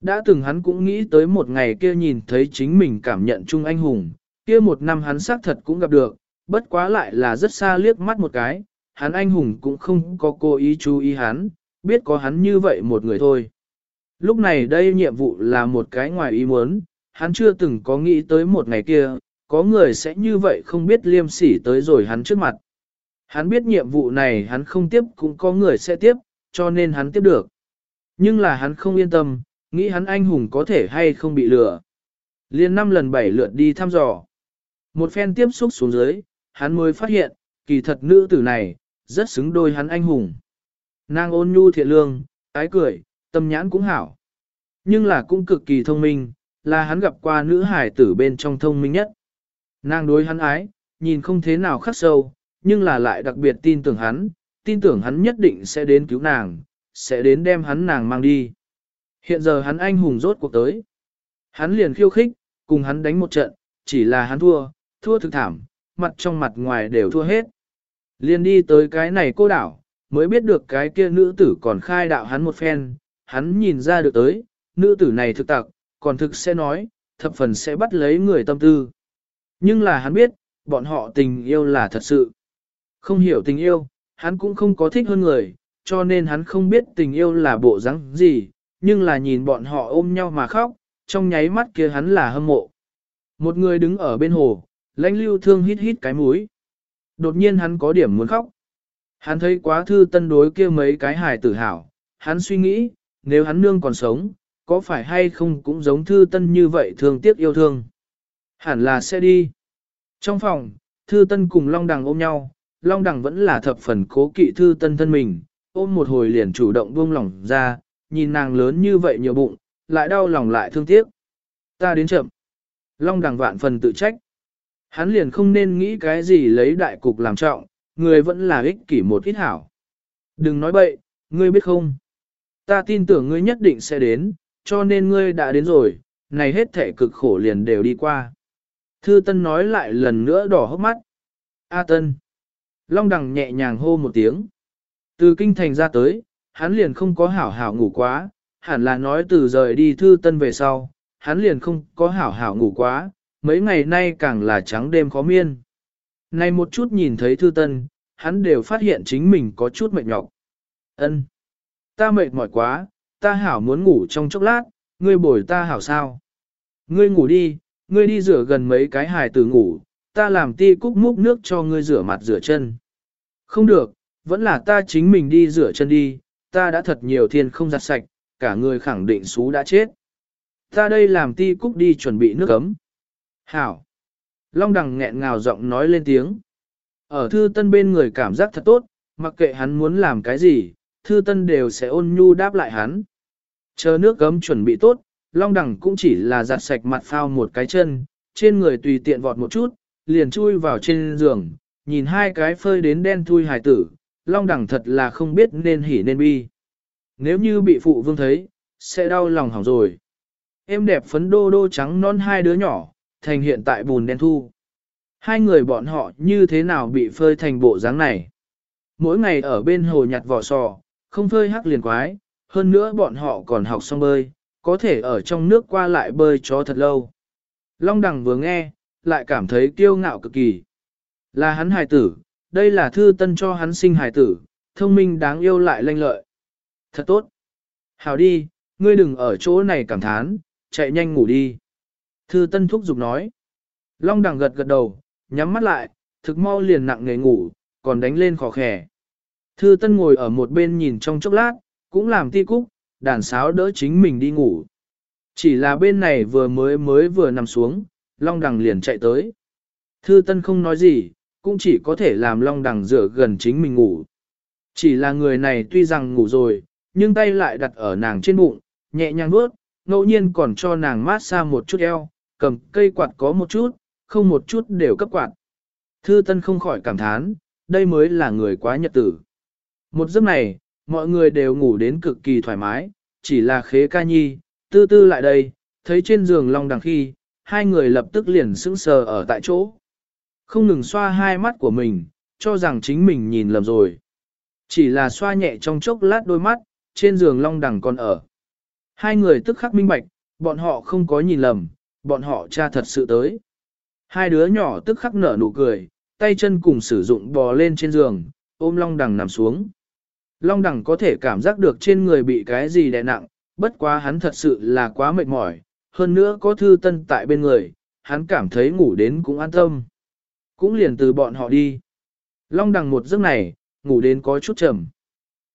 Đã từng hắn cũng nghĩ tới một ngày kia nhìn thấy chính mình cảm nhận chung anh hùng, kia một năm hắn xác thật cũng gặp được, bất quá lại là rất xa liếc mắt một cái, hắn anh hùng cũng không có cố ý chú ý hắn, biết có hắn như vậy một người thôi. Lúc này đây nhiệm vụ là một cái ngoài ý muốn, hắn chưa từng có nghĩ tới một ngày kia, có người sẽ như vậy không biết liêm sỉ tới rồi hắn trước mặt. Hắn biết nhiệm vụ này hắn không tiếp cũng có người sẽ tiếp, cho nên hắn tiếp được. Nhưng là hắn không yên tâm, nghĩ hắn anh hùng có thể hay không bị lừa. Liên năm lần bảy lượt đi thăm dò. Một phen tiếp xúc xuống dưới, hắn mới phát hiện, kỳ thật nữ tử này, rất xứng đôi hắn anh hùng. Nàng ôn nhu thiện lương, ái cười, tâm nhãn cũng hảo. Nhưng là cũng cực kỳ thông minh, là hắn gặp qua nữ hải tử bên trong thông minh nhất. Nàng đối hắn ái, nhìn không thế nào khắc sâu, nhưng là lại đặc biệt tin tưởng hắn, tin tưởng hắn nhất định sẽ đến cứu nàng, sẽ đến đem hắn nàng mang đi. Hiện giờ hắn anh hùng rốt cuộc tới. Hắn liền khiêu khích, cùng hắn đánh một trận, chỉ là hắn thua, thua thực thảm, mặt trong mặt ngoài đều thua hết. Liền đi tới cái này cô đảo, mới biết được cái kia nữ tử còn khai đạo hắn một phen, hắn nhìn ra được tới, nữ tử này thực tặc, còn thực sẽ nói, thập phần sẽ bắt lấy người tâm tư. Nhưng là hắn biết, bọn họ tình yêu là thật sự. Không hiểu tình yêu, hắn cũng không có thích hơn người, cho nên hắn không biết tình yêu là bộ dáng gì, nhưng là nhìn bọn họ ôm nhau mà khóc, trong nháy mắt kia hắn là hâm mộ. Một người đứng ở bên hồ, lãnh lưu thương hít hít cái mũi. Đột nhiên hắn có điểm muốn khóc. Hắn thấy quá thư tân đối kia mấy cái hài tử hảo, hắn suy nghĩ, nếu hắn nương còn sống, có phải hay không cũng giống thư tân như vậy thương tiếc yêu thương. Hẳn là sẽ đi. Trong phòng, thư tân cùng Long Đằng ôm nhau, Long Đằng vẫn là thập phần cố kỵ thư tân thân mình, ôm một hồi liền chủ động buông lỏng ra, nhìn nàng lớn như vậy nhiều bụng, lại đau lòng lại thương tiếc. Ta đến chậm. Long Đằng vạn phần tự trách. Hắn liền không nên nghĩ cái gì lấy đại cục làm trọng, người vẫn là ích kỷ một ít hảo. Đừng nói bậy, ngươi biết không? Ta tin tưởng ngươi nhất định sẽ đến, cho nên ngươi đã đến rồi, này hết thể cực khổ liền đều đi qua. Thư Tân nói lại lần nữa đỏ hốc mắt. A Tân. Long đằng nhẹ nhàng hô một tiếng. Từ kinh thành ra tới, hắn liền không có hảo hảo ngủ quá, hẳn là nói từ rời đi Thư Tân về sau, hắn liền không có hảo hảo ngủ quá, mấy ngày nay càng là trắng đêm khó miên. Nay một chút nhìn thấy Thư Tân, hắn đều phát hiện chính mình có chút mệt nhọc. Ân, Ta mệt mỏi quá, ta hảo muốn ngủ trong chốc lát, ngươi bồi ta hảo sao? Ngươi ngủ đi, ngươi đi rửa gần mấy cái hài tử ngủ, ta làm ti cúc múc nước cho ngươi rửa mặt rửa chân. Không được, vẫn là ta chính mình đi rửa chân đi, ta đã thật nhiều thiên không giặt sạch, cả người khẳng định xú đã chết. Ta đây làm ti cúc đi chuẩn bị nước ấm. Hảo. Long đằng nghẹn ngào giọng nói lên tiếng. Ở thư tân bên người cảm giác thật tốt, mặc kệ hắn muốn làm cái gì, thư tân đều sẽ ôn nhu đáp lại hắn. Chờ nước gấm chuẩn bị tốt, long đẳng cũng chỉ là giặt sạch mặt phao một cái chân, trên người tùy tiện vọt một chút, liền chui vào trên giường, nhìn hai cái phơi đến đen thui hài tử, long đẳng thật là không biết nên hỉ nên bi. Nếu như bị phụ vương thấy, sẽ đau lòng hỏng rồi. Em đẹp phấn đô đô trắng non hai đứa nhỏ, thành hiện tại bùn đen thu. Hai người bọn họ như thế nào bị phơi thành bộ dáng này? Mỗi ngày ở bên hồ nhặt vỏ sò, không phơi hắc liền quái, hơn nữa bọn họ còn học xong bơi, có thể ở trong nước qua lại bơi cho thật lâu. Long đằng vừa nghe, lại cảm thấy kiêu ngạo cực kỳ. Là hắn hài tử, đây là thư tân cho hắn sinh hài tử, thông minh đáng yêu lại lanh lợi. Thật tốt. Hào đi, ngươi đừng ở chỗ này cảm thán, chạy nhanh ngủ đi. Thư tân thúc giục nói. Long đằng gật gật đầu, nhắm mắt lại, thực mau liền nặng nghề ngủ, còn đánh lên khó khẻ. Thư Tân ngồi ở một bên nhìn trong chốc lát, cũng làm ti cúc, đàn sáo đỡ chính mình đi ngủ. Chỉ là bên này vừa mới mới vừa nằm xuống, Long Đằng liền chạy tới. Thư Tân không nói gì, cũng chỉ có thể làm Long Đằng dựa gần chính mình ngủ. Chỉ là người này tuy rằng ngủ rồi, nhưng tay lại đặt ở nàng trên bụng, nhẹ nhàng vuốt, ngẫu nhiên còn cho nàng mát xa một chút eo, cầm cây quạt có một chút, không một chút đều cấp quạt. Thư Tân không khỏi cảm thán, đây mới là người quá nhật tử. Một giấc này, mọi người đều ngủ đến cực kỳ thoải mái, chỉ là khế ca nhi, tư tư lại đây, thấy trên giường long đằng khi, hai người lập tức liền sững sờ ở tại chỗ. Không ngừng xoa hai mắt của mình, cho rằng chính mình nhìn lầm rồi. Chỉ là xoa nhẹ trong chốc lát đôi mắt, trên giường long đằng còn ở. Hai người tức khắc minh bạch, bọn họ không có nhìn lầm, bọn họ cha thật sự tới. Hai đứa nhỏ tức khắc nở nụ cười, tay chân cùng sử dụng bò lên trên giường, ôm long đằng nằm xuống. Long đằng có thể cảm giác được trên người bị cái gì đè nặng, bất quá hắn thật sự là quá mệt mỏi, hơn nữa có thư tân tại bên người, hắn cảm thấy ngủ đến cũng an tâm. Cũng liền từ bọn họ đi. Long đằng một giấc này, ngủ đến có chút trầm.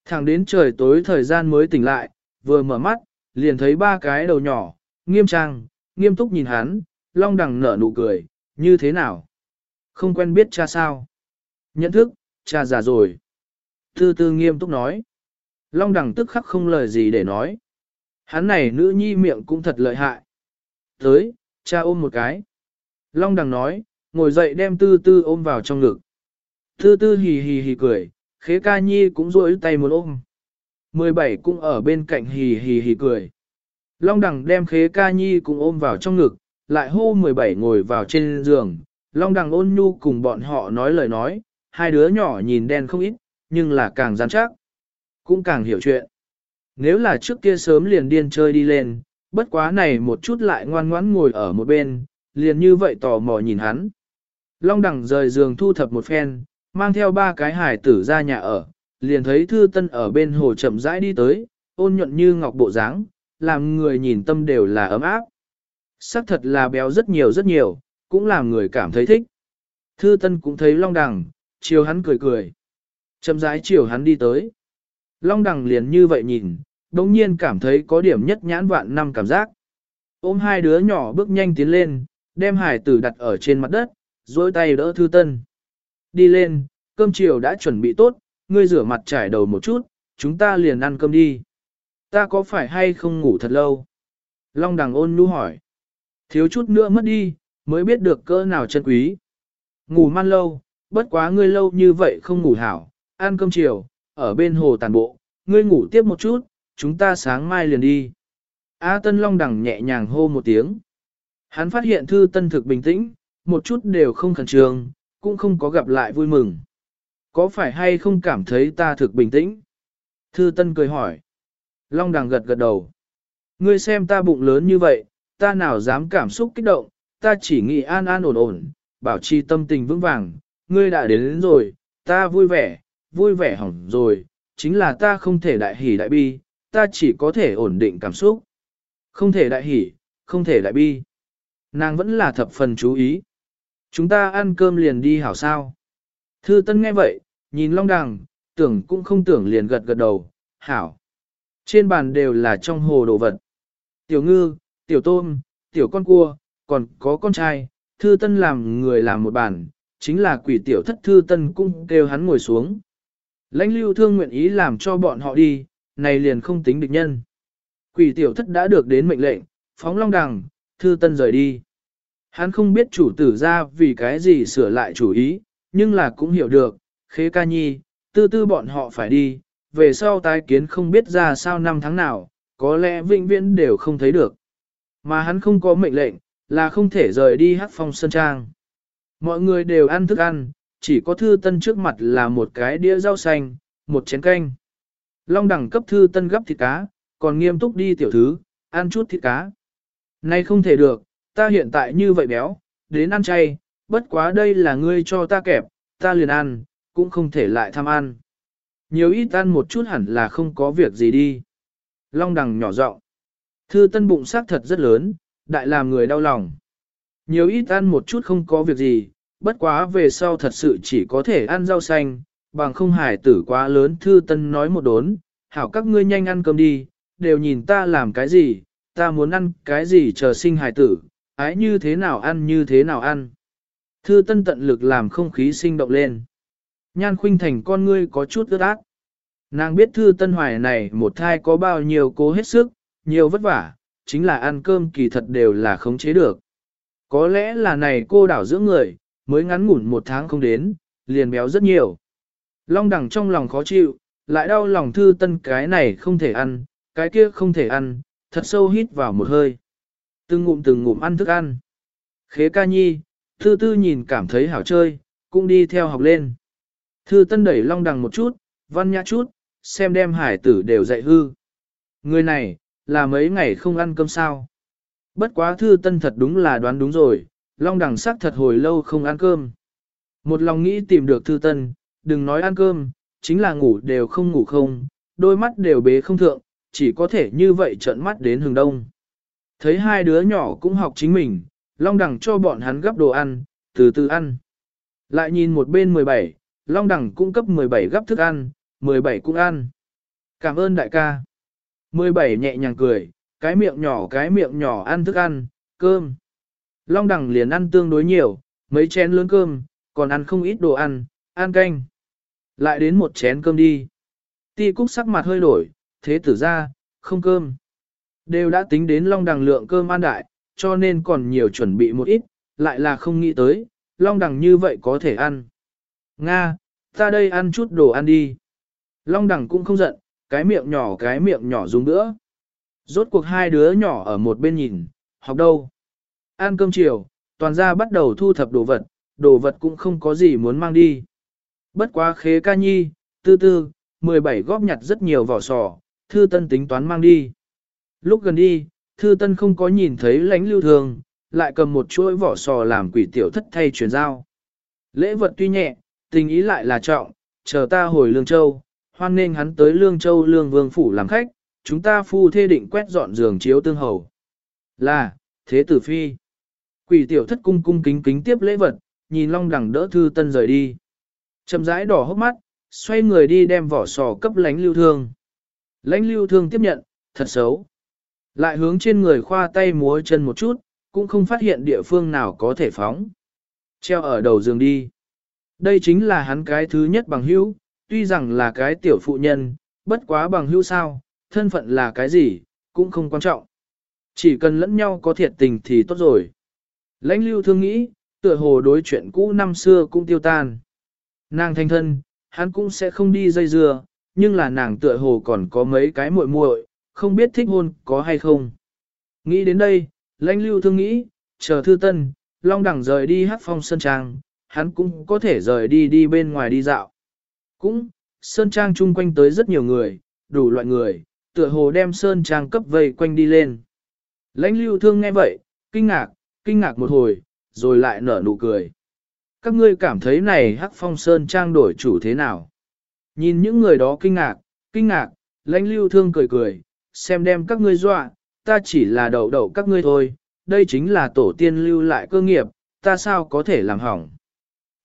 Thẳng đến trời tối thời gian mới tỉnh lại, vừa mở mắt, liền thấy ba cái đầu nhỏ, nghiêm trang, nghiêm túc nhìn hắn, long đằng nở nụ cười, như thế nào? Không quen biết cha sao? Nhận thức, cha già rồi. Tư tư nghiêm túc nói. Long đằng tức khắc không lời gì để nói. Hắn này nữ nhi miệng cũng thật lợi hại. Tới, cha ôm một cái. Long đằng nói, ngồi dậy đem tư tư ôm vào trong ngực. Tư tư hì hì hì cười, khế ca nhi cũng rỗi tay muốn ôm. 17 cũng ở bên cạnh hì hì hì cười. Long đằng đem khế ca nhi cũng ôm vào trong ngực, lại hô 17 ngồi vào trên giường. Long đằng ôn nhu cùng bọn họ nói lời nói, hai đứa nhỏ nhìn đen không ít, nhưng là càng rắn chắc, cũng càng hiểu chuyện. Nếu là trước kia sớm liền điên chơi đi lên, bất quá này một chút lại ngoan ngoãn ngồi ở một bên, liền như vậy tò mò nhìn hắn. Long đẳng rời giường thu thập một phen, mang theo ba cái hải tử ra nhà ở, liền thấy thư tân ở bên hồ chậm rãi đi tới, ôn nhuận như ngọc bộ dáng, làm người nhìn tâm đều là ấm áp. Sắc thật là béo rất nhiều rất nhiều, cũng làm người cảm thấy thích. Thư tân cũng thấy long đằng, chiều hắn cười cười. Chậm rãi chiều hắn đi tới. Long đằng liền như vậy nhìn, đồng nhiên cảm thấy có điểm nhất nhãn vạn năm cảm giác. Ôm hai đứa nhỏ bước nhanh tiến lên, đem hải tử đặt ở trên mặt đất, dối tay đỡ thư tân. Đi lên, cơm chiều đã chuẩn bị tốt, ngươi rửa mặt trải đầu một chút, chúng ta liền ăn cơm đi. Ta có phải hay không ngủ thật lâu? Long đằng ôn nhu hỏi. Thiếu chút nữa mất đi, mới biết được cỡ nào chân quý. Ngủ man lâu, bất quá ngươi lâu như vậy không ngủ hảo, ăn cơm chiều, ở bên hồ tàn bộ, ngươi ngủ tiếp một chút, chúng ta sáng mai liền đi. A Tân Long đằng nhẹ nhàng hô một tiếng. Hắn phát hiện thư tân thực bình tĩnh, một chút đều không khẩn trương, cũng không có gặp lại vui mừng. Có phải hay không cảm thấy ta thực bình tĩnh? Thư tân cười hỏi. Long đằng gật gật đầu. Ngươi xem ta bụng lớn như vậy, ta nào dám cảm xúc kích động, ta chỉ nghĩ an an ổn ổn, bảo trì tâm tình vững vàng. Ngươi đã đến, đến rồi, ta vui vẻ, vui vẻ hỏng rồi, chính là ta không thể đại hỉ đại bi, ta chỉ có thể ổn định cảm xúc. Không thể đại hỉ, không thể đại bi. Nàng vẫn là thập phần chú ý. Chúng ta ăn cơm liền đi hảo sao. Thư Tân nghe vậy, nhìn Long Đằng, tưởng cũng không tưởng liền gật gật đầu, hảo. Trên bàn đều là trong hồ đồ vật. Tiểu ngư, tiểu tôm, tiểu con cua, còn có con trai, Thư Tân làm người làm một bàn, chính là quỷ tiểu thất Thư Tân cũng kêu hắn ngồi xuống. Lãnh lưu thương nguyện ý làm cho bọn họ đi, này liền không tính địch nhân. Quỷ tiểu thất đã được đến mệnh lệnh, phóng long đằng, Thư Tân rời đi. Hắn không biết chủ tử ra vì cái gì sửa lại chủ ý, nhưng là cũng hiểu được, khế ca nhi, tư tư bọn họ phải đi, về sau tái kiến không biết ra sao năm tháng nào, có lẽ vĩnh viễn đều không thấy được. Mà hắn không có mệnh lệnh, là không thể rời đi hát phong sân trang. Mọi người đều ăn thức ăn, chỉ có thư tân trước mặt là một cái đĩa rau xanh, một chén canh. Long đẳng cấp thư tân gấp thịt cá, còn nghiêm túc đi tiểu thứ, ăn chút thịt cá. Nay không thể được, ta hiện tại như vậy béo, đến ăn chay, bất quá đây là ngươi cho ta kẹp, ta liền ăn, cũng không thể lại tham ăn. Nhiều ít ăn một chút hẳn là không có việc gì đi. Long đằng nhỏ giọng Thư tân bụng xác thật rất lớn, đại làm người đau lòng. Nhiều ít ăn một chút không có việc gì, bất quá về sau thật sự chỉ có thể ăn rau xanh, bằng không hải tử quá lớn thư tân nói một đốn, hảo các ngươi nhanh ăn cơm đi, đều nhìn ta làm cái gì, ta muốn ăn cái gì chờ sinh hải tử, ái như thế nào ăn như thế nào ăn. Thư tân tận lực làm không khí sinh động lên. Nhan khuynh thành con ngươi có chút ướt át. Nàng biết thư tân hoài này một thai có bao nhiêu cố hết sức, nhiều vất vả, chính là ăn cơm kỳ thật đều là khống chế được. Có lẽ là này cô đảo dưỡng người, mới ngắn ngủn một tháng không đến, liền béo rất nhiều. Long đẳng trong lòng khó chịu, lại đau lòng thư tân cái này không thể ăn, cái kia không thể ăn, thật sâu hít vào một hơi. Từng ngụm từng ngụm ăn thức ăn. Khế ca nhi, thư tư nhìn cảm thấy hảo chơi, cũng đi theo học lên. Thư tân đẩy long đằng một chút, văn nhã chút, xem đem hải tử đều dạy hư. Người này, là mấy ngày không ăn cơm sao. Bất quá thư tân thật đúng là đoán đúng rồi, long đằng sắc thật hồi lâu không ăn cơm. Một lòng nghĩ tìm được thư tân, đừng nói ăn cơm, chính là ngủ đều không ngủ không, đôi mắt đều bế không thượng, chỉ có thể như vậy trợn mắt đến hừng đông. Thấy hai đứa nhỏ cũng học chính mình, long đằng cho bọn hắn gấp đồ ăn, từ từ ăn. Lại nhìn một bên 17, long đằng cung cấp 17 gấp thức ăn, 17 cũng ăn. Cảm ơn đại ca. 17 nhẹ nhàng cười, cái miệng nhỏ cái miệng nhỏ ăn thức ăn, cơm. Long đằng liền ăn tương đối nhiều, mấy chén lớn cơm, còn ăn không ít đồ ăn, ăn canh. Lại đến một chén cơm đi. Ti cúc sắc mặt hơi đổi, thế tử ra, không cơm. Đều đã tính đến long đằng lượng cơm ăn đại, cho nên còn nhiều chuẩn bị một ít, lại là không nghĩ tới, long đằng như vậy có thể ăn. Nga, ta đây ăn chút đồ ăn đi. Long đằng cũng không giận, cái miệng nhỏ cái miệng nhỏ dùng nữa. Rốt cuộc hai đứa nhỏ ở một bên nhìn, học đâu. Ăn cơm chiều, toàn gia bắt đầu thu thập đồ vật, đồ vật cũng không có gì muốn mang đi. Bất quá khế ca nhi, tư tư, 17 góp nhặt rất nhiều vỏ sò, thư tân tính toán mang đi. Lúc gần đi, thư tân không có nhìn thấy lãnh lưu thường, lại cầm một chuỗi vỏ sò làm quỷ tiểu thất thay chuyển giao. Lễ vật tuy nhẹ, tình ý lại là trọng, chờ ta hồi Lương Châu, hoan nên hắn tới Lương Châu Lương Vương Phủ làm khách, chúng ta phu thê định quét dọn giường chiếu tương hầu. Là, thế tử phi. Quỷ tiểu thất cung cung kính kính tiếp lễ vật, nhìn long đẳng đỡ thư tân rời đi. Chầm rãi đỏ hốc mắt, xoay người đi đem vỏ sò cấp lánh lưu thương. Lánh lưu thương tiếp nhận, thật xấu. Lại hướng trên người khoa tay múa chân một chút, cũng không phát hiện địa phương nào có thể phóng. Treo ở đầu giường đi. Đây chính là hắn cái thứ nhất bằng hữu, tuy rằng là cái tiểu phụ nhân, bất quá bằng hữu sao, thân phận là cái gì, cũng không quan trọng. Chỉ cần lẫn nhau có thiệt tình thì tốt rồi. Lãnh lưu thương nghĩ, tựa hồ đối chuyện cũ năm xưa cũng tiêu tan. Nàng thanh thân, hắn cũng sẽ không đi dây dưa, nhưng là nàng tựa hồ còn có mấy cái muội muội, không biết thích hôn có hay không. Nghĩ đến đây, lãnh lưu thương nghĩ, chờ thư tân, long đẳng rời đi hát phong sơn trang, hắn cũng có thể rời đi đi bên ngoài đi dạo. Cũng, sơn trang chung quanh tới rất nhiều người, đủ loại người, tựa hồ đem sơn trang cấp vây quanh đi lên. Lãnh lưu thương nghe vậy, kinh ngạc, kinh ngạc một hồi, rồi lại nở nụ cười. Các ngươi cảm thấy này hắc phong sơn trang đổi chủ thế nào? Nhìn những người đó kinh ngạc, kinh ngạc, lãnh lưu thương cười cười, xem đem các ngươi dọa, ta chỉ là đậu đậu các ngươi thôi, đây chính là tổ tiên lưu lại cơ nghiệp, ta sao có thể làm hỏng.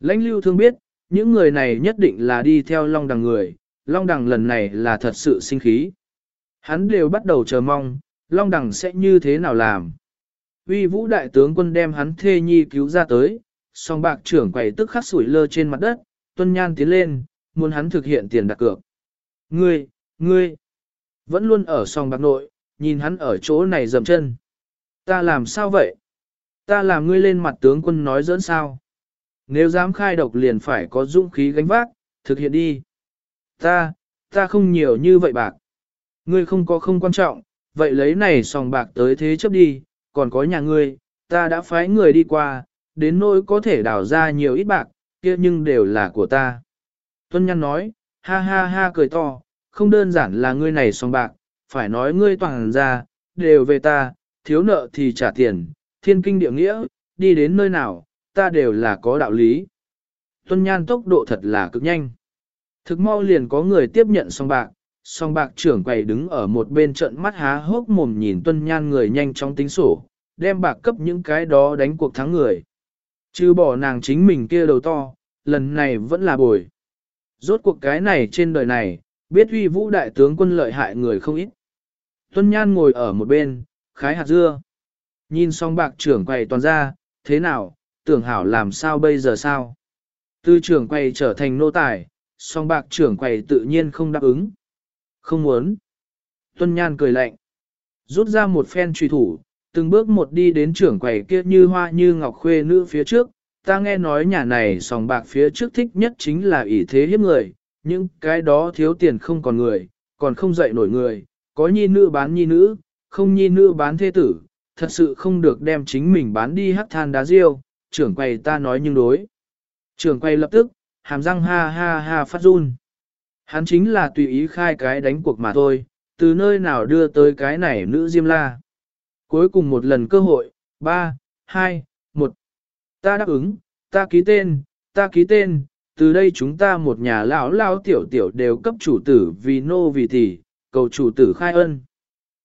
Lãnh lưu thương biết, những người này nhất định là đi theo long đằng người, long đằng lần này là thật sự sinh khí. Hắn đều bắt đầu chờ mong, long đằng sẽ như thế nào làm. Uy vũ đại tướng quân đem hắn thê nhi cứu ra tới, song bạc trưởng quầy tức khắc sủi lơ trên mặt đất, tuân nhan tiến lên, muốn hắn thực hiện tiền đặt cược. Ngươi, ngươi, vẫn luôn ở song bạc nội, nhìn hắn ở chỗ này dầm chân. Ta làm sao vậy? Ta làm ngươi lên mặt tướng quân nói dẫn sao? Nếu dám khai độc liền phải có dũng khí gánh vác, thực hiện đi. Ta, ta không nhiều như vậy bạc. Ngươi không có không quan trọng, vậy lấy này sòng bạc tới thế chấp đi, còn có nhà ngươi, ta đã phái người đi qua, đến nỗi có thể đào ra nhiều ít bạc, kia nhưng đều là của ta. Tuân Nhăn nói, ha ha ha cười to, không đơn giản là ngươi này song bạc, phải nói ngươi toàn ra, đều về ta, thiếu nợ thì trả tiền, thiên kinh địa nghĩa, đi đến nơi nào, ta đều là có đạo lý. Tuân Nhan tốc độ thật là cực nhanh. Thực mau liền có người tiếp nhận song bạc, song bạc trưởng quầy đứng ở một bên trận mắt há hốc mồm nhìn Tuân Nhan người nhanh chóng tính sổ, đem bạc cấp những cái đó đánh cuộc thắng người. Chứ bỏ nàng chính mình kia đầu to, lần này vẫn là bồi. Rốt cuộc cái này trên đời này, biết uy vũ đại tướng quân lợi hại người không ít. Tuân Nhan ngồi ở một bên, khái hạt dưa. Nhìn song bạc trưởng quầy toàn ra, thế nào, tưởng hảo làm sao bây giờ sao? Tư trưởng quầy trở thành nô tài, song bạc trưởng quầy tự nhiên không đáp ứng. Không muốn. Tuân Nhan cười lạnh. Rút ra một phen truy thủ, từng bước một đi đến trưởng quầy kia như hoa như ngọc khuê nữ phía trước. Ta nghe nói nhà này sòng bạc phía trước thích nhất chính là ỷ thế hiếp người, những cái đó thiếu tiền không còn người, còn không dậy nổi người, có nhi nữ bán nhi nữ, không nhi nữ bán thế tử, thật sự không được đem chính mình bán đi hắc than đá riêu, trưởng quầy ta nói nhưng đối. Trưởng quầy lập tức, hàm răng ha ha ha phát run. Hắn chính là tùy ý khai cái đánh cuộc mà thôi, từ nơi nào đưa tới cái này nữ Diêm La. Cuối cùng một lần cơ hội, 3, 2, 1. Ta đáp ứng, ta ký tên, ta ký tên, từ đây chúng ta một nhà lão lao tiểu tiểu đều cấp chủ tử vì nô vì tỷ, cầu chủ tử khai ân.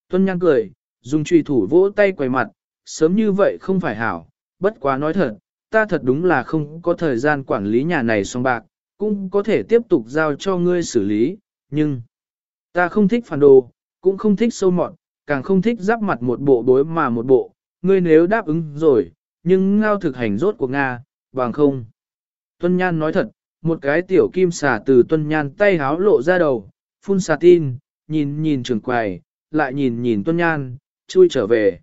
Tuân Nhan cười, dùng truy thủ vỗ tay quay mặt, sớm như vậy không phải hảo, bất quá nói thật, ta thật đúng là không có thời gian quản lý nhà này xong bạc, cũng có thể tiếp tục giao cho ngươi xử lý, nhưng ta không thích phản đồ, cũng không thích sâu mọn, càng không thích giáp mặt một bộ đối mà một bộ, ngươi nếu đáp ứng rồi, nhưng ngao thực hành rốt của Nga, bằng không. Tuân Nhan nói thật, một cái tiểu kim xà từ Tuân Nhan tay háo lộ ra đầu, phun xà tin, nhìn nhìn trường quầy, lại nhìn nhìn Tuân Nhan, chui trở về.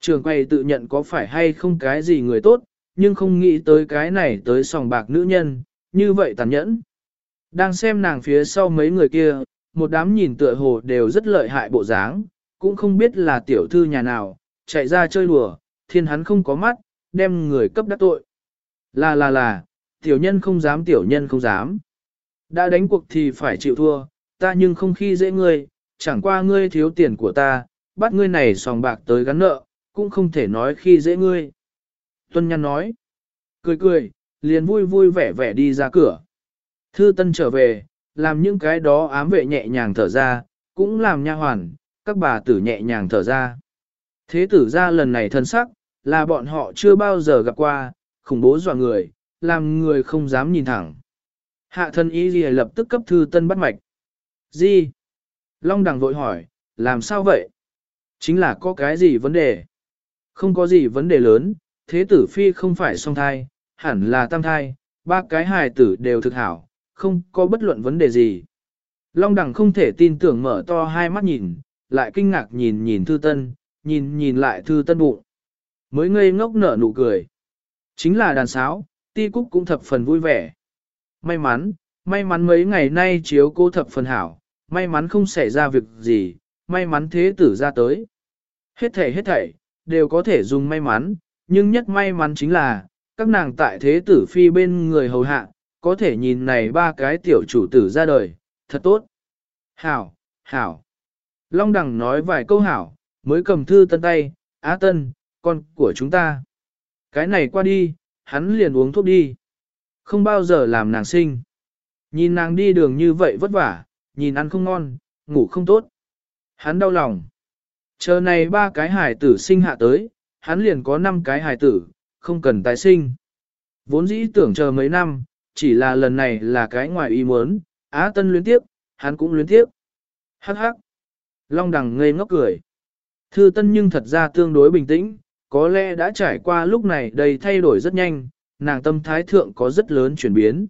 Trường quầy tự nhận có phải hay không cái gì người tốt, nhưng không nghĩ tới cái này tới sòng bạc nữ nhân, như vậy tàn nhẫn. Đang xem nàng phía sau mấy người kia, một đám nhìn tựa hồ đều rất lợi hại bộ dáng, cũng không biết là tiểu thư nhà nào, chạy ra chơi đùa, thiên hắn không có mắt, đem người cấp đắc tội. Là là là, tiểu nhân không dám tiểu nhân không dám. Đã đánh cuộc thì phải chịu thua, ta nhưng không khi dễ ngươi, chẳng qua ngươi thiếu tiền của ta, bắt ngươi này sòng bạc tới gắn nợ, cũng không thể nói khi dễ ngươi. Tuân Nhân nói, cười cười, liền vui vui vẻ vẻ đi ra cửa. Thư Tân trở về, làm những cái đó ám vệ nhẹ nhàng thở ra, cũng làm nha hoàn, các bà tử nhẹ nhàng thở ra. Thế tử ra lần này thân sắc, là bọn họ chưa bao giờ gặp qua, khủng bố dọa người, làm người không dám nhìn thẳng. Hạ thân ý gì lập tức cấp thư tân bắt mạch. Gì? Long đằng vội hỏi, làm sao vậy? Chính là có cái gì vấn đề? Không có gì vấn đề lớn, thế tử phi không phải song thai, hẳn là tam thai, ba cái hài tử đều thực hảo, không có bất luận vấn đề gì. Long đằng không thể tin tưởng mở to hai mắt nhìn, lại kinh ngạc nhìn nhìn thư tân, nhìn nhìn lại thư tân bụng. Mới ngây ngốc nở nụ cười. Chính là đàn sáo, ti cúc cũng thập phần vui vẻ. May mắn, may mắn mấy ngày nay chiếu cô thập phần hảo, may mắn không xảy ra việc gì, may mắn thế tử ra tới. Hết thảy hết thảy, đều có thể dùng may mắn, nhưng nhất may mắn chính là, các nàng tại thế tử phi bên người hầu hạ, có thể nhìn này ba cái tiểu chủ tử ra đời, thật tốt. Hảo, hảo. Long đằng nói vài câu hảo, mới cầm thư tân tay, á tân, con của chúng ta. Cái này qua đi, hắn liền uống thuốc đi. Không bao giờ làm nàng sinh. Nhìn nàng đi đường như vậy vất vả, nhìn ăn không ngon, ngủ không tốt. Hắn đau lòng. Chờ này ba cái hài tử sinh hạ tới, hắn liền có năm cái hài tử, không cần tái sinh. Vốn dĩ tưởng chờ mấy năm, chỉ là lần này là cái ngoài ý muốn, Á Tân luyến tiếp, hắn cũng luyến tiếp. Hắc hắc. Long đằng ngây ngốc cười. Thư Tân nhưng thật ra tương đối bình tĩnh, có lẽ đã trải qua lúc này đầy thay đổi rất nhanh, nàng tâm thái thượng có rất lớn chuyển biến.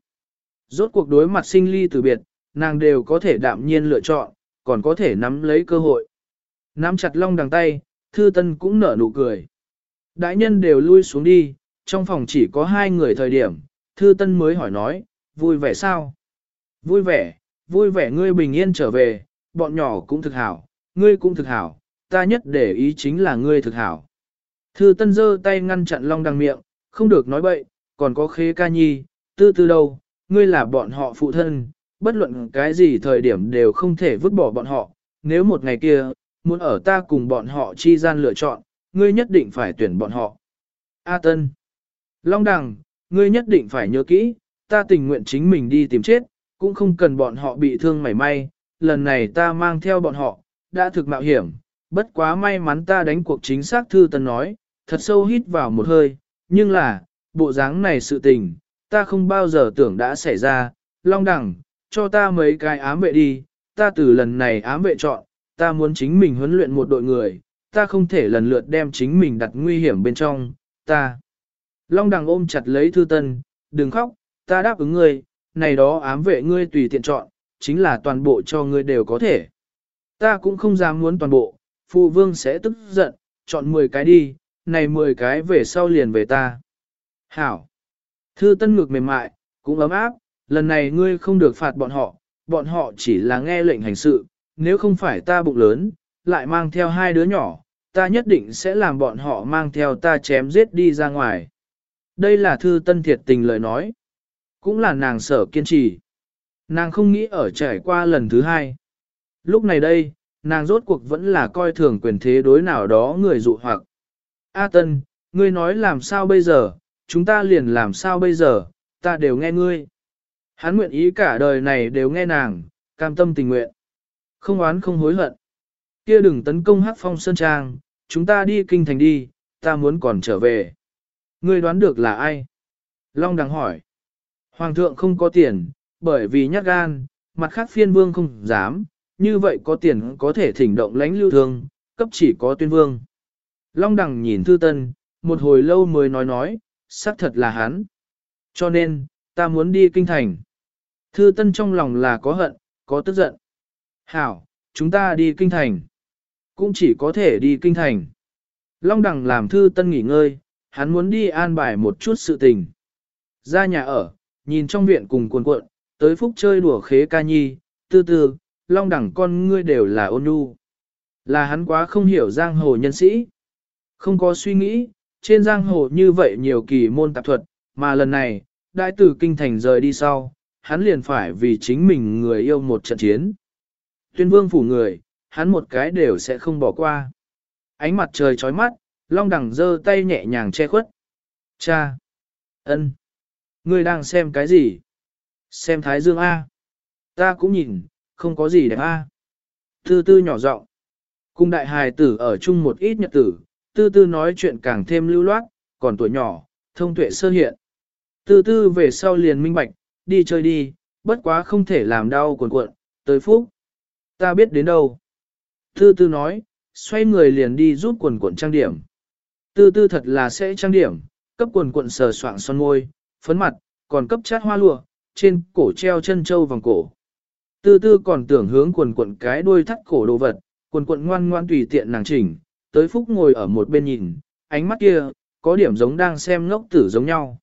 Rốt cuộc đối mặt sinh ly từ biệt, nàng đều có thể đạm nhiên lựa chọn, còn có thể nắm lấy cơ hội. Nắm chặt long đằng tay, thư tân cũng nở nụ cười. Đại nhân đều lui xuống đi, trong phòng chỉ có hai người thời điểm, thư tân mới hỏi nói, vui vẻ sao? Vui vẻ, vui vẻ ngươi bình yên trở về, bọn nhỏ cũng thực hảo, ngươi cũng thực hảo, ta nhất để ý chính là ngươi thực hảo. Thư tân giơ tay ngăn chặn long đằng miệng, không được nói bậy, còn có khế ca nhi, tư tư đâu, ngươi là bọn họ phụ thân, bất luận cái gì thời điểm đều không thể vứt bỏ bọn họ, nếu một ngày kia, muốn ở ta cùng bọn họ chi gian lựa chọn, ngươi nhất định phải tuyển bọn họ. A Tân Long Đằng, ngươi nhất định phải nhớ kỹ, ta tình nguyện chính mình đi tìm chết, cũng không cần bọn họ bị thương mảy may, lần này ta mang theo bọn họ, đã thực mạo hiểm, bất quá may mắn ta đánh cuộc chính xác thư tân nói, thật sâu hít vào một hơi, nhưng là, bộ dáng này sự tình, ta không bao giờ tưởng đã xảy ra, long đẳng, cho ta mấy cái ám vệ đi, ta từ lần này ám vệ chọn, ta muốn chính mình huấn luyện một đội người, ta không thể lần lượt đem chính mình đặt nguy hiểm bên trong, ta. Long đằng ôm chặt lấy thư tân, đừng khóc, ta đáp ứng ngươi, này đó ám vệ ngươi tùy tiện chọn, chính là toàn bộ cho ngươi đều có thể. Ta cũng không dám muốn toàn bộ, phụ vương sẽ tức giận, chọn 10 cái đi, này 10 cái về sau liền về ta. Hảo. Thư tân ngược mềm mại, cũng ấm áp, lần này ngươi không được phạt bọn họ, bọn họ chỉ là nghe lệnh hành sự, nếu không phải ta bụng lớn, lại mang theo hai đứa nhỏ, ta nhất định sẽ làm bọn họ mang theo ta chém giết đi ra ngoài. Đây là thư tân thiệt tình lời nói. Cũng là nàng sở kiên trì. Nàng không nghĩ ở trải qua lần thứ hai. Lúc này đây, nàng rốt cuộc vẫn là coi thường quyền thế đối nào đó người dụ hoặc. A Tân, ngươi nói làm sao bây giờ, chúng ta liền làm sao bây giờ, ta đều nghe ngươi. Hắn nguyện ý cả đời này đều nghe nàng, cam tâm tình nguyện. Không oán không hối hận. Kia đừng tấn công hắc phong sơn trang, chúng ta đi kinh thành đi, ta muốn còn trở về. Ngươi đoán được là ai? Long đằng hỏi. Hoàng thượng không có tiền, bởi vì nhát gan, mặt khác phiên vương không dám, như vậy có tiền có thể thỉnh động lãnh lưu thương, cấp chỉ có tuyên vương. Long đằng nhìn thư tân, một hồi lâu mới nói nói, xác thật là hắn. Cho nên, ta muốn đi kinh thành. Thư tân trong lòng là có hận, có tức giận. Hảo, chúng ta đi kinh thành. Cũng chỉ có thể đi kinh thành. Long đằng làm thư tân nghỉ ngơi, hắn muốn đi an bài một chút sự tình. Ra nhà ở, nhìn trong viện cùng cuồn cuộn, tới phúc chơi đùa khế ca nhi, tư tư, long đẳng con ngươi đều là ôn nhu. Là hắn quá không hiểu giang hồ nhân sĩ. Không có suy nghĩ, trên giang hồ như vậy nhiều kỳ môn tạp thuật, mà lần này, đại tử kinh thành rời đi sau, hắn liền phải vì chính mình người yêu một trận chiến. Tuyên vương phủ người, hắn một cái đều sẽ không bỏ qua. Ánh mặt trời chói mắt, long đẳng giơ tay nhẹ nhàng che khuất. Cha! ân, Ngươi đang xem cái gì? Xem thái dương A. Ta cũng nhìn, không có gì đẹp A. Tư tư nhỏ giọng Cùng đại hài tử ở chung một ít nhật tử, tư tư nói chuyện càng thêm lưu loát, còn tuổi nhỏ, thông tuệ sơ hiện. Tư tư về sau liền minh bạch, đi chơi đi, bất quá không thể làm đau cuộn cuộn, tới phúc. Ta biết đến đâu. Tư tư nói, xoay người liền đi giúp quần cuộn trang điểm. Tư tư thật là sẽ trang điểm, cấp quần cuộn sờ soạng son môi, phấn mặt, còn cấp chát hoa lụa, trên cổ treo chân châu vòng cổ. Tư tư còn tưởng hướng quần cuộn cái đuôi thắt cổ đồ vật, quần cuộn ngoan ngoan tùy tiện nàng chỉnh, tới phúc ngồi ở một bên nhìn, ánh mắt kia, có điểm giống đang xem ngốc tử giống nhau.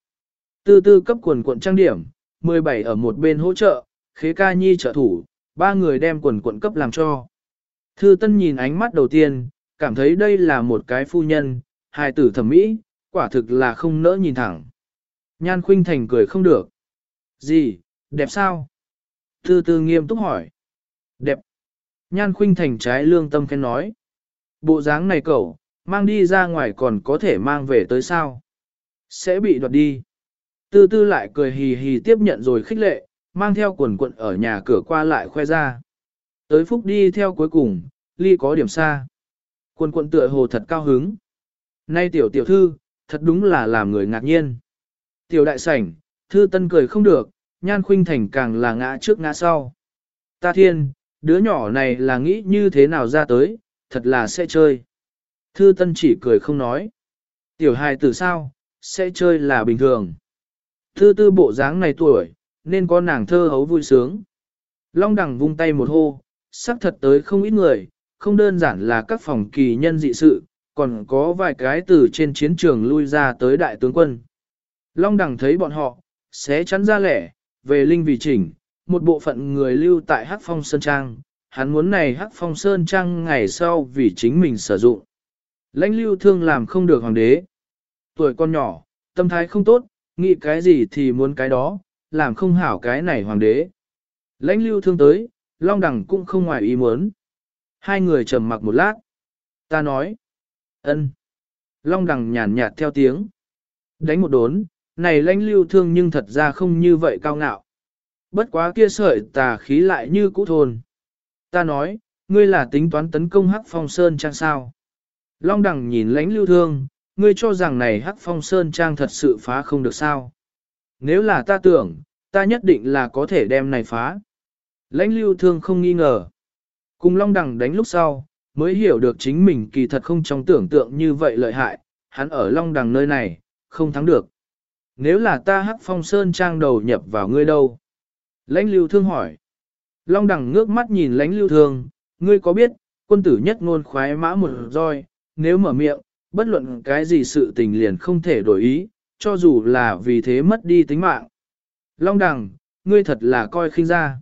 Tư tư cấp quần quận trang điểm, 17 ở một bên hỗ trợ, khế ca nhi trợ thủ, ba người đem quần quận cấp làm cho. Thư tân nhìn ánh mắt đầu tiên, cảm thấy đây là một cái phu nhân, hài tử thẩm mỹ, quả thực là không nỡ nhìn thẳng. Nhan khuynh thành cười không được. Gì, đẹp sao? Tư tư nghiêm túc hỏi. Đẹp. Nhan khuynh thành trái lương tâm khen nói. Bộ dáng này cậu, mang đi ra ngoài còn có thể mang về tới sao? Sẽ bị đoạt đi. Tư tư lại cười hì hì tiếp nhận rồi khích lệ, mang theo quần quận ở nhà cửa qua lại khoe ra. Tới phúc đi theo cuối cùng, ly có điểm xa. Quần quận tựa hồ thật cao hứng. Nay tiểu tiểu thư, thật đúng là làm người ngạc nhiên. Tiểu đại sảnh, thư tân cười không được, nhan khuynh thành càng là ngã trước ngã sau. Ta thiên, đứa nhỏ này là nghĩ như thế nào ra tới, thật là sẽ chơi. Thư tân chỉ cười không nói. Tiểu hài từ sao, sẽ chơi là bình thường. Thư tư bộ dáng này tuổi, nên có nàng thơ hấu vui sướng. Long đẳng vung tay một hô, sắc thật tới không ít người, không đơn giản là các phòng kỳ nhân dị sự, còn có vài cái từ trên chiến trường lui ra tới đại tướng quân. Long đẳng thấy bọn họ, sẽ chắn ra lẻ, về linh vì chỉnh, một bộ phận người lưu tại Hắc Phong Sơn Trang, hắn muốn này Hắc Phong Sơn Trang ngày sau vì chính mình sử dụng. Lãnh lưu thương làm không được hoàng đế. Tuổi con nhỏ, tâm thái không tốt, nghĩ cái gì thì muốn cái đó, làm không hảo cái này hoàng đế. Lãnh lưu thương tới, Long Đằng cũng không ngoài ý muốn. Hai người trầm mặc một lát. Ta nói. ân. Long Đằng nhàn nhạt theo tiếng. Đánh một đốn, này lãnh lưu thương nhưng thật ra không như vậy cao ngạo. Bất quá kia sợi tà khí lại như cũ thôn. Ta nói, ngươi là tính toán tấn công Hắc Phong Sơn Trang sao? Long đẳng nhìn lãnh lưu thương, ngươi cho rằng này Hắc Phong Sơn Trang thật sự phá không được sao? Nếu là ta tưởng, ta nhất định là có thể đem này phá. Lãnh lưu thương không nghi ngờ. Cùng Long đẳng đánh lúc sau, mới hiểu được chính mình kỳ thật không trong tưởng tượng như vậy lợi hại, hắn ở Long đẳng nơi này, không thắng được. Nếu là ta hắc phong sơn trang đầu nhập vào ngươi đâu? Lãnh lưu thương hỏi. Long đẳng ngước mắt nhìn lánh lưu thương, ngươi có biết, quân tử nhất ngôn khoái mã một roi, nếu mở miệng, bất luận cái gì sự tình liền không thể đổi ý, cho dù là vì thế mất đi tính mạng. Long đẳng, ngươi thật là coi khinh ra.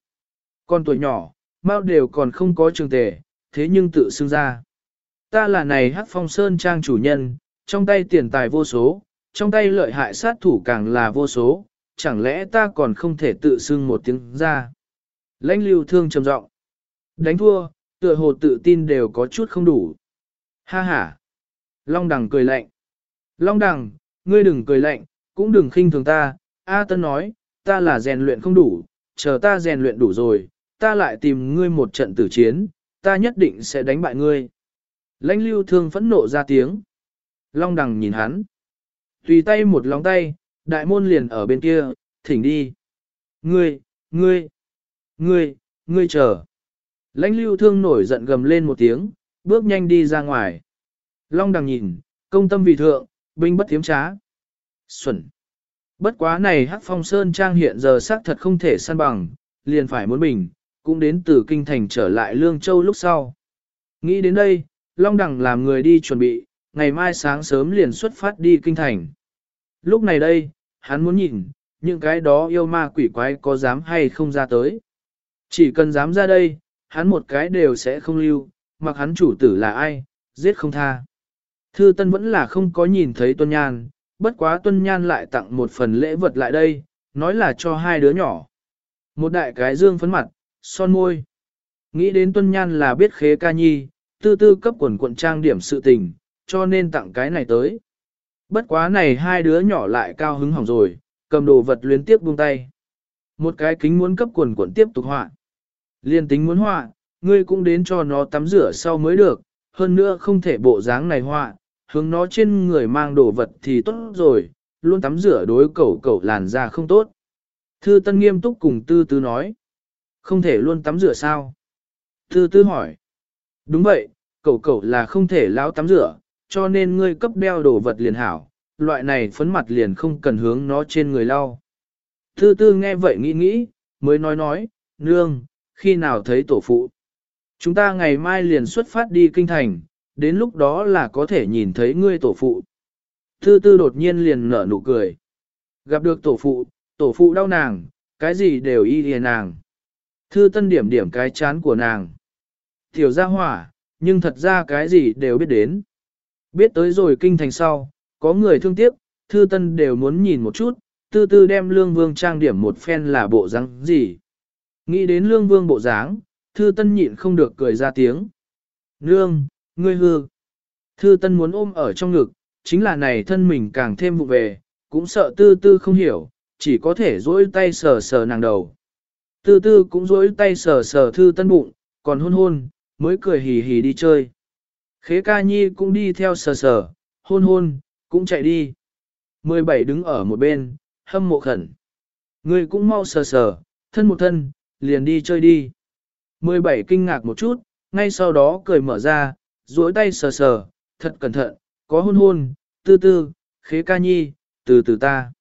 Con tuổi nhỏ, mau đều còn không có trường tề, thế nhưng tự xưng ra. Ta là này hắc phong sơn trang chủ nhân, trong tay tiền tài vô số, trong tay lợi hại sát thủ càng là vô số, chẳng lẽ ta còn không thể tự xưng một tiếng ra. Lãnh lưu thương trầm giọng đánh thua, Tựa hồ tự tin đều có chút không đủ. Ha ha. Long đằng cười lạnh. Long đằng, ngươi đừng cười lạnh, cũng đừng khinh thường ta. A Tân nói, ta là rèn luyện không đủ, chờ ta rèn luyện đủ rồi, ta lại tìm ngươi một trận tử chiến, ta nhất định sẽ đánh bại ngươi. Lãnh lưu thương phẫn nộ ra tiếng. Long đằng nhìn hắn. Tùy tay một lóng tay, đại môn liền ở bên kia, thỉnh đi. Ngươi, ngươi, ngươi, ngươi chờ. Lãnh lưu thương nổi giận gầm lên một tiếng, bước nhanh đi ra ngoài. Long đằng nhìn, công tâm vì thượng, binh bất thiếm trá. Xuẩn. Bất quá này hắc phong sơn trang hiện giờ xác thật không thể săn bằng, liền phải muốn bình, cũng đến từ kinh thành trở lại Lương Châu lúc sau. Nghĩ đến đây, Long Đằng làm người đi chuẩn bị, ngày mai sáng sớm liền xuất phát đi kinh thành. Lúc này đây, hắn muốn nhìn, những cái đó yêu ma quỷ quái có dám hay không ra tới. Chỉ cần dám ra đây, hắn một cái đều sẽ không lưu, mặc hắn chủ tử là ai, giết không tha. Thư Tân vẫn là không có nhìn thấy Tuân Nhan, bất quá Tuân Nhan lại tặng một phần lễ vật lại đây, nói là cho hai đứa nhỏ. Một đại cái dương phấn mặt, son môi. Nghĩ đến Tuân Nhan là biết khế ca nhi, tư tư cấp quần quận trang điểm sự tình, cho nên tặng cái này tới. Bất quá này hai đứa nhỏ lại cao hứng hỏng rồi, cầm đồ vật liên tiếp buông tay. Một cái kính muốn cấp quần quận tiếp tục họa. Liên tính muốn họa, ngươi cũng đến cho nó tắm rửa sau mới được, hơn nữa không thể bộ dáng này họa, hướng nó trên người mang đồ vật thì tốt rồi, luôn tắm rửa đối cẩu cẩu làn da không tốt. Thư Tân nghiêm túc cùng Tư Tư nói, không thể luôn tắm rửa sao? Tư Tư hỏi, đúng vậy, cẩu cẩu là không thể lão tắm rửa, cho nên ngươi cấp đeo đồ vật liền hảo, loại này phấn mặt liền không cần hướng nó trên người lau. Tư Tư nghe vậy nghĩ nghĩ, mới nói nói, nương, khi nào thấy tổ phụ? Chúng ta ngày mai liền xuất phát đi kinh thành, đến lúc đó là có thể nhìn thấy ngươi tổ phụ. Tư tư đột nhiên liền nở nụ cười. Gặp được tổ phụ, tổ phụ đau nàng, cái gì đều y lìa nàng. Thư tân điểm điểm cái chán của nàng. Tiểu gia hỏa, nhưng thật ra cái gì đều biết đến. Biết tới rồi kinh thành sau, có người thương tiếc, thư tân đều muốn nhìn một chút, tư tư đem lương vương trang điểm một phen là bộ răng gì. Nghĩ đến lương vương bộ dáng, thư tân nhịn không được cười ra tiếng. Nương, ngươi hư. Thư tân muốn ôm ở trong ngực, chính là này thân mình càng thêm vụ về, cũng sợ tư tư không hiểu, chỉ có thể dỗi tay sờ sờ nàng đầu. Tư tư cũng dỗi tay sờ sờ thư tân bụng, còn hôn hôn, mới cười hì hì đi chơi. Khế ca nhi cũng đi theo sờ sờ, hôn hôn, cũng chạy đi. 17 đứng ở một bên, hâm mộ khẩn. Ngươi cũng mau sờ sờ, thân một thân, liền đi chơi đi. 17 kinh ngạc một chút, ngay sau đó cười mở ra, duỗi tay sờ sờ, thật cẩn thận, có hôn hôn, tư tư, khế ca nhi, từ từ ta.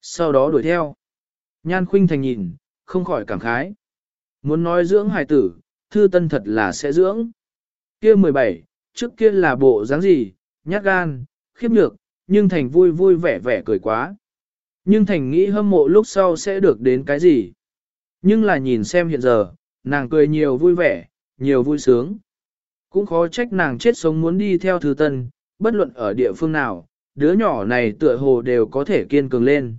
Sau đó đuổi theo. Nhan khuynh thành nhìn, không khỏi cảm khái. Muốn nói dưỡng hài tử, thư tân thật là sẽ dưỡng. Kia 17, trước kia là bộ dáng gì, nhát gan, khiếp nhược, nhưng thành vui vui vẻ vẻ cười quá. Nhưng thành nghĩ hâm mộ lúc sau sẽ được đến cái gì. Nhưng là nhìn xem hiện giờ, nàng cười nhiều vui vẻ, nhiều vui sướng. Cũng khó trách nàng chết sống muốn đi theo thư tân, bất luận ở địa phương nào, đứa nhỏ này tựa hồ đều có thể kiên cường lên.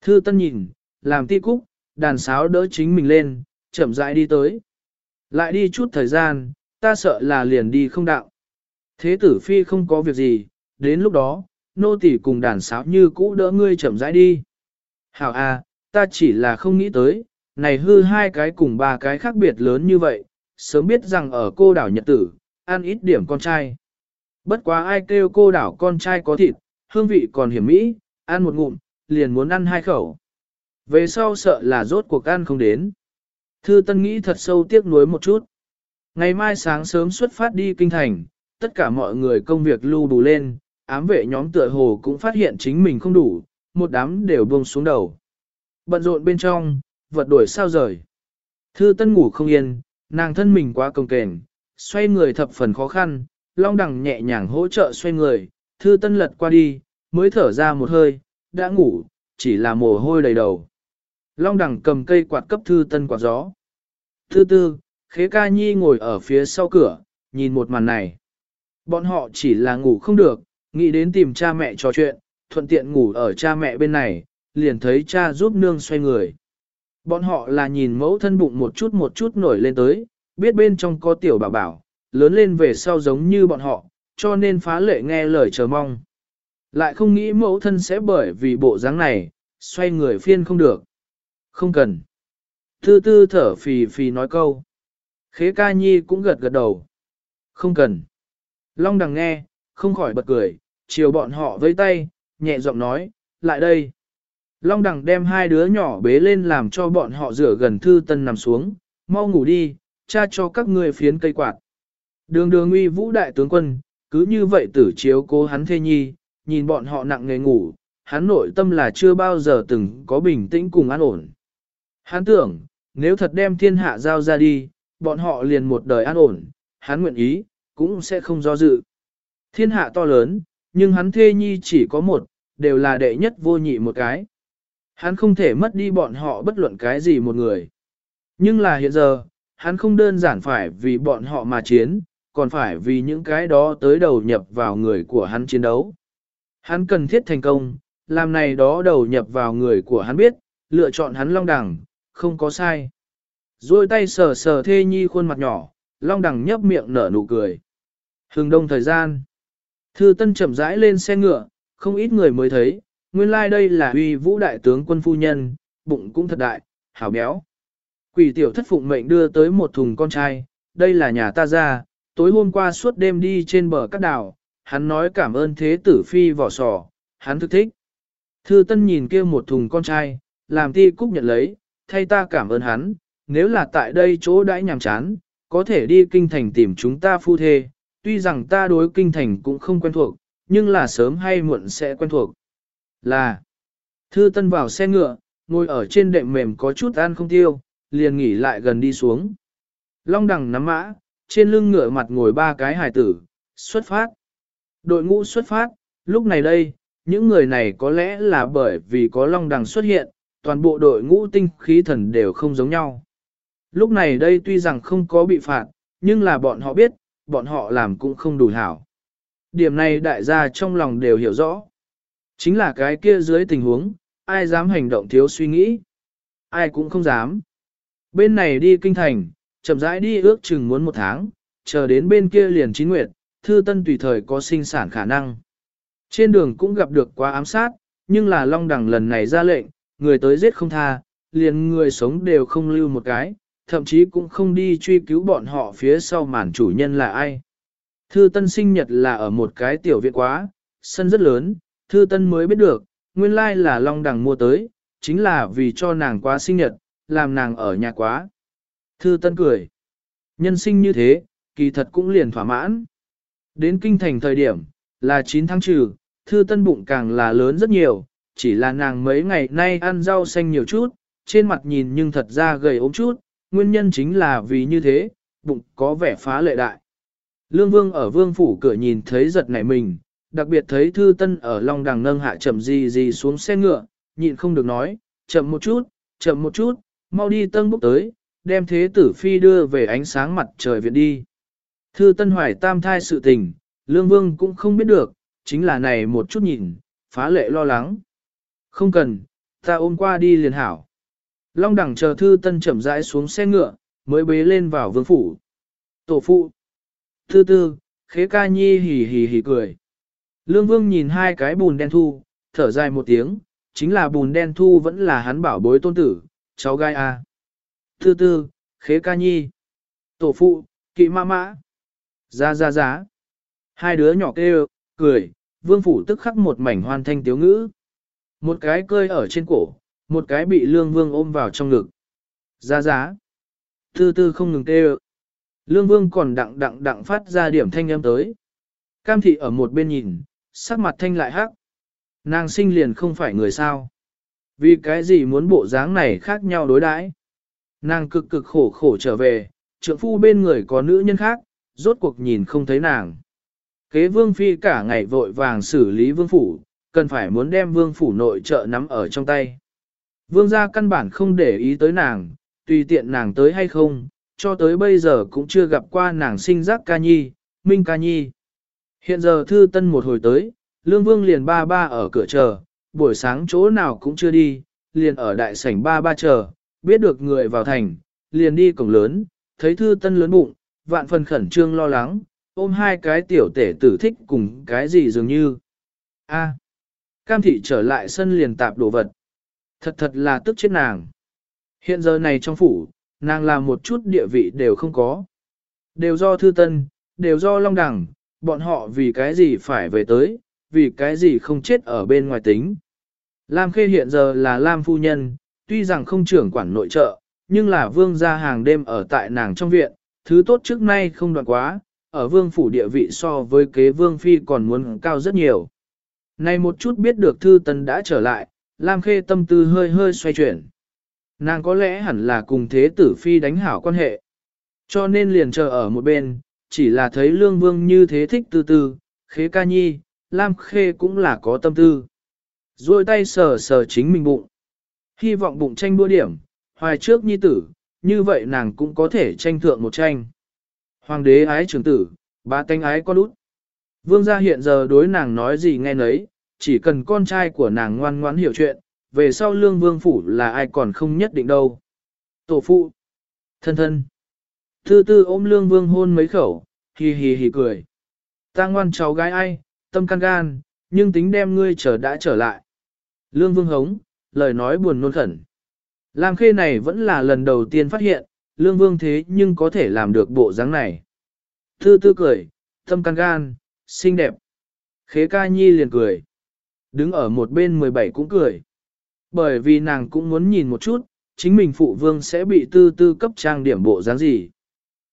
Thư tân nhìn, làm ti cúc, đàn sáo đỡ chính mình lên, chậm rãi đi tới. Lại đi chút thời gian, ta sợ là liền đi không đạo. Thế tử phi không có việc gì, đến lúc đó, nô tỳ cùng đàn sáo như cũ đỡ ngươi chậm rãi đi. Hảo à, ta chỉ là không nghĩ tới, này hư hai cái cùng ba cái khác biệt lớn như vậy, sớm biết rằng ở cô đảo Nhật Tử, ăn ít điểm con trai. Bất quá ai kêu cô đảo con trai có thịt, hương vị còn hiểm mỹ, ăn một ngụm, liền muốn ăn hai khẩu. Về sau sợ là rốt cuộc ăn không đến. Thư Tân nghĩ thật sâu tiếc nuối một chút. Ngày mai sáng sớm xuất phát đi kinh thành, tất cả mọi người công việc lưu đủ lên, ám vệ nhóm tựa hồ cũng phát hiện chính mình không đủ, một đám đều buông xuống đầu. Bận rộn bên trong, vật đuổi sao rời. Thư Tân ngủ không yên, nàng thân mình quá công kềnh, xoay người thập phần khó khăn, long đằng nhẹ nhàng hỗ trợ xoay người, thư tân lật qua đi, mới thở ra một hơi, đã ngủ, chỉ là mồ hôi đầy đầu. Long đằng cầm cây quạt cấp thư tân quạt gió. Thư tư, khế ca nhi ngồi ở phía sau cửa, nhìn một màn này. Bọn họ chỉ là ngủ không được, nghĩ đến tìm cha mẹ trò chuyện, thuận tiện ngủ ở cha mẹ bên này, liền thấy cha giúp nương xoay người. Bọn họ là nhìn mẫu thân bụng một chút một chút nổi lên tới, biết bên trong có tiểu bảo bảo, lớn lên về sau giống như bọn họ, cho nên phá lệ nghe lời chờ mong. Lại không nghĩ mẫu thân sẽ bởi vì bộ dáng này, xoay người phiên không được. Không cần. Tư tư thở phì phì nói câu. Khế ca nhi cũng gật gật đầu. Không cần. Long đằng nghe, không khỏi bật cười, chiều bọn họ với tay, nhẹ giọng nói, lại đây. Long đằng đem hai đứa nhỏ bế lên làm cho bọn họ rửa gần thư tân nằm xuống, mau ngủ đi, cha cho các ngươi phiến cây quạt. Đường đường uy vũ đại tướng quân, cứ như vậy tử chiếu cố hắn thê nhi, nhìn bọn họ nặng nề ngủ, hắn nội tâm là chưa bao giờ từng có bình tĩnh cùng an ổn. Hắn tưởng, nếu thật đem thiên hạ giao ra đi, bọn họ liền một đời an ổn, hắn nguyện ý, cũng sẽ không do dự. Thiên hạ to lớn, nhưng hắn thê nhi chỉ có một, đều là đệ nhất vô nhị một cái. Hắn không thể mất đi bọn họ bất luận cái gì một người. Nhưng là hiện giờ, hắn không đơn giản phải vì bọn họ mà chiến, còn phải vì những cái đó tới đầu nhập vào người của hắn chiến đấu. Hắn cần thiết thành công, làm này đó đầu nhập vào người của hắn biết, lựa chọn hắn long đẳng, không có sai. Rồi tay sờ sờ thê nhi khuôn mặt nhỏ, long đẳng nhấp miệng nở nụ cười. Hừng đông thời gian. Thư Tân chậm rãi lên xe ngựa, không ít người mới thấy, nguyên lai like đây là uy vũ đại tướng quân phu nhân, bụng cũng thật đại, hảo béo. Quỷ tiểu thất phụng mệnh đưa tới một thùng con trai, đây là nhà ta ra, tối hôm qua suốt đêm đi trên bờ các đảo, hắn nói cảm ơn thế tử phi vỏ sò, hắn thực thích. Thư Tân nhìn kia một thùng con trai, làm ti cúc nhận lấy, thay ta cảm ơn hắn, nếu là tại đây chỗ đãi nhàm chán, có thể đi kinh thành tìm chúng ta phu thê, tuy rằng ta đối kinh thành cũng không quen thuộc, nhưng là sớm hay muộn sẽ quen thuộc. Là, thư tân vào xe ngựa, ngồi ở trên đệm mềm có chút ăn không tiêu, liền nghỉ lại gần đi xuống. Long đằng nắm mã, trên lưng ngựa mặt ngồi ba cái hài tử, xuất phát. Đội ngũ xuất phát, lúc này đây, những người này có lẽ là bởi vì có long đằng xuất hiện, toàn bộ đội ngũ tinh khí thần đều không giống nhau. Lúc này đây tuy rằng không có bị phạt, nhưng là bọn họ biết, bọn họ làm cũng không đủ hảo. Điểm này đại gia trong lòng đều hiểu rõ. Chính là cái kia dưới tình huống, ai dám hành động thiếu suy nghĩ. Ai cũng không dám. Bên này đi kinh thành, chậm rãi đi ước chừng muốn một tháng, chờ đến bên kia liền chín nguyệt, thư tân tùy thời có sinh sản khả năng. Trên đường cũng gặp được quá ám sát, nhưng là long đẳng lần này ra lệnh, người tới giết không tha, liền người sống đều không lưu một cái, thậm chí cũng không đi truy cứu bọn họ phía sau màn chủ nhân là ai. Thư Tân sinh nhật là ở một cái tiểu viện quá, sân rất lớn, Thư Tân mới biết được, nguyên lai là Long Đằng mua tới, chính là vì cho nàng quá sinh nhật, làm nàng ở nhà quá. Thư Tân cười. Nhân sinh như thế, kỳ thật cũng liền thỏa mãn. Đến kinh thành thời điểm, là 9 tháng trừ, Thư Tân bụng càng là lớn rất nhiều, chỉ là nàng mấy ngày nay ăn rau xanh nhiều chút, trên mặt nhìn nhưng thật ra gầy ốm chút, nguyên nhân chính là vì như thế, bụng có vẻ phá lệ đại. Lương Vương ở vương phủ cửa nhìn thấy giật nảy mình, đặc biệt thấy Thư Tân ở Long Đằng nâng hạ chậm gì gì xuống xe ngựa, nhịn không được nói, chậm một chút, chậm một chút, mau đi tân bốc tới, đem thế tử phi đưa về ánh sáng mặt trời viện đi. Thư Tân hoài tam thai sự tình, Lương Vương cũng không biết được, chính là này một chút nhìn, phá lệ lo lắng. Không cần, ta ôm qua đi liền hảo. Long đẳng chờ thư tân chậm rãi xuống xe ngựa, mới bế lên vào vương phủ. Tổ phụ. Thư tư, khế ca nhi hì hì hì cười. Lương vương nhìn hai cái bùn đen thu, thở dài một tiếng, chính là bùn đen thu vẫn là hắn bảo bối tôn tử, cháu gai a. À. Thư tư, khế ca nhi. Tổ phụ, kỵ ma mã. Ra ra giá. Hai đứa nhỏ kêu, cười, vương phủ tức khắc một mảnh hoàn thanh tiếu ngữ. Một cái cơi ở trên cổ, một cái bị lương vương ôm vào trong ngực. Gia giá. Tư tư không ngừng tê Lương vương còn đặng đặng đặng phát ra điểm thanh âm tới. Cam thị ở một bên nhìn, sắc mặt thanh lại hắc. Nàng sinh liền không phải người sao. Vì cái gì muốn bộ dáng này khác nhau đối đãi? Nàng cực cực khổ khổ trở về, trượng phu bên người có nữ nhân khác, rốt cuộc nhìn không thấy nàng. Kế vương phi cả ngày vội vàng xử lý vương phủ, cần phải muốn đem vương phủ nội trợ nắm ở trong tay. Vương gia căn bản không để ý tới nàng, tùy tiện nàng tới hay không, cho tới bây giờ cũng chưa gặp qua nàng sinh giác ca nhi, minh ca nhi. Hiện giờ thư tân một hồi tới, lương vương liền ba ba ở cửa chờ, buổi sáng chỗ nào cũng chưa đi, liền ở đại sảnh ba ba chờ, biết được người vào thành, liền đi cổng lớn, thấy thư tân lớn bụng, vạn phần khẩn trương lo lắng, ôm hai cái tiểu tể tử thích cùng cái gì dường như. A. cam thị trở lại sân liền tạp đồ vật. Thật thật là tức chết nàng. Hiện giờ này trong phủ, nàng làm một chút địa vị đều không có. Đều do thư tân, đều do long đẳng, bọn họ vì cái gì phải về tới, vì cái gì không chết ở bên ngoài tính. Lam Khê hiện giờ là Lam Phu Nhân, tuy rằng không trưởng quản nội trợ, nhưng là vương gia hàng đêm ở tại nàng trong viện, thứ tốt trước nay không đoạn quá, ở vương phủ địa vị so với kế vương phi còn muốn cao rất nhiều. Này một chút biết được thư tân đã trở lại, Lam Khê tâm tư hơi hơi xoay chuyển. Nàng có lẽ hẳn là cùng thế tử phi đánh hảo quan hệ. Cho nên liền chờ ở một bên, chỉ là thấy lương vương như thế thích từ từ khế ca nhi, Lam Khê cũng là có tâm tư. Rồi tay sờ sờ chính mình bụng. Hy vọng bụng tranh đua điểm, hoài trước nhi tử, như vậy nàng cũng có thể tranh thượng một tranh. Hoàng đế ái trưởng tử, ba tánh ái con út. Vương gia hiện giờ đối nàng nói gì nghe nấy, chỉ cần con trai của nàng ngoan ngoãn hiểu chuyện, về sau lương vương phủ là ai còn không nhất định đâu. Tổ phụ, thân thân, tư tư ôm lương vương hôn mấy khẩu, hì hì hì cười. Ta ngoan cháu gái ai, tâm can gan, nhưng tính đem ngươi trở đã trở lại. Lương vương hống, lời nói buồn nôn khẩn. Lam khê này vẫn là lần đầu tiên phát hiện, lương vương thế nhưng có thể làm được bộ dáng này. Tư tư cười, tâm can gan, xinh đẹp. Khế ca nhi liền cười. Đứng ở một bên 17 cũng cười. Bởi vì nàng cũng muốn nhìn một chút, chính mình phụ vương sẽ bị tư tư cấp trang điểm bộ dáng gì.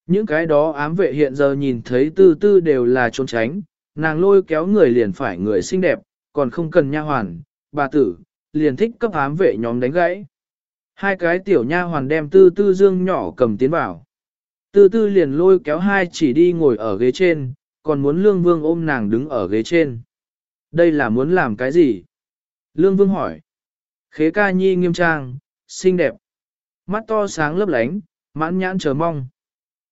Những cái đó ám vệ hiện giờ nhìn thấy tư tư đều là trốn tránh, nàng lôi kéo người liền phải người xinh đẹp, còn không cần nha hoàn, bà tử, liền thích cấp ám vệ nhóm đánh gãy. Hai cái tiểu nha hoàn đem tư tư dương nhỏ cầm tiến vào. Tư tư liền lôi kéo hai chỉ đi ngồi ở ghế trên, còn muốn lương vương ôm nàng đứng ở ghế trên. Đây là muốn làm cái gì? Lương vương hỏi. Khế ca nhi nghiêm trang, xinh đẹp. Mắt to sáng lấp lánh, mãn nhãn chờ mong.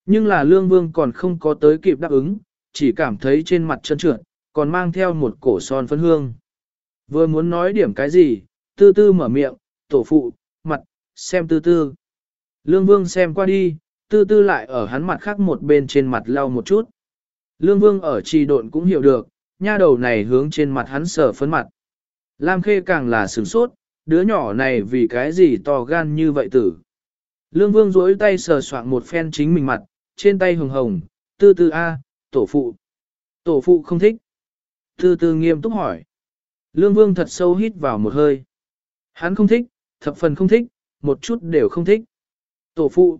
Nhưng là lương vương còn không có tới kịp đáp ứng, chỉ cảm thấy trên mặt chân trượt, còn mang theo một cổ son phấn hương. Vừa muốn nói điểm cái gì, tư tư mở miệng, tổ phụ, mặt, xem tư tư. Lương vương xem qua đi, tư tư lại ở hắn mặt khác một bên trên mặt lau một chút. Lương vương ở trì độn cũng hiểu được, nha đầu này hướng trên mặt hắn sở phấn mặt. Lam khê càng là sửng sốt, đứa nhỏ này vì cái gì to gan như vậy tử. Lương vương duỗi tay sờ soạn một phen chính mình mặt, trên tay hồng hồng, tư tư A, tổ phụ. Tổ phụ không thích. Tư tư nghiêm túc hỏi. Lương vương thật sâu hít vào một hơi. Hắn không thích, thập phần không thích, một chút đều không thích. Tổ phụ.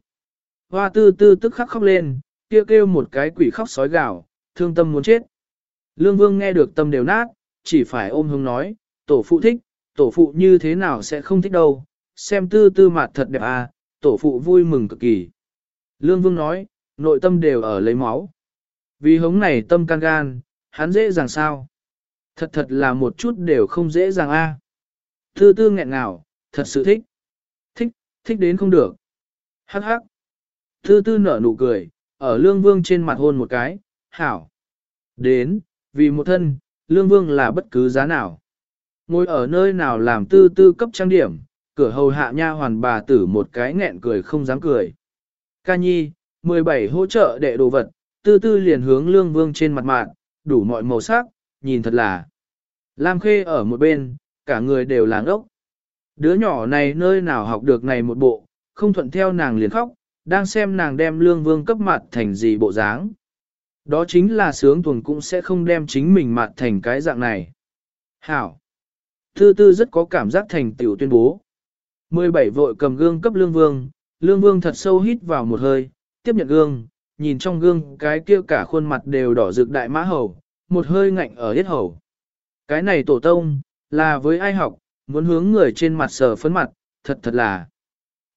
Hoa tư tư tức khắc khóc lên, kêu kêu một cái quỷ khóc sói gào, thương tâm muốn chết. Lương vương nghe được tâm đều nát, chỉ phải ôm hông nói, tổ phụ thích, tổ phụ như thế nào sẽ không thích đâu, xem tư tư mặt thật đẹp à, tổ phụ vui mừng cực kỳ. Lương vương nói, nội tâm đều ở lấy máu. Vì hống này tâm can gan, hắn dễ dàng sao? Thật thật là một chút đều không dễ dàng a. À. Tư tư nghẹn ngào, thật sự thích. Thích, thích đến không được. Hắc hắc. Tư tư nở nụ cười, ở lương vương trên mặt hôn một cái, hảo. Đến, vì một thân, lương vương là bất cứ giá nào. Ngồi ở nơi nào làm tư tư cấp trang điểm, cửa hầu hạ nha hoàn bà tử một cái nghẹn cười không dám cười. Ca nhi, 17 hỗ trợ đệ đồ vật, tư tư liền hướng lương vương trên mặt mạng, đủ mọi màu sắc, nhìn thật là. Lam khê ở một bên, cả người đều làng ốc. Đứa nhỏ này nơi nào học được này một bộ, không thuận theo nàng liền khóc, đang xem nàng đem lương vương cấp mặt thành gì bộ dáng. Đó chính là sướng tuần cũng sẽ không đem chính mình mặt thành cái dạng này. Hảo! Tư tư rất có cảm giác thành tiểu tuyên bố. 17 vội cầm gương cấp lương vương, lương vương thật sâu hít vào một hơi, tiếp nhận gương, nhìn trong gương cái kia cả khuôn mặt đều đỏ rực đại mã hầu, một hơi ngạnh ở hết hầu. Cái này tổ tông, là với ai học, muốn hướng người trên mặt sờ phấn mặt, thật thật là.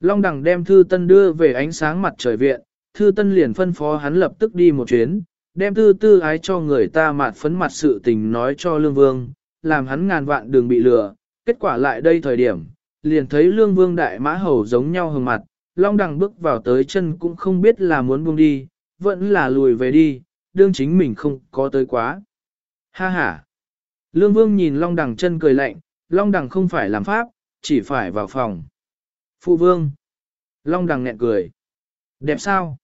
Long đẳng đem thư tân đưa về ánh sáng mặt trời viện, thư tân liền phân phó hắn lập tức đi một chuyến, đem tư tư ái cho người ta mặt phấn mặt sự tình nói cho lương vương, làm hắn ngàn vạn đường bị lừa, kết quả lại đây thời điểm, liền thấy lương vương đại mã hầu giống nhau hừng mặt, long đằng bước vào tới chân cũng không biết là muốn buông đi, vẫn là lùi về đi, đương chính mình không có tới quá. Ha ha! Lương vương nhìn long đằng chân cười lạnh, long đằng không phải làm pháp, chỉ phải vào phòng. Phụ vương! Long đằng nghẹn cười. Đẹp sao?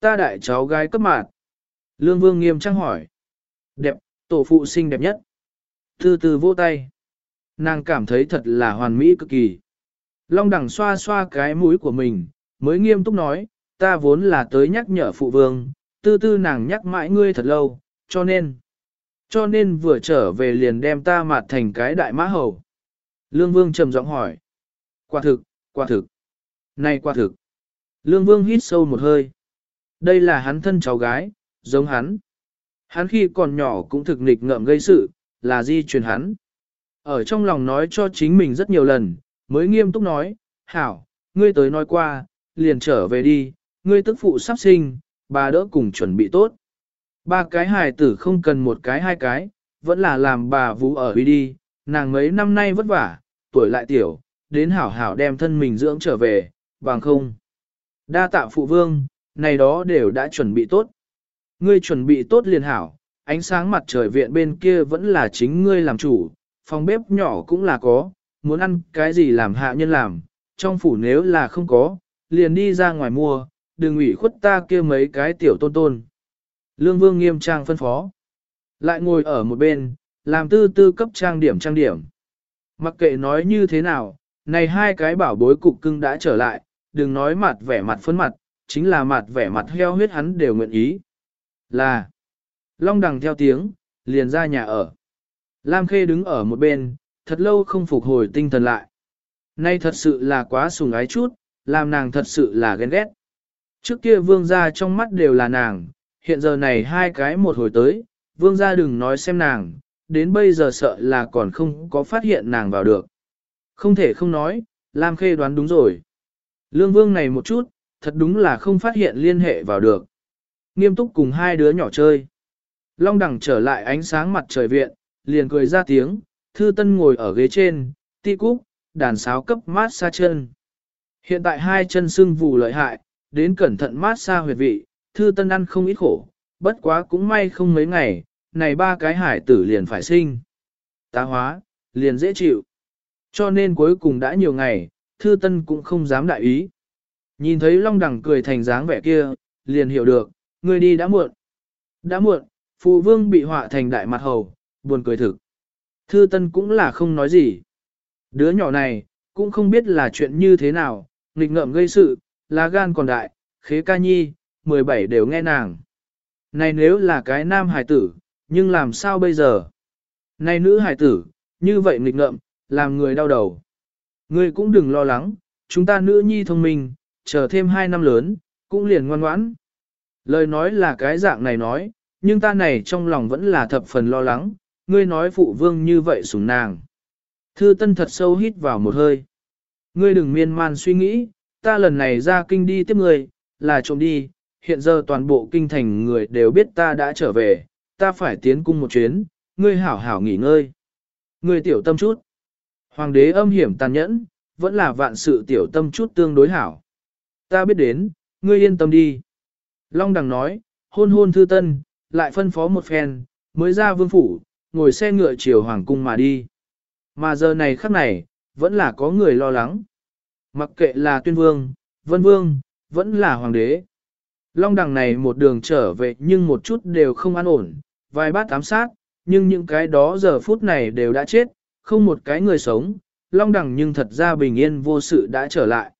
ta đại cháu gái cấp mạt. Lương Vương nghiêm trang hỏi. Đẹp, tổ phụ xinh đẹp nhất. Từ từ vô tay. Nàng cảm thấy thật là hoàn mỹ cực kỳ. Long đẳng xoa xoa cái mũi của mình, mới nghiêm túc nói, ta vốn là tới nhắc nhở phụ vương, tư tư nàng nhắc mãi ngươi thật lâu, cho nên, cho nên vừa trở về liền đem ta mạt thành cái đại mã hầu. Lương Vương trầm giọng hỏi, quả thực, quả thực, này quả thực. Lương Vương hít sâu một hơi. Đây là hắn thân cháu gái, giống hắn. Hắn khi còn nhỏ cũng thực nghịch ngợm gây sự, là di truyền hắn. Ở trong lòng nói cho chính mình rất nhiều lần, mới nghiêm túc nói, hảo, ngươi tới nói qua, liền trở về đi, ngươi tức phụ sắp sinh, bà đỡ cùng chuẩn bị tốt. Ba cái hài tử không cần một cái hai cái, vẫn là làm bà vũ ở huy đi, nàng mấy năm nay vất vả, tuổi lại tiểu, đến hảo hảo đem thân mình dưỡng trở về, bằng không. Đa tạ phụ vương, này đó đều đã chuẩn bị tốt. Ngươi chuẩn bị tốt liền hảo, ánh sáng mặt trời viện bên kia vẫn là chính ngươi làm chủ, phòng bếp nhỏ cũng là có, muốn ăn cái gì làm hạ nhân làm, trong phủ nếu là không có, liền đi ra ngoài mua, đừng ủy khuất ta kia mấy cái tiểu tôn tôn. Lương Vương nghiêm trang phân phó. Lại ngồi ở một bên, làm tư tư cấp trang điểm trang điểm. Mặc kệ nói như thế nào, này hai cái bảo bối cục cưng đã trở lại, đừng nói mặt vẻ mặt phấn mặt, chính là mặt vẻ mặt heo huyết hắn đều nguyện ý. Là, Long đằng theo tiếng, liền ra nhà ở. Lam Khê đứng ở một bên, thật lâu không phục hồi tinh thần lại. Nay thật sự là quá sùng ái chút, làm nàng thật sự là ghen ghét. Trước kia vương gia trong mắt đều là nàng, hiện giờ này hai cái một hồi tới, vương gia đừng nói xem nàng, đến bây giờ sợ là còn không có phát hiện nàng vào được. Không thể không nói, Lam Khê đoán đúng rồi. Lương vương này một chút, thật đúng là không phát hiện liên hệ vào được. Nghiêm túc cùng hai đứa nhỏ chơi. Long đẳng trở lại ánh sáng mặt trời viện, liền cười ra tiếng, thư tân ngồi ở ghế trên, ti cúc, đàn sáo cấp mát xa chân. Hiện tại hai chân sưng vù lợi hại, đến cẩn thận mát xa huyệt vị, thư tân ăn không ít khổ, bất quá cũng may không mấy ngày, này ba cái hải tử liền phải sinh. Tá hóa, liền dễ chịu. Cho nên cuối cùng đã nhiều ngày, thư tân cũng không dám đại ý. Nhìn thấy Long Đằng cười thành dáng vẻ kia, liền hiểu được, người đi đã muộn. Đã muộn, phụ vương bị họa thành đại mặt hầu, buồn cười thực. Thư tân cũng là không nói gì. Đứa nhỏ này, cũng không biết là chuyện như thế nào, nghịch ngợm gây sự, lá gan còn đại, khế ca nhi, 17 đều nghe nàng. Này nếu là cái nam hài tử, nhưng làm sao bây giờ? Này nữ hài tử, như vậy nghịch ngợm, làm người đau đầu. Ngươi cũng đừng lo lắng, chúng ta nữ nhi thông minh, chờ thêm 2 năm lớn, cũng liền ngoan ngoãn. Lời nói là cái dạng này nói, nhưng ta này trong lòng vẫn là thập phần lo lắng, ngươi nói phụ vương như vậy sủng nàng. Thư tân thật sâu hít vào một hơi. Ngươi đừng miên man suy nghĩ, ta lần này ra kinh đi tiếp ngươi, là trộm đi, hiện giờ toàn bộ kinh thành người đều biết ta đã trở về, ta phải tiến cung một chuyến, ngươi hảo hảo nghỉ ngơi. Ngươi tiểu tâm chút. Hoàng đế âm hiểm tàn nhẫn, vẫn là vạn sự tiểu tâm chút tương đối hảo. Ta biết đến, ngươi yên tâm đi. Long đằng nói, hôn hôn thư tân, lại phân phó một phen, mới ra vương phủ, ngồi xe ngựa chiều hoàng cung mà đi. Mà giờ này khắc này, vẫn là có người lo lắng. Mặc kệ là tuyên vương, vân vương, vẫn là hoàng đế. Long đằng này một đường trở về nhưng một chút đều không an ổn, vài bát ám sát, nhưng những cái đó giờ phút này đều đã chết, không một cái người sống, Long đằng nhưng thật ra bình yên vô sự đã trở lại.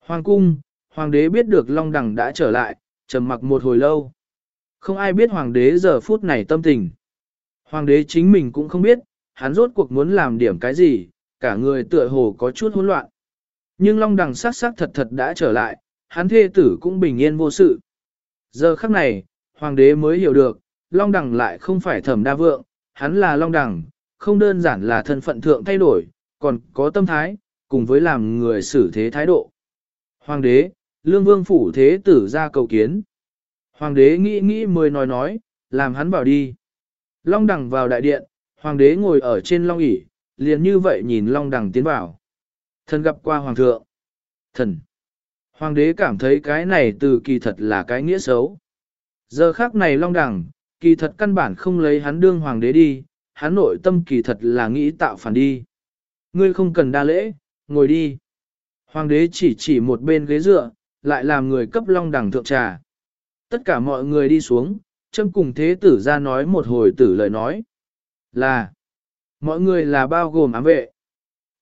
Hoàng cung, hoàng đế biết được Long đằng đã trở lại, trầm mặc một hồi lâu. Không ai biết hoàng đế giờ phút này tâm tình. Hoàng đế chính mình cũng không biết, hắn rốt cuộc muốn làm điểm cái gì, cả người tựa hồ có chút hỗn loạn. Nhưng Long Đằng sát sát thật thật đã trở lại, hắn thê tử cũng bình yên vô sự. Giờ khắc này, hoàng đế mới hiểu được, Long Đằng lại không phải thẩm đa vượng, hắn là Long Đằng, không đơn giản là thân phận thượng thay đổi, còn có tâm thái, cùng với làm người xử thế thái độ. Hoàng đế, lương vương phủ thế tử ra cầu kiến. Hoàng đế nghĩ nghĩ mới nói nói, làm hắn bảo đi. Long đằng vào đại điện, hoàng đế ngồi ở trên long ỷ liền như vậy nhìn long đằng tiến vào. Thần gặp qua hoàng thượng. Thần. Hoàng đế cảm thấy cái này từ kỳ thật là cái nghĩa xấu. Giờ khác này long đằng, kỳ thật căn bản không lấy hắn đương hoàng đế đi, hắn nội tâm kỳ thật là nghĩ tạo phản đi. Ngươi không cần đa lễ, ngồi đi. Hoàng đế chỉ chỉ một bên ghế dựa, lại làm người cấp long đằng thượng trà. Tất cả mọi người đi xuống, châm cùng thế tử ra nói một hồi tử lời nói. Là, mọi người là bao gồm ám vệ.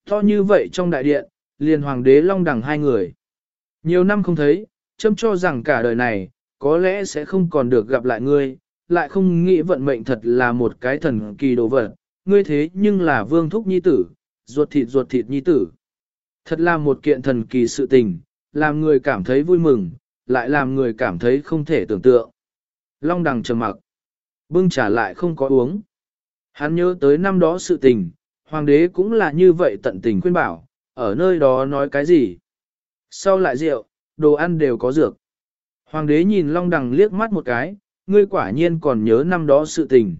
To như vậy trong đại điện, liền hoàng đế long đẳng hai người. Nhiều năm không thấy, châm cho rằng cả đời này, có lẽ sẽ không còn được gặp lại ngươi, lại không nghĩ vận mệnh thật là một cái thần kỳ đồ vật, ngươi thế nhưng là vương thúc nhi tử, ruột thịt ruột thịt nhi tử. Thật là một kiện thần kỳ sự tình, làm người cảm thấy vui mừng, lại làm người cảm thấy không thể tưởng tượng. Long đằng trầm mặc, bưng trả lại không có uống. Hắn nhớ tới năm đó sự tình, hoàng đế cũng là như vậy tận tình khuyên bảo, ở nơi đó nói cái gì. Sau lại rượu, đồ ăn đều có dược. Hoàng đế nhìn Long Đằng liếc mắt một cái, ngươi quả nhiên còn nhớ năm đó sự tình.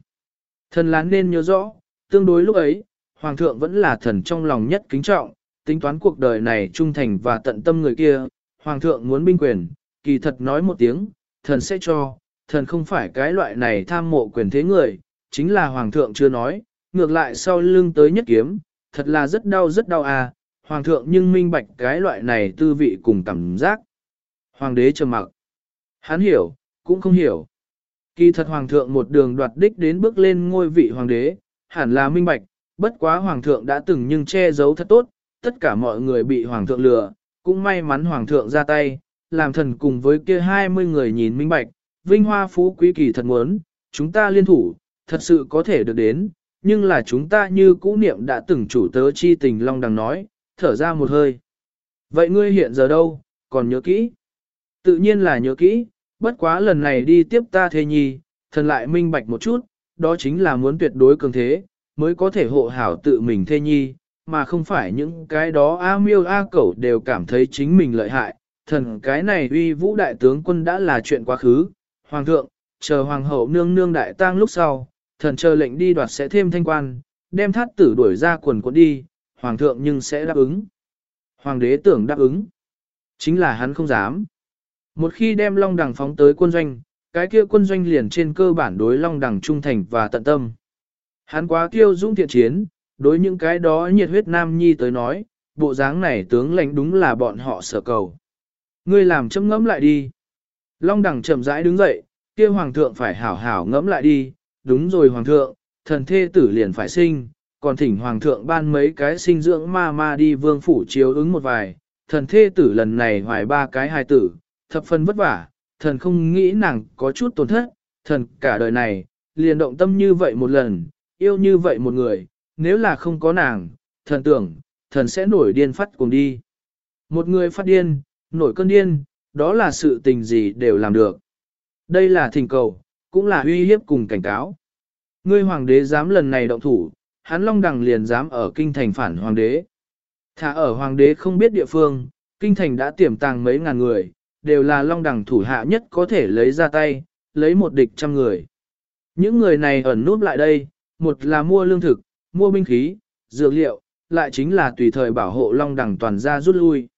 Thần lán nên nhớ rõ, tương đối lúc ấy, Hoàng thượng vẫn là thần trong lòng nhất kính trọng, tính toán cuộc đời này trung thành và tận tâm người kia, Hoàng thượng muốn binh quyền, kỳ thật nói một tiếng, thần sẽ cho, thần không phải cái loại này tham mộ quyền thế người, chính là Hoàng thượng chưa nói, ngược lại sau lưng tới nhất kiếm, thật là rất đau rất đau à, Hoàng thượng nhưng minh bạch cái loại này tư vị cùng cảm giác. Hoàng đế trầm mặc. Hắn hiểu, cũng không hiểu. Kỳ thật hoàng thượng một đường đoạt đích đến bước lên ngôi vị hoàng đế, hẳn là minh bạch, bất quá hoàng thượng đã từng nhưng che giấu thật tốt, tất cả mọi người bị hoàng thượng lừa, cũng may mắn hoàng thượng ra tay, làm thần cùng với kia 20 người nhìn minh bạch, vinh hoa phú quý kỳ thật muốn, chúng ta liên thủ, thật sự có thể được đến, nhưng là chúng ta như cũ niệm đã từng chủ tớ chi tình long đằng nói, thở ra một hơi. Vậy ngươi hiện giờ đâu, còn nhớ kỹ? Tự nhiên là nhớ kỹ, bất quá lần này đi tiếp ta thế nhi, thần lại minh bạch một chút, đó chính là muốn tuyệt đối cường thế, mới có thể hộ hảo tự mình thế nhi, mà không phải những cái đó A miêu A cẩu đều cảm thấy chính mình lợi hại. Thần cái này uy vũ đại tướng quân đã là chuyện quá khứ, hoàng thượng, chờ hoàng hậu nương nương đại tang lúc sau, thần chờ lệnh đi đoạt sẽ thêm thanh quan, đem thát tử đuổi ra quần quần đi, hoàng thượng nhưng sẽ đáp ứng. Hoàng đế tưởng đáp ứng, chính là hắn không dám. Một khi đem Long Đằng phóng tới quân doanh, cái kia quân doanh liền trên cơ bản đối Long Đằng trung thành và tận tâm. Hắn quá kiêu dũng thiện chiến, đối những cái đó nhiệt huyết nam nhi tới nói, bộ dáng này tướng lãnh đúng là bọn họ sở cầu. Ngươi làm chấm ngẫm lại đi. Long đẳng chậm rãi đứng dậy, kia hoàng thượng phải hảo hảo ngẫm lại đi, đúng rồi hoàng thượng, thần thê tử liền phải sinh, còn thỉnh hoàng thượng ban mấy cái sinh dưỡng ma ma đi vương phủ chiếu ứng một vài, thần thê tử lần này hoài ba cái hài tử, thập phần vất vả, thần không nghĩ nàng có chút tổn thất, thần cả đời này, liền động tâm như vậy một lần, yêu như vậy một người, nếu là không có nàng, thần tưởng, thần sẽ nổi điên phát cùng đi. Một người phát điên, nổi cơn điên, đó là sự tình gì đều làm được. Đây là thỉnh cầu, cũng là uy hiếp cùng cảnh cáo. Ngươi hoàng đế dám lần này động thủ, hắn long đằng liền dám ở kinh thành phản hoàng đế. Thả ở hoàng đế không biết địa phương, kinh thành đã tiềm tàng mấy ngàn người, đều là long đẳng thủ hạ nhất có thể lấy ra tay, lấy một địch trăm người. Những người này ẩn núp lại đây, một là mua lương thực, mua binh khí, dược liệu, lại chính là tùy thời bảo hộ long đẳng toàn ra rút lui.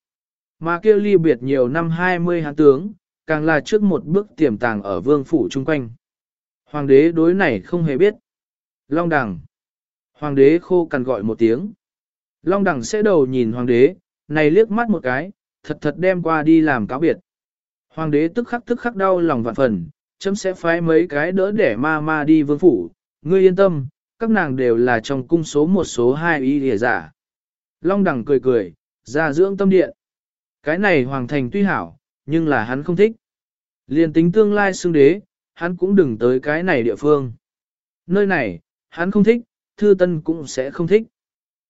Mà kia ly biệt nhiều năm 20 hán tướng, càng là trước một bước tiềm tàng ở vương phủ chung quanh. Hoàng đế đối này không hề biết. Long đẳng. Hoàng đế khô cằn gọi một tiếng. Long đẳng sẽ đầu nhìn hoàng đế, này liếc mắt một cái, thật thật đem qua đi làm cáo biệt. Hoàng đế tức khắc tức khắc đau lòng vạn phần, chấm sẽ phái mấy cái đỡ để ma ma đi vương phủ, ngươi yên tâm, các nàng đều là trong cung số một số hai y địa giả. Long đẳng cười cười, ra dưỡng tâm điện. Cái này hoàng thành tuy hảo, nhưng là hắn không thích. Liên tính tương lai xương đế, hắn cũng đừng tới cái này địa phương. Nơi này, hắn không thích, thư tân cũng sẽ không thích.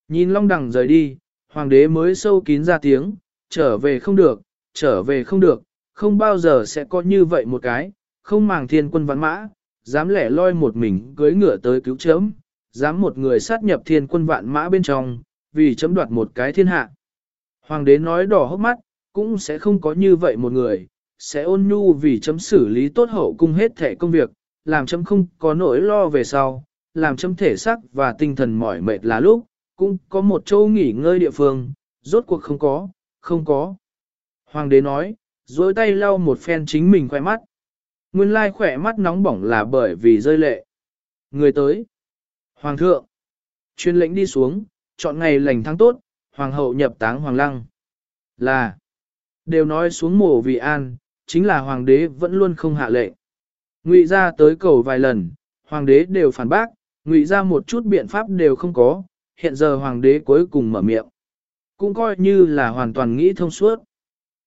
Nhìn long đẳng rời đi, hoàng đế mới sâu kín ra tiếng, trở về không được, trở về không được, không bao giờ sẽ có như vậy một cái, không màng thiên quân vạn mã, dám lẻ loi một mình cưới ngựa tới cứu chấm, dám một người sát nhập thiên quân vạn mã bên trong, vì chấm đoạt một cái thiên hạ. Hoàng đế nói đỏ hốc mắt, cũng sẽ không có như vậy một người, sẽ ôn nhu vì chấm xử lý tốt hậu cung hết thể công việc, làm chấm không có nỗi lo về sau, làm chấm thể xác và tinh thần mỏi mệt là lúc, cũng có một chỗ nghỉ ngơi địa phương, rốt cuộc không có, không có. Hoàng đế nói, dối tay lau một phen chính mình khỏe mắt. Nguyên lai khỏe mắt nóng bỏng là bởi vì rơi lệ. Người tới. Hoàng thượng. Chuyên lệnh đi xuống, chọn ngày lành tháng tốt, hoàng hậu nhập táng hoàng lăng. Là. Đều nói xuống mộ vì an, chính là hoàng đế vẫn luôn không hạ lệnh. Ngụy ra tới cầu vài lần, hoàng đế đều phản bác, ngụy ra một chút biện pháp đều không có, hiện giờ hoàng đế cuối cùng mở miệng. Cũng coi như là hoàn toàn nghĩ thông suốt.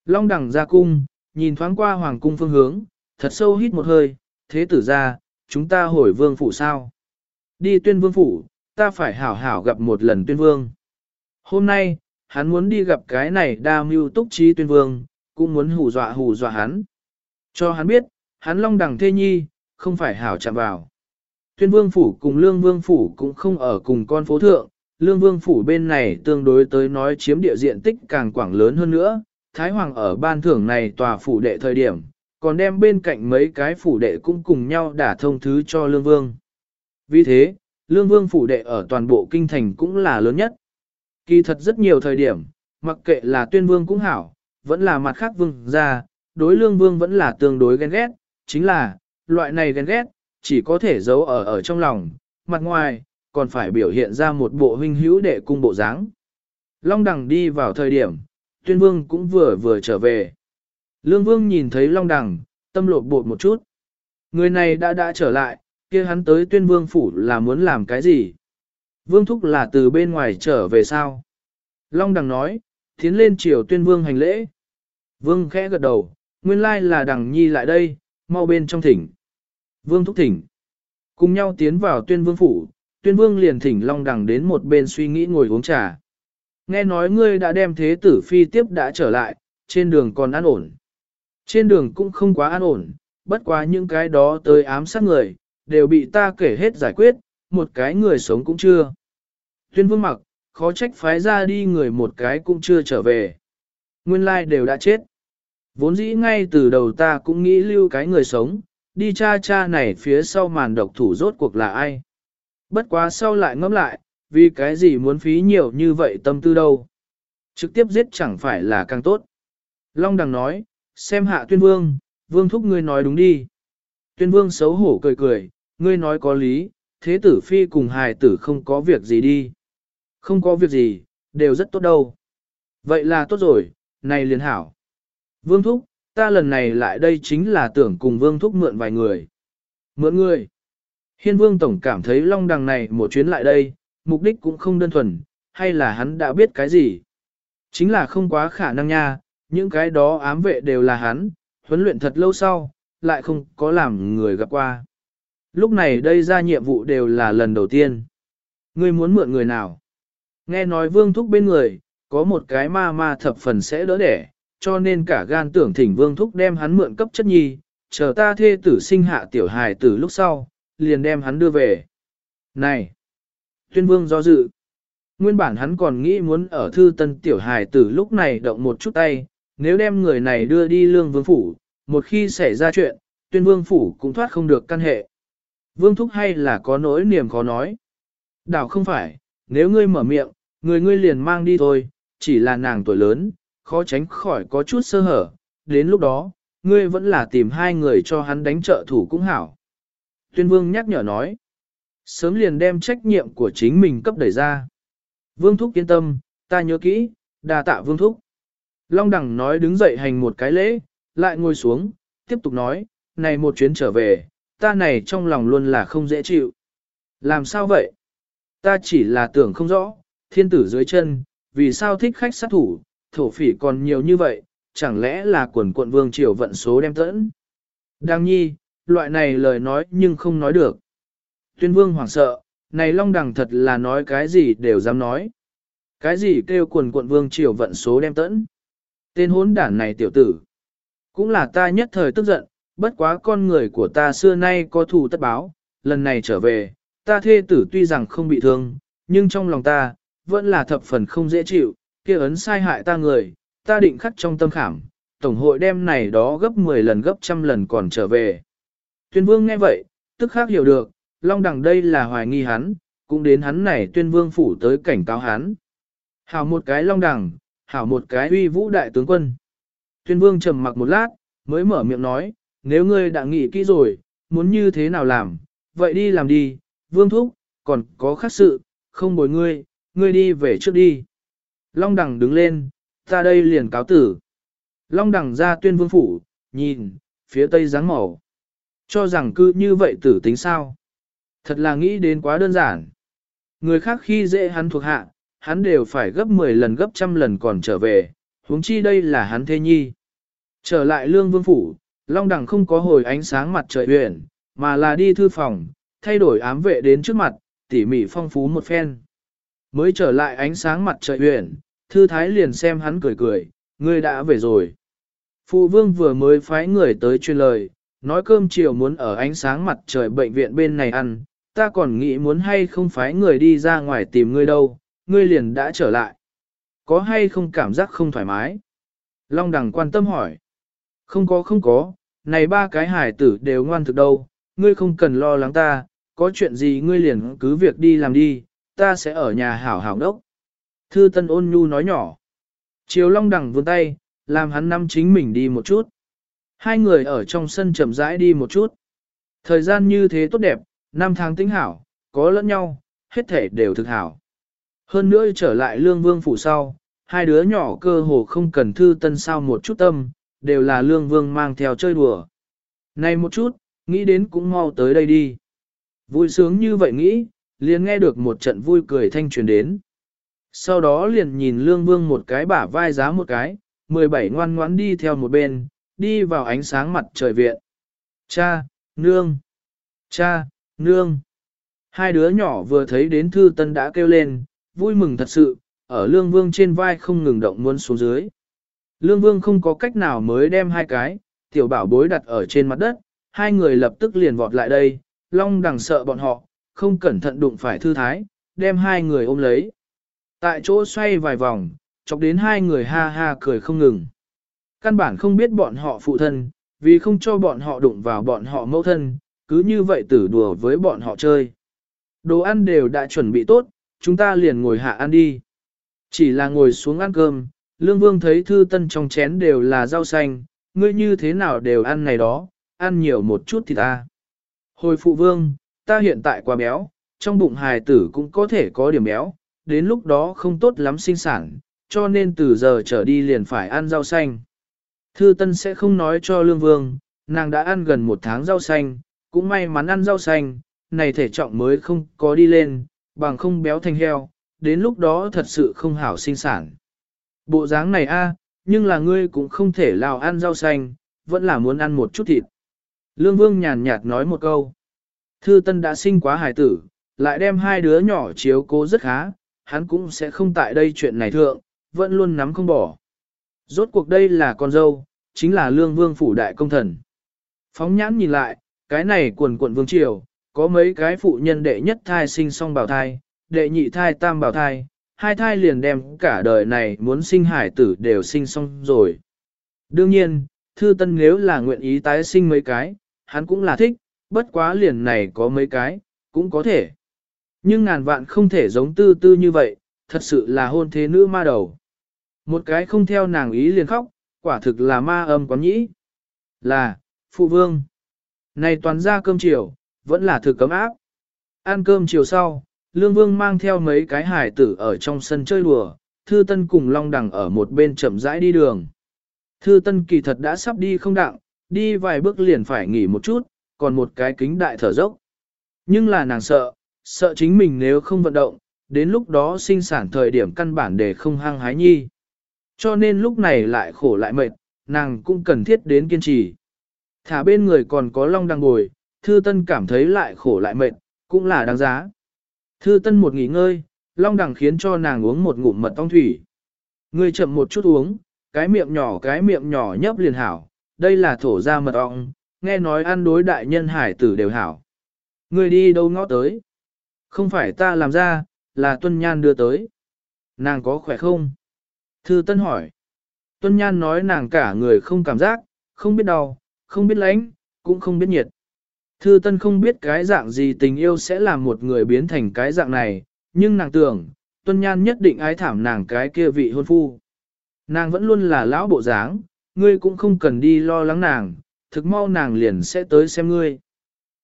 Long đẳng ra cung, nhìn thoáng qua hoàng cung phương hướng, thật sâu hít một hơi, thế tử ra, chúng ta hồi vương phủ sao. Đi tuyên vương phủ, ta phải hảo hảo gặp một lần tuyên vương. Hôm nay, hắn muốn đi gặp cái này đa mưu túc trí tuyên vương, cũng muốn hù dọa hù dọa hắn. Cho hắn biết, hắn long đẳng thê nhi, không phải hảo chạm vào. Tuyên vương phủ cùng lương vương phủ cũng không ở cùng con phố thượng, lương vương phủ bên này tương đối tới nói chiếm địa diện tích càng quảng lớn hơn nữa. Thái Hoàng ở ban thưởng này tòa phủ đệ thời điểm, còn đem bên cạnh mấy cái phủ đệ cũng cùng nhau đả thông thứ cho lương vương. Vì thế, lương vương phủ đệ ở toàn bộ kinh thành cũng là lớn nhất. Kỳ thật rất nhiều thời điểm, mặc kệ là tuyên vương cũng hảo, vẫn là mặt khác vương ra, đối lương vương vẫn là tương đối ghen ghét, chính là, loại này ghen ghét, chỉ có thể giấu ở ở trong lòng, mặt ngoài, còn phải biểu hiện ra một bộ huynh hữu đệ cung bộ dáng. Long đằng đi vào thời điểm, tuyên vương cũng vừa vừa trở về. Lương vương nhìn thấy long đằng, tâm lột bột một chút. Người này đã đã trở lại, kia hắn tới tuyên vương phủ là muốn làm cái gì? Vương thúc là từ bên ngoài trở về sao? Long đằng nói, tiến lên chiều tuyên vương hành lễ. Vương khẽ gật đầu, nguyên lai là đằng nhi lại đây, mau bên trong thỉnh. Vương thúc thỉnh. Cùng nhau tiến vào tuyên vương phủ, tuyên vương liền thỉnh long đằng đến một bên suy nghĩ ngồi uống trà. Nghe nói ngươi đã đem thế tử phi tiếp đã trở lại, trên đường còn an ổn. Trên đường cũng không quá an ổn, bất quá những cái đó tới ám sát người, đều bị ta kể hết giải quyết, một cái người sống cũng chưa. Tuyên vương mặc, khó trách phái ra đi người một cái cũng chưa trở về. Nguyên lai đều đã chết. Vốn dĩ ngay từ đầu ta cũng nghĩ lưu cái người sống, đi cha cha này phía sau màn độc thủ rốt cuộc là ai. Bất quá sau lại ngẫm lại, vì cái gì muốn phí nhiều như vậy tâm tư đâu. Trực tiếp giết chẳng phải là càng tốt. Long đằng nói, xem hạ tuyên vương, vương thúc ngươi nói đúng đi. Tuyên vương xấu hổ cười cười, ngươi nói có lý, thế tử phi cùng hài tử không có việc gì đi. Không có việc gì, đều rất tốt đâu. Vậy là tốt rồi, này liền hảo. Vương thúc, ta lần này lại đây chính là tưởng cùng vương thúc mượn vài người. Mượn người. Hiên vương tổng cảm thấy long đằng này một chuyến lại đây, mục đích cũng không đơn thuần, hay là hắn đã biết cái gì. Chính là không quá khả năng nha, những cái đó ám vệ đều là hắn, huấn luyện thật lâu sau, lại không có làm người gặp qua. Lúc này đây ra nhiệm vụ đều là lần đầu tiên. Ngươi muốn mượn người nào? Nghe nói vương thúc bên người, có một cái ma ma thập phần sẽ đỡ đẻ, cho nên cả gan tưởng thỉnh vương thúc đem hắn mượn cấp chất nhi, chờ ta thê tử sinh hạ tiểu hài tử lúc sau, liền đem hắn đưa về. Này! Tuyên vương do dự. Nguyên bản hắn còn nghĩ muốn ở thư tân tiểu hài tử lúc này động một chút tay, nếu đem người này đưa đi lương vương phủ, một khi xảy ra chuyện, tuyên vương phủ cũng thoát không được căn hệ. Vương thúc hay là có nỗi niềm khó nói. Đảo không phải, nếu ngươi mở miệng, người ngươi liền mang đi thôi, chỉ là nàng tuổi lớn, khó tránh khỏi có chút sơ hở, đến lúc đó, ngươi vẫn là tìm hai người cho hắn đánh trợ thủ cũng hảo. Tuyên vương nhắc nhở nói, sớm liền đem trách nhiệm của chính mình cấp đẩy ra. Vương Thúc yên tâm, ta nhớ kỹ, đà tạ Vương Thúc. Long Đằng nói đứng dậy hành một cái lễ, lại ngồi xuống, tiếp tục nói, này một chuyến trở về, ta này trong lòng luôn là không dễ chịu. Làm sao vậy? Ta chỉ là tưởng không rõ, thiên tử dưới chân, vì sao thích khách sát thủ, thổ phỉ còn nhiều như vậy, chẳng lẽ là quần quận vương triều vận số đem tẫn? Đăng nhi, loại này lời nói nhưng không nói được. Tuyên vương hoảng sợ, này long đằng thật là nói cái gì đều dám nói. Cái gì kêu quần quận vương triều vận số đem tẫn? Tên hốn đản này tiểu tử. Cũng là ta nhất thời tức giận, bất quá con người của ta xưa nay có thù tất báo, lần này trở về, ta thê tử tuy rằng không bị thương, nhưng trong lòng ta, vẫn là thập phần không dễ chịu, kia ấn sai hại ta người, ta định khắc trong tâm khảm, tổng hội đem này đó gấp 10 lần gấp trăm lần còn trở về. Tuyên vương nghe vậy, tức khác hiểu được, Long đằng đây là hoài nghi hắn, cũng đến hắn này tuyên vương phủ tới cảnh cáo hắn. Hảo một cái long đằng, hảo một cái uy vũ đại tướng quân. Tuyên vương trầm mặc một lát, mới mở miệng nói, nếu ngươi đã nghĩ kỹ rồi, muốn như thế nào làm, vậy đi làm đi, vương thúc, còn có khác sự, không bồi ngươi, ngươi đi về trước đi. Long đằng đứng lên, ta đây liền cáo tử. Long đằng ra tuyên vương phủ, nhìn, phía tây dáng màu. Cho rằng cứ như vậy tử tính sao. Thật là nghĩ đến quá đơn giản. Người khác khi dễ hắn thuộc hạ, hắn đều phải gấp 10 lần gấp trăm lần còn trở về, huống chi đây là hắn thê nhi. Trở lại lương vương phủ, Long Đằng không có hồi ánh sáng mặt trời huyền, mà là đi thư phòng, thay đổi ám vệ đến trước mặt, tỉ mỉ phong phú một phen. Mới trở lại ánh sáng mặt trời huyền, thư thái liền xem hắn cười cười, ngươi đã về rồi. Phụ vương vừa mới phái người tới truyền lời, nói cơm chiều muốn ở ánh sáng mặt trời bệnh viện bên này ăn, ta còn nghĩ muốn hay không phái người đi ra ngoài tìm ngươi đâu, ngươi liền đã trở lại. Có hay không cảm giác không thoải mái? Long đằng quan tâm hỏi. Không có không có, này ba cái hải tử đều ngoan thực đâu, ngươi không cần lo lắng ta, có chuyện gì ngươi liền cứ việc đi làm đi, ta sẽ ở nhà hảo hảo đốc. Thư Tân ôn nhu nói nhỏ. Triều Long đằng vươn tay, làm hắn năm chính mình đi một chút. Hai người ở trong sân chậm rãi đi một chút. Thời gian như thế tốt đẹp, năm tháng tính hảo, có lẫn nhau, hết thể đều thực hảo. Hơn nữa trở lại lương vương phủ sau, hai đứa nhỏ cơ hồ không cần thư tân sao một chút tâm, đều là lương vương mang theo chơi đùa. Này một chút, nghĩ đến cũng mau tới đây đi. Vui sướng như vậy nghĩ, liền nghe được một trận vui cười thanh truyền đến. Sau đó liền nhìn lương vương một cái bả vai giá một cái, 17 ngoan ngoãn đi theo một bên, đi vào ánh sáng mặt trời viện. Cha, nương, cha, nương. Hai đứa nhỏ vừa thấy đến thư tân đã kêu lên, vui mừng thật sự, ở lương vương trên vai không ngừng động muốn xuống dưới. Lương vương không có cách nào mới đem hai cái, tiểu bảo bối đặt ở trên mặt đất, hai người lập tức liền vọt lại đây, long đằng sợ bọn họ, không cẩn thận đụng phải thư thái, đem hai người ôm lấy. Tại chỗ xoay vài vòng, chọc đến hai người ha ha cười không ngừng. Căn bản không biết bọn họ phụ thân, vì không cho bọn họ đụng vào bọn họ mẫu thân, cứ như vậy tử đùa với bọn họ chơi. Đồ ăn đều đã chuẩn bị tốt, chúng ta liền ngồi hạ ăn đi. Chỉ là ngồi xuống ăn cơm, Lương Vương thấy thư tân trong chén đều là rau xanh, ngươi như thế nào đều ăn này đó, ăn nhiều một chút thì ta. Hồi phụ vương, ta hiện tại quá béo, trong bụng hài tử cũng có thể có điểm béo, đến lúc đó không tốt lắm sinh sản, cho nên từ giờ trở đi liền phải ăn rau xanh. Thư Tân sẽ không nói cho Lương Vương, nàng đã ăn gần một tháng rau xanh, cũng may mắn ăn rau xanh, này thể trọng mới không có đi lên, bằng không béo thành heo, đến lúc đó thật sự không hảo sinh sản. Bộ dáng này a, nhưng là ngươi cũng không thể lào ăn rau xanh, vẫn là muốn ăn một chút thịt. Lương Vương nhàn nhạt nói một câu. Thư Tân đã sinh quá hài tử, lại đem hai đứa nhỏ chiếu cố rất khá, hắn cũng sẽ không tại đây chuyện này thượng, vẫn luôn nắm không bỏ. Rốt cuộc đây là con dâu, chính là lương vương phủ đại công thần. Phóng nhãn nhìn lại, cái này quần quận vương triều, có mấy cái phụ nhân đệ nhất thai sinh song bảo thai, đệ nhị thai tam bảo thai, hai thai liền đem cả đời này muốn sinh hải tử đều sinh xong rồi. Đương nhiên, thư tân nếu là nguyện ý tái sinh mấy cái, hắn cũng là thích, bất quá liền này có mấy cái, cũng có thể. Nhưng ngàn vạn không thể giống tư tư như vậy, thật sự là hôn thế nữ ma đầu. Một cái không theo nàng ý liền khóc, quả thực là ma âm quán nhĩ. Là, phụ vương. Này toàn ra cơm chiều, vẫn là thực cấm áp. Ăn cơm chiều sau, Lương Vương mang theo mấy cái hải tử ở trong sân chơi đùa, Thư Tân cùng Long Đằng ở một bên chậm rãi đi đường. Thư Tân kỳ thật đã sắp đi không đặng, đi vài bước liền phải nghỉ một chút, còn một cái kính đại thở dốc. Nhưng là nàng sợ, sợ chính mình nếu không vận động, đến lúc đó sinh sản thời điểm căn bản để không hăng hái nhi. Cho nên lúc này lại khổ lại mệt, nàng cũng cần thiết đến kiên trì. Thả bên người còn có long đằng ngồi, thư tân cảm thấy lại khổ lại mệt, cũng là đáng giá. Thư tân một nghỉ ngơi, long đằng khiến cho nàng uống một ngụm mật ong thủy. Ngươi chậm một chút uống, cái miệng nhỏ cái miệng nhỏ nhấp liền hảo, đây là thổ ra mật ong, nghe nói ăn đối đại nhân hải tử đều hảo. Ngươi đi đâu ngó tới? Không phải ta làm ra, là tuân nhan đưa tới. Nàng có khỏe không? Thư Tân hỏi. Tuân Nhan nói nàng cả người không cảm giác, không biết đau, không biết lạnh, cũng không biết nhiệt. Thư Tân không biết cái dạng gì tình yêu sẽ làm một người biến thành cái dạng này, nhưng nàng tưởng, Tuân Nhan nhất định ái thảm nàng cái kia vị hôn phu. Nàng vẫn luôn là lão bộ dáng, ngươi cũng không cần đi lo lắng nàng, thực mau nàng liền sẽ tới xem ngươi.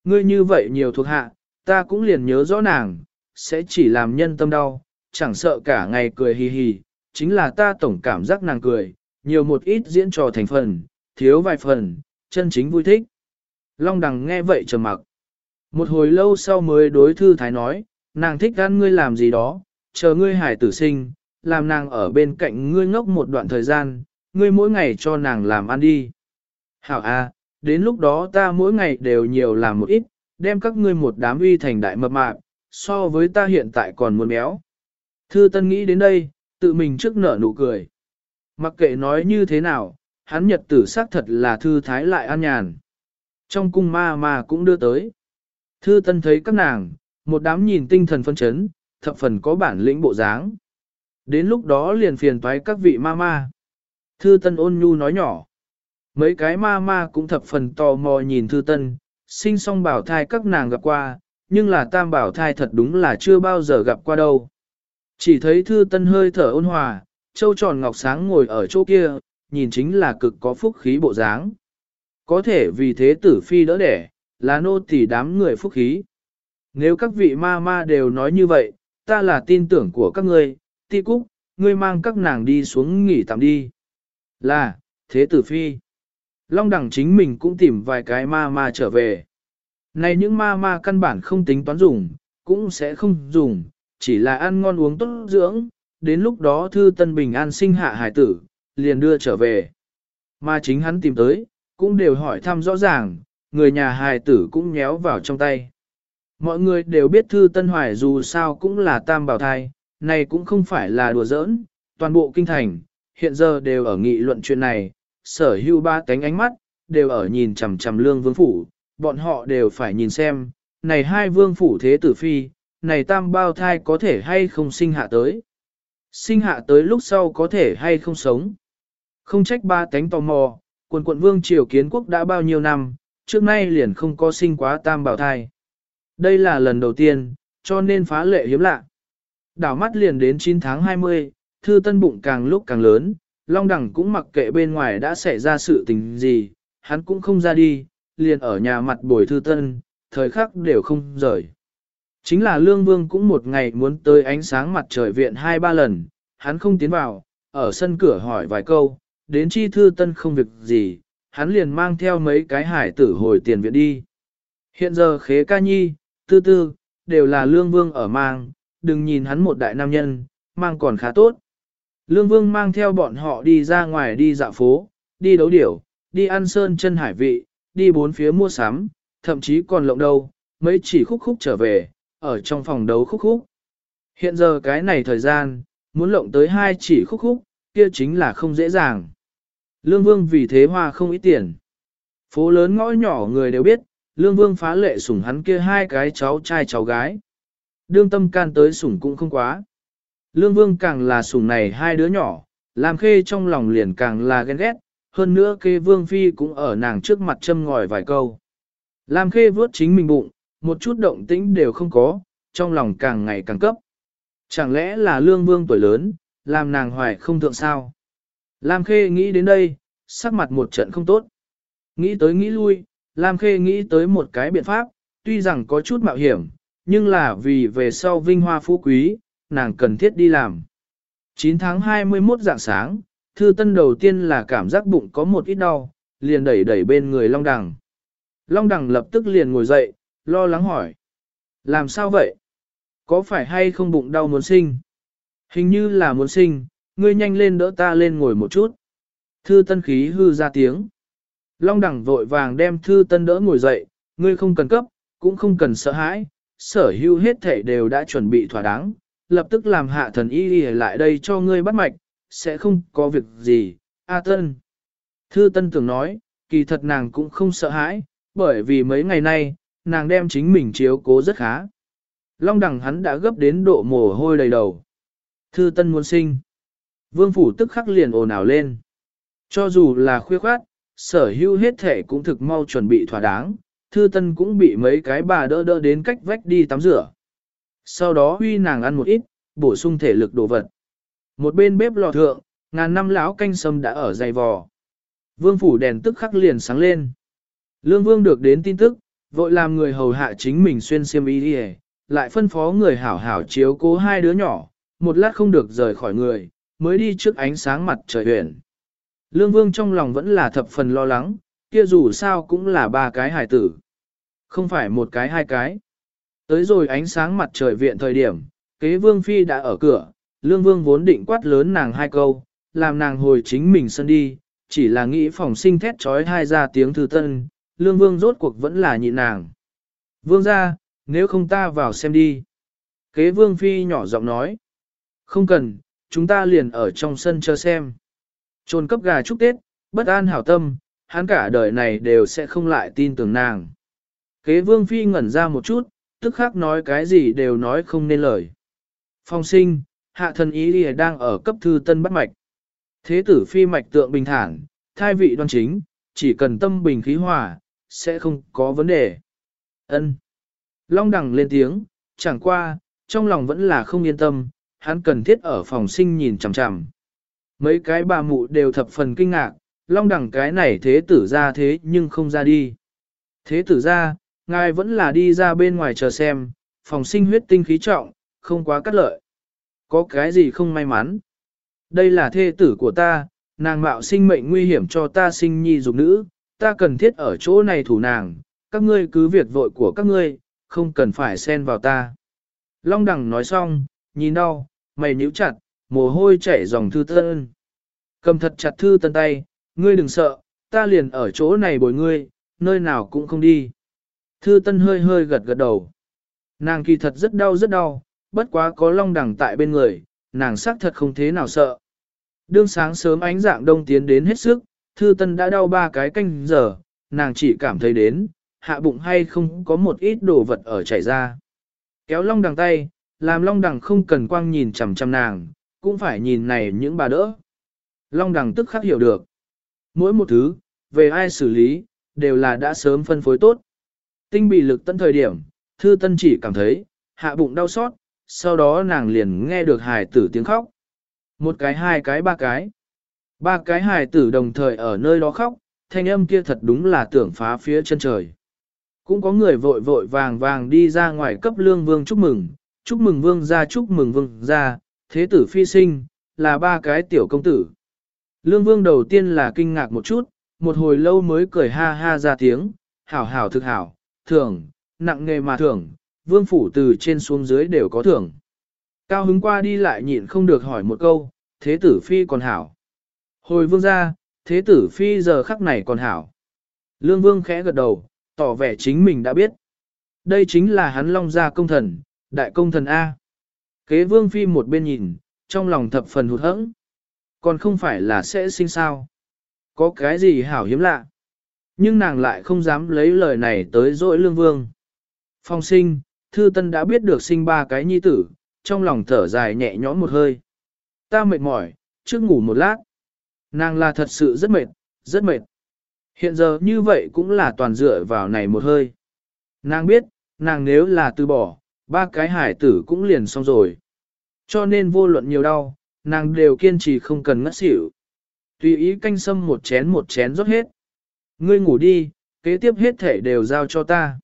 Ngươi như vậy nhiều thuộc hạ, ta cũng liền nhớ rõ nàng, sẽ chỉ làm nhân tâm đau, chẳng sợ cả ngày cười hì hì, chính là ta tổng cảm giác nàng cười, nhiều một ít diễn trò thành phần, thiếu vài phần, chân chính vui thích. Long đằng nghe vậy trầm mặc. Một hồi lâu sau mới đối thư thái nói, nàng thích ăn ngươi làm gì đó, chờ ngươi hải tử sinh, làm nàng ở bên cạnh ngươi ngốc một đoạn thời gian, ngươi mỗi ngày cho nàng làm ăn đi. Hảo a, đến lúc đó ta mỗi ngày đều nhiều làm một ít, đem các ngươi một đám uy thành đại mập mạp, so với ta hiện tại còn muốn béo. Thư Tân nghĩ đến đây, tự mình trước nở nụ cười. Mặc kệ nói như thế nào, hắn nhật tử xác thật là thư thái lại an nhàn. Trong cung ma ma cũng đưa tới. Thư Tân thấy các nàng, một đám nhìn tinh thần phân chấn, thập phần có bản lĩnh bộ dáng. Đến lúc đó liền phiền toái các vị ma ma. Thư Tân ôn nhu nói nhỏ. Mấy cái ma ma cũng thập phần tò mò nhìn Thư Tân, sinh song bảo thai các nàng gặp qua, nhưng là tam bảo thai thật đúng là chưa bao giờ gặp qua đâu. Chỉ thấy Thư Tân hơi thở ôn hòa, châu tròn ngọc sáng ngồi ở chỗ kia, nhìn chính là cực có phúc khí bộ dáng. Có thể vì thế tử phi đỡ đẻ, là nô tỳ đám người phúc khí. Nếu các vị ma ma đều nói như vậy, ta là tin tưởng của các ngươi, ti cúc, ngươi mang các nàng đi xuống nghỉ tạm đi. Là, thế tử phi. Long đẳng chính mình cũng tìm vài cái ma ma trở về. Này những ma ma căn bản không tính toán dùng, cũng sẽ không dùng, chỉ là ăn ngon uống tốt dưỡng, đến lúc đó thư tân bình an sinh hạ hải tử, liền đưa trở về. Mà chính hắn tìm tới, cũng đều hỏi thăm rõ ràng, người nhà hài tử cũng nhéo vào trong tay. Mọi người đều biết thư tân hoài dù sao cũng là tam bảo thai, này cũng không phải là đùa giỡn, toàn bộ kinh thành, hiện giờ đều ở nghị luận chuyện này, sở hưu ba cánh ánh mắt, đều ở nhìn chằm chằm lương vương phủ, bọn họ đều phải nhìn xem, này hai vương phủ thế tử phi, này tam bao thai có thể hay không sinh hạ tới. Sinh hạ tới lúc sau có thể hay không sống. Không trách ba cánh tò mò, quần quận vương triều kiến quốc đã bao nhiêu năm, trước nay liền không có sinh quá tam bảo thai. Đây là lần đầu tiên, cho nên phá lệ hiếm lạ. Đảo mắt liền đến 9 tháng 20, thư tân bụng càng lúc càng lớn, Long đẳng cũng mặc kệ bên ngoài đã xảy ra sự tình gì, hắn cũng không ra đi, liền ở nhà mặt bồi thư tân, thời khắc đều không rời. Chính là Lương Vương cũng một ngày muốn tới ánh sáng mặt trời viện hai ba lần, hắn không tiến vào, ở sân cửa hỏi vài câu, đến chi thư tân không việc gì, hắn liền mang theo mấy cái hải tử hồi tiền viện đi. Hiện giờ khế ca nhi, tư tư, đều là Lương Vương ở mang, đừng nhìn hắn một đại nam nhân, mang còn khá tốt. Lương Vương mang theo bọn họ đi ra ngoài đi dạo phố, đi đấu điểu, đi ăn sơn chân hải vị, đi bốn phía mua sắm, thậm chí còn lộng đâu, mấy chỉ khúc khúc trở về, ở trong phòng đấu khúc khúc. Hiện giờ cái này thời gian, muốn lộng tới hai chỉ khúc khúc, kia chính là không dễ dàng. Lương Vương vì thế hoa không ít tiền. Phố lớn ngõ nhỏ người đều biết, Lương Vương phá lệ sủng hắn kia hai cái cháu trai cháu gái. Đương tâm can tới sủng cũng không quá. Lương Vương càng là sủng này hai đứa nhỏ, làm khê trong lòng liền càng là ghen ghét, hơn nữa kê Vương Phi cũng ở nàng trước mặt châm ngòi vài câu. Làm khê vớt chính mình bụng, một chút động tĩnh đều không có, trong lòng càng ngày càng cấp. Chẳng lẽ là Lương Vương tuổi lớn, làm nàng hoài không thượng sao? Lam Khê nghĩ đến đây, sắc mặt một trận không tốt. Nghĩ tới nghĩ lui, Lam Khê nghĩ tới một cái biện pháp, tuy rằng có chút mạo hiểm, nhưng là vì về sau vinh hoa phú quý, nàng cần thiết đi làm. 9 tháng 21 dạng sáng, thư tân đầu tiên là cảm giác bụng có một ít đau, liền đẩy đẩy bên người Long Đằng. Long Đằng lập tức liền ngồi dậy, lo lắng hỏi. Làm sao vậy? Có phải hay không bụng đau muốn sinh? Hình như là muốn sinh, ngươi nhanh lên đỡ ta lên ngồi một chút. Thư tân khí hư ra tiếng. Long đẳng vội vàng đem thư tân đỡ ngồi dậy, ngươi không cần cấp, cũng không cần sợ hãi, sở hữu hết thể đều đã chuẩn bị thỏa đáng, lập tức làm hạ thần y đi lại đây cho ngươi bắt mạch, sẽ không có việc gì, A tân. Thư tân tưởng nói, kỳ thật nàng cũng không sợ hãi, bởi vì mấy ngày nay, nàng đem chính mình chiếu cố rất khá. Long đẳng hắn đã gấp đến độ mồ hôi đầy đầu. Thư tân muốn sinh. Vương phủ tức khắc liền ồn ào lên. Cho dù là khuya khoát, sở hữu hết thể cũng thực mau chuẩn bị thỏa đáng, thư tân cũng bị mấy cái bà đỡ đỡ đến cách vách đi tắm rửa. Sau đó huy nàng ăn một ít, bổ sung thể lực đồ vật. Một bên bếp lò thượng, ngàn năm lão canh sâm đã ở dày vò. Vương phủ đèn tức khắc liền sáng lên. Lương vương được đến tin tức, vội làm người hầu hạ chính mình xuyên xiêm y đi lại phân phó người hảo hảo chiếu cố hai đứa nhỏ, một lát không được rời khỏi người, mới đi trước ánh sáng mặt trời huyền. Lương Vương trong lòng vẫn là thập phần lo lắng, kia dù sao cũng là ba cái hài tử. Không phải một cái hai cái. Tới rồi ánh sáng mặt trời viện thời điểm, kế Vương Phi đã ở cửa, Lương Vương vốn định quát lớn nàng hai câu, làm nàng hồi chính mình sân đi, chỉ là nghĩ phòng sinh thét trói hai ra tiếng thư tân, Lương Vương rốt cuộc vẫn là nhịn nàng. Vương ra, nếu không ta vào xem đi. Kế Vương Phi nhỏ giọng nói. Không cần, chúng ta liền ở trong sân chờ xem. Trồn cấp gà chúc Tết, bất an hảo tâm, hắn cả đời này đều sẽ không lại tin tưởng nàng. Kế vương phi ngẩn ra một chút, tức khắc nói cái gì đều nói không nên lời. Phong sinh, hạ thần ý lìa đang ở cấp thư tân bắt mạch. Thế tử phi mạch tượng bình thản, thai vị đoan chính, chỉ cần tâm bình khí hòa, sẽ không có vấn đề. Ân. Long đằng lên tiếng, chẳng qua, trong lòng vẫn là không yên tâm, hắn cần thiết ở phòng sinh nhìn chằm chằm. Mấy cái bà mụ đều thập phần kinh ngạc, long đẳng cái này thế tử ra thế nhưng không ra đi. Thế tử ra, ngài vẫn là đi ra bên ngoài chờ xem, phòng sinh huyết tinh khí trọng, không quá cắt lợi. Có cái gì không may mắn? Đây là thê tử của ta, nàng mạo sinh mệnh nguy hiểm cho ta sinh nhi dục nữ, ta cần thiết ở chỗ này thủ nàng, các ngươi cứ việc vội của các ngươi, không cần phải xen vào ta. Long đẳng nói xong, nhìn đau, mày nhíu chặt, mồ hôi chảy dòng thư tân. Cầm thật chặt thư tân tay, ngươi đừng sợ, ta liền ở chỗ này bồi ngươi, nơi nào cũng không đi. Thư tân hơi hơi gật gật đầu. Nàng kỳ thật rất đau rất đau, bất quá có long đẳng tại bên người, nàng xác thật không thế nào sợ. Đương sáng sớm ánh dạng đông tiến đến hết sức, thư tân đã đau ba cái canh giờ, nàng chỉ cảm thấy đến, hạ bụng hay không có một ít đồ vật ở chảy ra. Kéo long đằng tay, làm long đằng không cần quang nhìn chằm chằm nàng, cũng phải nhìn này những bà đỡ. Long đằng tức khắc hiểu được. Mỗi một thứ, về ai xử lý, đều là đã sớm phân phối tốt. Tinh bị lực tận thời điểm, thư tân chỉ cảm thấy, hạ bụng đau xót, sau đó nàng liền nghe được hài tử tiếng khóc. Một cái hai cái ba cái. Ba cái hài tử đồng thời ở nơi đó khóc, thanh âm kia thật đúng là tưởng phá phía chân trời. Cũng có người vội vội vàng vàng đi ra ngoài cấp lương vương chúc mừng, chúc mừng vương gia, chúc mừng vương gia. thế tử phi sinh, là ba cái tiểu công tử. Lương vương đầu tiên là kinh ngạc một chút, một hồi lâu mới cười ha ha ra tiếng, hảo hảo thực hảo, thưởng, nặng nghề mà thưởng, vương phủ từ trên xuống dưới đều có thưởng. Cao hứng qua đi lại nhịn không được hỏi một câu, thế tử phi còn hảo. Hồi vương ra, thế tử phi giờ khắc này còn hảo. Lương vương khẽ gật đầu, tỏ vẻ chính mình đã biết. Đây chính là hắn long gia công thần, đại công thần A. Kế vương phi một bên nhìn, trong lòng thập phần hụt hẫng. Còn không phải là sẽ sinh sao. Có cái gì hảo hiếm lạ. Nhưng nàng lại không dám lấy lời này tới dỗi lương vương. Phong sinh, thư tân đã biết được sinh ba cái nhi tử, trong lòng thở dài nhẹ nhõm một hơi. Ta mệt mỏi, trước ngủ một lát. Nàng là thật sự rất mệt, rất mệt. Hiện giờ như vậy cũng là toàn dựa vào này một hơi. Nàng biết, nàng nếu là từ bỏ, ba cái hải tử cũng liền xong rồi. Cho nên vô luận nhiều đau, nàng đều kiên trì không cần ngất xỉu. Tùy ý canh sâm một chén một chén rót hết. Ngươi ngủ đi, kế tiếp hết thể đều giao cho ta.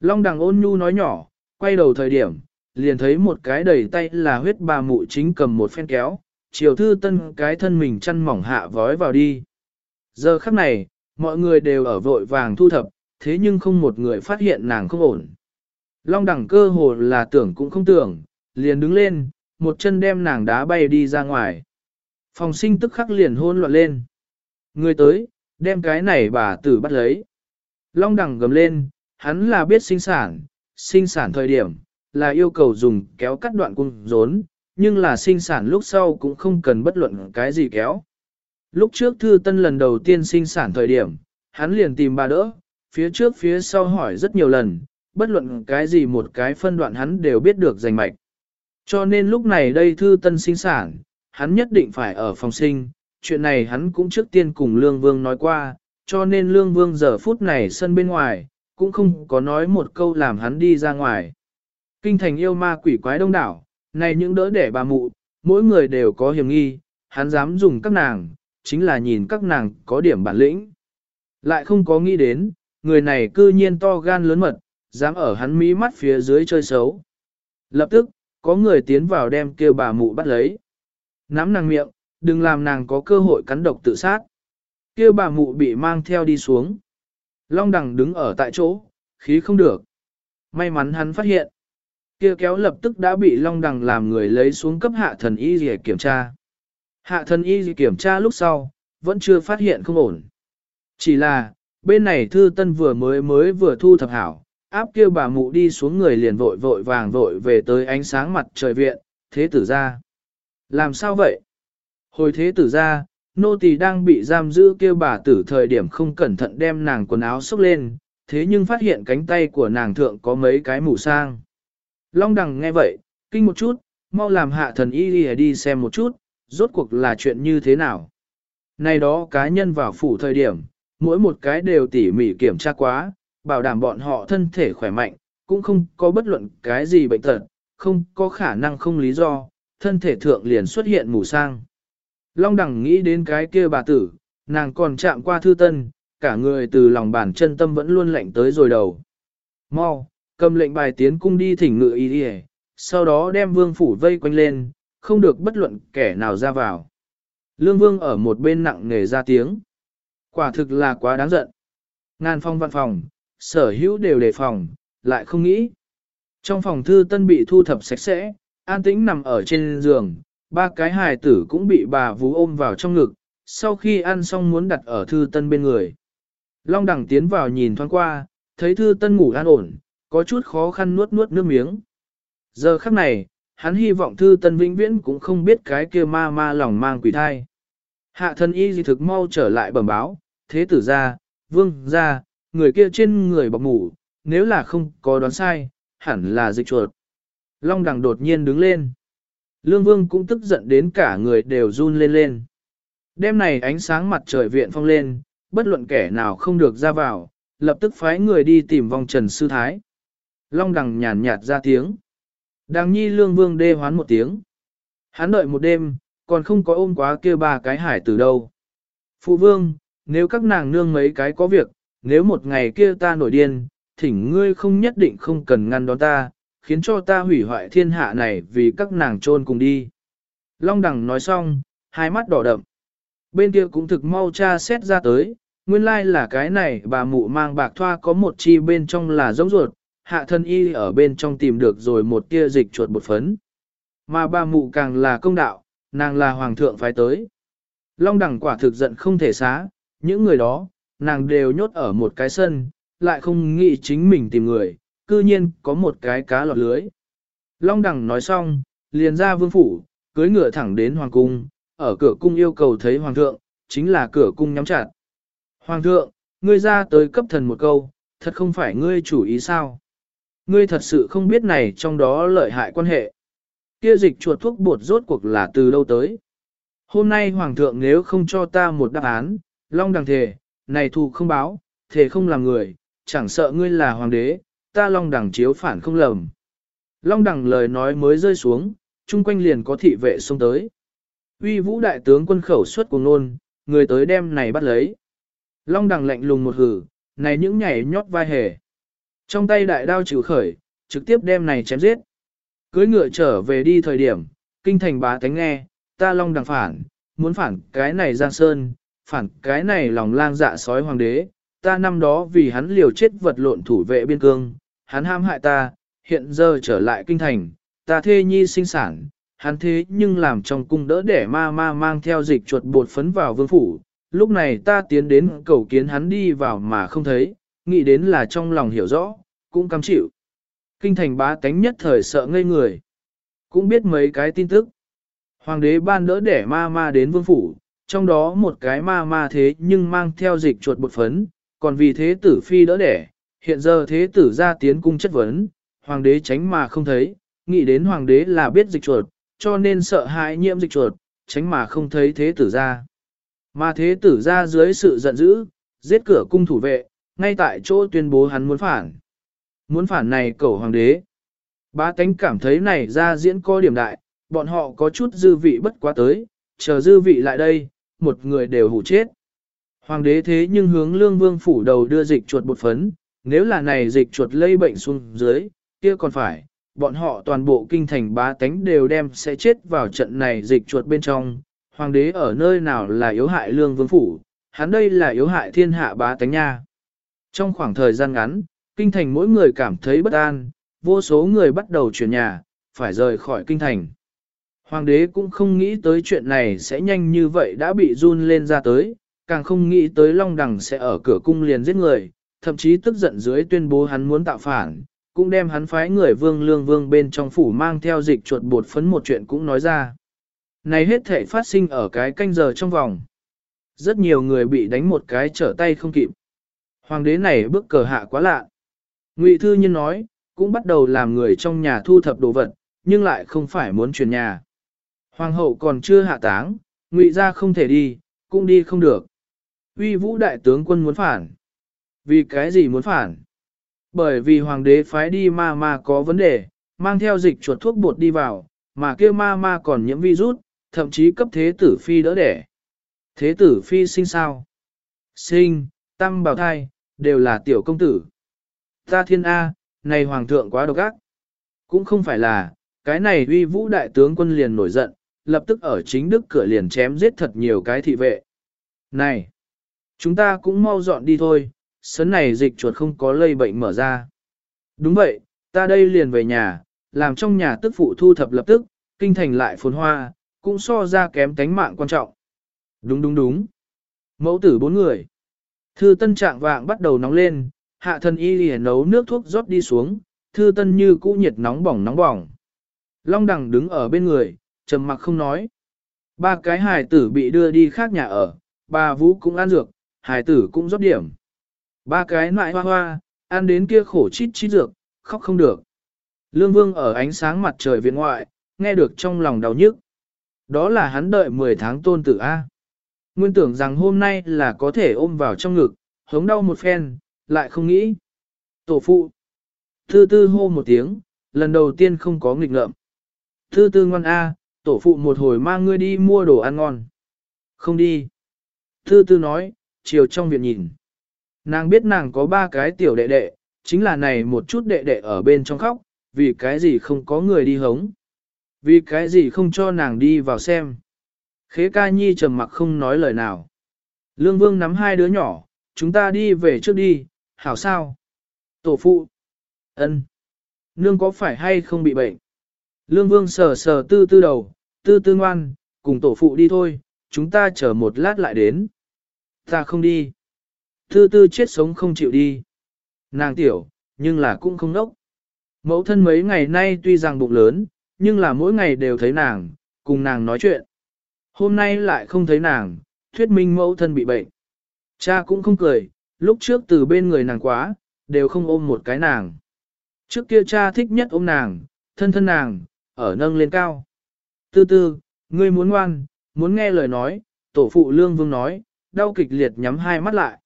Long đằng ôn nhu nói nhỏ, quay đầu thời điểm, liền thấy một cái đầy tay là huyết bà mụ chính cầm một phen kéo, chiều thư tân cái thân mình chăn mỏng hạ vói vào đi. Giờ khắc này, mọi người đều ở vội vàng thu thập, thế nhưng không một người phát hiện nàng không ổn. Long đẳng cơ hồ là tưởng cũng không tưởng, liền đứng lên, một chân đem nàng đá bay đi ra ngoài. Phòng sinh tức khắc liền hôn loạn lên. Người tới, đem cái này bà tử bắt lấy. Long đẳng gầm lên, hắn là biết sinh sản, sinh sản thời điểm, là yêu cầu dùng kéo cắt đoạn cung rốn, nhưng là sinh sản lúc sau cũng không cần bất luận cái gì kéo. Lúc trước thư tân lần đầu tiên sinh sản thời điểm, hắn liền tìm bà đỡ, phía trước phía sau hỏi rất nhiều lần, bất luận cái gì một cái phân đoạn hắn đều biết được giành mạch. Cho nên lúc này đây thư tân sinh sản, hắn nhất định phải ở phòng sinh, chuyện này hắn cũng trước tiên cùng Lương Vương nói qua, cho nên Lương Vương giờ phút này sân bên ngoài, cũng không có nói một câu làm hắn đi ra ngoài. Kinh thành yêu ma quỷ quái đông đảo, này những đỡ để bà mụ, mỗi người đều có hiểm nghi, hắn dám dùng các nàng, chính là nhìn các nàng có điểm bản lĩnh. Lại không có nghĩ đến, người này cư nhiên to gan lớn mật, dám ở hắn mí mắt phía dưới chơi xấu. Lập tức, có người tiến vào đem kêu bà mụ bắt lấy. Nắm nàng miệng, đừng làm nàng có cơ hội cắn độc tự sát. kia bà mụ bị mang theo đi xuống. Long đằng đứng ở tại chỗ, khí không được. May mắn hắn phát hiện. Kia kéo lập tức đã bị long đằng làm người lấy xuống cấp hạ thần y để kiểm tra. Hạ thần y kiểm tra lúc sau, vẫn chưa phát hiện không ổn. Chỉ là, bên này thư tân vừa mới mới vừa thu thập hảo, áp kia bà mụ đi xuống người liền vội vội vàng vội về tới ánh sáng mặt trời viện, thế tử ra. Làm sao vậy? Hồi thế tử ra, nô tỳ đang bị giam giữ kia bà tử thời điểm không cẩn thận đem nàng quần áo xốc lên, thế nhưng phát hiện cánh tay của nàng thượng có mấy cái mũ sang. Long đằng nghe vậy, kinh một chút, mau làm hạ thần y đi, đi xem một chút, rốt cuộc là chuyện như thế nào. Này đó cá nhân vào phủ thời điểm, mỗi một cái đều tỉ mỉ kiểm tra quá, bảo đảm bọn họ thân thể khỏe mạnh, cũng không có bất luận cái gì bệnh tật, không có khả năng không lý do, thân thể thượng liền xuất hiện mù sang. Long đẳng nghĩ đến cái kia bà tử, nàng còn chạm qua thư tân, cả người từ lòng bàn chân tâm vẫn luôn lạnh tới rồi đầu. Mau, cầm lệnh bài tiến cung đi thỉnh ngự y đi sau đó đem vương phủ vây quanh lên, không được bất luận kẻ nào ra vào. Lương vương ở một bên nặng nề ra tiếng. Quả thực là quá đáng giận. Ngàn phong văn phòng, sở hữu đều đề phòng, lại không nghĩ. Trong phòng thư tân bị thu thập sạch sẽ, an tĩnh nằm ở trên giường, ba cái hài tử cũng bị bà vú ôm vào trong ngực, sau khi ăn xong muốn đặt ở thư tân bên người. Long đẳng tiến vào nhìn thoáng qua, thấy thư tân ngủ an ổn, có chút khó khăn nuốt nuốt nước miếng. Giờ khắc này, hắn hy vọng thư tân vĩnh viễn cũng không biết cái kia ma ma lòng mang quỷ thai. Hạ thân y di thực mau trở lại bẩm báo, thế tử ra, vương ra, người kia trên người bọc ngủ, nếu là không có đoán sai, hẳn là dịch chuột. Long đằng đột nhiên đứng lên. Lương vương cũng tức giận đến cả người đều run lên lên. Đêm này ánh sáng mặt trời viện phong lên, bất luận kẻ nào không được ra vào, lập tức phái người đi tìm vòng trần sư thái. Long đằng nhàn nhạt ra tiếng. Đằng nhi lương vương đê hoán một tiếng. Hắn đợi một đêm, còn không có ôm quá kia ba cái hải từ đâu. Phụ vương, nếu các nàng nương mấy cái có việc, nếu một ngày kia ta nổi điên, thỉnh ngươi không nhất định không cần ngăn đón ta, khiến cho ta hủy hoại thiên hạ này vì các nàng trôn cùng đi. Long đẳng nói xong, hai mắt đỏ đậm. Bên kia cũng thực mau tra xét ra tới, nguyên lai là cái này bà mụ mang bạc thoa có một chi bên trong là giống ruột, hạ thân y ở bên trong tìm được rồi một tia dịch chuột bột phấn. Mà bà mụ càng là công đạo, nàng là hoàng thượng phái tới. Long đẳng quả thực giận không thể xá, những người đó, nàng đều nhốt ở một cái sân, lại không nghĩ chính mình tìm người, cư nhiên có một cái cá lọt lưới. Long đẳng nói xong, liền ra vương phủ, cưới ngựa thẳng đến hoàng cung, ở cửa cung yêu cầu thấy hoàng thượng, chính là cửa cung nhắm chặt. Hoàng thượng, ngươi ra tới cấp thần một câu, thật không phải ngươi chủ ý sao? Ngươi thật sự không biết này trong đó lợi hại quan hệ. Kia dịch chuột thuốc bột rốt cuộc là từ đâu tới? Hôm nay hoàng thượng nếu không cho ta một đáp án, long đằng thề, này thù không báo, thề không làm người, chẳng sợ ngươi là hoàng đế, ta long đẳng chiếu phản không lầm. Long đẳng lời nói mới rơi xuống, chung quanh liền có thị vệ xông tới. Uy vũ đại tướng quân khẩu xuất cùng nôn, người tới đem này bắt lấy. Long đẳng lạnh lùng một hử, này những nhảy nhót vai hề. Trong tay đại đao chịu khởi, trực tiếp đem này chém giết. Cưới ngựa trở về đi thời điểm, kinh thành bá tánh nghe, ta long đằng phản, muốn phản cái này giang sơn, phản cái này lòng lang dạ sói hoàng đế, ta năm đó vì hắn liều chết vật lộn thủ vệ biên cương, hắn ham hại ta, hiện giờ trở lại kinh thành, ta thê nhi sinh sản, hắn thế nhưng làm trong cung đỡ để ma ma mang theo dịch chuột bột phấn vào vương phủ, lúc này ta tiến đến cầu kiến hắn đi vào mà không thấy, nghĩ đến là trong lòng hiểu rõ, cũng cam chịu. Kinh thành bá tánh nhất thời sợ ngây người, cũng biết mấy cái tin tức. Hoàng đế ban đỡ để ma ma đến vương phủ, trong đó một cái ma ma thế nhưng mang theo dịch chuột bột phấn, còn vì thế tử phi đỡ đẻ, hiện giờ thế tử ra tiến cung chất vấn, hoàng đế tránh mà không thấy, nghĩ đến hoàng đế là biết dịch chuột, cho nên sợ hãi nhiễm dịch chuột, tránh mà không thấy thế tử ra. Mà thế tử ra dưới sự giận dữ, giết cửa cung thủ vệ, ngay tại chỗ tuyên bố hắn muốn phản. Muốn phản này cầu hoàng đế. Bá tánh cảm thấy này ra diễn có điểm đại, bọn họ có chút dư vị bất quá tới, chờ dư vị lại đây, một người đều hủ chết. Hoàng đế thế nhưng hướng lương vương phủ đầu đưa dịch chuột bột phấn, nếu là này dịch chuột lây bệnh xuống dưới, kia còn phải, bọn họ toàn bộ kinh thành bá tánh đều đem sẽ chết vào trận này dịch chuột bên trong. Hoàng đế ở nơi nào là yếu hại lương vương phủ, hắn đây là yếu hại thiên hạ bá tánh nha. Trong khoảng thời gian ngắn, kinh thành mỗi người cảm thấy bất an, vô số người bắt đầu chuyển nhà, phải rời khỏi kinh thành. Hoàng đế cũng không nghĩ tới chuyện này sẽ nhanh như vậy đã bị run lên ra tới, càng không nghĩ tới Long Đằng sẽ ở cửa cung liền giết người, thậm chí tức giận dưới tuyên bố hắn muốn tạo phản, cũng đem hắn phái người vương lương vương bên trong phủ mang theo dịch chuột bột phấn một chuyện cũng nói ra. Này hết thể phát sinh ở cái canh giờ trong vòng. Rất nhiều người bị đánh một cái trở tay không kịp. Hoàng đế này bước cờ hạ quá lạ. Ngụy Thư Nhân nói, cũng bắt đầu làm người trong nhà thu thập đồ vật, nhưng lại không phải muốn chuyển nhà. Hoàng hậu còn chưa hạ táng, Ngụy ra không thể đi, cũng đi không được. Uy vũ đại tướng quân muốn phản. Vì cái gì muốn phản? Bởi vì hoàng đế phái đi ma ma có vấn đề, mang theo dịch chuột thuốc bột đi vào, mà kia ma ma còn nhiễm virus, thậm chí cấp thế tử phi đỡ đẻ. Thế tử phi sinh sao? Sinh, tăng bào thai, đều là tiểu công tử. Ta thiên A, này hoàng thượng quá độc ác. Cũng không phải là, cái này uy vũ đại tướng quân liền nổi giận, lập tức ở chính đức cửa liền chém giết thật nhiều cái thị vệ. Này, chúng ta cũng mau dọn đi thôi, sấn này dịch chuột không có lây bệnh mở ra. Đúng vậy, ta đây liền về nhà, làm trong nhà tức phụ thu thập lập tức, kinh thành lại phồn hoa, cũng so ra kém tánh mạng quan trọng. Đúng đúng đúng. Mẫu tử bốn người. Thư tân trạng vạng bắt đầu nóng lên, hạ thân y lìa nấu nước thuốc rót đi xuống, thư tân như cũ nhiệt nóng bỏng nóng bỏng. Long đằng đứng ở bên người, trầm mặc không nói. Ba cái hài tử bị đưa đi khác nhà ở, bà Vũ cũng ăn dược, hài tử cũng rót điểm. Ba cái nại hoa hoa, ăn đến kia khổ chít chít dược, khóc không được. Lương Vương ở ánh sáng mặt trời viện ngoại, nghe được trong lòng đau nhức. Đó là hắn đợi 10 tháng tôn tử A. Nguyên tưởng rằng hôm nay là có thể ôm vào trong ngực, hống đau một phen, lại không nghĩ. Tổ phụ. Thư tư hô một tiếng, lần đầu tiên không có nghịch ngợm. Thư tư ngoan A, tổ phụ một hồi mang ngươi đi mua đồ ăn ngon. Không đi. Thư tư nói, chiều trong viện nhìn. Nàng biết nàng có ba cái tiểu đệ đệ, chính là này một chút đệ đệ ở bên trong khóc, vì cái gì không có người đi hống. Vì cái gì không cho nàng đi vào xem. Khế ca nhi trầm mặc không nói lời nào. Lương vương nắm hai đứa nhỏ, chúng ta đi về trước đi, hảo sao? Tổ phụ. ân, Nương có phải hay không bị bệnh? Lương vương sờ sờ tư tư đầu, tư tư ngoan, cùng tổ phụ đi thôi, chúng ta chờ một lát lại đến. Ta không đi. Tư tư chết sống không chịu đi. Nàng tiểu, nhưng là cũng không nốc. Mẫu thân mấy ngày nay tuy rằng bụng lớn, nhưng là mỗi ngày đều thấy nàng, cùng nàng nói chuyện. Hôm nay lại không thấy nàng, thuyết minh mẫu thân bị bệnh. Cha cũng không cười, lúc trước từ bên người nàng quá, đều không ôm một cái nàng. Trước kia cha thích nhất ôm nàng, thân thân nàng, ở nâng lên cao. Tư tư, ngươi muốn ngoan, muốn nghe lời nói, tổ phụ lương vương nói, đau kịch liệt nhắm hai mắt lại.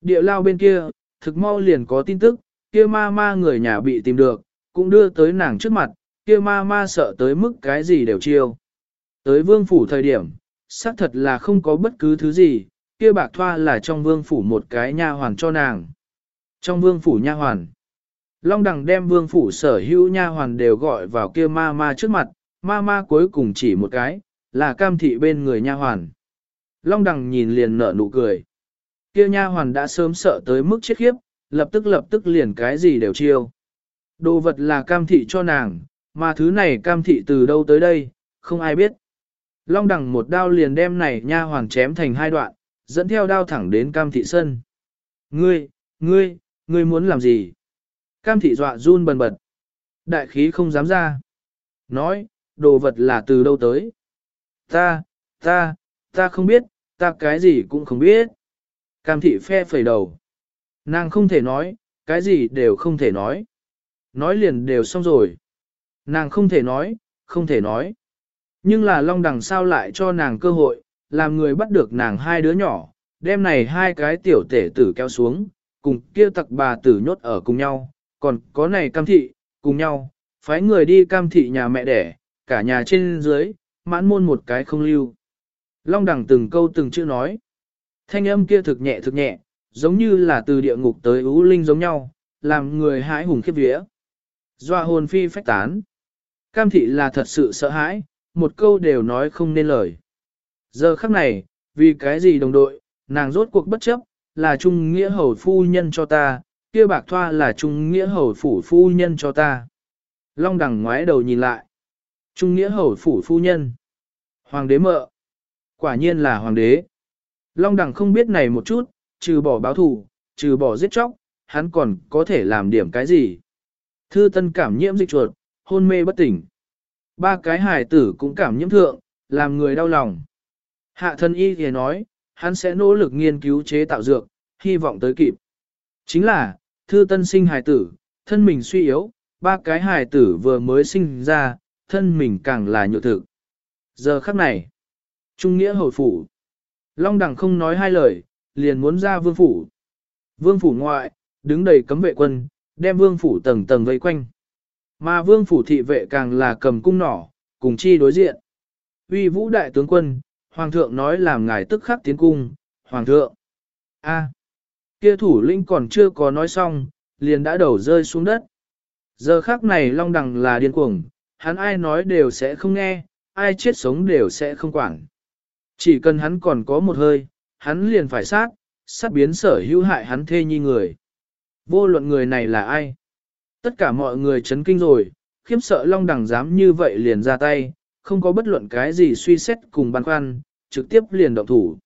Địa lao bên kia, thực mau liền có tin tức, kia ma ma người nhà bị tìm được, cũng đưa tới nàng trước mặt, kia ma ma sợ tới mức cái gì đều chiêu. Tới vương phủ thời điểm, xác thật là không có bất cứ thứ gì, kia bạc thoa là trong vương phủ một cái nha hoàn cho nàng. Trong vương phủ nha hoàn, Long đằng đem vương phủ sở hữu nha hoàn đều gọi vào kia ma ma trước mặt, ma ma cuối cùng chỉ một cái, là cam thị bên người nha hoàn. Long đằng nhìn liền nở nụ cười. Kia nha hoàn đã sớm sợ tới mức chết khiếp, lập tức lập tức liền cái gì đều chiêu. Đồ vật là cam thị cho nàng, mà thứ này cam thị từ đâu tới đây, không ai biết. Long đằng một đao liền đem này nha hoàn chém thành hai đoạn, dẫn theo đao thẳng đến cam thị sân. Ngươi, ngươi, ngươi muốn làm gì? Cam thị dọa run bần bật. Đại khí không dám ra. Nói, đồ vật là từ đâu tới? Ta, ta, ta không biết, ta cái gì cũng không biết. Cam thị phe phẩy đầu. Nàng không thể nói, cái gì đều không thể nói. Nói liền đều xong rồi. Nàng không thể nói, không thể nói. Nhưng là long đằng sao lại cho nàng cơ hội, làm người bắt được nàng hai đứa nhỏ, đem này hai cái tiểu tể tử kéo xuống, cùng kia tặc bà tử nhốt ở cùng nhau, còn có này cam thị, cùng nhau, phái người đi cam thị nhà mẹ đẻ, cả nhà trên dưới, mãn môn một cái không lưu. Long đằng từng câu từng chữ nói. Thanh âm kia thực nhẹ thực nhẹ, giống như là từ địa ngục tới ú linh giống nhau, làm người hãi hùng khiếp vía. Doa hồn phi phách tán. Cam thị là thật sự sợ hãi, một câu đều nói không nên lời. Giờ khắc này, vì cái gì đồng đội, nàng rốt cuộc bất chấp, là trung nghĩa hầu phu nhân cho ta, kia bạc thoa là trung nghĩa hầu phủ phu nhân cho ta. Long đằng ngoái đầu nhìn lại. Trung nghĩa hầu phủ phu nhân. Hoàng đế mợ. Quả nhiên là hoàng đế. Long đằng không biết này một chút, trừ bỏ báo thù, trừ bỏ giết chóc, hắn còn có thể làm điểm cái gì. Thư tân cảm nhiễm dịch chuột, hôn mê bất tỉnh. Ba cái hài tử cũng cảm nhiễm thượng, làm người đau lòng. Hạ thân y thì nói, hắn sẽ nỗ lực nghiên cứu chế tạo dược, hy vọng tới kịp. Chính là, thư tân sinh hài tử, thân mình suy yếu, ba cái hài tử vừa mới sinh ra, thân mình càng là nhược thực. Giờ khắc này, Trung Nghĩa hồi phủ. Long đẳng không nói hai lời, liền muốn ra vương phủ. Vương phủ ngoại, đứng đầy cấm vệ quân, đem vương phủ tầng tầng vây quanh. Mà vương phủ thị vệ càng là cầm cung nỏ, cùng chi đối diện. Uy vũ đại tướng quân, hoàng thượng nói làm ngài tức khắc tiến cung, hoàng thượng. a kia thủ lĩnh còn chưa có nói xong, liền đã đầu rơi xuống đất. Giờ khắc này long đằng là điên cuồng, hắn ai nói đều sẽ không nghe, ai chết sống đều sẽ không quản. Chỉ cần hắn còn có một hơi, hắn liền phải sát, sát biến sở hữu hại hắn thê nhi người. Vô luận người này là ai? Tất cả mọi người chấn kinh rồi, khiếm sợ Long Đằng dám như vậy liền ra tay, không có bất luận cái gì suy xét cùng băn khoăn, trực tiếp liền động thủ.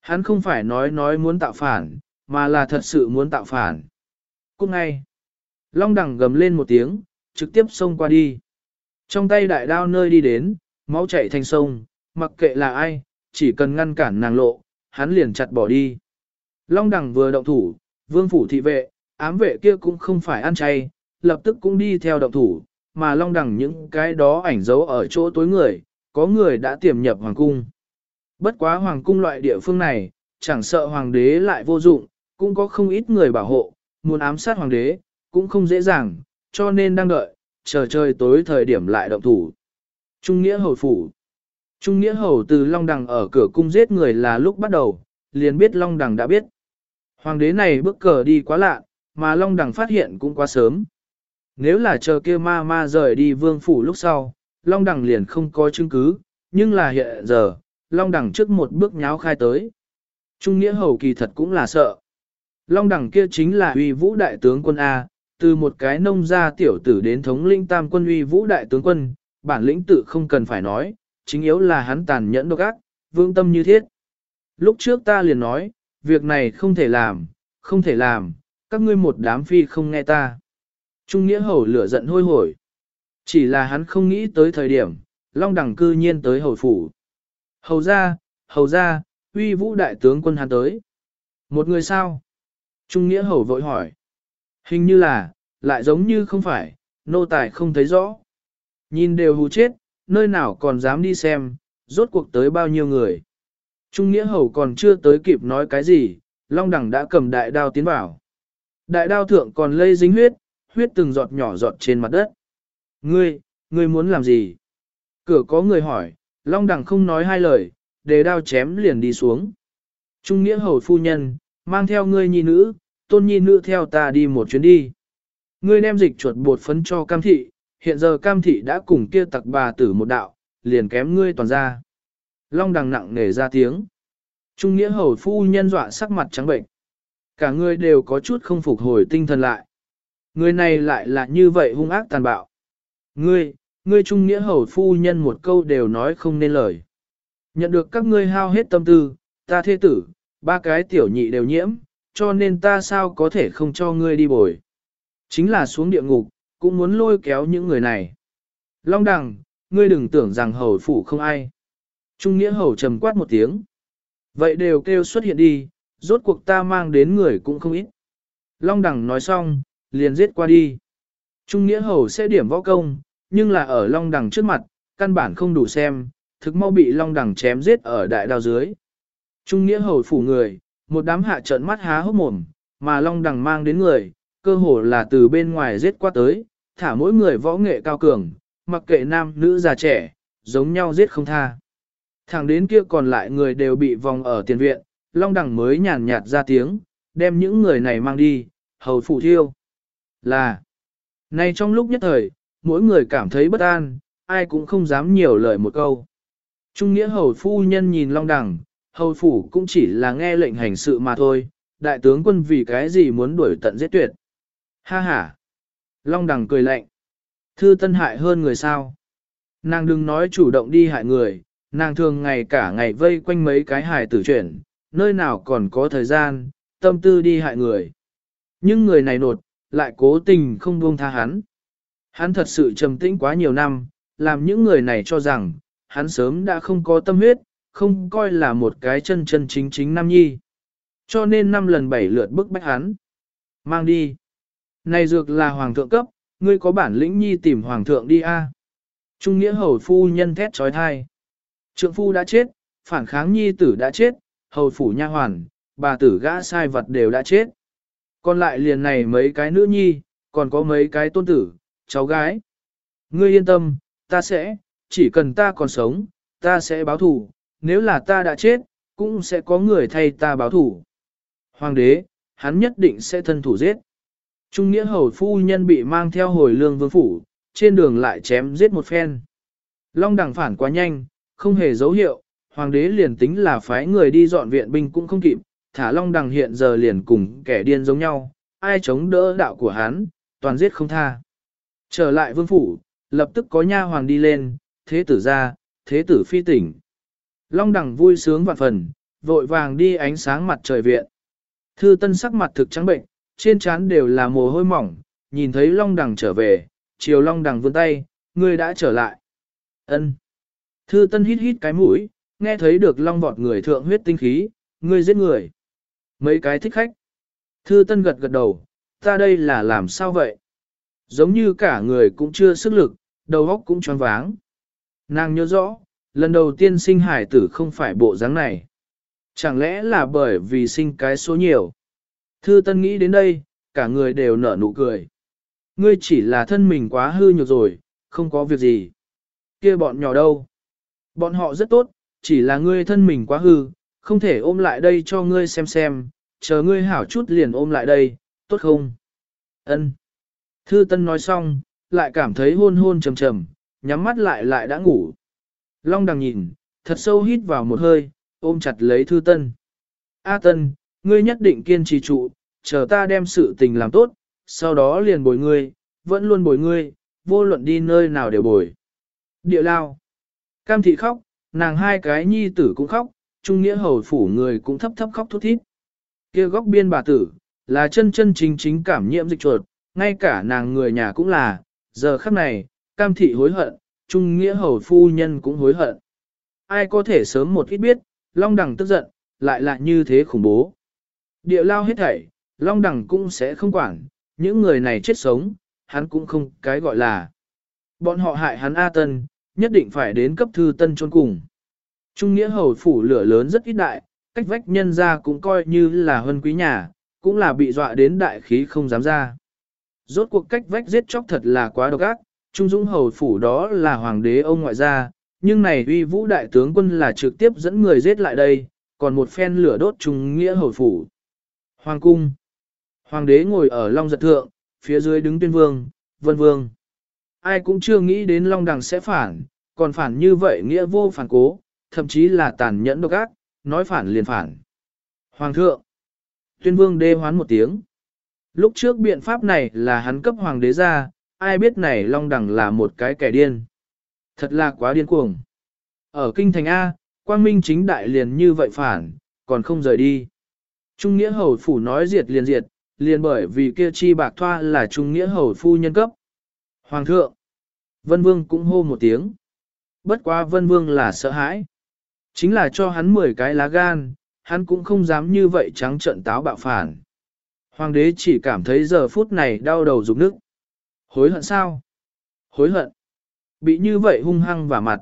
Hắn không phải nói nói muốn tạo phản, mà là thật sự muốn tạo phản. Cút ngay. Long Đằng gầm lên một tiếng, trực tiếp xông qua đi. Trong tay đại đao nơi đi đến, máu chảy thành sông, mặc kệ là ai, chỉ cần ngăn cản nàng lộ, hắn liền chặt bỏ đi. Long Đằng vừa động thủ, vương phủ thị vệ, ám vệ kia cũng không phải ăn chay, lập tức cũng đi theo động thủ, mà long đẳng những cái đó ảnh giấu ở chỗ tối người, có người đã tiềm nhập hoàng cung. Bất quá hoàng cung loại địa phương này, chẳng sợ hoàng đế lại vô dụng, cũng có không ít người bảo hộ, muốn ám sát hoàng đế, cũng không dễ dàng, cho nên đang đợi, chờ trời tối thời điểm lại động thủ. Trung nghĩa hầu phủ Trung nghĩa hầu từ Long Đằng ở cửa cung giết người là lúc bắt đầu, liền biết Long Đằng đã biết. Hoàng đế này bước cờ đi quá lạ, mà Long Đằng phát hiện cũng quá sớm. Nếu là chờ kia ma ma rời đi vương phủ lúc sau, Long Đằng liền không có chứng cứ, nhưng là hiện giờ, Long Đằng trước một bước nháo khai tới. Trung nghĩa hầu kỳ thật cũng là sợ. Long đẳng kia chính là uy vũ đại tướng quân A, từ một cái nông gia tiểu tử đến thống lĩnh tam quân uy vũ đại tướng quân, bản lĩnh tự không cần phải nói, chính yếu là hắn tàn nhẫn độc ác, vương tâm như thiết. Lúc trước ta liền nói, việc này không thể làm, không thể làm, các ngươi một đám phi không nghe ta. Trung nghĩa hầu lửa giận hôi hổi. Chỉ là hắn không nghĩ tới thời điểm, long đẳng cư nhiên tới hầu phủ. Hầu ra, hầu ra, uy vũ đại tướng quân hắn tới. Một người sao? Trung nghĩa hầu vội hỏi. Hình như là, lại giống như không phải, nô tài không thấy rõ. Nhìn đều hù chết, nơi nào còn dám đi xem, rốt cuộc tới bao nhiêu người. Trung nghĩa hầu còn chưa tới kịp nói cái gì, long đẳng đã cầm đại đao tiến vào. Đại đao thượng còn lây dính huyết, huyết từng giọt nhỏ giọt trên mặt đất. Ngươi, ngươi muốn làm gì? Cửa có người hỏi, Long Đằng không nói hai lời, để đao chém liền đi xuống. Trung nghĩa hầu phu nhân, mang theo ngươi nhi nữ, tôn nhi nữ theo ta đi một chuyến đi. Ngươi đem dịch chuột bột phấn cho cam thị, hiện giờ cam thị đã cùng kia tặc bà tử một đạo, liền kém ngươi toàn ra. Long đằng nặng nề ra tiếng. Trung nghĩa hầu phu nhân dọa sắc mặt trắng bệnh. Cả người đều có chút không phục hồi tinh thần lại. Người này lại là như vậy hung ác tàn bạo. Ngươi, ngươi trung nghĩa hầu phu nhân một câu đều nói không nên lời. Nhận được các ngươi hao hết tâm tư, ta thế tử, ba cái tiểu nhị đều nhiễm, cho nên ta sao có thể không cho ngươi đi bồi. Chính là xuống địa ngục, cũng muốn lôi kéo những người này. Long đằng, ngươi đừng tưởng rằng hầu phủ không ai. Trung nghĩa hầu trầm quát một tiếng. Vậy đều kêu xuất hiện đi, rốt cuộc ta mang đến người cũng không ít. Long đằng nói xong, liền giết qua đi. Trung nghĩa hầu sẽ điểm võ công, nhưng là ở long đằng trước mặt, căn bản không đủ xem, thực mau bị long đằng chém giết ở đại đao dưới. Trung nghĩa hầu phủ người, một đám hạ trận mắt há hốc mồm, mà long đằng mang đến người, cơ hồ là từ bên ngoài giết qua tới, thả mỗi người võ nghệ cao cường, mặc kệ nam nữ già trẻ, giống nhau giết không tha. Thẳng đến kia còn lại người đều bị vòng ở tiền viện, long đằng mới nhàn nhạt ra tiếng, đem những người này mang đi, hầu phủ thiêu. Là, nay trong lúc nhất thời, mỗi người cảm thấy bất an, ai cũng không dám nhiều lời một câu. Trung nghĩa hầu phu nhân nhìn long đằng, hầu phủ cũng chỉ là nghe lệnh hành sự mà thôi, đại tướng quân vì cái gì muốn đuổi tận giết tuyệt. Ha ha! Long đằng cười lạnh. Thư tân hại hơn người sao? Nàng đừng nói chủ động đi hại người, nàng thường ngày cả ngày vây quanh mấy cái hài tử chuyển, nơi nào còn có thời gian, tâm tư đi hại người. Nhưng người này nột, lại cố tình không buông tha hắn. Hắn thật sự trầm tĩnh quá nhiều năm, làm những người này cho rằng, hắn sớm đã không có tâm huyết, không coi là một cái chân chân chính chính nam nhi. Cho nên năm lần bảy lượt bức bách hắn. Mang đi. Này dược là hoàng thượng cấp, ngươi có bản lĩnh nhi tìm hoàng thượng đi a. Trung nghĩa hầu phu nhân thét trói thai. Trượng phu đã chết, phản kháng nhi tử đã chết, hầu phủ nha hoàn, bà tử gã sai vật đều đã chết. Còn lại liền này mấy cái nữ nhi, còn có mấy cái tôn tử, cháu gái. Ngươi yên tâm, ta sẽ, chỉ cần ta còn sống, ta sẽ báo thù nếu là ta đã chết, cũng sẽ có người thay ta báo thủ. Hoàng đế, hắn nhất định sẽ thân thủ giết. Trung nghĩa hầu phu nhân bị mang theo hồi lương vương phủ, trên đường lại chém giết một phen. Long đằng phản quá nhanh, không hề dấu hiệu, hoàng đế liền tính là phái người đi dọn viện binh cũng không kịp, thả long đằng hiện giờ liền cùng kẻ điên giống nhau, ai chống đỡ đạo của hắn, toàn giết không tha. Trở lại vương phủ, lập tức có nha hoàng đi lên, thế tử ra, thế tử phi tỉnh. Long đằng vui sướng vạn phần, vội vàng đi ánh sáng mặt trời viện. Thư tân sắc mặt thực trắng bệnh, trên trán đều là mồ hôi mỏng, nhìn thấy long đằng trở về, chiều long đằng vươn tay, ngươi đã trở lại. ân Thư tân hít hít cái mũi, nghe thấy được long vọt người thượng huyết tinh khí, ngươi giết người. Mấy cái thích khách. Thư tân gật gật đầu, ta đây là làm sao vậy? Giống như cả người cũng chưa sức lực, đầu óc cũng choáng váng. Nàng nhớ rõ, lần đầu tiên sinh hải tử không phải bộ dáng này. Chẳng lẽ là bởi vì sinh cái số nhiều? Thư Tân nghĩ đến đây, cả người đều nở nụ cười. Ngươi chỉ là thân mình quá hư nhược rồi, không có việc gì. Kia bọn nhỏ đâu? Bọn họ rất tốt, chỉ là ngươi thân mình quá hư, không thể ôm lại đây cho ngươi xem xem, chờ ngươi hảo chút liền ôm lại đây, tốt không? Ân. Thư Tân nói xong, lại cảm thấy hôn hôn trầm trầm, nhắm mắt lại lại đã ngủ. Long đằng nhìn, thật sâu hít vào một hơi, ôm chặt lấy Thư Tân. A Tân, ngươi nhất định kiên trì trụ, chờ ta đem sự tình làm tốt, sau đó liền bồi ngươi, vẫn luôn bồi ngươi, vô luận đi nơi nào đều bồi. Địa lao. Cam thị khóc, nàng hai cái nhi tử cũng khóc, trung nghĩa hầu phủ người cũng thấp thấp khóc thút thít. Kia góc biên bà tử, là chân chân chính chính cảm nhiễm dịch chuột, ngay cả nàng người nhà cũng là, giờ khắc này, cam thị hối hận, trung nghĩa hầu phu nhân cũng hối hận. Ai có thể sớm một ít biết, long đằng tức giận, lại lại như thế khủng bố. Địa lao hết thảy, long đằng cũng sẽ không quản, những người này chết sống, hắn cũng không cái gọi là. Bọn họ hại hắn A Tân, nhất định phải đến cấp thư Tân chôn cùng. Trung nghĩa hầu phủ lửa lớn rất ít đại, cách vách nhân ra cũng coi như là hân quý nhà, cũng là bị dọa đến đại khí không dám ra. Rốt cuộc cách vách giết chóc thật là quá độc ác, Trung Dũng hầu phủ đó là hoàng đế ông ngoại gia, nhưng này uy vũ đại tướng quân là trực tiếp dẫn người giết lại đây, còn một phen lửa đốt Trung nghĩa hầu phủ. Hoàng cung. Hoàng đế ngồi ở long giật thượng, phía dưới đứng tuyên vương, vân vương. Ai cũng chưa nghĩ đến long đằng sẽ phản, còn phản như vậy nghĩa vô phản cố, thậm chí là tàn nhẫn độc ác, nói phản liền phản. Hoàng thượng. Tuyên vương đê hoán một tiếng. Lúc trước biện pháp này là hắn cấp hoàng đế ra, ai biết này long đằng là một cái kẻ điên. Thật là quá điên cuồng. Ở kinh thành A, quang minh chính đại liền như vậy phản, còn không rời đi. Trung nghĩa hầu phủ nói diệt liền diệt, liền bởi vì kia chi bạc thoa là trung nghĩa hầu phu nhân cấp. Hoàng thượng, Vân Vương cũng hô một tiếng. Bất quá Vân Vương là sợ hãi. Chính là cho hắn 10 cái lá gan, hắn cũng không dám như vậy trắng trận táo bạo phản. Hoàng đế chỉ cảm thấy giờ phút này đau đầu rụng nước. Hối hận sao? Hối hận. Bị như vậy hung hăng và mặt.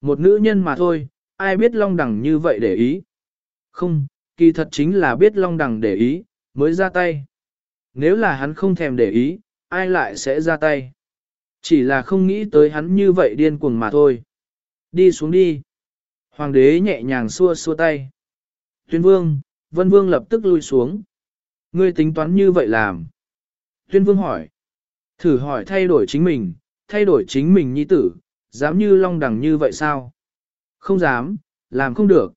Một nữ nhân mà thôi, ai biết long đằng như vậy để ý. Không, kỳ thật chính là biết long đằng để ý, mới ra tay. Nếu là hắn không thèm để ý, ai lại sẽ ra tay. Chỉ là không nghĩ tới hắn như vậy điên cuồng mà thôi. Đi xuống đi. Hoàng đế nhẹ nhàng xua xua tay. Tuyên vương, vân vương lập tức lui xuống. Ngươi tính toán như vậy làm. Tuyên vương hỏi. Thử hỏi thay đổi chính mình, thay đổi chính mình nhi tử, dám như long đằng như vậy sao? Không dám, làm không được.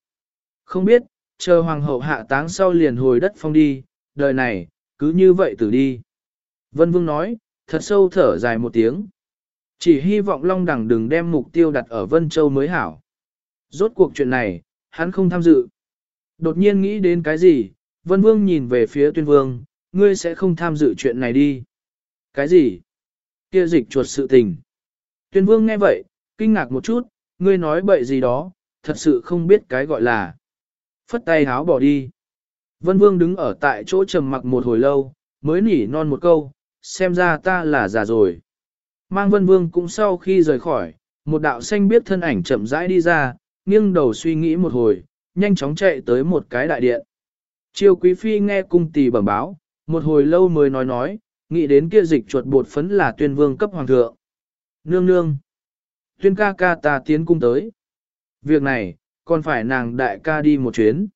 Không biết, chờ hoàng hậu hạ táng sau liền hồi đất phong đi, đời này, cứ như vậy tử đi. Vân Vương nói, thật sâu thở dài một tiếng. Chỉ hy vọng Long Đằng đừng đem mục tiêu đặt ở Vân Châu mới hảo. Rốt cuộc chuyện này, hắn không tham dự. Đột nhiên nghĩ đến cái gì, Vân Vương nhìn về phía tuyên vương, ngươi sẽ không tham dự chuyện này đi. Cái gì? Kia dịch chuột sự tình. Tuyên vương nghe vậy, kinh ngạc một chút, ngươi nói bậy gì đó, thật sự không biết cái gọi là. Phất tay háo bỏ đi. Vân vương đứng ở tại chỗ trầm mặc một hồi lâu, mới nỉ non một câu, xem ra ta là già rồi. Mang vân vương cũng sau khi rời khỏi, một đạo xanh biết thân ảnh chậm rãi đi ra, nghiêng đầu suy nghĩ một hồi, nhanh chóng chạy tới một cái đại điện. Triều quý phi nghe cung tỳ bẩm báo, một hồi lâu mới nói nói, nghĩ đến kia dịch chuột bột phấn là tuyên vương cấp hoàng thượng. Nương nương. Tuyên ca ca ta tiến cung tới. Việc này, còn phải nàng đại ca đi một chuyến.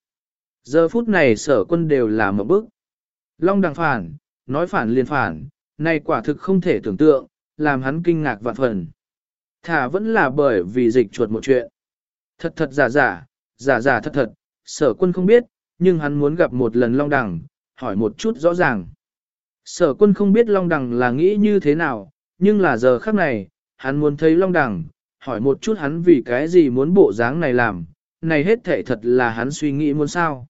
Giờ phút này sở quân đều là một bức. Long đằng phản, nói phản liền phản, này quả thực không thể tưởng tượng, làm hắn kinh ngạc vạn phần. Thả vẫn là bởi vì dịch chuột một chuyện. Thật thật giả giả, giả giả thật thật, sở quân không biết, nhưng hắn muốn gặp một lần long đằng, hỏi một chút rõ ràng. Sở quân không biết long đằng là nghĩ như thế nào, nhưng là giờ khắc này, hắn muốn thấy long đằng, hỏi một chút hắn vì cái gì muốn bộ dáng này làm, này hết thể thật là hắn suy nghĩ muốn sao.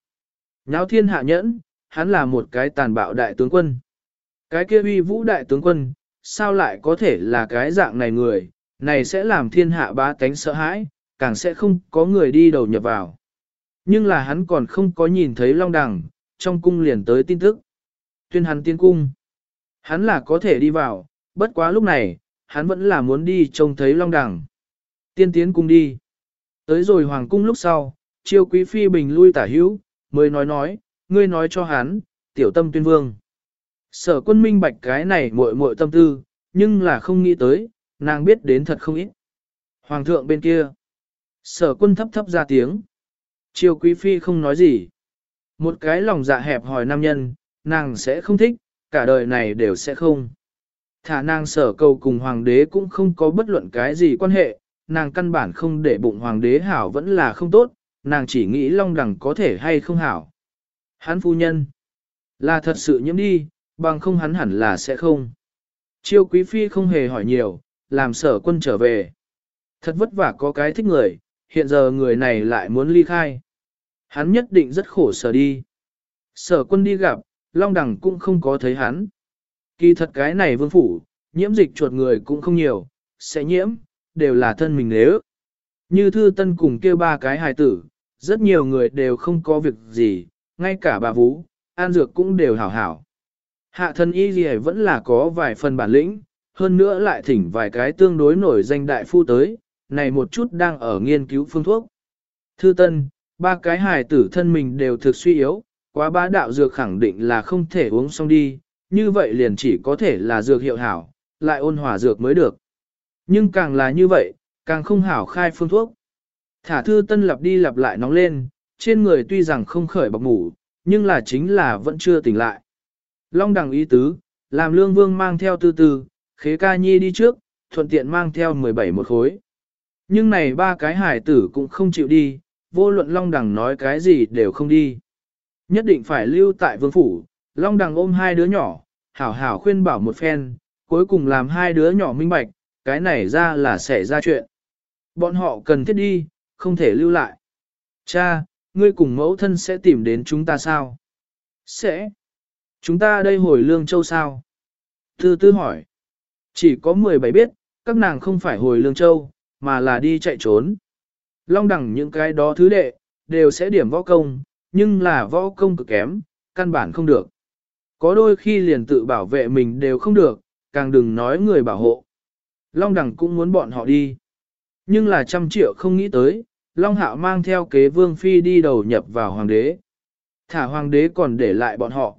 Nháo thiên hạ nhẫn, hắn là một cái tàn bạo đại tướng quân. Cái kia uy vũ đại tướng quân, sao lại có thể là cái dạng này người, này sẽ làm thiên hạ bá tánh sợ hãi, càng sẽ không có người đi đầu nhập vào. Nhưng là hắn còn không có nhìn thấy long đằng, trong cung liền tới tin tức. Tuyên hắn tiên cung. Hắn là có thể đi vào, bất quá lúc này, hắn vẫn là muốn đi trông thấy long đằng. Tiên tiến cung đi. Tới rồi hoàng cung lúc sau, chiêu quý phi bình lui tả hữu, mới nói nói, ngươi nói cho hắn, tiểu tâm tuyên vương. Sở quân minh bạch cái này muội muội tâm tư, nhưng là không nghĩ tới, nàng biết đến thật không ít. Hoàng thượng bên kia. Sở quân thấp thấp ra tiếng. Triều quý phi không nói gì. Một cái lòng dạ hẹp hỏi nam nhân, nàng sẽ không thích, cả đời này đều sẽ không. Thả nàng sở cầu cùng hoàng đế cũng không có bất luận cái gì quan hệ, nàng căn bản không để bụng hoàng đế hảo vẫn là không tốt, nàng chỉ nghĩ long đẳng có thể hay không hảo. Hắn phu nhân, là thật sự nhiễm đi, bằng không hắn hẳn là sẽ không. Chiêu quý phi không hề hỏi nhiều, làm sở quân trở về. Thật vất vả có cái thích người, hiện giờ người này lại muốn ly khai. Hắn nhất định rất khổ sở đi. Sở quân đi gặp, Long Đằng cũng không có thấy hắn. Kỳ thật cái này vương phủ, nhiễm dịch chuột người cũng không nhiều, sẽ nhiễm, đều là thân mình nếu. Như thư tân cùng kêu ba cái hài tử, rất nhiều người đều không có việc gì, ngay cả bà Vũ, An Dược cũng đều hảo hảo. Hạ thân y gì vẫn là có vài phần bản lĩnh, hơn nữa lại thỉnh vài cái tương đối nổi danh đại phu tới, này một chút đang ở nghiên cứu phương thuốc. Thư tân, ba cái hài tử thân mình đều thực suy yếu, quá bá đạo dược khẳng định là không thể uống xong đi, như vậy liền chỉ có thể là dược hiệu hảo, lại ôn hòa dược mới được. Nhưng càng là như vậy, càng không hảo khai phương thuốc. Thả thư tân lặp đi lặp lại nóng lên, trên người tuy rằng không khởi bọc ngủ, nhưng là chính là vẫn chưa tỉnh lại. Long đằng ý tứ, làm lương vương mang theo tư tư, khế ca nhi đi trước, thuận tiện mang theo 17 một khối. Nhưng này ba cái hải tử cũng không chịu đi, vô luận Long Đằng nói cái gì đều không đi. Nhất định phải lưu tại vương phủ, Long Đằng ôm hai đứa nhỏ, hảo hảo khuyên bảo một phen, cuối cùng làm hai đứa nhỏ minh bạch, cái này ra là sẽ ra chuyện. Bọn họ cần thiết đi, không thể lưu lại. Cha, ngươi cùng mẫu thân sẽ tìm đến chúng ta sao? Sẽ. Chúng ta đây hồi lương châu sao? Tư tư hỏi. Chỉ có 17 biết, các nàng không phải hồi lương châu, mà là đi chạy trốn. Long đẳng những cái đó thứ đệ, đều sẽ điểm võ công, nhưng là võ công cực kém, căn bản không được. Có đôi khi liền tự bảo vệ mình đều không được, càng đừng nói người bảo hộ. Long đẳng cũng muốn bọn họ đi. Nhưng là trăm triệu không nghĩ tới, Long hạo mang theo kế vương phi đi đầu nhập vào hoàng đế. Thả hoàng đế còn để lại bọn họ.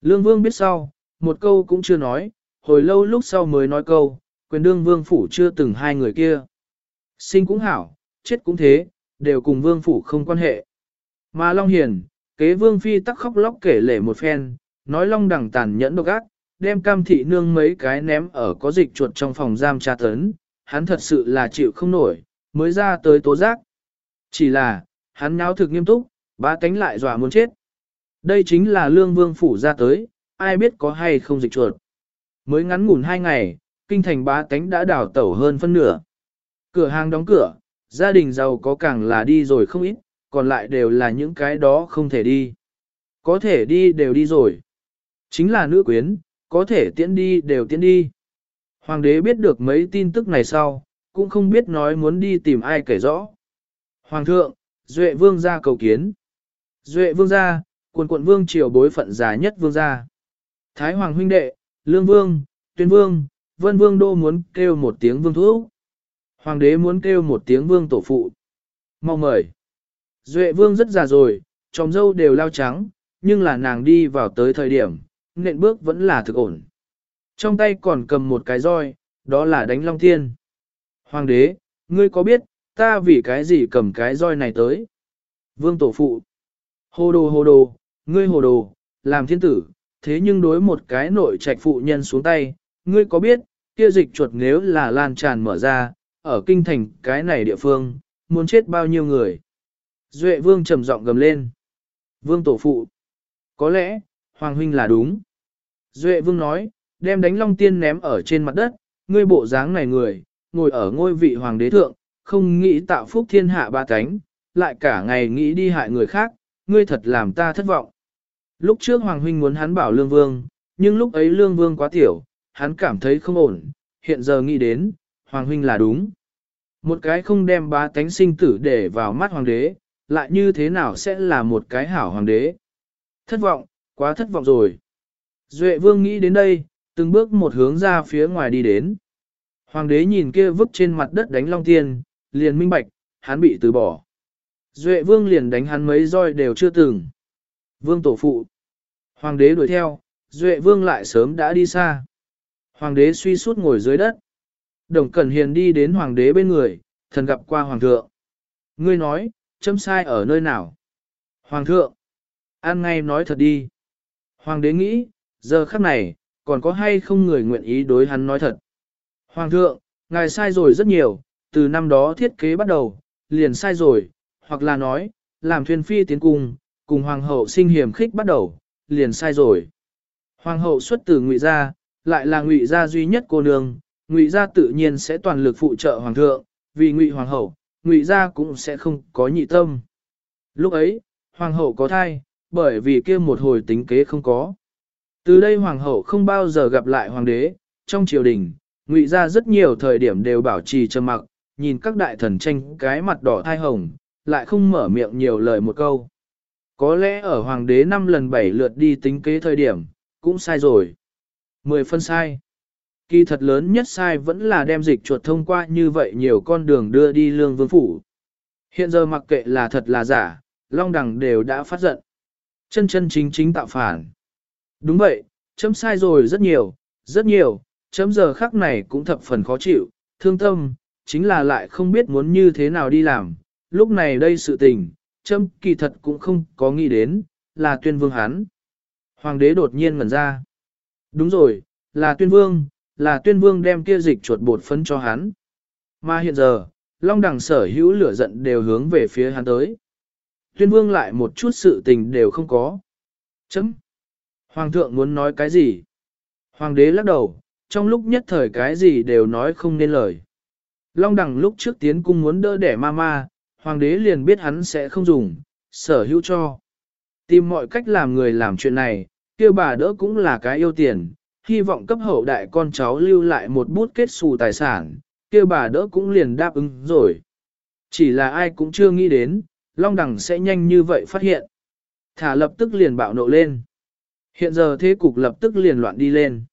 Lương vương biết sau, một câu cũng chưa nói, hồi lâu lúc sau mới nói câu, quyền đương vương phủ chưa từng hai người kia. Sinh cũng hảo, chết cũng thế, đều cùng vương phủ không quan hệ. Mà Long Hiền, kế vương phi tắc khóc lóc kể lể một phen, nói Long đẳng tàn nhẫn độc ác, đem cam thị nương mấy cái ném ở có dịch chuột trong phòng giam tra tấn, hắn thật sự là chịu không nổi, mới ra tới tố giác. Chỉ là, hắn nháo thực nghiêm túc, ba cánh lại dọa muốn chết. Đây chính là lương vương phủ ra tới, ai biết có hay không dịch chuột. Mới ngắn ngủn hai ngày, kinh thành ba cánh đã đào tẩu hơn phân nửa. Cửa hàng đóng cửa, gia đình giàu có càng là đi rồi không ít, còn lại đều là những cái đó không thể đi. Có thể đi đều đi rồi. Chính là nữ quyến, có thể tiễn đi đều tiễn đi. Hoàng đế biết được mấy tin tức này sau, cũng không biết nói muốn đi tìm ai kể rõ. Hoàng thượng, Duệ vương gia cầu kiến. Duệ vương gia, quần quận vương triều bối phận già nhất vương gia. Thái hoàng huynh đệ, lương vương, tuyên vương, vân vương đô muốn kêu một tiếng vương thú. Hoàng đế muốn kêu một tiếng vương tổ phụ. Mau mời. Duệ vương rất già rồi, tròm dâu đều lao trắng, nhưng là nàng đi vào tới thời điểm, nện bước vẫn là thực ổn. Trong tay còn cầm một cái roi, đó là đánh long tiên. Hoàng đế, ngươi có biết, ta vì cái gì cầm cái roi này tới? Vương tổ phụ. Hồ đồ hồ đồ, ngươi hồ đồ, làm thiên tử, thế nhưng đối một cái nội trạch phụ nhân xuống tay, ngươi có biết, kia dịch chuột nếu là lan tràn mở ra, ở kinh thành cái này địa phương, muốn chết bao nhiêu người? Duệ vương trầm giọng gầm lên. Vương tổ phụ. Có lẽ, Hoàng huynh là đúng. Duệ vương nói, đem đánh long tiên ném ở trên mặt đất, ngươi bộ dáng này người, ngồi ở ngôi vị hoàng đế thượng, không nghĩ tạo phúc thiên hạ ba cánh, lại cả ngày nghĩ đi hại người khác, ngươi thật làm ta thất vọng. Lúc trước Hoàng huynh muốn hắn bảo Lương Vương, nhưng lúc ấy Lương Vương quá tiểu, hắn cảm thấy không ổn, hiện giờ nghĩ đến, Hoàng huynh là đúng. Một cái không đem ba tánh sinh tử để vào mắt hoàng đế, lại như thế nào sẽ là một cái hảo hoàng đế. Thất vọng, quá thất vọng rồi. Duệ vương nghĩ đến đây, từng bước một hướng ra phía ngoài đi đến. Hoàng đế nhìn kia vứt trên mặt đất đánh long tiên, liền minh bạch, hắn bị từ bỏ. Duệ vương liền đánh hắn mấy roi đều chưa từng. Vương tổ phụ. Hoàng đế đuổi theo, Duệ vương lại sớm đã đi xa. Hoàng đế suy suốt ngồi dưới đất. Đồng Cẩn Hiền đi đến hoàng đế bên người, thần gặp qua hoàng thượng. Ngươi nói, châm sai ở nơi nào? Hoàng thượng, an ngay nói thật đi. Hoàng đế nghĩ, giờ khắc này, còn có hay không người nguyện ý đối hắn nói thật. Hoàng thượng, ngài sai rồi rất nhiều, từ năm đó thiết kế bắt đầu, liền sai rồi, hoặc là nói, làm thuyền phi tiến cung, cùng hoàng hậu sinh hiểm khích bắt đầu, liền sai rồi. Hoàng hậu xuất từ ngụy gia, lại là ngụy gia duy nhất cô nương, ngụy gia tự nhiên sẽ toàn lực phụ trợ hoàng thượng, vì ngụy hoàng hậu, ngụy gia cũng sẽ không có nhị tâm. Lúc ấy, hoàng hậu có thai, bởi vì kia một hồi tính kế không có. Từ đây hoàng hậu không bao giờ gặp lại hoàng đế, trong triều đình, ngụy gia rất nhiều thời điểm đều bảo trì trầm mặc, nhìn các đại thần tranh cái mặt đỏ thai hồng, lại không mở miệng nhiều lời một câu. Có lẽ ở hoàng đế năm lần bảy lượt đi tính kế thời điểm, cũng sai rồi. Mười phân sai. Kỳ thật lớn nhất sai vẫn là đem dịch chuột thông qua như vậy nhiều con đường đưa đi lương vương phủ. Hiện giờ mặc kệ là thật là giả, long đằng đều đã phát giận. Chân chân chính chính tạo phản. Đúng vậy, chấm sai rồi rất nhiều, rất nhiều, chấm giờ khắc này cũng thập phần khó chịu, thương tâm, chính là lại không biết muốn như thế nào đi làm. Lúc này đây sự tình, chấm kỳ thật cũng không có nghĩ đến, là tuyên vương hắn. Hoàng đế đột nhiên ngẩn ra. Đúng rồi, là tuyên vương, là tuyên vương đem kia dịch chuột bột phấn cho hắn. Mà hiện giờ, long đằng sở hữu lửa giận đều hướng về phía hắn tới. Tuyên vương lại một chút sự tình đều không có. Chấm. Hoàng thượng muốn nói cái gì? Hoàng đế lắc đầu, trong lúc nhất thời cái gì đều nói không nên lời. Long đằng lúc trước tiến cung muốn đỡ đẻ ma ma, hoàng đế liền biết hắn sẽ không dùng, sở hữu cho. Tìm mọi cách làm người làm chuyện này, kêu bà đỡ cũng là cái yêu tiền, hy vọng cấp hậu đại con cháu lưu lại một bút kết xù tài sản, kia bà đỡ cũng liền đáp ứng rồi. Chỉ là ai cũng chưa nghĩ đến, Long Đằng sẽ nhanh như vậy phát hiện. Thả lập tức liền bạo nộ lên. Hiện giờ thế cục lập tức liền loạn đi lên.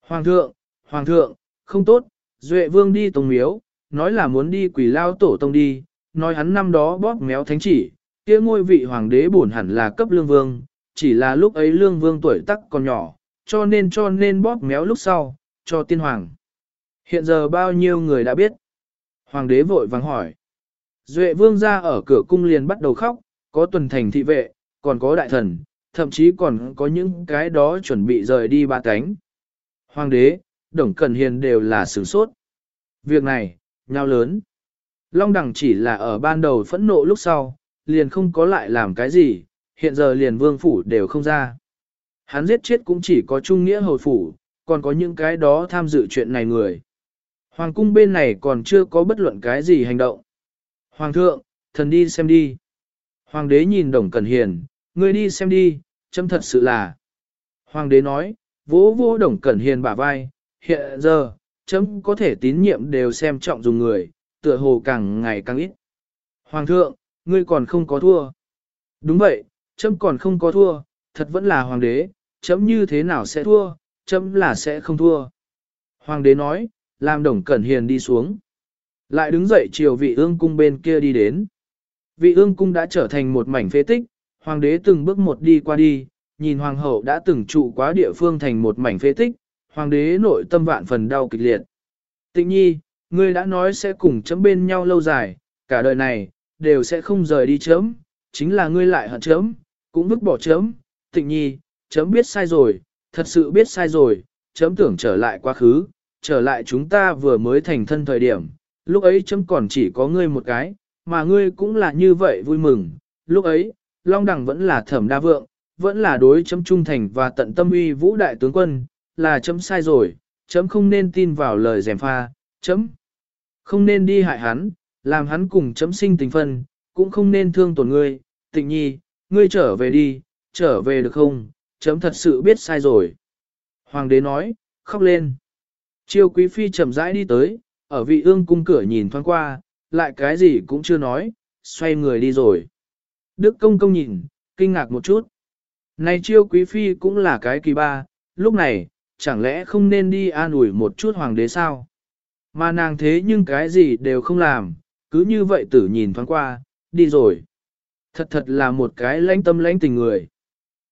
Hoàng thượng, Hoàng thượng, không tốt, Duệ Vương đi tông miếu, nói là muốn đi quỷ lao tổ tông đi, nói hắn năm đó bóp méo thánh chỉ, kia ngôi vị hoàng đế bổn hẳn là cấp lương vương, chỉ là lúc ấy lương vương tuổi tắc còn nhỏ, cho nên cho nên bóp méo lúc sau, cho tiên hoàng. Hiện giờ bao nhiêu người đã biết? Hoàng đế vội vàng hỏi. Duệ vương ra ở cửa cung liền bắt đầu khóc, có tuần thành thị vệ, còn có đại thần, thậm chí còn có những cái đó chuẩn bị rời đi ba cánh. Hoàng đế, Đồng Cẩn Hiền đều là sửng sốt. Việc này, nhau lớn. Long đẳng chỉ là ở ban đầu phẫn nộ lúc sau, liền không có lại làm cái gì, hiện giờ liền vương phủ đều không ra. Hắn giết chết cũng chỉ có trung nghĩa hồi phủ, còn có những cái đó tham dự chuyện này người. Hoàng cung bên này còn chưa có bất luận cái gì hành động. Hoàng thượng, thần đi xem đi. Hoàng đế nhìn Đồng Cẩn Hiền, ngươi đi xem đi, chấm thật sự là. Hoàng đế nói, vỗ vỗ Đồng Cẩn Hiền bả vai, hiện giờ, chấm có thể tín nhiệm đều xem trọng dùng người, tựa hồ càng ngày càng ít. Hoàng thượng, ngươi còn không có thua. Đúng vậy, chấm còn không có thua, thật vẫn là hoàng đế, chấm như thế nào sẽ thua, chấm là sẽ không thua. Hoàng đế nói, làm đồng cẩn hiền đi xuống. Lại đứng dậy chiều vị ương cung bên kia đi đến. Vị ương cung đã trở thành một mảnh phế tích, hoàng đế từng bước một đi qua đi, nhìn hoàng hậu đã từng trụ quá địa phương thành một mảnh phế tích, hoàng đế nội tâm vạn phần đau kịch liệt. Tịnh nhi, ngươi đã nói sẽ cùng chấm bên nhau lâu dài, cả đời này, đều sẽ không rời đi chấm, chính là ngươi lại hận chấm, cũng vứt bỏ chấm. Tịnh nhi, chấm biết sai rồi, thật sự biết sai rồi, chấm tưởng trở lại quá khứ, trở lại chúng ta vừa mới thành thân thời điểm, lúc ấy chấm còn chỉ có ngươi một cái, mà ngươi cũng là như vậy vui mừng, lúc ấy, Long Đằng vẫn là thẩm đa vượng, vẫn là đối chấm trung thành và tận tâm uy vũ đại tướng quân, là chấm sai rồi, chấm không nên tin vào lời dèm pha, chấm không nên đi hại hắn, làm hắn cùng chấm sinh tình phân, cũng không nên thương tổn ngươi, tịnh nhi, ngươi trở về đi, trở về được không, chấm thật sự biết sai rồi. Hoàng đế nói, khóc lên. Chiêu quý phi chậm rãi đi tới, ở vị ương cung cửa nhìn thoáng qua, lại cái gì cũng chưa nói, xoay người đi rồi. Đức công công nhìn, kinh ngạc một chút. Này chiêu quý phi cũng là cái kỳ ba, lúc này, chẳng lẽ không nên đi an ủi một chút hoàng đế sao? Mà nàng thế nhưng cái gì đều không làm, cứ như vậy tử nhìn thoáng qua, đi rồi. Thật thật là một cái lãnh tâm lãnh tình người.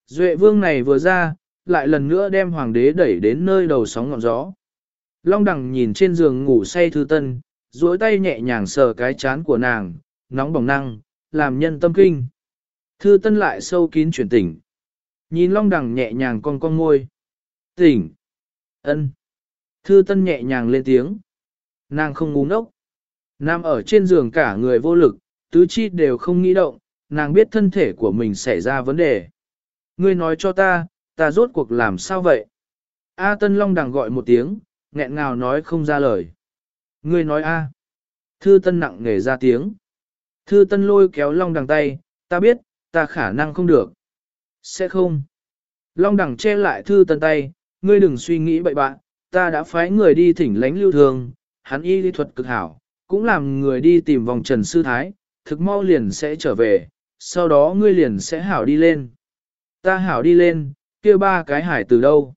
Duệ vương này vừa ra, lại lần nữa đem hoàng đế đẩy đến nơi đầu sóng ngọn gió. Long đằng nhìn trên giường ngủ say thư tân, duỗi tay nhẹ nhàng sờ cái chán của nàng, nóng bỏng năng, làm nhân tâm kinh. Thư tân lại sâu kín chuyển tỉnh. Nhìn long đằng nhẹ nhàng con con môi. Tỉnh. ân. Thư tân nhẹ nhàng lên tiếng. Nàng không ngu ngốc. Nam ở trên giường cả người vô lực, tứ chi đều không nghĩ động, nàng biết thân thể của mình xảy ra vấn đề. Ngươi nói cho ta, ta rốt cuộc làm sao vậy? A Tân Long đằng gọi một tiếng, nghẹn ngào nói không ra lời. Ngươi nói A. Thư Tân nặng nề ra tiếng. Thư Tân lôi kéo Long đằng tay, ta biết, ta khả năng không được. Sẽ không. Long đằng che lại Thư Tân tay, ngươi đừng suy nghĩ bậy bạ, ta đã phái người đi thỉnh lánh lưu thường, hắn y lý thuật cực hảo, cũng làm người đi tìm vòng trần sư thái, thực mau liền sẽ trở về, sau đó ngươi liền sẽ hảo đi lên. Ta hảo đi lên, kia ba cái hải từ đâu?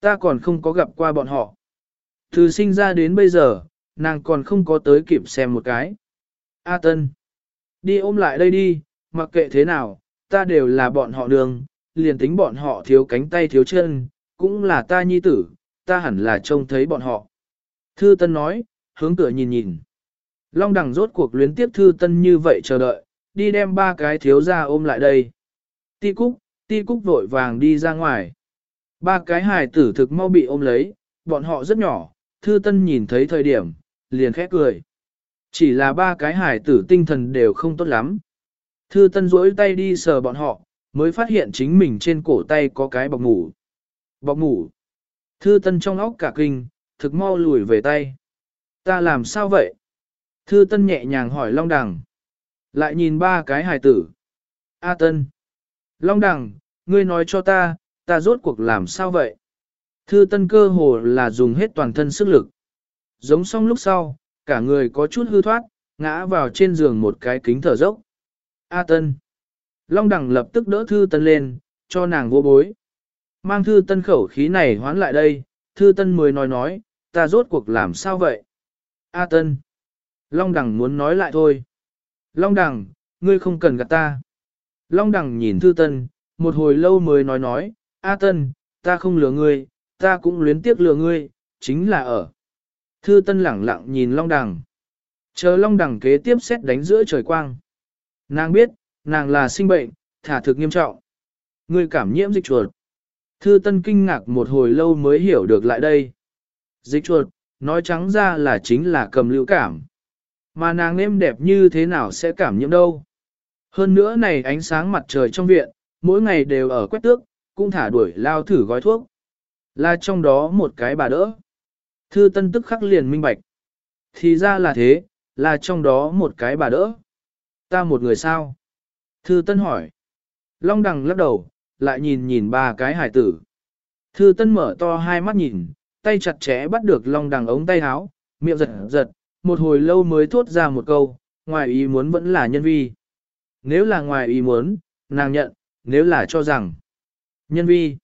Ta còn không có gặp qua bọn họ. Từ sinh ra đến bây giờ, nàng còn không có tới kịp xem một cái. A Tân, đi ôm lại đây đi, mặc kệ thế nào, ta đều là bọn họ đường, liền tính bọn họ thiếu cánh tay thiếu chân, cũng là ta nhi tử, ta hẳn là trông thấy bọn họ. Thư Tân nói, hướng cửa nhìn nhìn. Long đằng rốt cuộc luyến tiếp Thư Tân như vậy chờ đợi, đi đem ba cái thiếu gia ôm lại đây. Ti Cúc, Ti Cúc vội vàng đi ra ngoài. Ba cái hài tử thực mau bị ôm lấy, bọn họ rất nhỏ, Thư Tân nhìn thấy thời điểm, liền khẽ cười. Chỉ là ba cái hài tử tinh thần đều không tốt lắm. Thư Tân duỗi tay đi sờ bọn họ, mới phát hiện chính mình trên cổ tay có cái bọc ngủ. Bọc ngủ. Thư Tân trong óc cả kinh, thực mau lùi về tay. Ta làm sao vậy? Thư Tân nhẹ nhàng hỏi Long Đằng. Lại nhìn ba cái hài tử. A Tân. Long Đằng, ngươi nói cho ta, ta rốt cuộc làm sao vậy? Thư Tân cơ hồ là dùng hết toàn thân sức lực. Giống xong lúc sau, cả người có chút hư thoát, ngã vào trên giường một cái kính thở dốc. A Tân. Long Đằng lập tức đỡ Thư Tân lên, cho nàng vô bối. Mang Thư Tân khẩu khí này hoán lại đây, Thư Tân mới nói nói, ta rốt cuộc làm sao vậy? A Tân. Long Đằng muốn nói lại thôi. Long Đằng, ngươi không cần gạt ta. Long Đằng nhìn Thư Tân, một hồi lâu mới nói nói, A Tân, ta không lừa ngươi, ta cũng luyến tiếc lừa ngươi, chính là ở. Thư Tân lẳng lặng nhìn Long Đằng. Chờ Long Đằng kế tiếp xét đánh giữa trời quang. Nàng biết, nàng là sinh bệnh, thả thực nghiêm trọng. Ngươi cảm nhiễm dịch chuột. Thư Tân kinh ngạc một hồi lâu mới hiểu được lại đây. Dịch chuột, nói trắng ra là chính là cầm lưu cảm. Mà nàng êm đẹp như thế nào sẽ cảm nhiễm đâu. Hơn nữa này ánh sáng mặt trời trong viện, mỗi ngày đều ở quét tước, cũng thả đuổi lao thử gói thuốc. Là trong đó một cái bà đỡ. Thư tân tức khắc liền minh bạch. Thì ra là thế, là trong đó một cái bà đỡ. Ta một người sao? Thư tân hỏi. Long đằng lắc đầu, lại nhìn nhìn ba cái hải tử. Thư tân mở to hai mắt nhìn, tay chặt chẽ bắt được long đằng ống tay áo, miệng giật giật, một hồi lâu mới thốt ra một câu, ngoài ý muốn vẫn là nhân vi. Nếu là ngoài ý muốn, nàng nhận, nếu là cho rằng. Nhân vi.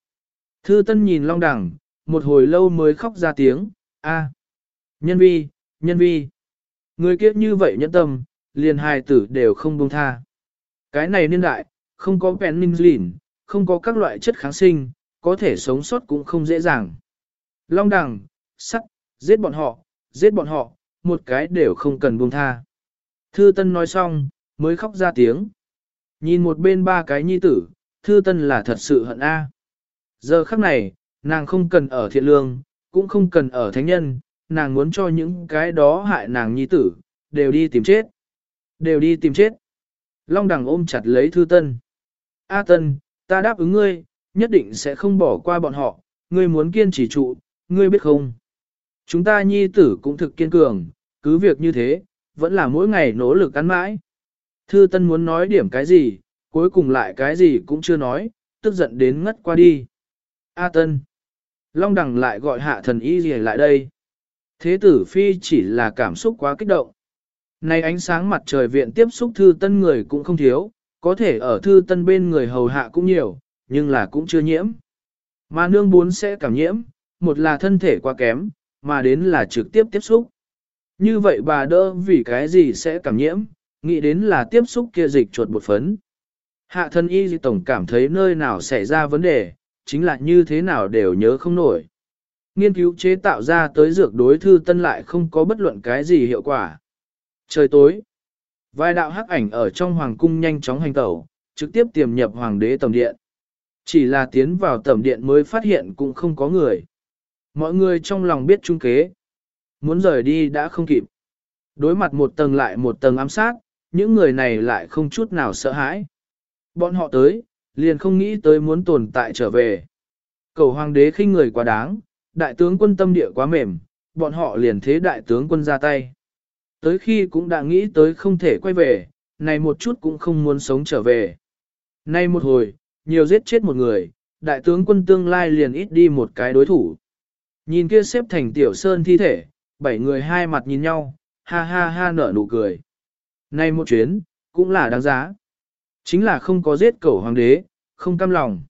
Thư tân nhìn long đẳng một hồi lâu mới khóc ra tiếng, a Nhân vi, nhân vi. Người kiếp như vậy nhẫn tâm, liền hài tử đều không buông tha. Cái này niên đại, không có penicillin, không có các loại chất kháng sinh, có thể sống sót cũng không dễ dàng. Long đẳng sắt, giết bọn họ, giết bọn họ, một cái đều không cần buông tha. Thư Tân nói xong, mới khóc ra tiếng. Nhìn một bên ba cái nhi tử, Thư Tân là thật sự hận a. Giờ khắc này, nàng không cần ở thiện lương, cũng không cần ở thánh nhân, nàng muốn cho những cái đó hại nàng nhi tử, đều đi tìm chết. Đều đi tìm chết. Long đằng ôm chặt lấy Thư Tân. A Tân, ta đáp ứng ngươi, nhất định sẽ không bỏ qua bọn họ, ngươi muốn kiên trì trụ, ngươi biết không? Chúng ta nhi tử cũng thực kiên cường, cứ việc như thế, vẫn là mỗi ngày nỗ lực ăn mãi. Thư Tân muốn nói điểm cái gì, cuối cùng lại cái gì cũng chưa nói, tức giận đến ngất qua đi. A Tân. Long đằng lại gọi hạ thần y gì lại đây. Thế tử phi chỉ là cảm xúc quá kích động. Nay ánh sáng mặt trời viện tiếp xúc thư tân người cũng không thiếu, có thể ở thư tân bên người hầu hạ cũng nhiều, nhưng là cũng chưa nhiễm. Mà nương bốn sẽ cảm nhiễm, một là thân thể quá kém, mà đến là trực tiếp tiếp xúc. Như vậy bà đỡ vì cái gì sẽ cảm nhiễm, nghĩ đến là tiếp xúc kia dịch chuột bột phấn. Hạ thân y dị tổng cảm thấy nơi nào xảy ra vấn đề, chính là như thế nào đều nhớ không nổi. Nghiên cứu chế tạo ra tới dược đối thư tân lại không có bất luận cái gì hiệu quả. Trời tối, vài đạo hắc ảnh ở trong hoàng cung nhanh chóng hành tẩu, trực tiếp tiềm nhập hoàng đế tầm điện. Chỉ là tiến vào tầm điện mới phát hiện cũng không có người. Mọi người trong lòng biết trung kế. Muốn rời đi đã không kịp. Đối mặt một tầng lại một tầng ám sát, những người này lại không chút nào sợ hãi. Bọn họ tới, liền không nghĩ tới muốn tồn tại trở về. Cầu hoàng đế khinh người quá đáng, đại tướng quân tâm địa quá mềm, bọn họ liền thế đại tướng quân ra tay. Tới khi cũng đã nghĩ tới không thể quay về, này một chút cũng không muốn sống trở về. Nay một hồi, nhiều giết chết một người, đại tướng quân tương lai liền ít đi một cái đối thủ. Nhìn kia xếp thành tiểu sơn thi thể, bảy người hai mặt nhìn nhau, ha ha ha nở nụ cười. Nay một chuyến, cũng là đáng giá. Chính là không có giết cẩu hoàng đế, không cam lòng.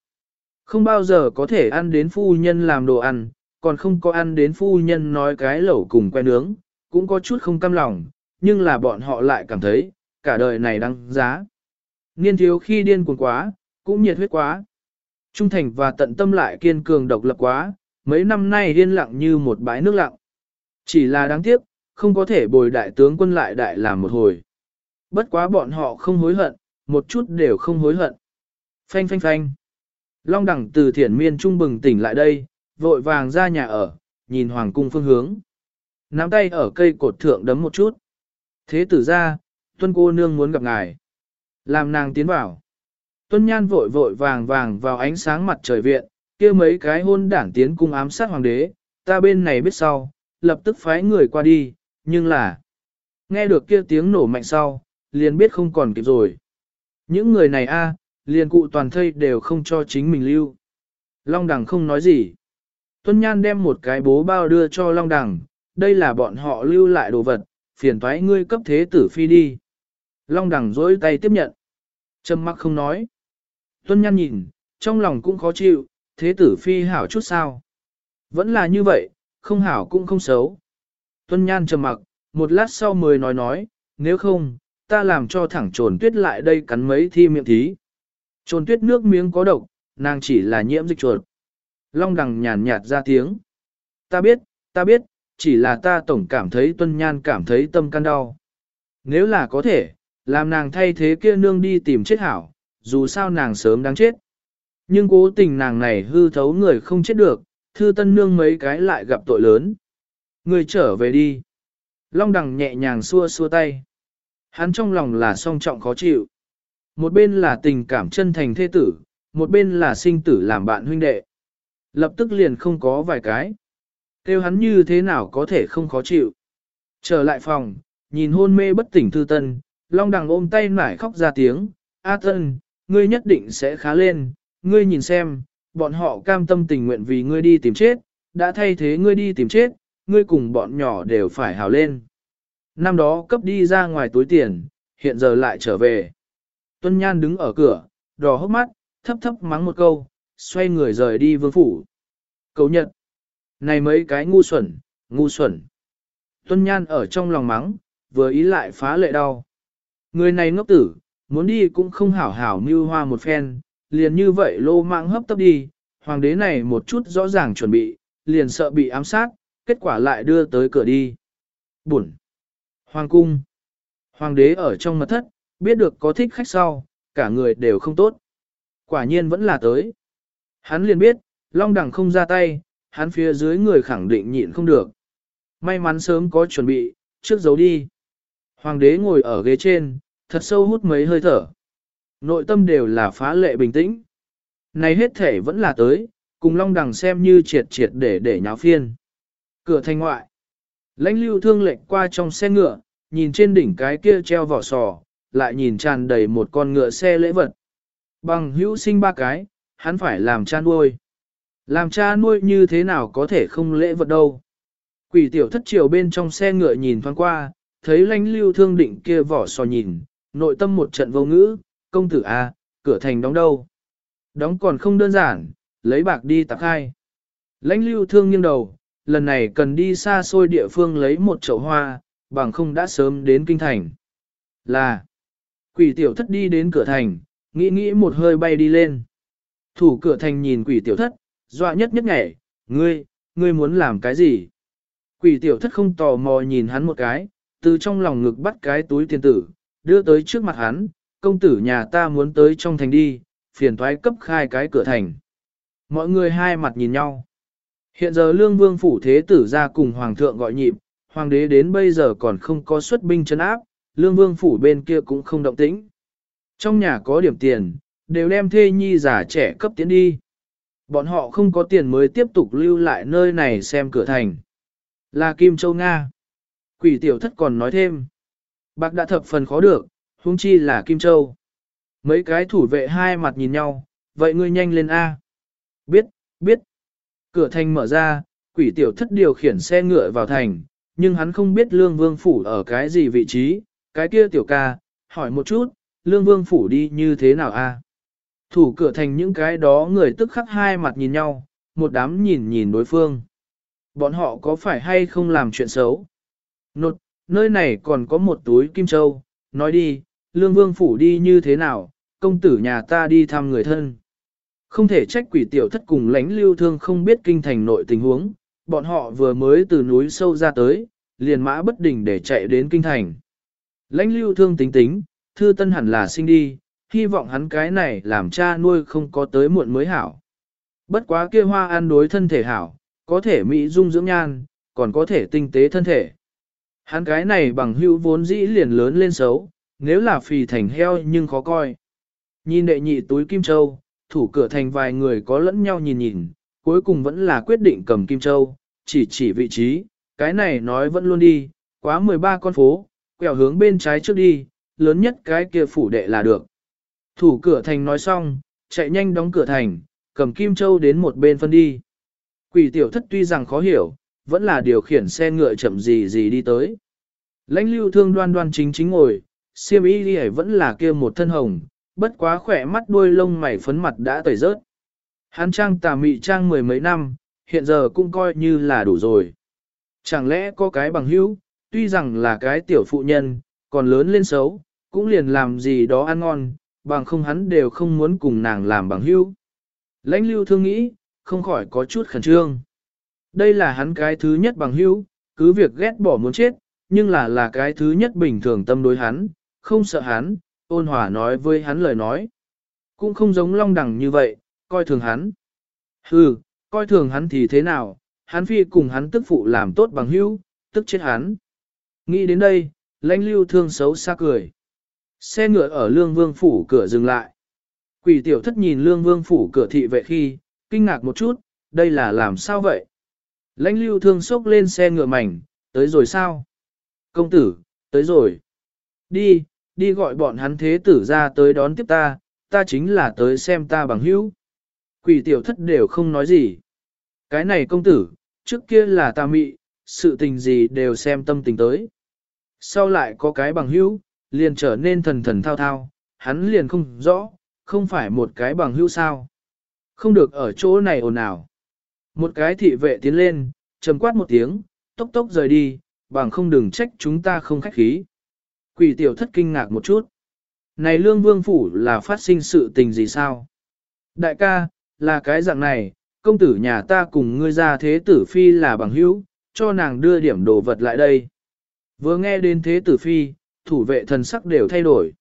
Không bao giờ có thể ăn đến phu nhân làm đồ ăn, còn không có ăn đến phu nhân nói cái lẩu cùng que nướng, cũng có chút không cam lòng, nhưng là bọn họ lại cảm thấy, cả đời này đáng giá. Niên thiếu khi điên cuồng quá, cũng nhiệt huyết quá. Trung thành và tận tâm lại kiên cường độc lập quá, mấy năm nay điên lặng như một bãi nước lặng. Chỉ là đáng tiếc, không có thể bồi đại tướng quân lại đại làm một hồi. Bất quá bọn họ không hối hận, một chút đều không hối hận. Phanh phanh phanh. Long đẳng từ thiển miên trung bừng tỉnh lại đây, vội vàng ra nhà ở, nhìn hoàng cung phương hướng. Nắm tay ở cây cột thượng đấm một chút. Thế tử ra, tuân cô nương muốn gặp ngài. Làm nàng tiến vào. Tuân nhan vội vội vàng vàng vào ánh sáng mặt trời viện, kia mấy cái hôn đảng tiến cung ám sát hoàng đế, ta bên này biết sau, lập tức phái người qua đi, nhưng là, nghe được kia tiếng nổ mạnh sau, liền biết không còn kịp rồi. Những người này a, liền cụ toàn thây đều không cho chính mình lưu. Long đằng không nói gì. Tuân Nhan đem một cái bố bao đưa cho Long đằng, đây là bọn họ lưu lại đồ vật, phiền thoái ngươi cấp thế tử phi đi. Long đằng dối tay tiếp nhận. trầm mặc không nói. Tuân Nhan nhìn, trong lòng cũng khó chịu, thế tử phi hảo chút sao. Vẫn là như vậy, không hảo cũng không xấu. Tuân Nhan trầm mặc, một lát sau mới nói nói, nếu không, ta làm cho thẳng trồn tuyết lại đây cắn mấy thi miệng thí. Trồn tuyết nước miếng có độc, nàng chỉ là nhiễm dịch chuột. Long đằng nhàn nhạt ra tiếng. Ta biết, ta biết, chỉ là ta tổng cảm thấy tuân nhan cảm thấy tâm can đau. Nếu là có thể, làm nàng thay thế kia nương đi tìm chết hảo, dù sao nàng sớm đáng chết. Nhưng cố tình nàng này hư thấu người không chết được, thư tân nương mấy cái lại gặp tội lớn. Người trở về đi. Long đằng nhẹ nhàng xua xua tay. Hắn trong lòng là song trọng khó chịu. một bên là tình cảm chân thành thê tử, một bên là sinh tử làm bạn huynh đệ. Lập tức liền không có vài cái. Kêu hắn như thế nào có thể không khó chịu. Trở lại phòng, nhìn hôn mê bất tỉnh thư tân, long đằng ôm tay nải khóc ra tiếng, A tân, ngươi nhất định sẽ khá lên, ngươi nhìn xem, bọn họ cam tâm tình nguyện vì ngươi đi tìm chết, đã thay thế ngươi đi tìm chết, ngươi cùng bọn nhỏ đều phải hào lên. Năm đó cấp đi ra ngoài túi tiền, hiện giờ lại trở về. Tuân Nhan đứng ở cửa, đỏ hốc mắt, thấp thấp mắng một câu, xoay người rời đi vương phủ. Cầu nhật. Này mấy cái ngu xuẩn, ngu xuẩn. Tuân Nhan ở trong lòng mắng, vừa ý lại phá lệ đau. Người này ngốc tử, muốn đi cũng không hảo hảo mưu hoa một phen, liền như vậy lô mạng hấp tấp đi, hoàng đế này một chút rõ ràng chuẩn bị, liền sợ bị ám sát, kết quả lại đưa tới cửa đi. Bụn. Hoàng cung. Hoàng đế ở trong mật thất, biết được có thích khách sau, cả người đều không tốt. Quả nhiên vẫn là tới. Hắn liền biết, Long Đằng không ra tay, hắn phía dưới người khẳng định nhịn không được. May mắn sớm có chuẩn bị, trước giấu đi. Hoàng đế ngồi ở ghế trên, thật sâu hút mấy hơi thở. Nội tâm đều là phá lệ bình tĩnh. Này hết thể vẫn là tới, cùng Long Đằng xem như triệt triệt để để nháo phiên. Cửa thành ngoại. Lãnh lưu thương lệnh qua trong xe ngựa, nhìn trên đỉnh cái kia treo vỏ sò, lại nhìn tràn đầy một con ngựa xe lễ vật. Bằng hữu sinh ba cái, hắn phải làm cha nuôi. Làm cha nuôi như thế nào có thể không lễ vật đâu. Quỷ tiểu thất triều bên trong xe ngựa nhìn thoáng qua, thấy lãnh lưu thương định kia vỏ sò nhìn, nội tâm một trận vô ngữ, công tử A, cửa thành đóng đâu. Đóng còn không đơn giản, lấy bạc đi tạp khai. Lãnh lưu thương nghiêng đầu, lần này cần đi xa xôi địa phương lấy một chậu hoa, bằng không đã sớm đến kinh thành. Là, quỷ tiểu thất đi đến cửa thành, nghĩ nghĩ một hơi bay đi lên. Thủ cửa thành nhìn quỷ tiểu thất, dọa nhất nhất nhảy, ngươi, ngươi muốn làm cái gì? Quỷ tiểu thất không tò mò nhìn hắn một cái, từ trong lòng ngực bắt cái túi tiền tử, đưa tới trước mặt hắn, công tử nhà ta muốn tới trong thành đi, phiền thoái cấp khai cái cửa thành. Mọi người hai mặt nhìn nhau. Hiện giờ lương vương phủ thế tử ra cùng hoàng thượng gọi nhịp, hoàng đế đến bây giờ còn không có xuất binh chấn áp, lương vương phủ bên kia cũng không động tĩnh. Trong nhà có điểm tiền, đều đem thê nhi giả trẻ cấp tiến đi. Bọn họ không có tiền mới tiếp tục lưu lại nơi này xem cửa thành. Là Kim Châu Nga. Quỷ tiểu thất còn nói thêm. Bạc đã thập phần khó được, huống chi là Kim Châu. Mấy cái thủ vệ hai mặt nhìn nhau, vậy ngươi nhanh lên A. Biết, biết. Cửa thành mở ra, quỷ tiểu thất điều khiển xe ngựa vào thành, nhưng hắn không biết lương vương phủ ở cái gì vị trí, cái kia tiểu ca, hỏi một chút, lương vương phủ đi như thế nào a? Thủ cửa thành những cái đó người tức khắc hai mặt nhìn nhau, một đám nhìn nhìn đối phương. Bọn họ có phải hay không làm chuyện xấu? Nột, nơi này còn có một túi kim châu, nói đi, lương vương phủ đi như thế nào, công tử nhà ta đi thăm người thân. Không thể trách quỷ tiểu thất cùng lãnh lưu thương không biết kinh thành nội tình huống, bọn họ vừa mới từ núi sâu ra tới, liền mã bất đình để chạy đến kinh thành. Lãnh lưu thương tính tính, thư tân hẳn là sinh đi, hy vọng hắn cái này làm cha nuôi không có tới muộn mới hảo. Bất quá kia hoa ăn đối thân thể hảo, có thể mỹ dung dưỡng nhan, còn có thể tinh tế thân thể. Hắn cái này bằng hữu vốn dĩ liền lớn lên xấu, nếu là phì thành heo nhưng khó coi. Nhìn đệ nhị túi kim châu, thủ cửa thành vài người có lẫn nhau nhìn nhìn, cuối cùng vẫn là quyết định cầm kim châu, chỉ chỉ vị trí, cái này nói vẫn luôn đi, quá 13 con phố, quẹo hướng bên trái trước đi, lớn nhất cái kia phủ đệ là được. Thủ cửa thành nói xong, chạy nhanh đóng cửa thành, cầm Kim Châu đến một bên phân đi. Quỷ tiểu thất tuy rằng khó hiểu, vẫn là điều khiển xe ngựa chậm gì gì đi tới. Lãnh lưu thương đoan đoan chính chính ngồi, siêm y đi vẫn là kia một thân hồng, bất quá khỏe mắt đuôi lông mày phấn mặt đã tẩy rớt. Hắn trang tà mị trang mười mấy năm, hiện giờ cũng coi như là đủ rồi. Chẳng lẽ có cái bằng hữu, tuy rằng là cái tiểu phụ nhân, còn lớn lên xấu, cũng liền làm gì đó ăn ngon, bằng không hắn đều không muốn cùng nàng làm bằng hữu. Lãnh lưu thương nghĩ, không khỏi có chút khẩn trương. Đây là hắn cái thứ nhất bằng hữu, cứ việc ghét bỏ muốn chết, nhưng là là cái thứ nhất bình thường tâm đối hắn, không sợ hắn, ôn hòa nói với hắn lời nói. Cũng không giống long đẳng như vậy, coi thường hắn. Hừ, coi thường hắn thì thế nào, hắn phi cùng hắn tức phụ làm tốt bằng hữu, tức chết hắn. Nghĩ đến đây, lãnh lưu thương xấu xa cười. Xe ngựa ở lương vương phủ cửa dừng lại. Quỷ tiểu thất nhìn lương vương phủ cửa thị vệ khi, kinh ngạc một chút, đây là làm sao vậy? Lãnh lưu thương sốc lên xe ngựa mảnh, tới rồi sao? Công tử, tới rồi. Đi, đi gọi bọn hắn thế tử ra tới đón tiếp ta, ta chính là tới xem ta bằng hữu. Quỷ tiểu thất đều không nói gì. Cái này công tử, trước kia là ta mị, sự tình gì đều xem tâm tình tới. Sau lại có cái bằng hữu, liền trở nên thần thần thao thao, hắn liền không rõ, không phải một cái bằng hữu sao. Không được ở chỗ này ồn ào. Một cái thị vệ tiến lên, trầm quát một tiếng, tốc tốc rời đi, bằng không đừng trách chúng ta không khách khí. Quỷ tiểu thất kinh ngạc một chút. Này lương vương phủ là phát sinh sự tình gì sao? Đại ca, là cái dạng này, công tử nhà ta cùng ngươi ra thế tử phi là bằng hữu, cho nàng đưa điểm đồ vật lại đây. Vừa nghe đến thế tử phi, thủ vệ thần sắc đều thay đổi.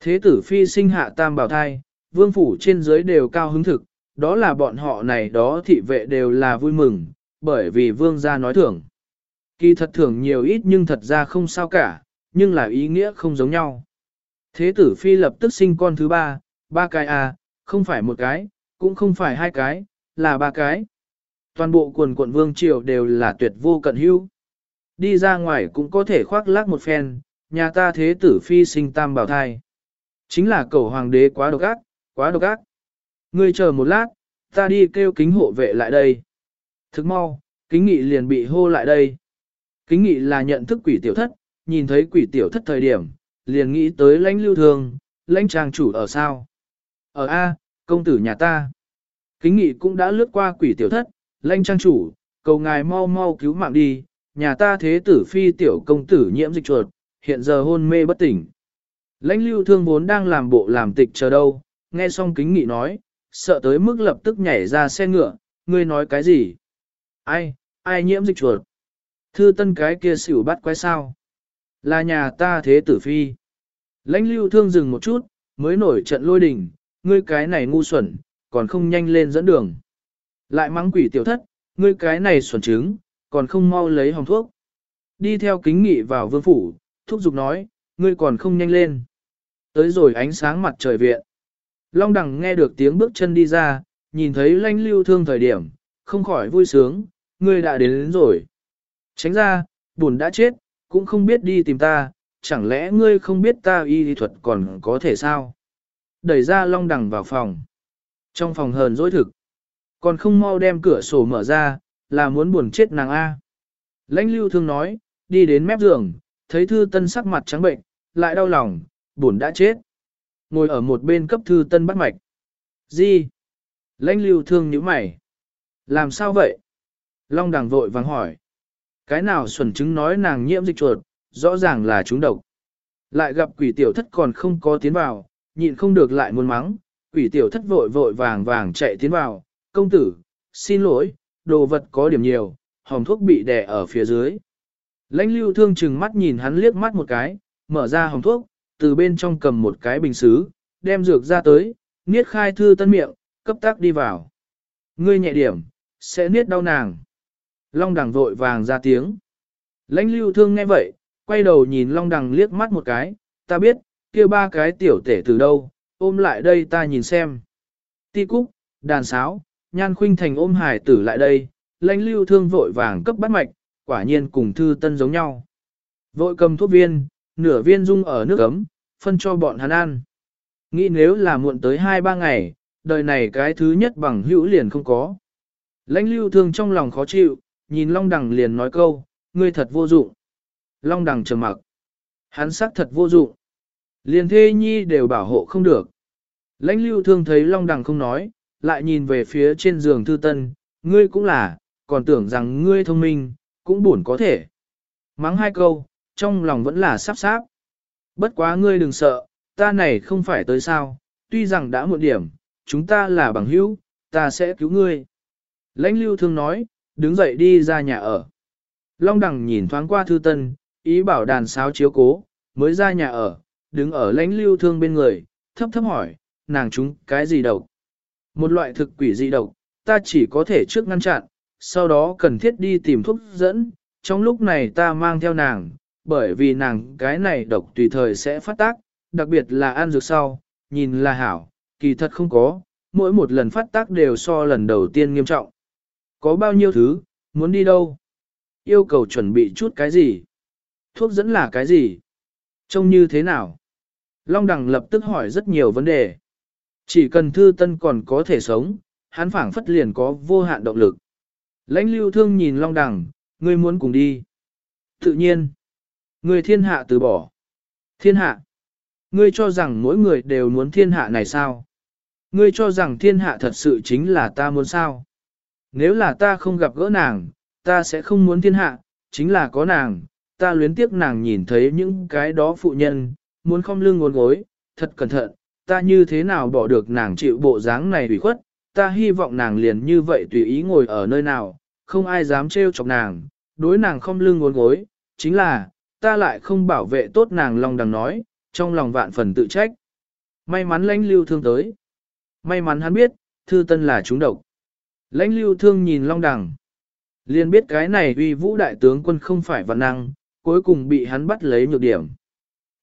Thế tử phi sinh hạ tam bảo thai, vương phủ trên dưới đều cao hứng thực, đó là bọn họ này đó thị vệ đều là vui mừng, bởi vì vương gia nói thưởng. Kỳ thật thưởng nhiều ít nhưng thật ra không sao cả, nhưng là ý nghĩa không giống nhau. Thế tử phi lập tức sinh con thứ ba, ba cái à, không phải một cái, cũng không phải hai cái, là ba cái. Toàn bộ quần quận vương triều đều là tuyệt vô cận hữu. Đi ra ngoài cũng có thể khoác lác một phen, nhà ta thế tử phi sinh tam bảo thai. Chính là cầu hoàng đế quá độc ác, quá độc ác. Ngươi chờ một lát, ta đi kêu kính hộ vệ lại đây. Thức mau, kính nghị liền bị hô lại đây. Kính nghị là nhận thức quỷ tiểu thất, nhìn thấy quỷ tiểu thất thời điểm, liền nghĩ tới lãnh lưu thương lãnh trang chủ ở sao. Ở A, công tử nhà ta. Kính nghị cũng đã lướt qua quỷ tiểu thất, lãnh trang chủ, cầu ngài mau mau cứu mạng đi, nhà ta thế tử phi tiểu công tử nhiễm dịch chuột, hiện giờ hôn mê bất tỉnh. Lãnh lưu thương vốn đang làm bộ làm tịch chờ đâu, nghe xong kính nghị nói, sợ tới mức lập tức nhảy ra xe ngựa, ngươi nói cái gì? Ai, ai nhiễm dịch chuột? Thư tân cái kia xỉu bắt quái sao? Là nhà ta thế tử phi. Lãnh lưu thương dừng một chút, mới nổi trận lôi đình, ngươi cái này ngu xuẩn, còn không nhanh lên dẫn đường. Lại mắng quỷ tiểu thất, ngươi cái này xuẩn trứng, còn không mau lấy hồng thuốc. Đi theo kính nghị vào vương phủ, thúc giục nói, ngươi còn không nhanh lên. Tới rồi ánh sáng mặt trời viện. Long đằng nghe được tiếng bước chân đi ra, nhìn thấy lanh lưu thương thời điểm, không khỏi vui sướng, ngươi đã đến, đến rồi. Tránh ra, buồn đã chết, cũng không biết đi tìm ta, chẳng lẽ ngươi không biết ta y thuật còn có thể sao? Đẩy ra long đằng vào phòng. Trong phòng hờn dỗi thực. Còn không mau đem cửa sổ mở ra, là muốn buồn chết nàng A. Lãnh lưu thương nói, đi đến mép giường, thấy thư tân sắc mặt trắng bệnh, lại đau lòng, buồn đã chết. Ngồi ở một bên cấp thư tân bắt mạch. Gì? Lãnh lưu thương nhíu mày. Làm sao vậy? Long đằng vội vàng hỏi. Cái nào xuẩn chứng nói nàng nhiễm dịch chuột, rõ ràng là chúng độc. Lại gặp quỷ tiểu thất còn không có tiến vào, nhịn không được lại muốn mắng, quỷ tiểu thất vội vội vàng vàng chạy tiến vào, công tử, xin lỗi, đồ vật có điểm nhiều, hòm thuốc bị đè ở phía dưới. Lãnh lưu thương chừng mắt nhìn hắn liếc mắt một cái, mở ra hòm thuốc, từ bên trong cầm một cái bình xứ, đem dược ra tới, niết khai thư tân miệng, cấp tác đi vào. Ngươi nhẹ điểm, sẽ niết đau nàng. Long đằng vội vàng ra tiếng. Lãnh lưu thương nghe vậy, quay đầu nhìn long đằng liếc mắt một cái, ta biết, kia ba cái tiểu tể từ đâu, ôm lại đây ta nhìn xem. Ti cúc, đàn sáo, nhan khuynh thành ôm hải tử lại đây, lãnh lưu thương vội vàng cấp bắt mạch, quả nhiên cùng thư tân giống nhau. Vội cầm thuốc viên, nửa viên dung ở nước ấm, phân cho bọn hắn ăn. Nghĩ nếu là muộn tới 2-3 ngày, đời này cái thứ nhất bằng hữu liền không có. Lãnh lưu thương trong lòng khó chịu, nhìn Long Đằng liền nói câu, ngươi thật vô dụng. Long Đằng trầm mặc. Hắn sắc thật vô dụng. Liền thê nhi đều bảo hộ không được. Lãnh lưu thương thấy Long Đằng không nói, lại nhìn về phía trên giường thư tân, ngươi cũng là, còn tưởng rằng ngươi thông minh, cũng buồn có thể. Mắng hai câu, trong lòng vẫn là sắp sáp. Bất quá ngươi đừng sợ, ta này không phải tới sao, tuy rằng đã muộn điểm, chúng ta là bằng hữu, ta sẽ cứu ngươi. Lãnh lưu thương nói, đứng dậy đi ra nhà ở. Long đằng nhìn thoáng qua thư tân, ý bảo đàn sáo chiếu cố, mới ra nhà ở, đứng ở lãnh lưu thương bên người, thấp thấp hỏi, nàng chúng cái gì độc? Một loại thực quỷ dị độc, ta chỉ có thể trước ngăn chặn, sau đó cần thiết đi tìm thuốc dẫn, trong lúc này ta mang theo nàng, bởi vì nàng cái này độc tùy thời sẽ phát tác, đặc biệt là ăn dược sau, nhìn là hảo, kỳ thật không có, mỗi một lần phát tác đều so lần đầu tiên nghiêm trọng. Có bao nhiêu thứ, muốn đi đâu? Yêu cầu chuẩn bị chút cái gì? Thuốc dẫn là cái gì? Trông như thế nào? Long Đằng lập tức hỏi rất nhiều vấn đề. Chỉ cần thư tân còn có thể sống, hắn phảng phất liền có vô hạn động lực. Lãnh lưu thương nhìn Long Đằng, ngươi muốn cùng đi. Tự nhiên, ngươi thiên hạ từ bỏ. Thiên hạ. Ngươi cho rằng mỗi người đều muốn thiên hạ này sao? Ngươi cho rằng thiên hạ thật sự chính là ta muốn sao? Nếu là ta không gặp gỡ nàng, ta sẽ không muốn thiên hạ, chính là có nàng, ta luyến tiếc nàng nhìn thấy những cái đó phụ nhân, muốn không lưng ngốn gối, thật cẩn thận, ta như thế nào bỏ được nàng chịu bộ dáng này ủy khuất, ta hy vọng nàng liền như vậy tùy ý ngồi ở nơi nào, không ai dám trêu chọc nàng, đối nàng không lưng ngốn gối, chính là, ta lại không bảo vệ tốt nàng lòng đằng nói, trong lòng vạn phần tự trách. May mắn lãnh lưu thương tới. May mắn hắn biết, thư tân là chúng độc. Lãnh lưu thương nhìn long đằng. liền biết cái này uy vũ đại tướng quân không phải văn năng, cuối cùng bị hắn bắt lấy nhược điểm.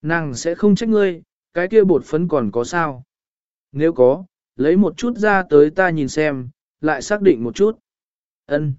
Nàng sẽ không trách ngươi, cái kia bột phấn còn có sao? Nếu có, lấy một chút ra tới ta nhìn xem, lại xác định một chút. Ân.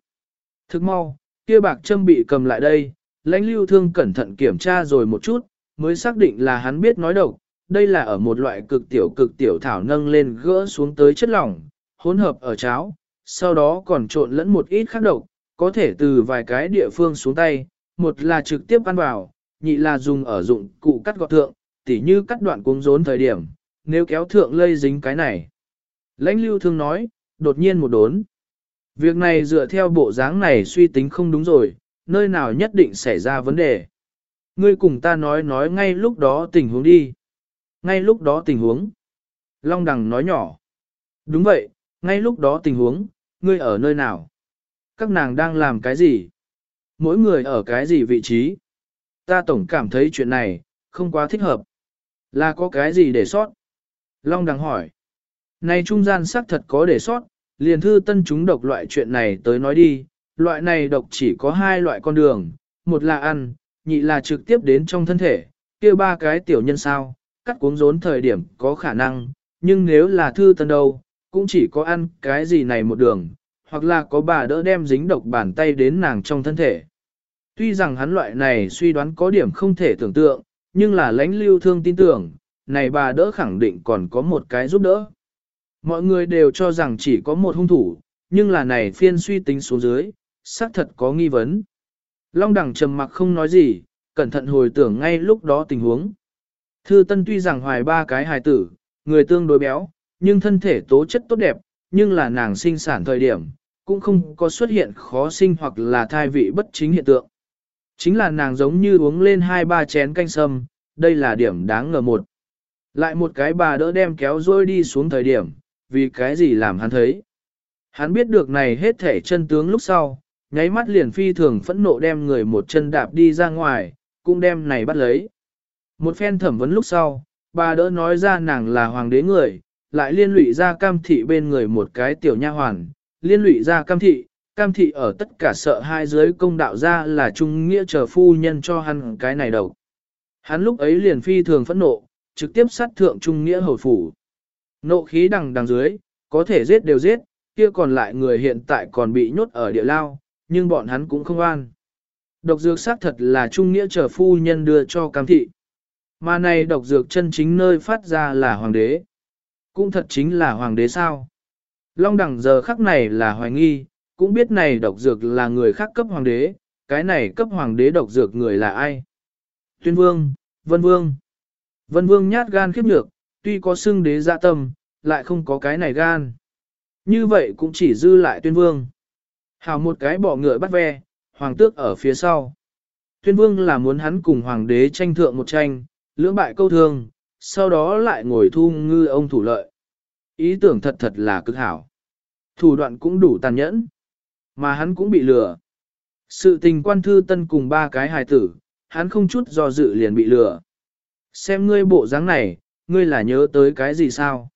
Thức mau, kia bạc châm bị cầm lại đây, lãnh lưu thương cẩn thận kiểm tra rồi một chút, mới xác định là hắn biết nói độc. Đây là ở một loại cực tiểu cực tiểu thảo nâng lên gỡ xuống tới chất lỏng, hỗn hợp ở cháo, sau đó còn trộn lẫn một ít khác độc, có thể từ vài cái địa phương xuống tay, một là trực tiếp ăn vào, nhị là dùng ở dụng cụ cắt gọt thượng, tỉ như cắt đoạn cuống rốn thời điểm, nếu kéo thượng lây dính cái này. Lãnh lưu thương nói, đột nhiên một đốn. Việc này dựa theo bộ dáng này suy tính không đúng rồi, nơi nào nhất định xảy ra vấn đề. Ngươi cùng ta nói nói ngay lúc đó tình huống đi. Ngay lúc đó tình huống. Long đằng nói nhỏ. Đúng vậy, ngay lúc đó tình huống, ngươi ở nơi nào? Các nàng đang làm cái gì? Mỗi người ở cái gì vị trí? Ta tổng cảm thấy chuyện này, không quá thích hợp. Là có cái gì để sót? Long đằng hỏi. Này trung gian xác thật có để sót, liền thư tân chúng độc loại chuyện này tới nói đi, loại này độc chỉ có hai loại con đường, một là ăn, nhị là trực tiếp đến trong thân thể, kia ba cái tiểu nhân sao, cắt cuống rốn thời điểm có khả năng, nhưng nếu là thư tân đâu, cũng chỉ có ăn cái gì này một đường, hoặc là có bà đỡ đem dính độc bàn tay đến nàng trong thân thể. Tuy rằng hắn loại này suy đoán có điểm không thể tưởng tượng, nhưng là lãnh lưu thương tin tưởng, này bà đỡ khẳng định còn có một cái giúp đỡ. Mọi người đều cho rằng chỉ có một hung thủ, nhưng là này phiên suy tính xuống dưới, xác thật có nghi vấn. Long đẳng trầm mặc không nói gì, cẩn thận hồi tưởng ngay lúc đó tình huống. Thư Tân tuy rằng hoài ba cái hài tử, người tương đối béo, nhưng thân thể tố chất tốt đẹp, nhưng là nàng sinh sản thời điểm, cũng không có xuất hiện khó sinh hoặc là thai vị bất chính hiện tượng. Chính là nàng giống như uống lên hai ba chén canh sâm, đây là điểm đáng ngờ một. Lại một cái bà đỡ đem kéo rôi đi xuống thời điểm, vì cái gì làm hắn thấy. Hắn biết được này hết thể chân tướng lúc sau, nháy mắt liền phi thường phẫn nộ đem người một chân đạp đi ra ngoài, cũng đem này bắt lấy. Một phen thẩm vấn lúc sau, bà đỡ nói ra nàng là hoàng đế người, lại liên lụy ra cam thị bên người một cái tiểu nha hoàn, liên lụy ra cam thị, cam thị ở tất cả sợ hai giới công đạo ra là trung nghĩa chờ phu nhân cho hắn cái này đầu. Hắn lúc ấy liền phi thường phẫn nộ, trực tiếp sát thượng trung nghĩa hồi phủ. Nộ khí đằng đằng dưới, có thể giết đều giết, kia còn lại người hiện tại còn bị nhốt ở địa lao, nhưng bọn hắn cũng không an. Độc dược xác thật là trung nghĩa chờ phu nhân đưa cho cam thị. Mà này độc dược chân chính nơi phát ra là hoàng đế. Cũng thật chính là hoàng đế sao. Long đẳng giờ khắc này là hoài nghi, cũng biết này độc dược là người khác cấp hoàng đế, cái này cấp hoàng đế độc dược người là ai? Tuyên vương, vân vương. Vân vương nhát gan khiếp nhược, tuy có xưng đế dạ tâm, lại không có cái này gan. Như vậy cũng chỉ dư lại tuyên vương. Hào một cái bỏ ngựa bắt ve, hoàng tước ở phía sau. Tuyên vương là muốn hắn cùng hoàng đế tranh thượng một tranh, lưỡng bại câu thương, sau đó lại ngồi thu ngư ông thủ lợi. Ý tưởng thật thật là cực hảo. Thủ đoạn cũng đủ tàn nhẫn. Mà hắn cũng bị lừa. Sự tình quan thư tân cùng ba cái hài tử, hắn không chút do dự liền bị lừa. Xem ngươi bộ dáng này, ngươi là nhớ tới cái gì sao?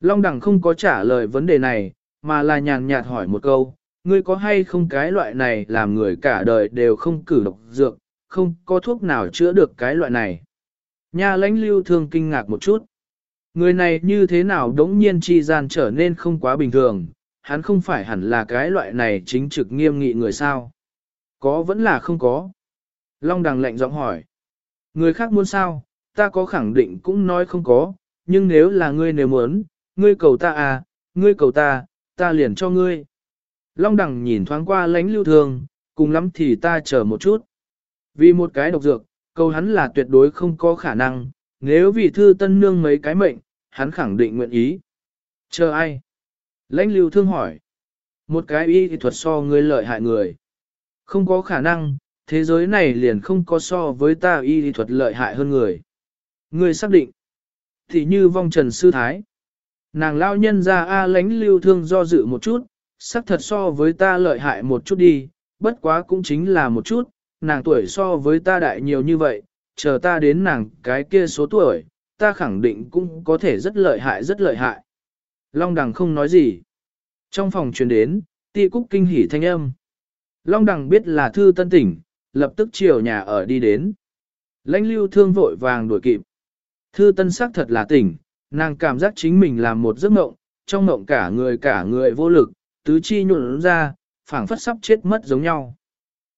Long đẳng không có trả lời vấn đề này, mà là nhàn nhạt hỏi một câu, ngươi có hay không cái loại này làm người cả đời đều không cử độc dược, không có thuốc nào chữa được cái loại này. Nha lãnh lưu thương kinh ngạc một chút. Người này như thế nào đống nhiên chi gian trở nên không quá bình thường, hắn không phải hẳn là cái loại này chính trực nghiêm nghị người sao. Có vẫn là không có. Long đằng lạnh giọng hỏi. Người khác muốn sao, ta có khẳng định cũng nói không có, nhưng nếu là ngươi nếu muốn, ngươi cầu ta à, ngươi cầu ta, ta liền cho ngươi. Long đằng nhìn thoáng qua lánh lưu thương, cùng lắm thì ta chờ một chút. Vì một cái độc dược, Câu hắn là tuyệt đối không có khả năng, nếu vì thư tân nương mấy cái mệnh, hắn khẳng định nguyện ý. Chờ ai? Lãnh lưu thương hỏi. Một cái y thuật so ngươi lợi hại người. Không có khả năng, thế giới này liền không có so với ta y thuật lợi hại hơn người. Ngươi xác định. Thì như vong trần sư thái. Nàng lao nhân ra A lãnh lưu thương do dự một chút, xác thật so với ta lợi hại một chút đi, bất quá cũng chính là một chút, nàng tuổi so với ta đại nhiều như vậy, chờ ta đến nàng cái kia số tuổi, ta khẳng định cũng có thể rất lợi hại rất lợi hại. Long đằng không nói gì. Trong phòng truyền đến, ti cúc kinh hỉ thanh âm. Long đằng biết là thư tân tỉnh, lập tức chiều nhà ở đi đến. Lãnh lưu thương vội vàng đuổi kịp. Thư tân sắc thật là tỉnh, nàng cảm giác chính mình làm một giấc mộng, trong mộng cả người cả người vô lực, tứ chi nhuộn ra, phảng phất sắp chết mất giống nhau.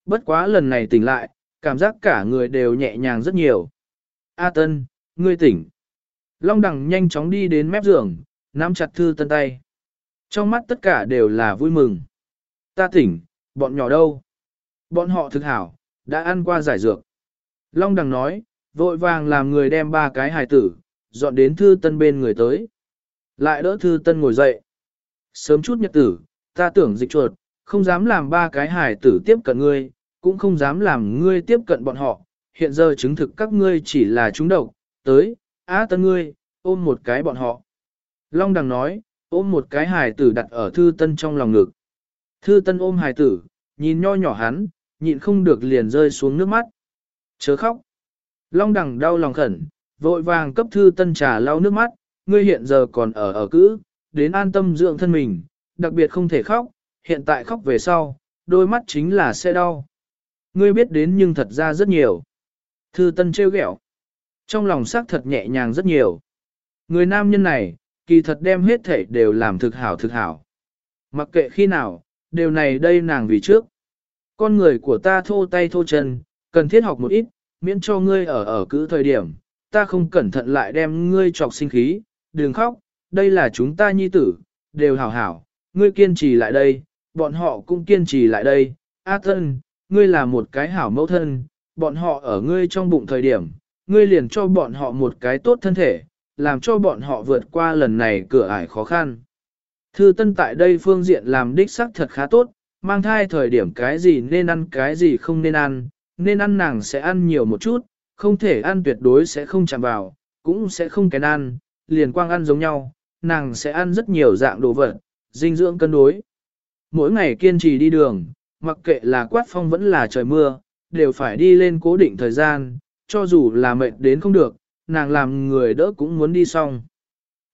Bất quá lần này tỉnh lại, cảm giác cả người đều nhẹ nhàng rất nhiều. A Tân, ngươi tỉnh. Long đằng nhanh chóng đi đến mép giường, nắm chặt thư tân tay. Trong mắt tất cả đều là vui mừng. Ta tỉnh, bọn nhỏ đâu? Bọn họ thực hảo, đã ăn qua giải dược. Long đằng nói, vội vàng làm người đem ba cái hài tử, dọn đến thư tân bên người tới. Lại đỡ thư tân ngồi dậy. Sớm chút nhật tử, ta tưởng dịch chuột, không dám làm ba cái hài tử tiếp cận ngươi, cũng không dám làm ngươi tiếp cận bọn họ. Hiện giờ chứng thực các ngươi chỉ là chúng độc, tới, á tân ngươi, ôm một cái bọn họ. Long đằng nói, ôm một cái hài tử đặt ở thư tân trong lòng ngực. Thư tân ôm hài tử, nhìn nho nhỏ hắn, nhịn không được liền rơi xuống nước mắt. Chớ khóc. Long đằng đau lòng khẩn, vội vàng cấp thư tân trà lau nước mắt, ngươi hiện giờ còn ở ở cữ, đến an tâm dưỡng thân mình, đặc biệt không thể khóc, hiện tại khóc về sau, đôi mắt chính là sẽ đau. Ngươi biết đến nhưng thật ra rất nhiều. Thư tân trêu ghẹo Trong lòng xác thật nhẹ nhàng rất nhiều. Người nam nhân này, kỳ thật đem hết thể đều làm thực hảo thực hảo. Mặc kệ khi nào, điều này đây nàng vì trước. Con người của ta thô tay thô chân, cần thiết học một ít, miễn cho ngươi ở ở cứ thời điểm, ta không cẩn thận lại đem ngươi trọc sinh khí, đừng khóc, đây là chúng ta nhi tử, đều hảo hảo, ngươi kiên trì lại đây, bọn họ cũng kiên trì lại đây, A thân, ngươi là một cái hảo mẫu thân, bọn họ ở ngươi trong bụng thời điểm, ngươi liền cho bọn họ một cái tốt thân thể, làm cho bọn họ vượt qua lần này cửa ải khó khăn. Thư Tân tại đây phương diện làm đích xác thật khá tốt, mang thai thời điểm cái gì nên ăn cái gì không nên ăn, nên ăn nàng sẽ ăn nhiều một chút, không thể ăn tuyệt đối sẽ không chạm vào, cũng sẽ không kén ăn, liền quang ăn giống nhau, nàng sẽ ăn rất nhiều dạng đồ vật, dinh dưỡng cân đối. Mỗi ngày kiên trì đi đường, mặc kệ là quát phong vẫn là trời mưa, đều phải đi lên cố định thời gian, cho dù là mệt đến không được, nàng làm người đỡ cũng muốn đi xong.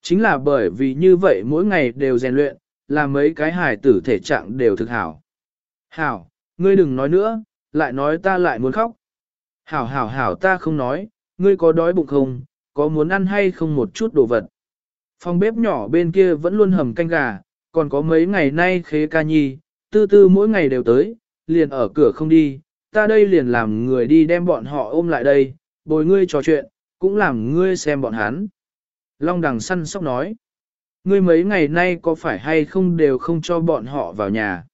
Chính là bởi vì như vậy mỗi ngày đều rèn luyện, là mấy cái hài tử thể trạng đều thực hảo. Hảo, ngươi đừng nói nữa, lại nói ta lại muốn khóc. Hảo hảo hảo ta không nói, ngươi có đói bụng không, có muốn ăn hay không một chút đồ vật. Phòng bếp nhỏ bên kia vẫn luôn hầm canh gà, còn có mấy ngày nay khế ca nhi, tư tư mỗi ngày đều tới, liền ở cửa không đi, ta đây liền làm người đi đem bọn họ ôm lại đây, bồi ngươi trò chuyện, cũng làm ngươi xem bọn hắn. Long đằng săn sóc nói, ngươi mấy ngày nay có phải hay không đều không cho bọn họ vào nhà.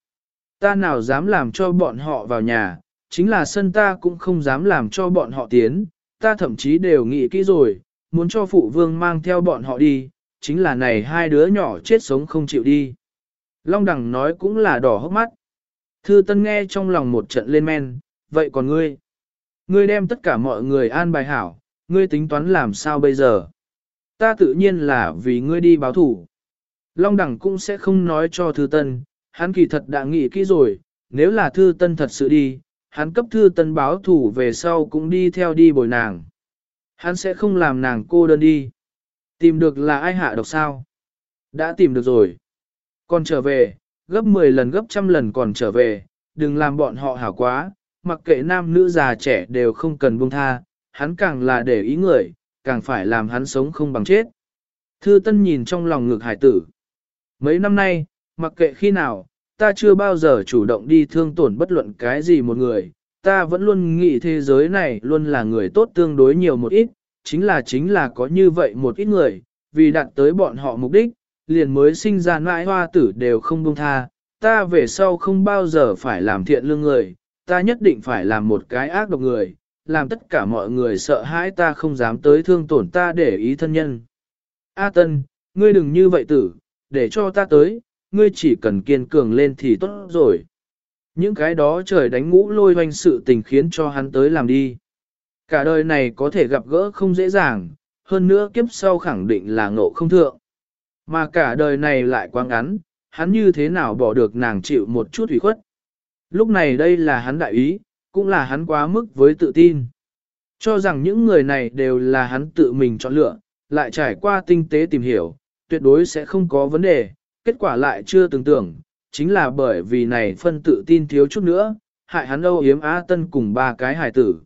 Ta nào dám làm cho bọn họ vào nhà, chính là sân ta cũng không dám làm cho bọn họ tiến, ta thậm chí đều nghĩ kỹ rồi, muốn cho phụ vương mang theo bọn họ đi, chính là này hai đứa nhỏ chết sống không chịu đi. Long đằng nói cũng là đỏ hốc mắt. Thư Tân nghe trong lòng một trận lên men, vậy còn ngươi? Ngươi đem tất cả mọi người an bài hảo, ngươi tính toán làm sao bây giờ? Ta tự nhiên là vì ngươi đi báo thủ. Long đẳng cũng sẽ không nói cho Thư Tân, hắn kỳ thật đã nghĩ kỹ rồi, nếu là Thư Tân thật sự đi, hắn cấp Thư Tân báo thủ về sau cũng đi theo đi bồi nàng. Hắn sẽ không làm nàng cô đơn đi. Tìm được là ai hạ độc sao? Đã tìm được rồi. Còn trở về, gấp 10 lần gấp trăm lần còn trở về, đừng làm bọn họ hảo quá, mặc kệ nam nữ già trẻ đều không cần buông tha, hắn càng là để ý người, càng phải làm hắn sống không bằng chết. Thư Tân nhìn trong lòng ngực hải tử. Mấy năm nay, mặc kệ khi nào, ta chưa bao giờ chủ động đi thương tổn bất luận cái gì một người, ta vẫn luôn nghĩ thế giới này luôn là người tốt tương đối nhiều một ít, chính là chính là có như vậy một ít người, vì đạt tới bọn họ mục đích, liền mới sinh ra nãi hoa tử đều không buông tha, ta về sau không bao giờ phải làm thiện lương người, ta nhất định phải làm một cái ác độc người, làm tất cả mọi người sợ hãi ta không dám tới thương tổn ta để ý thân nhân. A Tân, ngươi đừng như vậy tử, để cho ta tới, ngươi chỉ cần kiên cường lên thì tốt rồi. Những cái đó trời đánh ngũ lôi hoanh sự tình khiến cho hắn tới làm đi. Cả đời này có thể gặp gỡ không dễ dàng, hơn nữa kiếp sau khẳng định là ngộ không thượng. Mà cả đời này lại quá ngắn, hắn như thế nào bỏ được nàng chịu một chút ủy khuất. Lúc này đây là hắn đại ý, cũng là hắn quá mức với tự tin. Cho rằng những người này đều là hắn tự mình chọn lựa, lại trải qua tinh tế tìm hiểu, tuyệt đối sẽ không có vấn đề, kết quả lại chưa từng tưởng, chính là bởi vì này phân tự tin thiếu chút nữa, hại hắn âu yếm Á Tân cùng ba cái hải tử.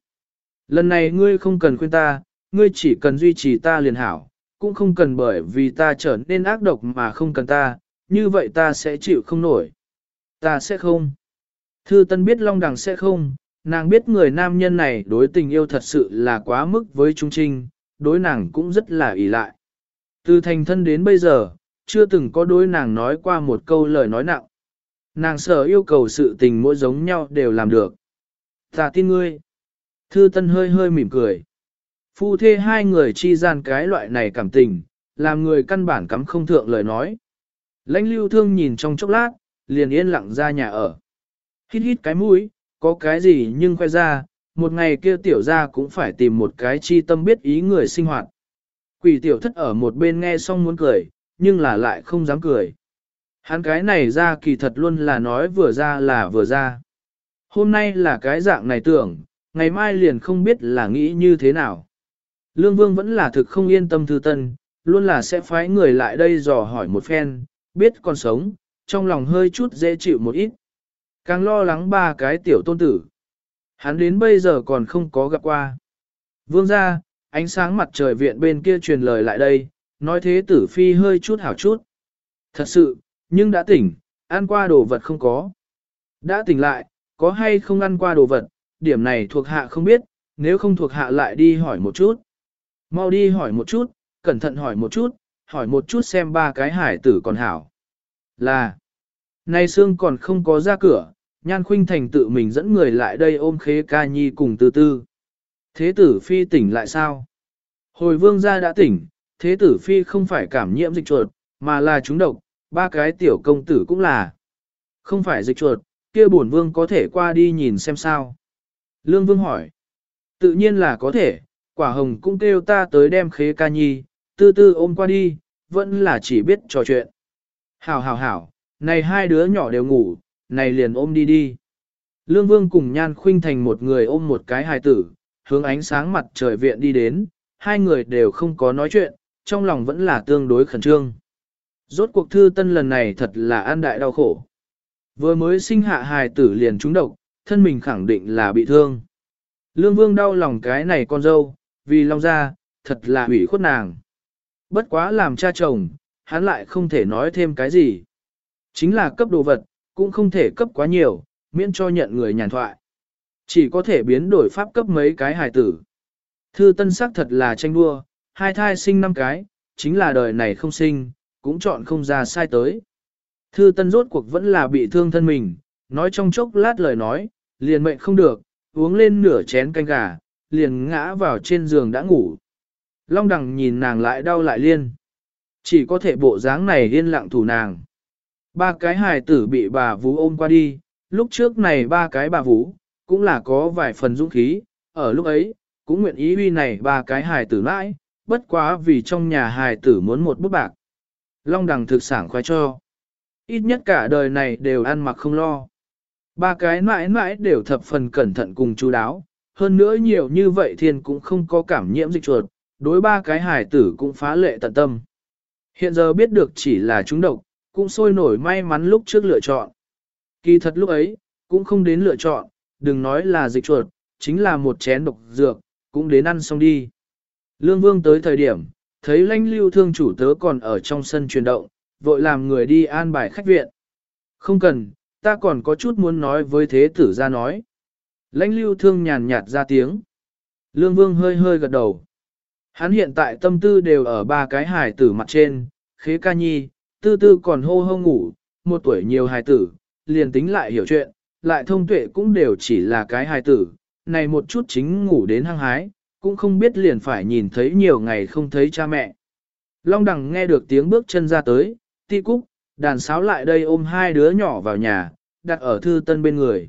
Lần này ngươi không cần khuyên ta, ngươi chỉ cần duy trì ta liền hảo, cũng không cần bởi vì ta trở nên ác độc mà không cần ta, như vậy ta sẽ chịu không nổi. Ta sẽ không. Thư Tân biết Long Đằng sẽ không, nàng biết người nam nhân này đối tình yêu thật sự là quá mức với Trung Trinh, đối nàng cũng rất là ỷ lại. Từ thành thân đến bây giờ, chưa từng có đối nàng nói qua một câu lời nói nặng. Nàng sở yêu cầu sự tình mỗi giống nhau đều làm được. Ta tin ngươi. Thư Tân hơi hơi mỉm cười. Phu thê hai người chi gian cái loại này cảm tình, làm người căn bản cắm không thượng lời nói. Lãnh lưu thương nhìn trong chốc lát, liền yên lặng ra nhà ở. Hít hít cái mũi, có cái gì nhưng khoe ra, một ngày kia tiểu ra cũng phải tìm một cái chi tâm biết ý người sinh hoạt. Quỷ tiểu thất ở một bên nghe xong muốn cười, nhưng là lại không dám cười. Hắn cái này ra kỳ thật luôn là nói vừa ra là vừa ra. Hôm nay là cái dạng này tưởng, ngày mai liền không biết là nghĩ như thế nào. Lương Vương vẫn là thực không yên tâm thư tân, luôn là sẽ phái người lại đây dò hỏi một phen, biết còn sống, trong lòng hơi chút dễ chịu một ít. Càng lo lắng ba cái tiểu tôn tử. Hắn đến bây giờ còn không có gặp qua. Vương ra, ánh sáng mặt trời viện bên kia truyền lời lại đây, nói thế tử phi hơi chút hảo chút. Thật sự, nhưng đã tỉnh, ăn qua đồ vật không có. Đã tỉnh lại, có hay không ăn qua đồ vật, điểm này thuộc hạ không biết, nếu không thuộc hạ lại đi hỏi một chút. Mau đi hỏi một chút, cẩn thận hỏi một chút, hỏi một chút xem ba cái hải tử còn hảo. Là, nay xương còn không có ra cửa, nhan khuynh thành tự mình dẫn người lại đây ôm khế ca nhi cùng từ tư. Thế tử phi tỉnh lại sao? Hồi vương gia đã tỉnh, thế tử phi không phải cảm nhiễm dịch chuột, mà là chúng độc, ba cái tiểu công tử cũng là. Không phải dịch chuột, kia bổn vương có thể qua đi nhìn xem sao. Lương vương hỏi. Tự nhiên là có thể, quả hồng cũng kêu ta tới đem khế ca nhi, tư tư ôm qua đi, vẫn là chỉ biết trò chuyện. Hảo hảo hảo, này hai đứa nhỏ đều ngủ, này liền ôm đi đi. Lương Vương cùng Nhan Khuynh thành một người ôm một cái hài tử, hướng ánh sáng mặt trời viện đi đến, hai người đều không có nói chuyện, trong lòng vẫn là tương đối khẩn trương. Rốt cuộc thư tân lần này thật là an đại đau khổ. Vừa mới sinh hạ hài tử liền trúng độc, thân mình khẳng định là bị thương. Lương Vương đau lòng cái này con dâu, vì long gia thật là hủy khuất nàng. Bất quá làm cha chồng, hắn lại không thể nói thêm cái gì. Chính là cấp đồ vật, cũng không thể cấp quá nhiều, miễn cho nhận người nhàn thoại. Chỉ có thể biến đổi pháp cấp mấy cái hài tử. Thư tân sắc thật là tranh đua, hai thai sinh năm cái, chính là đời này không sinh, cũng chọn không ra sai tới. Thư tân rốt cuộc vẫn là bị thương thân mình, nói trong chốc lát lời nói, liền mệnh không được, uống lên nửa chén canh gà, liền ngã vào trên giường đã ngủ. Long đằng nhìn nàng lại đau lại liên. Chỉ có thể bộ dáng này yên lặng thủ nàng. Ba cái hài tử bị bà vú ôm qua đi, lúc trước này ba cái bà vú, cũng là có vài phần dũng khí, ở lúc ấy, cũng nguyện ý huy này ba cái hài tử mãi, bất quá vì trong nhà hài tử muốn một bút bạc. Long đằng thực sản khoái cho. Ít nhất cả đời này đều ăn mặc không lo. Ba cái mãi mãi đều thập phần cẩn thận cùng chú đáo, hơn nữa nhiều như vậy thiên cũng không có cảm nhiễm dịch chuột, đối ba cái hải tử cũng phá lệ tận tâm. Hiện giờ biết được chỉ là chúng độc, cũng sôi nổi may mắn lúc trước lựa chọn. Kỳ thật lúc ấy, cũng không đến lựa chọn, đừng nói là dịch chuột, chính là một chén độc dược, cũng đến ăn xong đi. Lương Vương tới thời điểm, thấy lãnh lưu thương chủ tớ còn ở trong sân chuyển động, vội làm người đi an bài khách viện. Không cần, ta còn có chút muốn nói với thế tử ra nói. Lãnh lưu thương nhàn nhạt ra tiếng. Lương Vương hơi hơi gật đầu. Hắn hiện tại tâm tư đều ở ba cái hài tử mặt trên, khế ca nhi, tư tư còn hô hô ngủ, một tuổi nhiều hài tử, liền tính lại hiểu chuyện, lại thông tuệ cũng đều chỉ là cái hài tử, này một chút chính ngủ đến hăng hái, cũng không biết liền phải nhìn thấy nhiều ngày không thấy cha mẹ. Long đằng nghe được tiếng bước chân ra tới, ti cúc, đàn sáo lại đây ôm hai đứa nhỏ vào nhà, đặt ở thư tân bên người.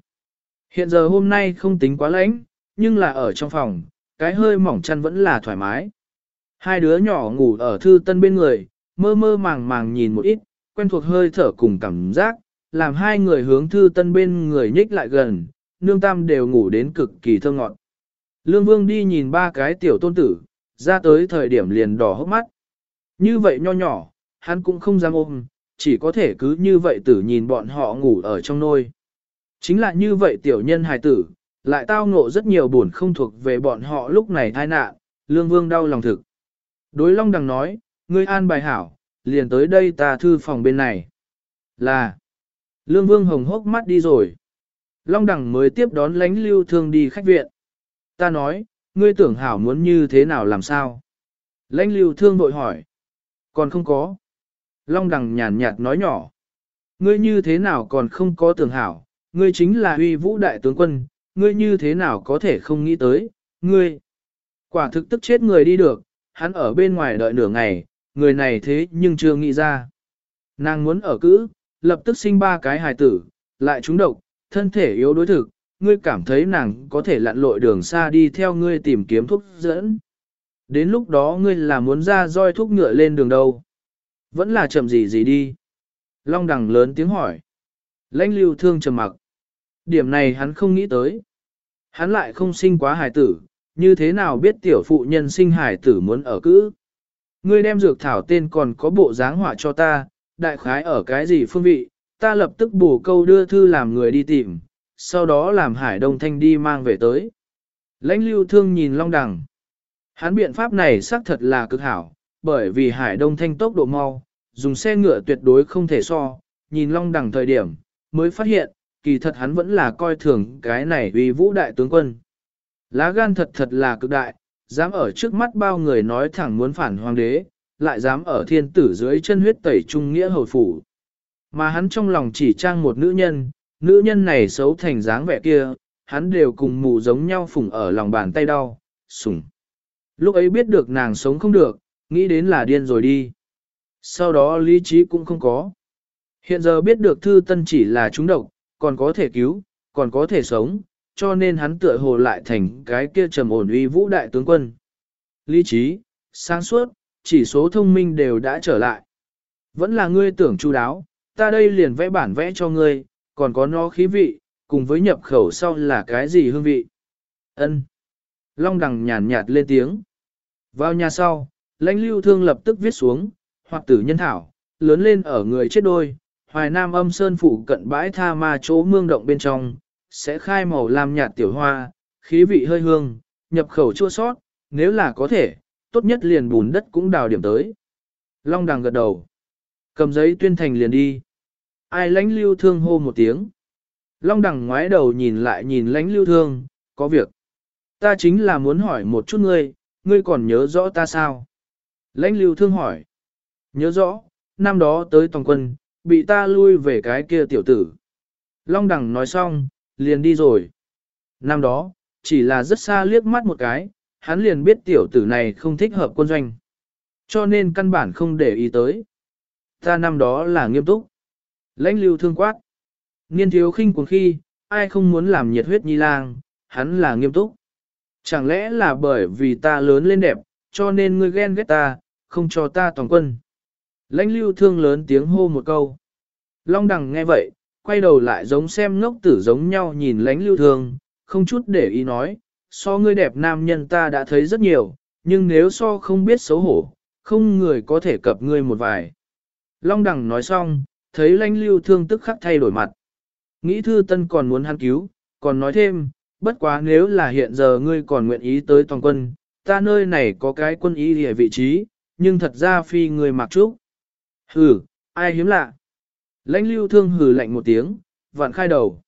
Hiện giờ hôm nay không tính quá lạnh, nhưng là ở trong phòng, cái hơi mỏng chăn vẫn là thoải mái. Hai đứa nhỏ ngủ ở thư tân bên người, mơ mơ màng màng nhìn một ít, quen thuộc hơi thở cùng cảm giác, làm hai người hướng thư tân bên người nhích lại gần, nương tam đều ngủ đến cực kỳ thơ ngọt. Lương Vương đi nhìn ba cái tiểu tôn tử, ra tới thời điểm liền đỏ hốc mắt. Như vậy nho nhỏ, hắn cũng không dám ôm, chỉ có thể cứ như vậy tử nhìn bọn họ ngủ ở trong nôi. Chính là như vậy tiểu nhân hài tử, lại tao ngộ rất nhiều buồn không thuộc về bọn họ lúc này tai nạn, Lương Vương đau lòng thực. Đối Long Đằng nói, ngươi an bài hảo, liền tới đây ta thư phòng bên này. Là, Lương Vương hồng hốc mắt đi rồi. Long Đằng mới tiếp đón lánh lưu thương đi khách viện. Ta nói, ngươi tưởng hảo muốn như thế nào làm sao? Lãnh lưu thương bội hỏi. Còn không có. Long Đằng nhàn nhạt nói nhỏ. Ngươi như thế nào còn không có tưởng hảo? Ngươi chính là uy vũ đại tướng quân, ngươi như thế nào có thể không nghĩ tới? Ngươi. Quả thực tức chết người đi được, hắn ở bên ngoài đợi nửa ngày, người này thế nhưng chưa nghĩ ra. Nàng muốn ở cữ, lập tức sinh ba cái hài tử, lại trúng độc, thân thể yếu đối thực, ngươi cảm thấy nàng có thể lặn lội đường xa đi theo ngươi tìm kiếm thuốc dẫn. Đến lúc đó ngươi là muốn ra roi thuốc ngựa lên đường đâu. Vẫn là chậm gì gì đi. Long đằng lớn tiếng hỏi. Lãnh lưu thương trầm mặc. Điểm này hắn không nghĩ tới. Hắn lại không sinh quá hài tử, như thế nào biết tiểu phụ nhân sinh hài tử muốn ở cữ. Ngươi đem dược thảo tên còn có bộ dáng họa cho ta, đại khái ở cái gì phương vị, ta lập tức bổ câu đưa thư làm người đi tìm, sau đó làm Hải Đông Thanh đi mang về tới. Lãnh lưu thương nhìn Long Đằng. Hắn biện pháp này xác thật là cực hảo, bởi vì Hải Đông Thanh tốc độ mau, dùng xe ngựa tuyệt đối không thể so, nhìn Long Đằng thời điểm, mới phát hiện, kỳ thật hắn vẫn là coi thường cái này vì vũ đại tướng quân. Lá gan thật thật là cực đại, dám ở trước mắt bao người nói thẳng muốn phản hoàng đế, lại dám ở thiên tử dưới chân huyết tẩy trung nghĩa hồi phủ. Mà hắn trong lòng chỉ trang một nữ nhân, nữ nhân này xấu thành dáng vẻ kia, hắn đều cùng mù giống nhau phủng ở lòng bàn tay đau, sủng. Lúc ấy biết được nàng sống không được, nghĩ đến là điên rồi đi. Sau đó lý trí cũng không có. Hiện giờ biết được thư tân chỉ là trúng độc, còn có thể cứu, còn có thể sống, cho nên hắn tựa hồ lại thành cái kia trầm ổn uy vũ đại tướng quân. Lý trí, sáng suốt, chỉ số thông minh đều đã trở lại. Vẫn là ngươi tưởng chu đáo, ta đây liền vẽ bản vẽ cho ngươi, còn có nó khí vị, cùng với nhập khẩu sau là cái gì hương vị. Ân. Long đằng nhàn nhạt lên tiếng. Vào nhà sau, lãnh lưu thương lập tức viết xuống, hoặc tử nhân thảo, lớn lên ở người chết đôi, hoài nam âm sơn phủ cận bãi tha ma chỗ mương động bên trong, sẽ khai màu làm nhạt tiểu hoa, khí vị hơi hương, nhập khẩu chua sót, nếu là có thể, tốt nhất liền bùn đất cũng đào điểm tới. Long đằng gật đầu. Cầm giấy tuyên thành liền đi. Ai lãnh lưu thương hô một tiếng. Long đằng ngoái đầu nhìn lại nhìn lãnh lưu thương, có việc. Ta chính là muốn hỏi một chút ngươi, ngươi còn nhớ rõ ta sao? Lãnh lưu thương hỏi. Nhớ rõ, năm đó tới toàn quân, bị ta lui về cái kia tiểu tử. Long đẳng nói xong, liền đi rồi. Năm đó, chỉ là rất xa liếc mắt một cái, hắn liền biết tiểu tử này không thích hợp quân doanh. Cho nên căn bản không để ý tới. Ta năm đó là nghiêm túc. Lãnh lưu thương quát. Niên thiếu khinh cuồng khi, ai không muốn làm nhiệt huyết nhi lang, hắn là nghiêm túc. Chẳng lẽ là bởi vì ta lớn lên đẹp, cho nên ngươi ghen ghét ta, không cho ta toàn quân. Lãnh lưu thương lớn tiếng hô một câu. Long đằng nghe vậy, quay đầu lại giống xem ngốc tử giống nhau nhìn lãnh lưu thương, không chút để ý nói, so ngươi đẹp nam nhân ta đã thấy rất nhiều, nhưng nếu so không biết xấu hổ, không người có thể cập ngươi một vài. Long đằng nói xong, thấy lãnh lưu thương tức khắc thay đổi mặt. Nghĩ thư tân còn muốn hắn cứu, còn nói thêm, bất quá nếu là hiện giờ ngươi còn nguyện ý tới toàn quân, ta nơi này có cái quân y ở vị trí, nhưng thật ra phi người mặc trúc. Hừ, ai hiếm lạ. Lãnh lưu thương hừ lạnh một tiếng, vạn khai đầu.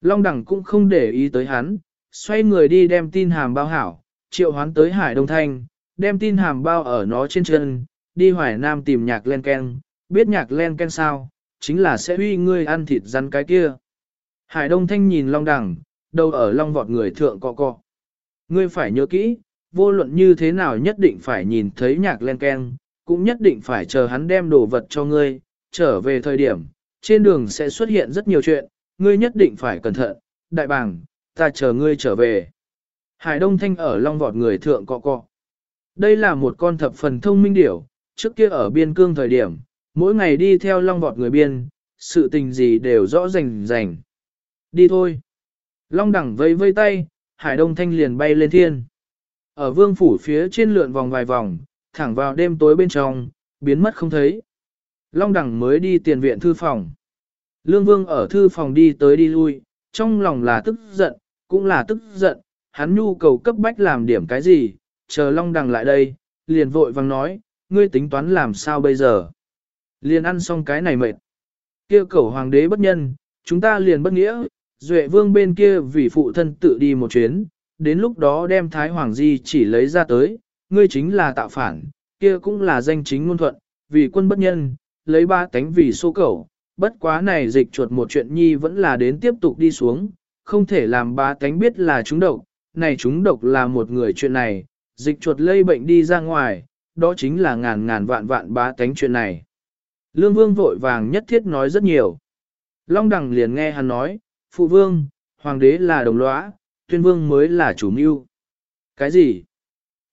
Long đẳng cũng không để ý tới hắn, xoay người đi đem tin hàm bao hảo, triệu hoán tới Hải Đông Thanh, đem tin hàm bao ở nó trên chân, đi Hoài Nam tìm nhạc len ken, biết nhạc len ken sao, chính là sẽ uy ngươi ăn thịt rắn cái kia. Hải Đông Thanh nhìn Long đẳng, đầu ở Long vọt người thượng cọ cọ. Ngươi phải nhớ kỹ, vô luận như thế nào nhất định phải nhìn thấy nhạc len ken, cũng nhất định phải chờ hắn đem đồ vật cho ngươi, trở về thời điểm, trên đường sẽ xuất hiện rất nhiều chuyện, ngươi nhất định phải cẩn thận, đại bàng, ta chờ ngươi trở về. Hải Đông Thanh ở long vọt người thượng cọ cọ. Đây là một con thập phần thông minh điểu, trước kia ở biên cương thời điểm, mỗi ngày đi theo long vọt người biên, sự tình gì đều rõ rành rành. Đi thôi. Long đẳng vây vây tay, Hải Đông Thanh liền bay lên thiên. Ở vương phủ phía trên lượn vòng vài vòng, thẳng vào đêm tối bên trong, biến mất không thấy. Long đẳng mới đi tiền viện thư phòng. Lương vương ở thư phòng đi tới đi lui, trong lòng là tức giận, cũng là tức giận, hắn nhu cầu cấp bách làm điểm cái gì, chờ long đằng lại đây, liền vội vang nói, ngươi tính toán làm sao bây giờ. Liền ăn xong cái này mệt. kia cầu hoàng đế bất nhân, chúng ta liền bất nghĩa, duệ vương bên kia vì phụ thân tự đi một chuyến, đến lúc đó đem Thái Hoàng Di chỉ lấy ra tới, ngươi chính là tạo phản, kia cũng là danh chính ngôn thuận, vì quân bất nhân, lấy ba tánh vì số cẩu, bất quá này dịch chuột một chuyện nhi vẫn là đến tiếp tục đi xuống, không thể làm ba tánh biết là chúng độc, này chúng độc là một người chuyện này, dịch chuột lây bệnh đi ra ngoài, đó chính là ngàn ngàn vạn vạn ba tánh chuyện này. Lương Vương vội vàng nhất thiết nói rất nhiều. Long Đằng liền nghe hắn nói, Phụ Vương, Hoàng đế là đồng lõa, tuyên vương mới là chủ mưu. Cái gì?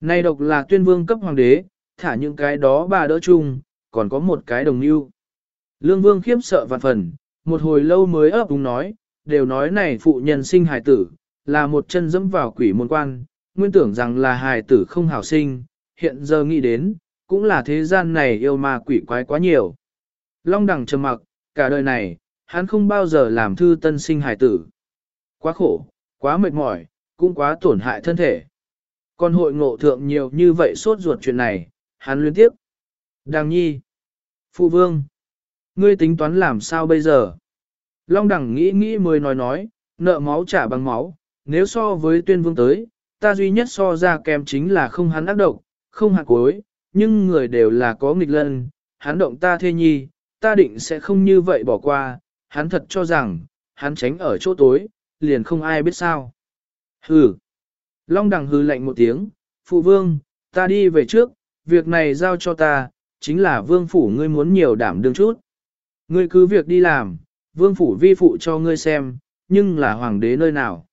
Này độc là tuyên vương cấp hoàng đế, thả những cái đó bà đỡ chung, còn có một cái đồng mưu. Lương vương khiếp sợ vạn phần, một hồi lâu mới ấp úng nói, đều nói này phụ nhân sinh hài tử, là một chân dẫm vào quỷ môn quan, nguyên tưởng rằng là hài tử không hảo sinh, hiện giờ nghĩ đến, cũng là thế gian này yêu ma quỷ quái quá nhiều. Long đẳng trầm mặc, cả đời này, hắn không bao giờ làm thư tân sinh hài tử. Quá khổ, quá mệt mỏi, cũng quá tổn hại thân thể. Còn hội ngộ thượng nhiều như vậy sốt ruột chuyện này, hắn liên tiếp. Đằng nhi. Phụ vương. Ngươi tính toán làm sao bây giờ? Long đẳng nghĩ nghĩ mới nói nói, nợ máu trả bằng máu, nếu so với tuyên vương tới, ta duy nhất so ra kèm chính là không hắn ác độc, không hạt cối, nhưng người đều là có nghịch lân, hắn động ta thê nhi, ta định sẽ không như vậy bỏ qua, hắn thật cho rằng, hắn tránh ở chỗ tối, liền không ai biết sao. Hừ. Long đằng hừ lạnh một tiếng, phụ vương, ta đi về trước, việc này giao cho ta, chính là vương phủ ngươi muốn nhiều đảm đương chút. Ngươi cứ việc đi làm, vương phủ vi phụ cho ngươi xem, nhưng là hoàng đế nơi nào.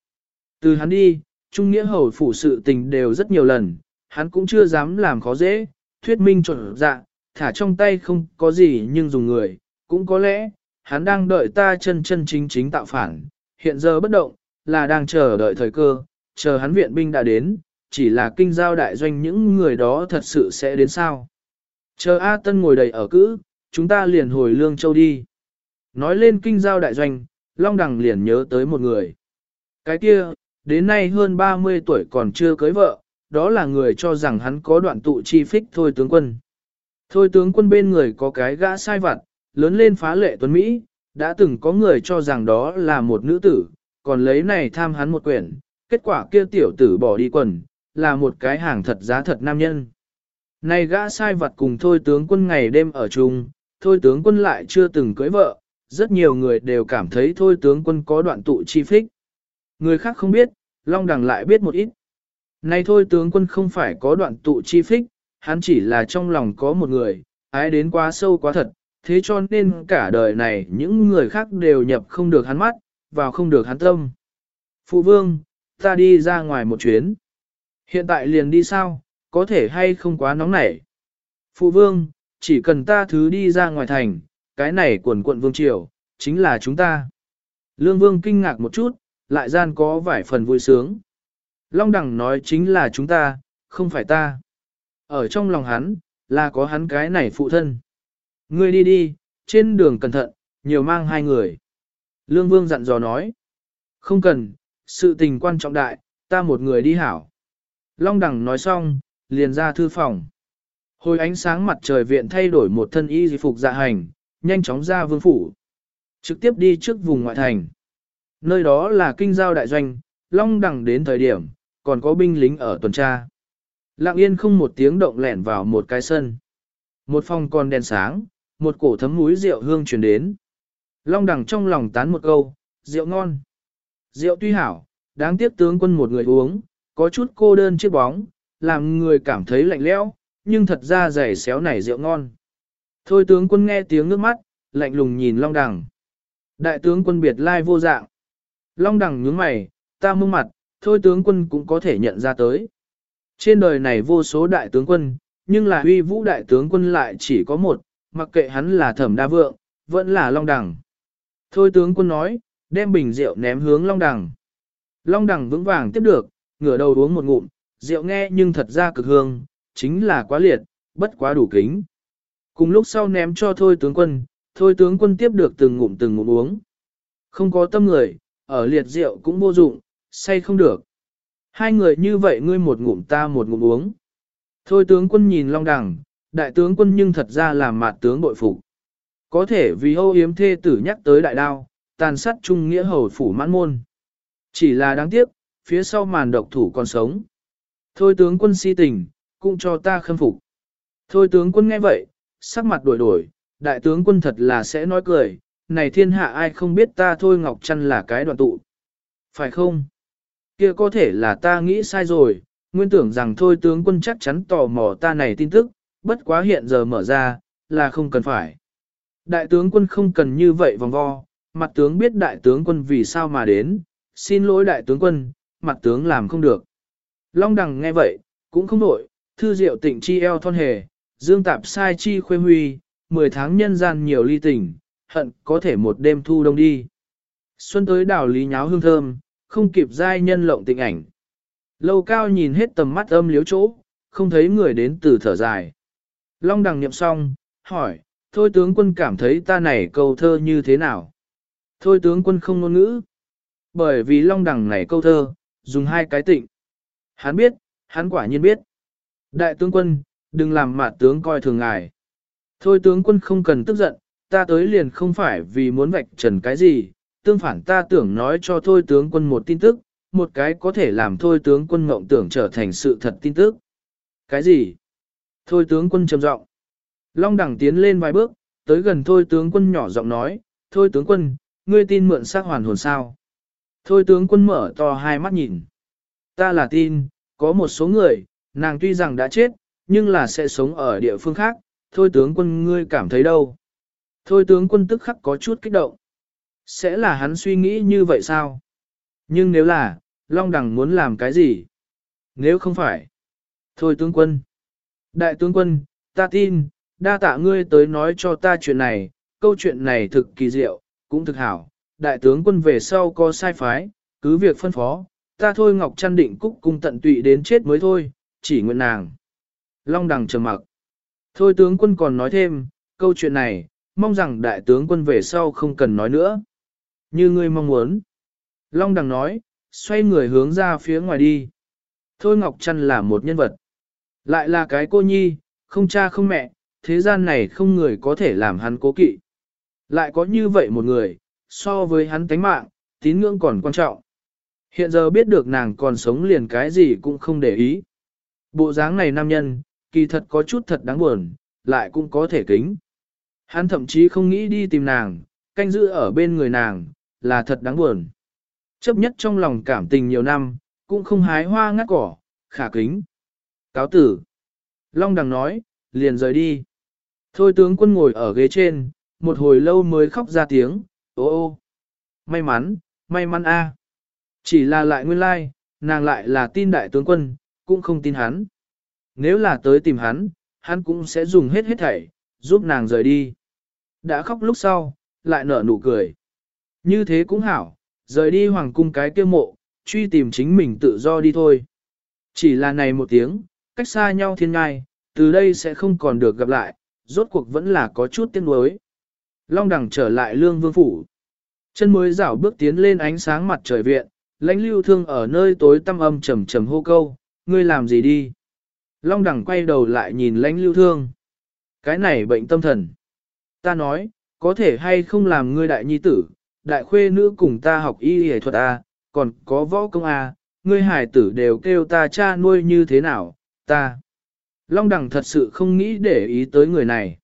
Từ hắn đi, trung nghĩa hầu phủ sự tình đều rất nhiều lần, hắn cũng chưa dám làm khó dễ, thuyết minh chuẩn dạ, thả trong tay không có gì nhưng dùng người, cũng có lẽ, hắn đang đợi ta chân chân chính chính tạo phản, hiện giờ bất động, là đang chờ đợi thời cơ, chờ hắn viện binh đã đến, chỉ là kinh giao đại doanh những người đó thật sự sẽ đến sao. Chờ A Tân ngồi đầy ở cữ, chúng ta liền hồi Lương Châu đi. Nói lên kinh giao đại doanh, Long Đằng liền nhớ tới một người. Cái kia, đến nay hơn 30 tuổi còn chưa cưới vợ, đó là người cho rằng hắn có đoạn tụ chi phích thôi tướng quân. Thôi tướng quân bên người có cái gã sai vặt, lớn lên phá lệ tuấn Mỹ, đã từng có người cho rằng đó là một nữ tử, còn lấy này tham hắn một quyển, kết quả kia tiểu tử bỏ đi quần, là một cái hàng thật giá thật nam nhân. Này gã sai vật cùng thôi tướng quân ngày đêm ở chung, thôi tướng quân lại chưa từng cưới vợ, rất nhiều người đều cảm thấy thôi tướng quân có đoạn tụ chi phích. Người khác không biết, Long Đằng lại biết một ít. Này thôi tướng quân không phải có đoạn tụ chi phích, hắn chỉ là trong lòng có một người, ái đến quá sâu quá thật, thế cho nên cả đời này những người khác đều nhập không được hắn mắt, vào không được hắn tâm. Phụ vương, ta đi ra ngoài một chuyến. Hiện tại liền đi sao, có thể hay không quá nóng nảy. Phụ vương, chỉ cần ta thứ đi ra ngoài thành, cái này quần quận vương triều, chính là chúng ta. Lương vương kinh ngạc một chút, lại gian có vài phần vui sướng. Long đẳng nói chính là chúng ta, không phải ta. Ở trong lòng hắn, là có hắn cái này phụ thân. Ngươi đi đi, trên đường cẩn thận, nhiều mang hai người. Lương Vương dặn dò nói. Không cần, sự tình quan trọng đại, ta một người đi hảo. Long đẳng nói xong, liền ra thư phòng. Hồi ánh sáng mặt trời viện thay đổi một thân y phục dạ hành, nhanh chóng ra vương phủ. Trực tiếp đi trước vùng ngoại thành. Nơi đó là kinh giao đại doanh, Long đẳng đến thời điểm, còn có binh lính ở tuần tra. Lặng yên không một tiếng động lẻn vào một cái sân. Một phòng còn đèn sáng, một cổ thấm núi rượu hương truyền đến. Long đẳng trong lòng tán một câu, rượu ngon. Rượu tuy hảo, đáng tiếc tướng quân một người uống, có chút cô đơn chiếc bóng, làm người cảm thấy lạnh lẽo, nhưng thật ra giày xéo này rượu ngon. Thôi tướng quân nghe tiếng nước mắt, lạnh lùng nhìn Long Đằng. Đại tướng quân biệt lai vô dạng. Long Đằng nhướng mày, ta mông mặt, thôi tướng quân cũng có thể nhận ra tới. Trên đời này vô số đại tướng quân, nhưng là huy vũ đại tướng quân lại chỉ có một, mặc kệ hắn là thẩm đa vượng, vẫn là Long Đằng. Thôi tướng quân nói, đem bình rượu ném hướng Long Đằng. Long Đằng vững vàng tiếp được, ngửa đầu uống một ngụm, rượu nghe nhưng thật ra cực hương, chính là quá liệt, bất quá đủ kính. Cùng lúc sau ném cho thôi tướng quân, thôi tướng quân tiếp được từng ngụm từng ngụm uống. Không có tâm người, ở liệt rượu cũng vô dụng, say không được. Hai người như vậy ngươi một ngụm ta một ngụm uống. Thôi tướng quân nhìn long đằng, đại tướng quân nhưng thật ra là mạt tướng bội phục. Có thể vì Âu yếm thê tử nhắc tới đại đao, tàn sát trung nghĩa hầu phủ mãn môn. Chỉ là đáng tiếc, phía sau màn độc thủ còn sống. Thôi tướng quân si tình, cũng cho ta khâm phục. Thôi tướng quân nghe vậy, sắc mặt đổi đổi, đại tướng quân thật là sẽ nói cười, này thiên hạ ai không biết ta thôi Ngọc Trăn là cái đoạn tụ. Phải không? kia có thể là ta nghĩ sai rồi, nguyên tưởng rằng thôi tướng quân chắc chắn tò mò ta này tin tức, bất quá hiện giờ mở ra, là không cần phải. Đại tướng quân không cần như vậy vòng vo, mặt tướng biết đại tướng quân vì sao mà đến, xin lỗi đại tướng quân, mặt tướng làm không được. Long đằng nghe vậy, cũng không nổi, thư diệu tịnh chi eo thon hề, dương tạp sai chi khuê huy, 10 tháng nhân gian nhiều ly tình, hận có thể một đêm thu đông đi. Xuân tới đảo lý nháo hương thơm, không kịp giai nhân lộng tình ảnh. Lâu cao nhìn hết tầm mắt âm liếu chỗ, không thấy người đến từ thở dài. Long đằng niệm xong, hỏi, thôi tướng quân cảm thấy ta này câu thơ như thế nào? Thôi tướng quân không ngôn ngữ. Bởi vì long đằng này câu thơ, dùng hai cái tịnh. Hắn biết, hắn quả nhiên biết. Đại tướng quân, đừng làm mạt tướng coi thường ngài. Thôi tướng quân không cần tức giận, ta tới liền không phải vì muốn vạch trần cái gì, tương phản ta tưởng nói cho thôi tướng quân một tin tức, một cái có thể làm thôi tướng quân mộng tưởng trở thành sự thật tin tức. Cái gì? Thôi tướng quân trầm giọng. Long đẳng tiến lên vài bước, tới gần thôi tướng quân nhỏ giọng nói, thôi tướng quân, ngươi tin mượn xác hoàn hồn sao? Thôi tướng quân mở to hai mắt nhìn. Ta là tin, có một số người, nàng tuy rằng đã chết, nhưng là sẽ sống ở địa phương khác, thôi tướng quân ngươi cảm thấy đâu? Thôi tướng quân tức khắc có chút kích động. Sẽ là hắn suy nghĩ như vậy sao? Nhưng nếu là, Long Đằng muốn làm cái gì? Nếu không phải, thôi tướng quân. Đại tướng quân, ta tin, đa tạ ngươi tới nói cho ta chuyện này, câu chuyện này thực kỳ diệu, cũng thực hảo. Đại tướng quân về sau có sai phái, cứ việc phân phó, ta thôi Ngọc Trăn định cúc cung tận tụy đến chết mới thôi, chỉ nguyện nàng. Long đằng trầm mặc. Thôi tướng quân còn nói thêm, câu chuyện này, mong rằng đại tướng quân về sau không cần nói nữa. Như ngươi mong muốn. Long đằng nói, xoay người hướng ra phía ngoài đi. Thôi Ngọc Trăn là một nhân vật. Lại là cái cô nhi, không cha không mẹ, thế gian này không người có thể làm hắn cố kỵ. Lại có như vậy một người, so với hắn tánh mạng, tín ngưỡng còn quan trọng. Hiện giờ biết được nàng còn sống liền cái gì cũng không để ý. Bộ dáng này nam nhân, kỳ thật có chút thật đáng buồn, lại cũng có thể kính. Hắn thậm chí không nghĩ đi tìm nàng, canh giữ ở bên người nàng, là thật đáng buồn. Chấp nhất trong lòng cảm tình nhiều năm, cũng không hái hoa ngắt cỏ, khả kính. Cáo tử. Long đằng nói, liền rời đi. Thôi tướng quân ngồi ở ghế trên, một hồi lâu mới khóc ra tiếng, ô ô. May mắn, may mắn a. Chỉ là lại nguyên lai, nàng lại là tin đại tướng quân, cũng không tin hắn. Nếu là tới tìm hắn, hắn cũng sẽ dùng hết hết thảy, giúp nàng rời đi. Đã khóc lúc sau, lại nở nụ cười. Như thế cũng hảo, rời đi hoàng cung cái kia mộ, truy tìm chính mình tự do đi thôi. Chỉ là này một tiếng, cách xa nhau thiên ngai, từ đây sẽ không còn được gặp lại, rốt cuộc vẫn là có chút tiếc nuối. Long đẳng trở lại lương vương phủ. Chân mới rảo bước tiến lên ánh sáng mặt trời viện, lãnh lưu thương ở nơi tối tăm âm trầm trầm hô câu, ngươi làm gì đi? Long đẳng quay đầu lại nhìn lãnh lưu thương. Cái này bệnh tâm thần. Ta nói, có thể hay không làm ngươi đại nhi tử, đại khuê nữ cùng ta học y y thuật A, còn có võ công A, ngươi hải tử đều kêu ta cha nuôi như thế nào, ta. Long đẳng thật sự không nghĩ để ý tới người này.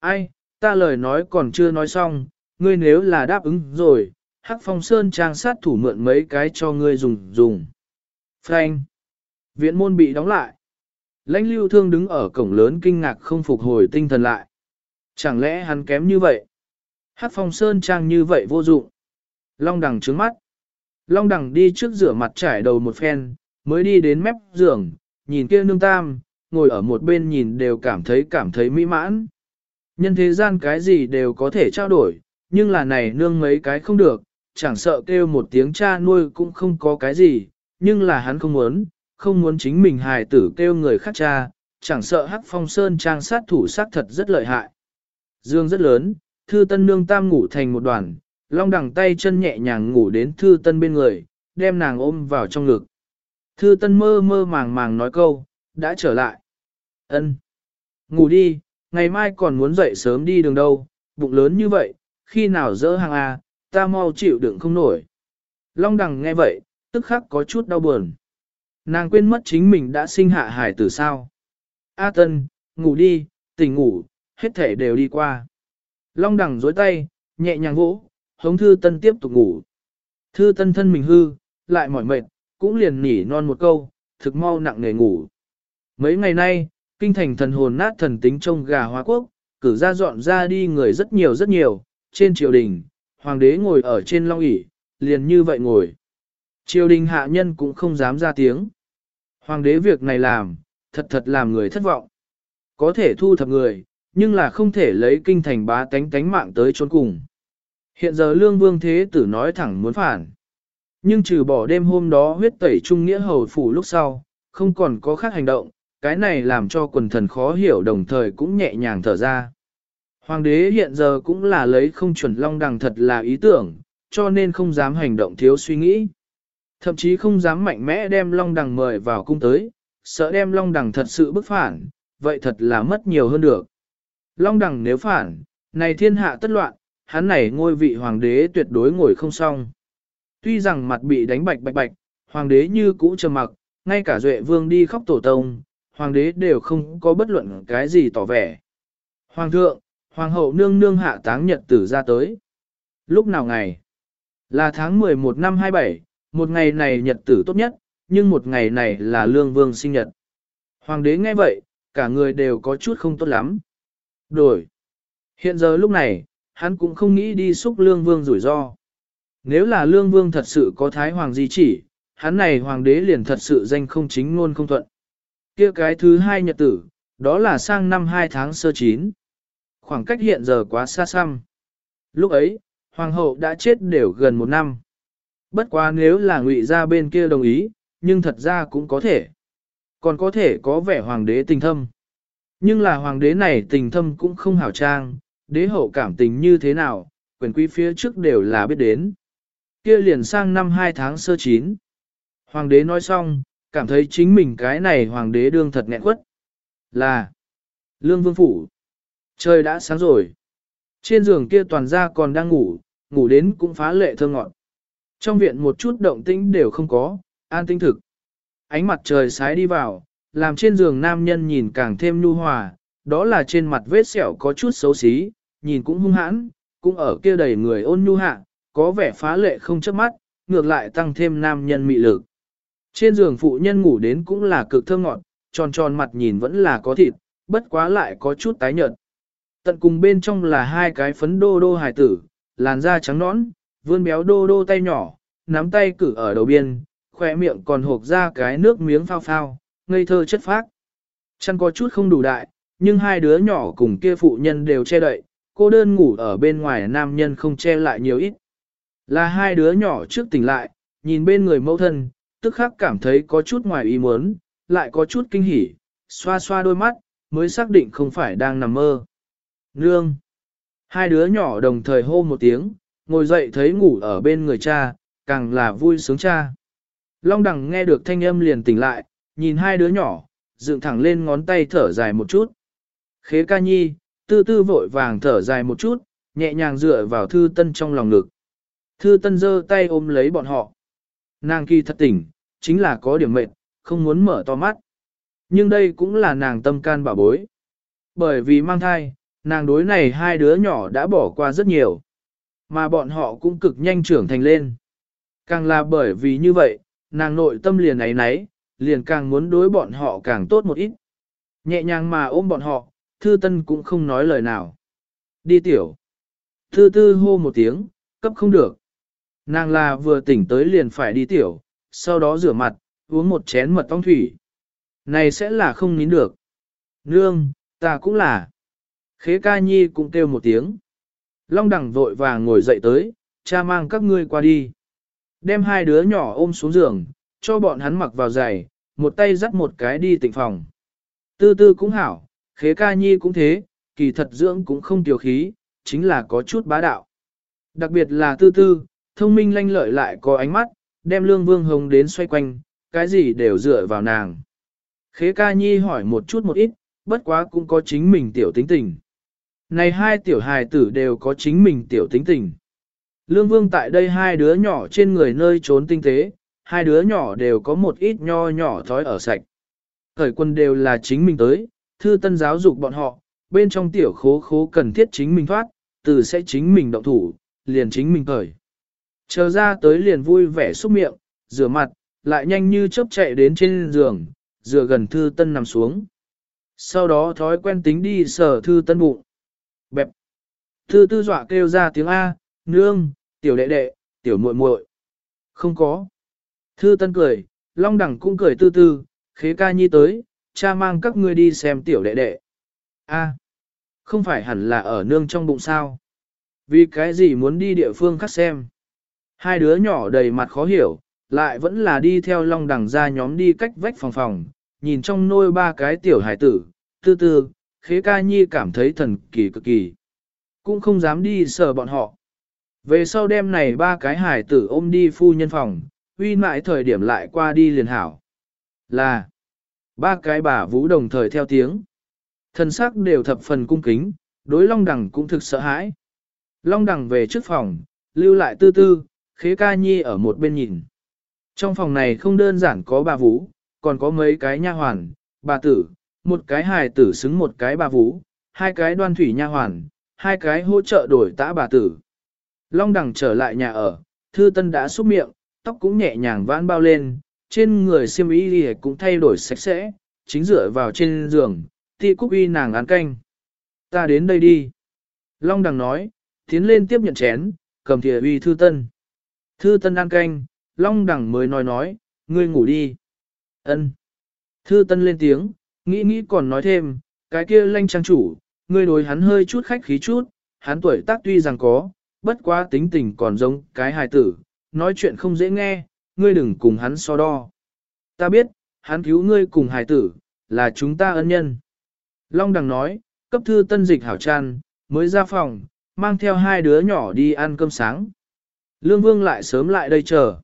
Ai, ta lời nói còn chưa nói xong, ngươi nếu là đáp ứng rồi, hắc phong sơn trang sát thủ mượn mấy cái cho ngươi dùng dùng. Frank. Viện môn bị đóng lại. Lãnh lưu thương đứng ở cổng lớn kinh ngạc không phục hồi tinh thần lại. Chẳng lẽ hắn kém như vậy? Hát phong sơn trang như vậy vô dụng. Long đằng trướng mắt. Long đằng đi trước rửa mặt trải đầu một phen, mới đi đến mép giường, nhìn kia nương tam, ngồi ở một bên nhìn đều cảm thấy cảm thấy mỹ mãn. Nhân thế gian cái gì đều có thể trao đổi, nhưng là này nương mấy cái không được, chẳng sợ kêu một tiếng cha nuôi cũng không có cái gì, nhưng là hắn không muốn, không muốn chính mình hài tử kêu người khác cha, chẳng sợ hắc phong sơn trang sát thủ sát thật rất lợi hại. Dương rất lớn, thư tân nương tam ngủ thành một đoàn, long đằng tay chân nhẹ nhàng ngủ đến thư tân bên người, đem nàng ôm vào trong ngực. Thư tân mơ mơ màng màng nói câu, đã trở lại. ân Ngủ đi, ngày mai còn muốn dậy sớm đi đường đâu, bụng lớn như vậy, khi nào dỡ hàng à, ta mau chịu đựng không nổi. Long đằng nghe vậy, tức khắc có chút đau buồn. Nàng quên mất chính mình đã sinh hạ hải tử sao. A tân, ngủ đi, tỉnh ngủ, hết thể đều đi qua. Long đằng dối tay, nhẹ nhàng vỗ, hống thư tân tiếp tục ngủ. Thư tân thân mình hư, lại mỏi mệt, cũng liền nỉ non một câu, thực mau nặng nề ngủ. Mấy ngày nay, kinh thành thần hồn nát thần tính trông gà hóa quốc, cử ra dọn ra đi người rất nhiều rất nhiều, trên triều đình, hoàng đế ngồi ở trên long ỷ liền như vậy ngồi. Triều đình hạ nhân cũng không dám ra tiếng. Hoàng đế việc này làm, thật thật làm người thất vọng. Có thể thu thập người, nhưng là không thể lấy kinh thành bá tánh tánh mạng tới trốn cùng. Hiện giờ lương vương thế tử nói thẳng muốn phản. Nhưng trừ bỏ đêm hôm đó huyết tẩy trung nghĩa hầu phủ lúc sau, không còn có khác hành động, cái này làm cho quần thần khó hiểu đồng thời cũng nhẹ nhàng thở ra. Hoàng đế hiện giờ cũng là lấy không chuẩn long đằng thật là ý tưởng, cho nên không dám hành động thiếu suy nghĩ. Thậm chí không dám mạnh mẽ đem long đằng mời vào cung tới, sợ đem long đằng thật sự bức phản, vậy thật là mất nhiều hơn được. Long đằng nếu phản, này thiên hạ tất loạn, hắn này ngôi vị hoàng đế tuyệt đối ngồi không xong. Tuy rằng mặt bị đánh bạch bạch bạch, hoàng đế như cũ trầm mặc, ngay cả duệ vương đi khóc tổ tông, hoàng đế đều không có bất luận cái gì tỏ vẻ. Hoàng thượng, hoàng hậu nương nương hạ táng nhật tử ra tới. Lúc nào ngày? Là tháng 11 năm 27, một ngày này nhật tử tốt nhất, nhưng một ngày này là lương vương sinh nhật. Hoàng đế nghe vậy, cả người đều có chút không tốt lắm. Đổi. Hiện giờ lúc này, hắn cũng không nghĩ đi xúc lương vương rủi ro. Nếu là lương vương thật sự có thái hoàng di chỉ, hắn này hoàng đế liền thật sự danh không chính luôn không thuận. kia cái thứ hai nhật tử, đó là sang năm 2 tháng sơ chín. Khoảng cách hiện giờ quá xa xăm. Lúc ấy, hoàng hậu đã chết đều gần một năm. Bất quá nếu là ngụy ra bên kia đồng ý, nhưng thật ra cũng có thể. Còn có thể có vẻ hoàng đế tình thâm. Nhưng là hoàng đế này tình thâm cũng không hảo trang, đế hậu cảm tình như thế nào, quyền quý phía trước đều là biết đến. Kia liền sang năm 2 tháng sơ chín. Hoàng đế nói xong, cảm thấy chính mình cái này hoàng đế đương thật nghẹn quất. Là Lương Vương Phủ. Trời đã sáng rồi. Trên giường kia toàn gia còn đang ngủ, ngủ đến cũng phá lệ thơ ngọn. Trong viện một chút động tĩnh đều không có, an tinh thực. Ánh mặt trời sái đi vào, làm trên giường nam nhân nhìn càng thêm nhu hòa, đó là trên mặt vết sẹo có chút xấu xí, nhìn cũng hung hãn, cũng ở kia đầy người ôn nhu hạ, có vẻ phá lệ không chớp mắt, ngược lại tăng thêm nam nhân mị lực. Trên giường phụ nhân ngủ đến cũng là cực thơm ngọt, tròn tròn mặt nhìn vẫn là có thịt, bất quá lại có chút tái nhợt. Tận cùng bên trong là hai cái phấn đô đô hài tử, làn da trắng nõn, vươn béo đô đô tay nhỏ, nắm tay cử ở đầu biên, khỏe miệng còn hộp ra cái nước miếng phao phao, ngây thơ chất phác. Chăn có chút không đủ đại, nhưng hai đứa nhỏ cùng kia phụ nhân đều che đậy, cô đơn ngủ ở bên ngoài nam nhân không che lại nhiều ít. Là hai đứa nhỏ trước tỉnh lại, nhìn bên người mẫu thân, tức khắc cảm thấy có chút ngoài ý muốn, lại có chút kinh hỉ, xoa xoa đôi mắt, mới xác định không phải đang nằm mơ. Nương! Hai đứa nhỏ đồng thời hô một tiếng, ngồi dậy thấy ngủ ở bên người cha, càng là vui sướng cha. Long đằng nghe được thanh âm liền tỉnh lại, nhìn hai đứa nhỏ, dựng thẳng lên ngón tay thở dài một chút. Khế ca nhi, tư tư vội vàng thở dài một chút, nhẹ nhàng dựa vào thư tân trong lòng ngực. Thư tân giơ tay ôm lấy bọn họ. Nàng kỳ thật tỉnh, chính là có điểm mệt, không muốn mở to mắt. Nhưng đây cũng là nàng tâm can bảo bối. Bởi vì mang thai, nàng đối này hai đứa nhỏ đã bỏ qua rất nhiều. Mà bọn họ cũng cực nhanh trưởng thành lên. Càng là bởi vì như vậy, nàng nội tâm liền ấy nấy, liền càng muốn đối bọn họ càng tốt một ít. Nhẹ nhàng mà ôm bọn họ, thư tân cũng không nói lời nào. Đi tiểu. Thư tư hô một tiếng, cấp không được. Nàng là vừa tỉnh tới liền phải đi tiểu, sau đó rửa mặt, uống một chén mật ong thủy. Này sẽ là không nín được. Nương, ta cũng là. Khế ca nhi cũng kêu một tiếng. Long đẳng vội vàng ngồi dậy tới, cha mang các ngươi qua đi. Đem hai đứa nhỏ ôm xuống giường, cho bọn hắn mặc vào giày, một tay dắt một cái đi tịnh phòng. Tư tư cũng hảo, khế ca nhi cũng thế, kỳ thật dưỡng cũng không tiểu khí, chính là có chút bá đạo. Đặc biệt là tư tư, thông minh lanh lợi lại có ánh mắt, đem lương vương hồng đến xoay quanh, cái gì đều dựa vào nàng. Khế ca nhi hỏi một chút một ít, bất quá cũng có chính mình tiểu tính tình. Này hai tiểu hài tử đều có chính mình tiểu tính tình. Lương vương tại đây hai đứa nhỏ trên người nơi trốn tinh tế, hai đứa nhỏ đều có một ít nho nhỏ thói ở sạch. Thời quân đều là chính mình tới, thư tân giáo dục bọn họ, bên trong tiểu khố khố cần thiết chính mình thoát, từ sẽ chính mình động thủ, liền chính mình khởi. Chờ ra tới liền vui vẻ xúc miệng, rửa mặt, lại nhanh như chớp chạy đến trên giường, rửa gần thư tân nằm xuống. Sau đó thói quen tính đi sở thư tân bụng. Bẹp. Thư tư dọa kêu ra tiếng A, nương, tiểu đệ đệ, tiểu muội muội. Không có. Thư tân cười, long đẳng cũng cười tư tư, khế ca nhi tới, cha mang các ngươi đi xem tiểu đệ đệ. A. Không phải hẳn là ở nương trong bụng sao. Vì cái gì muốn đi địa phương khác xem. Hai đứa nhỏ đầy mặt khó hiểu, lại vẫn là đi theo long đằng ra nhóm đi cách vách phòng phòng, nhìn trong nôi ba cái tiểu hải tử, tư tư, khế ca nhi cảm thấy thần kỳ cực kỳ. Cũng không dám đi sờ bọn họ. Về sau đêm này ba cái hải tử ôm đi phu nhân phòng, uy mãi thời điểm lại qua đi liền hảo. Là, ba cái bà vũ đồng thời theo tiếng. Thần sắc đều thập phần cung kính, đối long đằng cũng thực sợ hãi. Long đằng về trước phòng, lưu lại tư tư, khế ca nhi ở một bên nhìn. Trong phòng này không đơn giản có bà vũ, còn có mấy cái nha hoàn, bà tử, một cái hài tử xứng một cái bà vũ, hai cái đoan thủy nha hoàn, hai cái hỗ trợ đổi tã bà tử. Long đằng trở lại nhà ở, thư tân đã xúc miệng, tóc cũng nhẹ nhàng vãn bao lên, trên người xiêm y cũng thay đổi sạch sẽ, chính dựa vào trên giường, ti cúc y nàng ăn canh. Ta đến đây đi. Long đằng nói, tiến lên tiếp nhận chén, cầm thìa uy thư tân. Thư tân ăn canh, long đằng mới nói nói, ngươi ngủ đi. ân Thư tân lên tiếng, nghĩ nghĩ còn nói thêm, cái kia lanh trang chủ, ngươi đối hắn hơi chút khách khí chút, hắn tuổi tác tuy rằng có, bất quá tính tình còn giống cái hài tử, nói chuyện không dễ nghe, ngươi đừng cùng hắn so đo. Ta biết, hắn cứu ngươi cùng hài tử, là chúng ta ân nhân. Long đằng nói, cấp thư tân dịch hảo tràn, mới ra phòng, mang theo hai đứa nhỏ đi ăn cơm sáng. Lương Vương lại sớm lại đây chờ.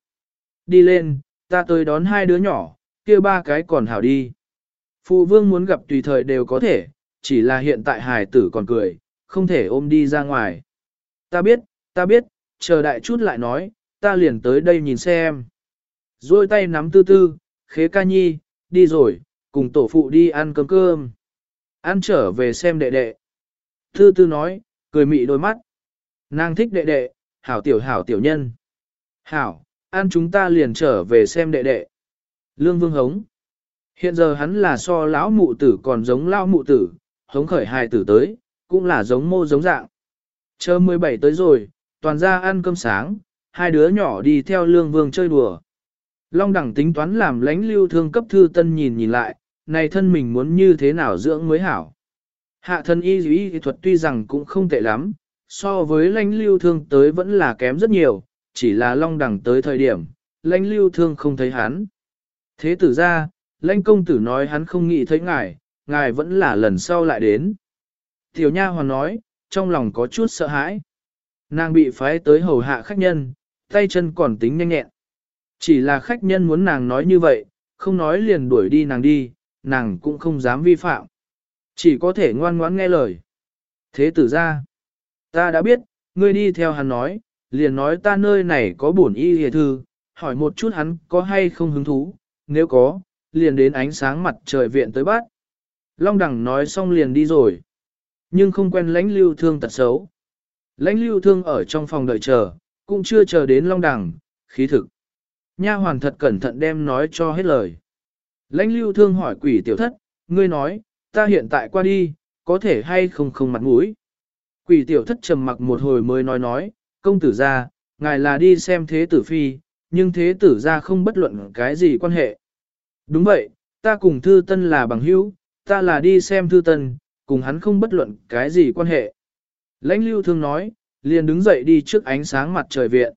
Đi lên, ta tới đón hai đứa nhỏ, kia ba cái còn hảo đi. Phụ Vương muốn gặp tùy thời đều có thể, chỉ là hiện tại hài tử còn cười, không thể ôm đi ra ngoài. Ta biết, ta biết, chờ đại chút lại nói, ta liền tới đây nhìn xem. Rồi tay nắm tư tư, khế ca nhi, đi rồi, cùng tổ phụ đi ăn cơm cơm. Ăn trở về xem đệ đệ. Tư tư nói, cười mị đôi mắt. Nàng thích đệ đệ, hảo tiểu hảo tiểu nhân. Hảo, ăn chúng ta liền trở về xem đệ đệ. Lương Vương hống. Hiện giờ hắn là so lão mụ tử còn giống lão mụ tử, hống khởi hài tử tới, cũng là giống mô giống dạng. Chờ 17 tới rồi, toàn ra ăn cơm sáng, hai đứa nhỏ đi theo Lương Vương chơi đùa. Long đẳng tính toán làm lãnh lưu thương cấp thư tân nhìn nhìn lại, này thân mình muốn như thế nào dưỡng mới hảo. Hạ thân y y thuật tuy rằng cũng không tệ lắm, so với lãnh lưu thương tới vẫn là kém rất nhiều, chỉ là long đẳng tới thời điểm, lãnh lưu thương không thấy hắn. Thế tử ra, lãnh công tử nói hắn không nghĩ thấy ngài, ngài vẫn là lần sau lại đến. Tiểu nha hoàn nói, trong lòng có chút sợ hãi. Nàng bị phái tới hầu hạ khách nhân, tay chân còn tính nhanh nhẹn. Chỉ là khách nhân muốn nàng nói như vậy, không nói liền đuổi đi nàng đi, nàng cũng không dám vi phạm. Chỉ có thể ngoan ngoãn nghe lời. Thế tử ra, ta đã biết, ngươi đi theo hắn nói, liền nói ta nơi này có bổn y hề thư, hỏi một chút hắn có hay không hứng thú, nếu có, liền đến ánh sáng mặt trời viện tới bắt. Long đẳng nói xong liền đi rồi, nhưng không quen lãnh lưu thương tật xấu. Lãnh lưu thương ở trong phòng đợi chờ, cũng chưa chờ đến long đẳng, khí thực. Nha hoàn thật cẩn thận đem nói cho hết lời. Lãnh lưu thương hỏi quỷ tiểu thất, ngươi nói, ta hiện tại qua đi, có thể hay không không mặt mũi. Quỷ tiểu thất trầm mặc một hồi mới nói nói, công tử ra, ngài là đi xem thế tử phi, nhưng thế tử ra không bất luận cái gì quan hệ. Đúng vậy, ta cùng thư tân là bằng hữu, ta là đi xem thư tân, cùng hắn không bất luận cái gì quan hệ. Lãnh lưu thương nói, liền đứng dậy đi trước ánh sáng mặt trời viện.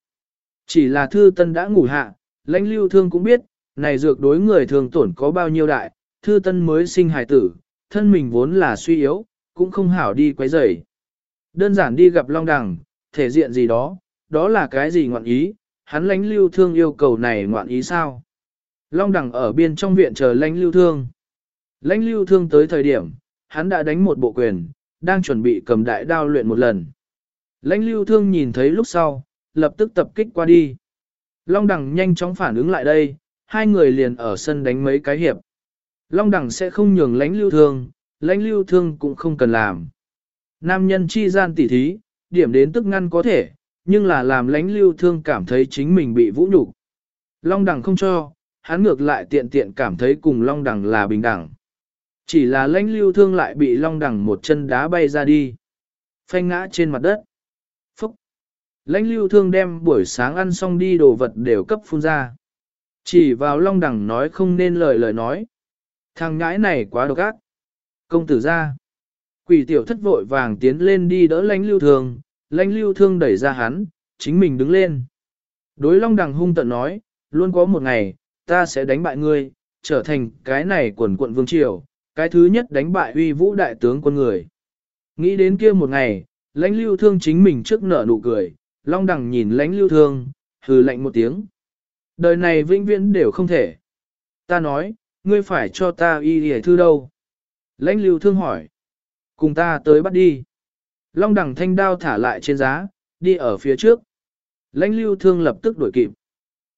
Chỉ là thư tân đã ngủ hạ, lãnh lưu thương cũng biết, này dược đối người thường tổn có bao nhiêu đại, thư tân mới sinh hài tử, thân mình vốn là suy yếu, cũng không hảo đi quấy rầy. Đơn giản đi gặp Long Đằng, thể diện gì đó, đó là cái gì ngoạn ý, hắn lãnh lưu thương yêu cầu này ngoạn ý sao? Long Đằng ở bên trong viện chờ lãnh lưu thương. Lãnh lưu thương tới thời điểm, hắn đã đánh một bộ quyền, đang chuẩn bị cầm đại đao luyện một lần. Lãnh lưu thương nhìn thấy lúc sau, lập tức tập kích qua đi. Long Đằng nhanh chóng phản ứng lại đây, hai người liền ở sân đánh mấy cái hiệp. Long Đằng sẽ không nhường lãnh lưu thương, lãnh lưu thương cũng không cần làm. Nam nhân chi gian tỉ thí, điểm đến tức ngăn có thể, nhưng là làm lãnh lưu thương cảm thấy chính mình bị vũ nhục. Long đẳng không cho, hắn ngược lại tiện tiện cảm thấy cùng Long đẳng là bình đẳng. Chỉ là lãnh lưu thương lại bị Long đẳng một chân đá bay ra đi. Phanh ngã trên mặt đất. Phúc! Lãnh lưu thương đem buổi sáng ăn xong đi đồ vật đều cấp phun ra. Chỉ vào Long đẳng nói không nên lời lời nói. Thằng ngãi này quá độc ác. Công tử ra. Quỷ tiểu thất vội vàng tiến lên đi đỡ lãnh lưu thương, lãnh lưu thương đẩy ra hắn, chính mình đứng lên. Đối long đằng hung tận nói, luôn có một ngày, ta sẽ đánh bại ngươi, trở thành cái này quần quận vương triều, cái thứ nhất đánh bại uy vũ đại tướng quân người. Nghĩ đến kia một ngày, lãnh lưu thương chính mình trước nở nụ cười, long đằng nhìn lãnh lưu thương, hừ lạnh một tiếng. Đời này vĩnh viễn đều không thể. Ta nói, ngươi phải cho ta y hề thư đâu? Lãnh lưu thương hỏi. Cùng ta tới bắt đi. Long đẳng thanh đao thả lại trên giá, đi ở phía trước. Lãnh lưu thương lập tức đuổi kịp.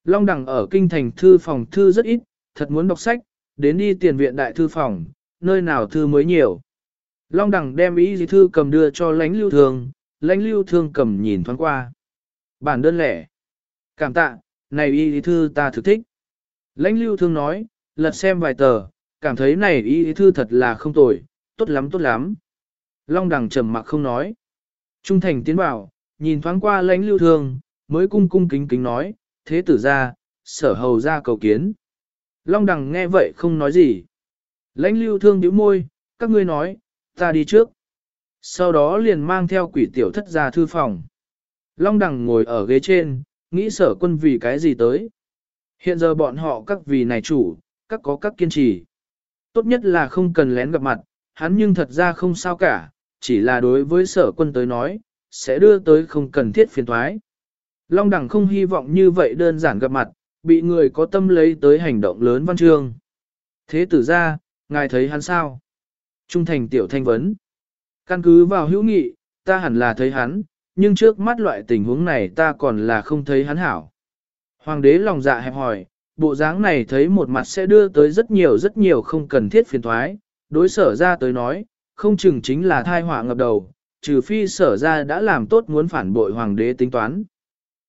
Long đẳng ở kinh thành thư phòng thư rất ít, thật muốn đọc sách, đến đi tiền viện đại thư phòng, nơi nào thư mới nhiều. Long đẳng đem ý gì thư cầm đưa cho lãnh lưu thương, lãnh lưu thương cầm nhìn thoáng qua. Bản đơn lẻ. Cảm tạ, này y thư ta thực thích. Lãnh lưu thương nói, lật xem vài tờ, cảm thấy này y thư thật là không tồi, tốt lắm tốt lắm. Long đằng trầm mặc không nói. Trung thành tiến bảo, nhìn thoáng qua lãnh lưu thương, mới cung cung kính kính nói, thế tử ra, sở hầu ra cầu kiến. Long đằng nghe vậy không nói gì. Lãnh lưu thương nhíu môi, các ngươi nói, ta đi trước. Sau đó liền mang theo quỷ tiểu thất ra thư phòng. Long đằng ngồi ở ghế trên, nghĩ sở quân vì cái gì tới. Hiện giờ bọn họ các vì này chủ, các có các kiên trì. Tốt nhất là không cần lén gặp mặt, hắn nhưng thật ra không sao cả, chỉ là đối với sở quân tới nói, sẽ đưa tới không cần thiết phiền thoái. Long đẳng không hy vọng như vậy đơn giản gặp mặt, bị người có tâm lấy tới hành động lớn văn chương. Thế tử ra, ngài thấy hắn sao? Trung thành tiểu thanh vấn. Căn cứ vào hữu nghị, ta hẳn là thấy hắn, nhưng trước mắt loại tình huống này ta còn là không thấy hắn hảo. Hoàng đế lòng dạ hẹp hỏi, bộ dáng này thấy một mặt sẽ đưa tới rất nhiều rất nhiều không cần thiết phiền thoái, đối sở ra tới nói, không chừng chính là thai họa ngập đầu, trừ phi sở ra đã làm tốt muốn phản bội hoàng đế tính toán.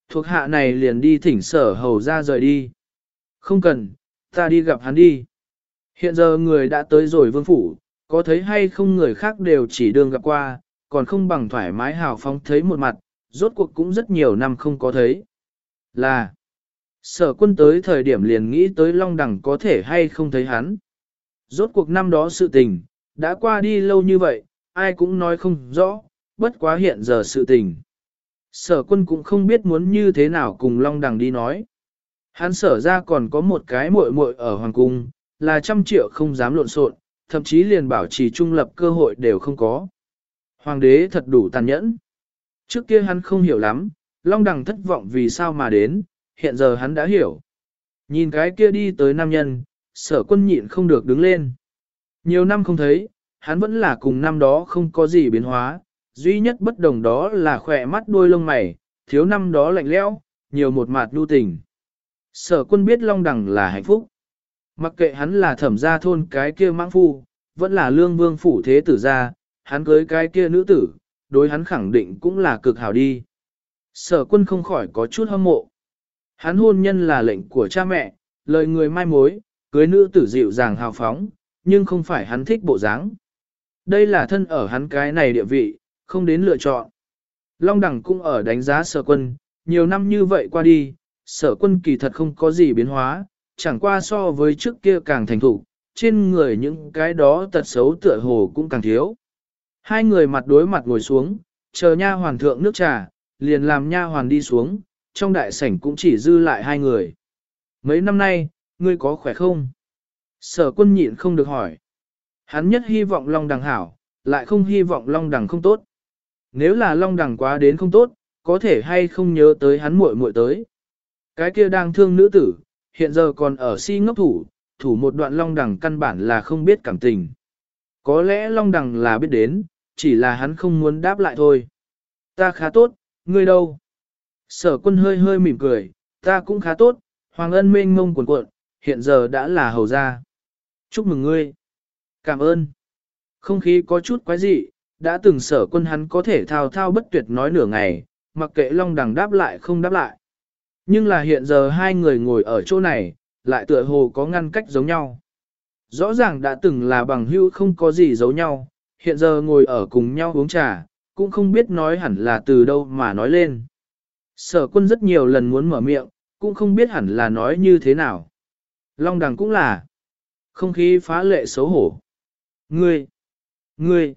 Thuộc hạ này liền đi thỉnh sở hầu ra rời đi. Không cần, ta đi gặp hắn đi. Hiện giờ người đã tới rồi vương phủ, có thấy hay không người khác đều chỉ đường gặp qua, còn không bằng thoải mái hào phóng thấy một mặt, rốt cuộc cũng rất nhiều năm không có thấy. Là, sở quân tới thời điểm liền nghĩ tới Long Đằng có thể hay không thấy hắn. Rốt cuộc năm đó sự tình, đã qua đi lâu như vậy, ai cũng nói không rõ, bất quá hiện giờ sự tình. Sở quân cũng không biết muốn như thế nào cùng Long Đằng đi nói. Hắn sở ra còn có một cái muội muội ở Hoàng Cung, là trăm triệu không dám lộn xộn, thậm chí liền bảo trì trung lập cơ hội đều không có. Hoàng đế thật đủ tàn nhẫn. Trước kia hắn không hiểu lắm, Long Đằng thất vọng vì sao mà đến, hiện giờ hắn đã hiểu. Nhìn cái kia đi tới nam nhân, sở quân nhịn không được đứng lên. Nhiều năm không thấy, hắn vẫn là cùng năm đó không có gì biến hóa, duy nhất bất đồng đó là khỏe mắt đuôi lông mày, thiếu năm đó lạnh lẽo, nhiều một mặt lưu tình. Sở quân biết Long Đằng là hạnh phúc. Mặc kệ hắn là thẩm gia thôn cái kia mãng phu, vẫn là lương vương phủ thế tử gia, hắn cưới cái kia nữ tử, đối hắn khẳng định cũng là cực hảo đi. Sở quân không khỏi có chút hâm mộ. Hắn hôn nhân là lệnh của cha mẹ, lời người mai mối, cưới nữ tử dịu dàng hào phóng, nhưng không phải hắn thích bộ dáng. Đây là thân ở hắn cái này địa vị, không đến lựa chọn. Long Đằng cũng ở đánh giá sở quân, nhiều năm như vậy qua đi, sở quân kỳ thật không có gì biến hóa, chẳng qua so với trước kia càng thành thục, trên người những cái đó tật xấu tựa hồ cũng càng thiếu. Hai người mặt đối mặt ngồi xuống, chờ nha hoàn thượng nước trà, liền làm nha hoàn đi xuống, trong đại sảnh cũng chỉ dư lại hai người. Mấy năm nay, ngươi có khỏe không? Sở quân nhịn không được hỏi. Hắn nhất hy vọng Long Đằng hảo, lại không hy vọng Long Đằng không tốt. Nếu là Long Đằng quá đến không tốt, có thể hay không nhớ tới hắn muội muội tới. Cái kia đang thương nữ tử, hiện giờ còn ở si ngốc thủ, thủ một đoạn Long Đằng căn bản là không biết cảm tình. Có lẽ Long Đằng là biết đến, chỉ là hắn không muốn đáp lại thôi. Ta khá tốt, ngươi đâu? Sở quân hơi hơi mỉm cười, ta cũng khá tốt, Hoàng ân mênh mông cuộn cuộn, hiện giờ đã là hầu gia. Chúc mừng ngươi. Cảm ơn. Không khí có chút quái dị, đã từng sở quân hắn có thể thao thao bất tuyệt nói nửa ngày, mặc kệ long đằng đáp lại không đáp lại. Nhưng là hiện giờ hai người ngồi ở chỗ này, lại tựa hồ có ngăn cách giống nhau. Rõ ràng đã từng là bằng hữu không có gì giấu nhau, hiện giờ ngồi ở cùng nhau uống trà, cũng không biết nói hẳn là từ đâu mà nói lên. Sở quân rất nhiều lần muốn mở miệng, cũng không biết hẳn là nói như thế nào. Long đằng cũng là. Không khí phá lệ xấu hổ. Ngươi! Ngươi!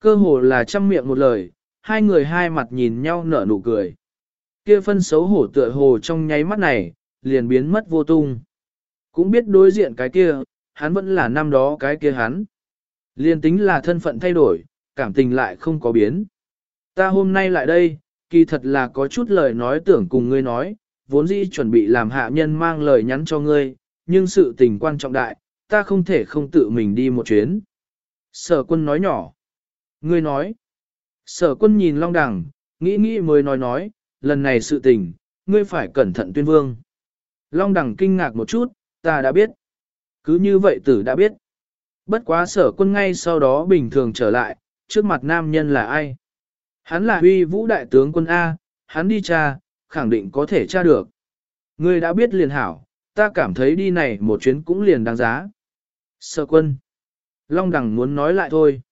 Cơ hồ là trăm miệng một lời, hai người hai mặt nhìn nhau nở nụ cười. Kia phân xấu hổ tựa hồ trong nháy mắt này, liền biến mất vô tung. Cũng biết đối diện cái kia, hắn vẫn là năm đó cái kia hắn. Liên tính là thân phận thay đổi, cảm tình lại không có biến. Ta hôm nay lại đây, kỳ thật là có chút lời nói tưởng cùng ngươi nói, vốn dĩ chuẩn bị làm hạ nhân mang lời nhắn cho ngươi, nhưng sự tình quan trọng đại, ta không thể không tự mình đi một chuyến. Sở quân nói nhỏ. Ngươi nói. Sở quân nhìn long đằng, nghĩ nghĩ mới nói nói, lần này sự tình, ngươi phải cẩn thận tuyên vương. Long đằng kinh ngạc một chút, ta đã biết. Cứ như vậy tử đã biết. Bất quá sở quân ngay sau đó bình thường trở lại, trước mặt nam nhân là ai? Hắn là huy vũ đại tướng quân A, hắn đi tra, khẳng định có thể tra được. Ngươi đã biết liền hảo, ta cảm thấy đi này một chuyến cũng liền đáng giá. Sở quân. Long đẳng muốn nói lại thôi.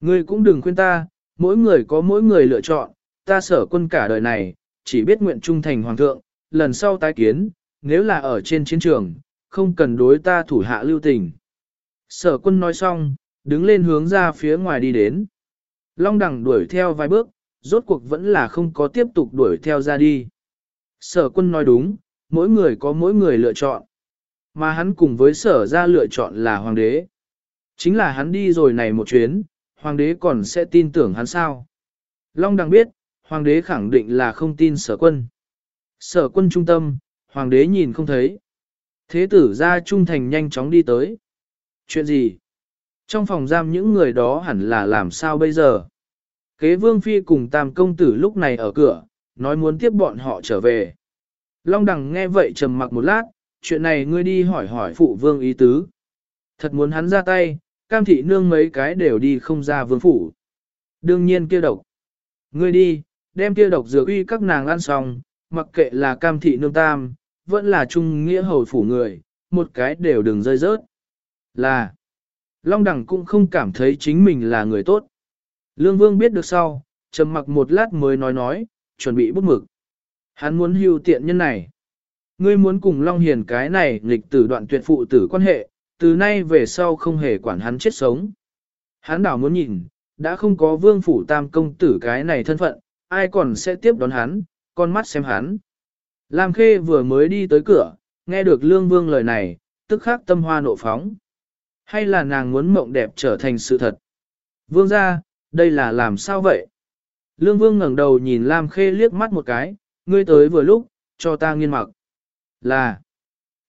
Ngươi cũng đừng khuyên ta, mỗi người có mỗi người lựa chọn, ta sở quân cả đời này, chỉ biết nguyện trung thành hoàng thượng, lần sau tái kiến, nếu là ở trên chiến trường, không cần đối ta thủ hạ lưu tình. Sở quân nói xong, đứng lên hướng ra phía ngoài đi đến. Long đẳng đuổi theo vài bước, rốt cuộc vẫn là không có tiếp tục đuổi theo ra đi. Sở quân nói đúng, mỗi người có mỗi người lựa chọn. Mà hắn cùng với sở ra lựa chọn là hoàng đế. Chính là hắn đi rồi này một chuyến, hoàng đế còn sẽ tin tưởng hắn sao. Long đang biết, hoàng đế khẳng định là không tin sở quân. Sở quân trung tâm, hoàng đế nhìn không thấy. Thế tử ra trung thành nhanh chóng đi tới. Chuyện gì? Trong phòng giam những người đó hẳn là làm sao bây giờ? Kế vương phi cùng tam công tử lúc này ở cửa, nói muốn tiếp bọn họ trở về. Long đằng nghe vậy trầm mặc một lát, chuyện này ngươi đi hỏi hỏi phụ vương ý tứ. Thật muốn hắn ra tay, cam thị nương mấy cái đều đi không ra vương phủ. Đương nhiên kia độc. Ngươi đi, đem kia độc dược uy các nàng ăn xong, mặc kệ là cam thị nương tam, vẫn là trung nghĩa hầu phủ người, một cái đều đừng rơi rớt. Là, Long Đằng cũng không cảm thấy chính mình là người tốt. Lương Vương biết được sau, trầm mặc một lát mới nói nói, chuẩn bị bút mực. Hắn muốn hưu tiện nhân này. Ngươi muốn cùng Long Hiền cái này nghịch tử đoạn tuyệt phụ tử quan hệ, từ nay về sau không hề quản hắn chết sống. Hắn đảo muốn nhìn, đã không có vương phủ tam công tử cái này thân phận, ai còn sẽ tiếp đón hắn, con mắt xem hắn. Lam Khê vừa mới đi tới cửa, nghe được Lương Vương lời này, tức khắc tâm hoa nộ phóng. Hay là nàng muốn mộng đẹp trở thành sự thật? Vương ra, đây là làm sao vậy? Lương Vương ngẩng đầu nhìn Lam Khê liếc mắt một cái, ngươi tới vừa lúc, cho ta nghiên mặc. Là,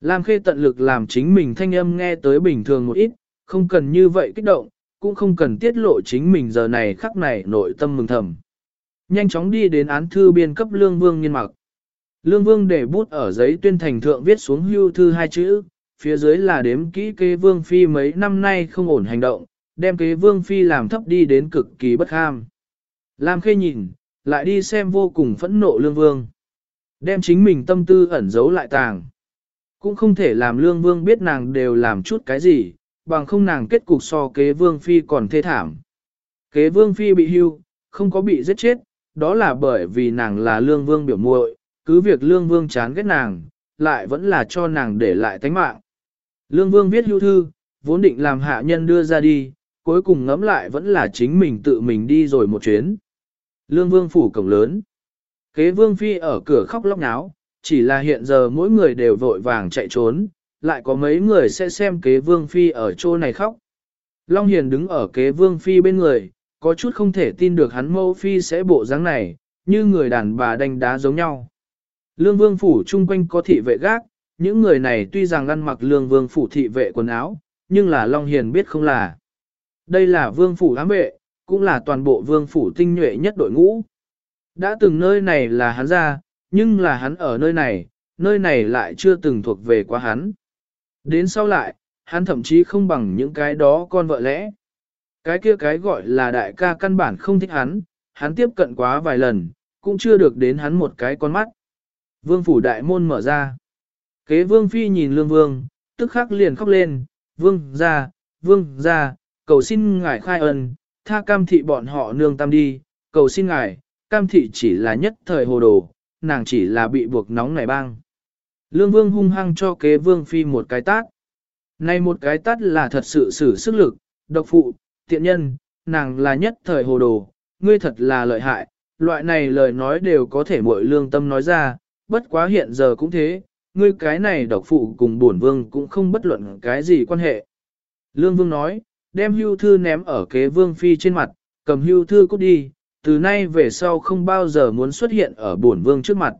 Lam Khê tận lực làm chính mình thanh âm nghe tới bình thường một ít, không cần như vậy kích động, cũng không cần tiết lộ chính mình giờ này khắc này nội tâm mừng thầm. Nhanh chóng đi đến án thư biên cấp Lương Vương nghiên mặc. Lương Vương để bút ở giấy tuyên thành thượng viết xuống hưu thư hai chữ, phía dưới là đếm kỹ kế Vương Phi mấy năm nay không ổn hành động, đem kế Vương Phi làm thấp đi đến cực kỳ bất ham. Lam Khê nhìn, lại đi xem vô cùng phẫn nộ Lương Vương. Đem chính mình tâm tư ẩn giấu lại tàng. Cũng không thể làm Lương Vương biết nàng đều làm chút cái gì, bằng không nàng kết cục so kế Vương Phi còn thê thảm. Kế Vương Phi bị hưu, không có bị giết chết, đó là bởi vì nàng là Lương Vương biểu muội, cứ việc Lương Vương chán ghét nàng, lại vẫn là cho nàng để lại tánh mạng. Lương Vương viết hưu thư, vốn định làm hạ nhân đưa ra đi, cuối cùng ngẫm lại vẫn là chính mình tự mình đi rồi một chuyến. Lương Vương phủ cổng lớn. Kế Vương Phi ở cửa khóc lóc náo, chỉ là hiện giờ mỗi người đều vội vàng chạy trốn, lại có mấy người sẽ xem kế Vương Phi ở chỗ này khóc. Long Hiền đứng ở kế Vương Phi bên người, có chút không thể tin được hắn mâu Phi sẽ bộ dáng này, như người đàn bà đánh đá giống nhau. Lương Vương phủ chung quanh có thị vệ gác, những người này tuy rằng ăn mặc Lương Vương phủ thị vệ quần áo, nhưng là Long Hiền biết không là. Đây là Vương phủ ám vệ, cũng là toàn bộ vương phủ tinh nhuệ nhất đội ngũ. Đã từng nơi này là hắn ra, nhưng là hắn ở nơi này, nơi này lại chưa từng thuộc về quá hắn. Đến sau lại, hắn thậm chí không bằng những cái đó con vợ lẽ. Cái kia cái gọi là đại ca căn bản không thích hắn, hắn tiếp cận quá vài lần, cũng chưa được đến hắn một cái con mắt. Vương phủ đại môn mở ra. Kế vương phi nhìn lương vương, tức khắc liền khóc lên, vương ra, vương ra, cầu xin ngài khai ân, tha cam thị bọn họ nương tam đi, cầu xin ngài, cam thị chỉ là nhất thời hồ đồ, nàng chỉ là bị buộc nóng nảy băng. Lương vương hung hăng cho kế vương phi một cái tát. Này một cái tát là thật sự sử sức lực, độc phụ, tiện nhân, nàng là nhất thời hồ đồ, ngươi thật là lợi hại, loại này lời nói đều có thể mỗi lương tâm nói ra, bất quá hiện giờ cũng thế, ngươi cái này độc phụ cùng bổn vương cũng không bất luận cái gì quan hệ. Lương vương nói, đem hưu thư ném ở kế vương phi trên mặt, cầm hưu thư cút đi, từ nay về sau không bao giờ muốn xuất hiện ở bổn vương trước mặt.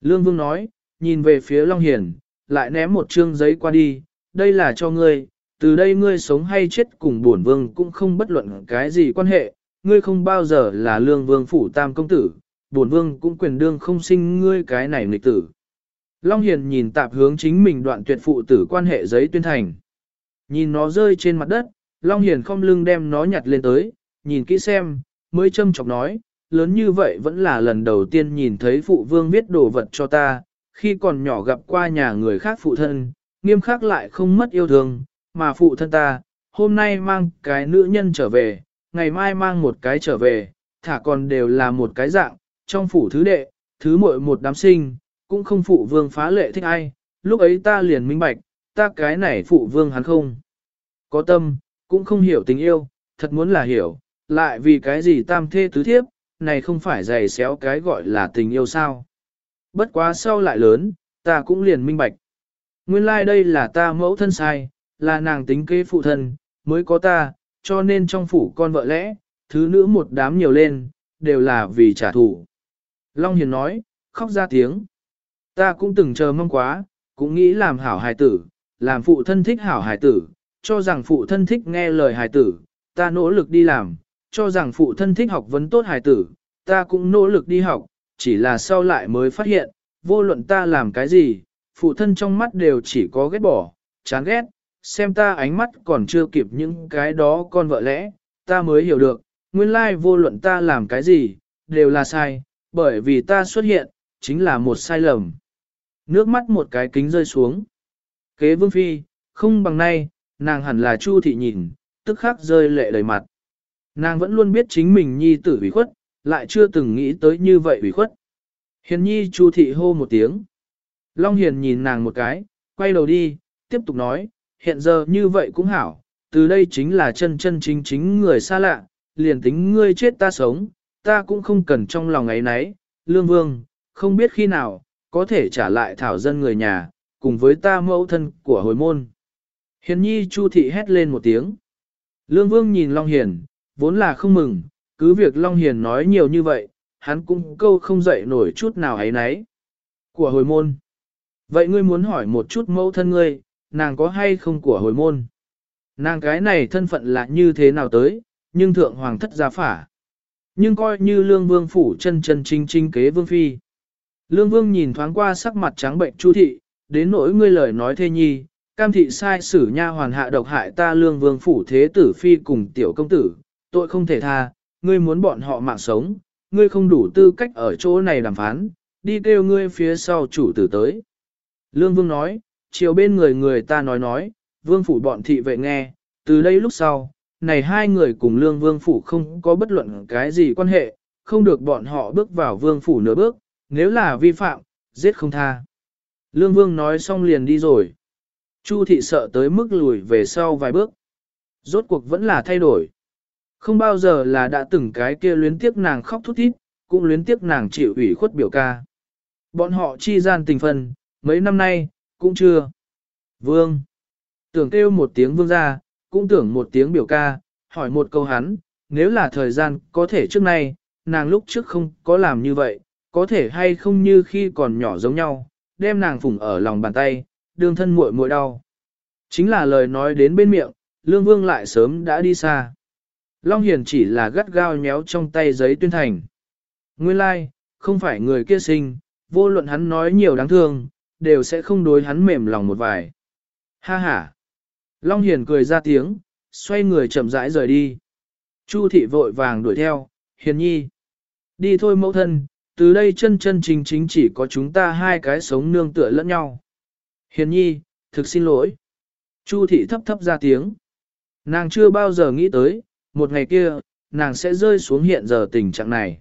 Lương vương nói, nhìn về phía Long Hiền, lại ném một chương giấy qua đi, đây là cho ngươi, từ đây ngươi sống hay chết cùng bổn vương cũng không bất luận cái gì quan hệ, ngươi không bao giờ là lương vương phủ tam công tử, bổn vương cũng quyền đương không sinh ngươi cái này nghịch tử. Long Hiền nhìn tạp hướng chính mình đoạn tuyệt phụ tử quan hệ giấy tuyên thành. Nhìn nó rơi trên mặt đất, Long Hiền không lưng đem nó nhặt lên tới, nhìn kỹ xem, mới châm chọc nói, lớn như vậy vẫn là lần đầu tiên nhìn thấy phụ vương viết đồ vật cho ta, khi còn nhỏ gặp qua nhà người khác phụ thân, nghiêm khắc lại không mất yêu thương, mà phụ thân ta, hôm nay mang cái nữ nhân trở về, ngày mai mang một cái trở về, thả còn đều là một cái dạng, trong phủ thứ đệ, thứ muội một đám sinh, cũng không phụ vương phá lệ thích ai, lúc ấy ta liền minh bạch, ta cái này phụ vương hắn không. Có tâm, cũng không hiểu tình yêu, thật muốn là hiểu, lại vì cái gì tam thê tứ thiếp, này không phải giày xéo cái gọi là tình yêu sao. Bất quá sau lại lớn, ta cũng liền minh bạch. Nguyên lai like đây là ta mẫu thân sai, là nàng tính kế phụ thân, mới có ta, cho nên trong phủ con vợ lẽ, thứ nữ một đám nhiều lên, đều là vì trả thù. Long Hiền nói, khóc ra tiếng. Ta cũng từng chờ mong quá, cũng nghĩ làm hảo hài tử, làm phụ thân thích hảo hài tử, cho rằng phụ thân thích nghe lời hài tử, ta nỗ lực đi làm, cho rằng phụ thân thích học vấn tốt hài tử, ta cũng nỗ lực đi học, chỉ là sau lại mới phát hiện, vô luận ta làm cái gì, phụ thân trong mắt đều chỉ có ghét bỏ, chán ghét, xem ta ánh mắt còn chưa kịp những cái đó con vợ lẽ, ta mới hiểu được, nguyên lai vô luận ta làm cái gì, đều là sai, bởi vì ta xuất hiện, chính là một sai lầm. Nước mắt một cái kính rơi xuống. Kế vương phi, không bằng nay, nàng hẳn là Chu thị nhìn, tức khắc rơi lệ đầy mặt. Nàng vẫn luôn biết chính mình nhi tử ủy khuất, lại chưa từng nghĩ tới như vậy ủy khuất. Hiền nhi Chu thị hô một tiếng. Long Hiền nhìn nàng một cái, quay đầu đi, tiếp tục nói, hiện giờ như vậy cũng hảo, từ đây chính là chân chân chính chính người xa lạ, liền tính ngươi chết ta sống, ta cũng không cần trong lòng ấy nấy, lương vương, không biết khi nào, có thể trả lại thảo dân người nhà, cùng với ta mẫu thân của hồi môn. Hiền nhi Chu thị hét lên một tiếng. Lương Vương nhìn Long Hiền, vốn là không mừng, cứ việc Long Hiền nói nhiều như vậy, hắn cũng câu không dậy nổi chút nào ấy nấy. Của hồi môn. Vậy ngươi muốn hỏi một chút mẫu thân ngươi, nàng có hay không của hồi môn? Nàng cái này thân phận là như thế nào tới, nhưng thượng hoàng thất gia phả. Nhưng coi như lương vương phủ chân chân chính chính kế vương phi. Lương vương nhìn thoáng qua sắc mặt trắng bệnh chu thị, đến nỗi ngươi lời nói thê nhi, cam thị sai sử nha hoàn hạ độc hại ta lương vương phủ thế tử phi cùng tiểu công tử, tội không thể tha, ngươi muốn bọn họ mạng sống, ngươi không đủ tư cách ở chỗ này đàm phán, đi kêu ngươi phía sau chủ tử tới. Lương vương nói, chiều bên người người ta nói nói, vương phủ bọn thị vệ nghe, từ đây lúc sau, này hai người cùng lương vương phủ không có bất luận cái gì quan hệ, không được bọn họ bước vào vương phủ nửa bước, nếu là vi phạm, giết không tha. Lương vương nói xong liền đi rồi. Chu thị sợ tới mức lùi về sau vài bước. Rốt cuộc vẫn là thay đổi. Không bao giờ là đã từng cái kia luyến tiếc nàng khóc thút thít, cũng luyến tiếc nàng chịu ủy khuất biểu ca. Bọn họ chi gian tình phần, mấy năm nay, cũng chưa. Vương. Tưởng kêu một tiếng vương ra, cũng tưởng một tiếng biểu ca, hỏi một câu hắn, nếu là thời gian có thể trước nay, nàng lúc trước không có làm như vậy, có thể hay không như khi còn nhỏ giống nhau, đem nàng phủng ở lòng bàn tay, đương thân muội muội đau. Chính là lời nói đến bên miệng, Lương Vương lại sớm đã đi xa. Long Hiền chỉ là gắt gao nhéo trong tay giấy tuyên thành. Nguyên lai, like, không phải người kia sinh, vô luận hắn nói nhiều đáng thương, đều sẽ không đối hắn mềm lòng một vài. Ha ha! Long Hiền cười ra tiếng, xoay người chậm rãi rời đi. Chu thị vội vàng đuổi theo, Hiền nhi. Đi thôi mẫu thân, từ đây chân chân chính chính chỉ có chúng ta hai cái sống nương tựa lẫn nhau. Hiền nhi, thực xin lỗi. Chu thị thấp thấp ra tiếng. Nàng chưa bao giờ nghĩ tới, một ngày kia, nàng sẽ rơi xuống hiện giờ tình trạng này.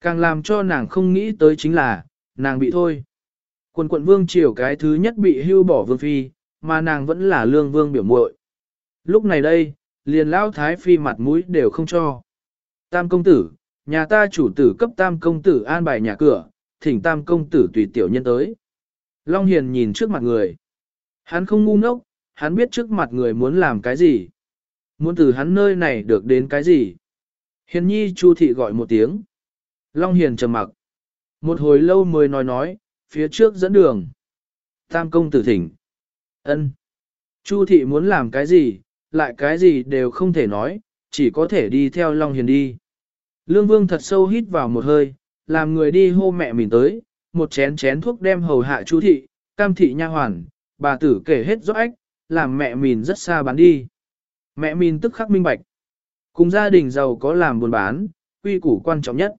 Càng làm cho nàng không nghĩ tới chính là, nàng bị thôi. Quần quận vương triều cái thứ nhất bị hưu bỏ vương phi, mà nàng vẫn là lương vương biểu muội. Lúc này đây, liền lão thái phi mặt mũi đều không cho. Tam công tử, nhà ta chủ tử cấp tam công tử an bài nhà cửa, thỉnh tam công tử tùy tiểu nhân tới. Long Hiền nhìn trước mặt người. Hắn không ngu ngốc, hắn biết trước mặt người muốn làm cái gì. Muốn từ hắn nơi này được đến cái gì. Hiền nhi chu thị gọi một tiếng. Long Hiền trầm mặc. Một hồi lâu mới nói nói, phía trước dẫn đường. Tam công tử thỉnh. ân Chu thị muốn làm cái gì, lại cái gì đều không thể nói, chỉ có thể đi theo Long Hiền đi. Lương Vương thật sâu hít vào một hơi, làm người đi hô mẹ mình tới, một chén chén thuốc đem hầu hạ chú thị, cam thị nha hoàn, bà tử kể hết rõ ách, làm mẹ mình rất xa bán đi. Mẹ mình tức khắc minh bạch. Cùng gia đình giàu có làm buôn bán, quy củ quan trọng nhất.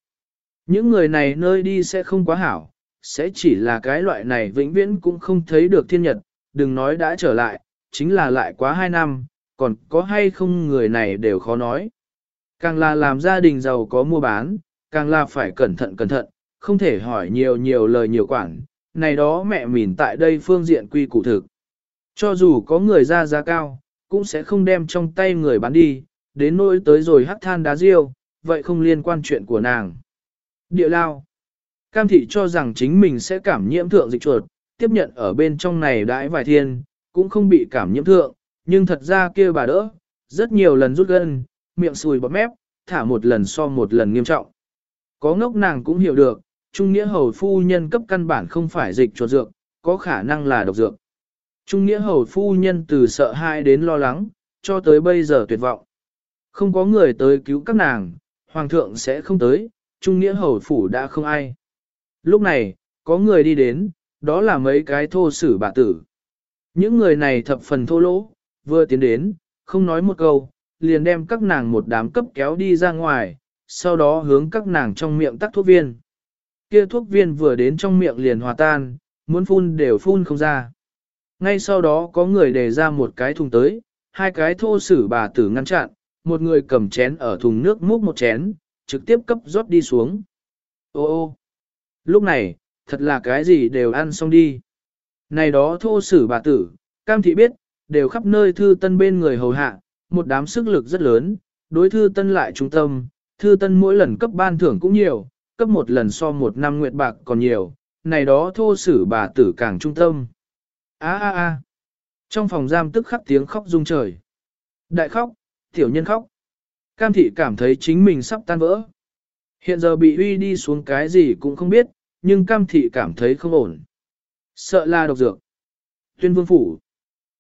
Những người này nơi đi sẽ không quá hảo, sẽ chỉ là cái loại này vĩnh viễn cũng không thấy được thiên nhật, đừng nói đã trở lại, chính là lại quá hai năm, còn có hay không người này đều khó nói. Càng là làm gia đình giàu có mua bán, càng là phải cẩn thận cẩn thận, không thể hỏi nhiều nhiều lời nhiều quản, này đó mẹ mình tại đây phương diện quy củ thực. Cho dù có người ra giá cao, cũng sẽ không đem trong tay người bán đi, đến nỗi tới rồi hắc than đá riêu, vậy không liên quan chuyện của nàng. Địa lao. Cam thị cho rằng chính mình sẽ cảm nhiễm thượng dịch chuột, tiếp nhận ở bên trong này đãi vài thiên, cũng không bị cảm nhiễm thượng, nhưng thật ra kia bà đỡ, rất nhiều lần rút gân, miệng sùi bọt mép, thả một lần so một lần nghiêm trọng. Có ngốc nàng cũng hiểu được, Trung Nghĩa Hầu Phu Nhân cấp căn bản không phải dịch chuột dược, có khả năng là độc dược. Trung Nghĩa Hầu Phu Nhân từ sợ hãi đến lo lắng, cho tới bây giờ tuyệt vọng. Không có người tới cứu các nàng, Hoàng thượng sẽ không tới, Trung Nghĩa Hầu Phủ đã không ai. Lúc này, có người đi đến, đó là mấy cái thô sử bà tử. Những người này thập phần thô lỗ, vừa tiến đến, không nói một câu, liền đem các nàng một đám cấp kéo đi ra ngoài, sau đó hướng các nàng trong miệng tắc thuốc viên. Kia thuốc viên vừa đến trong miệng liền hòa tan, muốn phun đều phun không ra. Ngay sau đó có người đề ra một cái thùng tới, hai cái thô sử bà tử ngăn chặn, một người cầm chén ở thùng nước múc một chén, trực tiếp cấp rót đi xuống. Ô ô, lúc này, thật là cái gì đều ăn xong đi. Này đó thô sử bà tử, cam thị biết, đều khắp nơi thư tân bên người hầu hạ, một đám sức lực rất lớn, đối thư tân lại trung tâm, thư tân mỗi lần cấp ban thưởng cũng nhiều, cấp một lần so một năm nguyệt bạc còn nhiều, này đó thô sử bà tử càng trung tâm. a a a Trong phòng giam tức khắc tiếng khóc rung trời. Đại khóc, tiểu nhân khóc. Cam thị cảm thấy chính mình sắp tan vỡ. Hiện giờ bị uy đi xuống cái gì cũng không biết, nhưng cam thị cảm thấy không ổn. Sợ là độc dược. Tuyên vương phủ.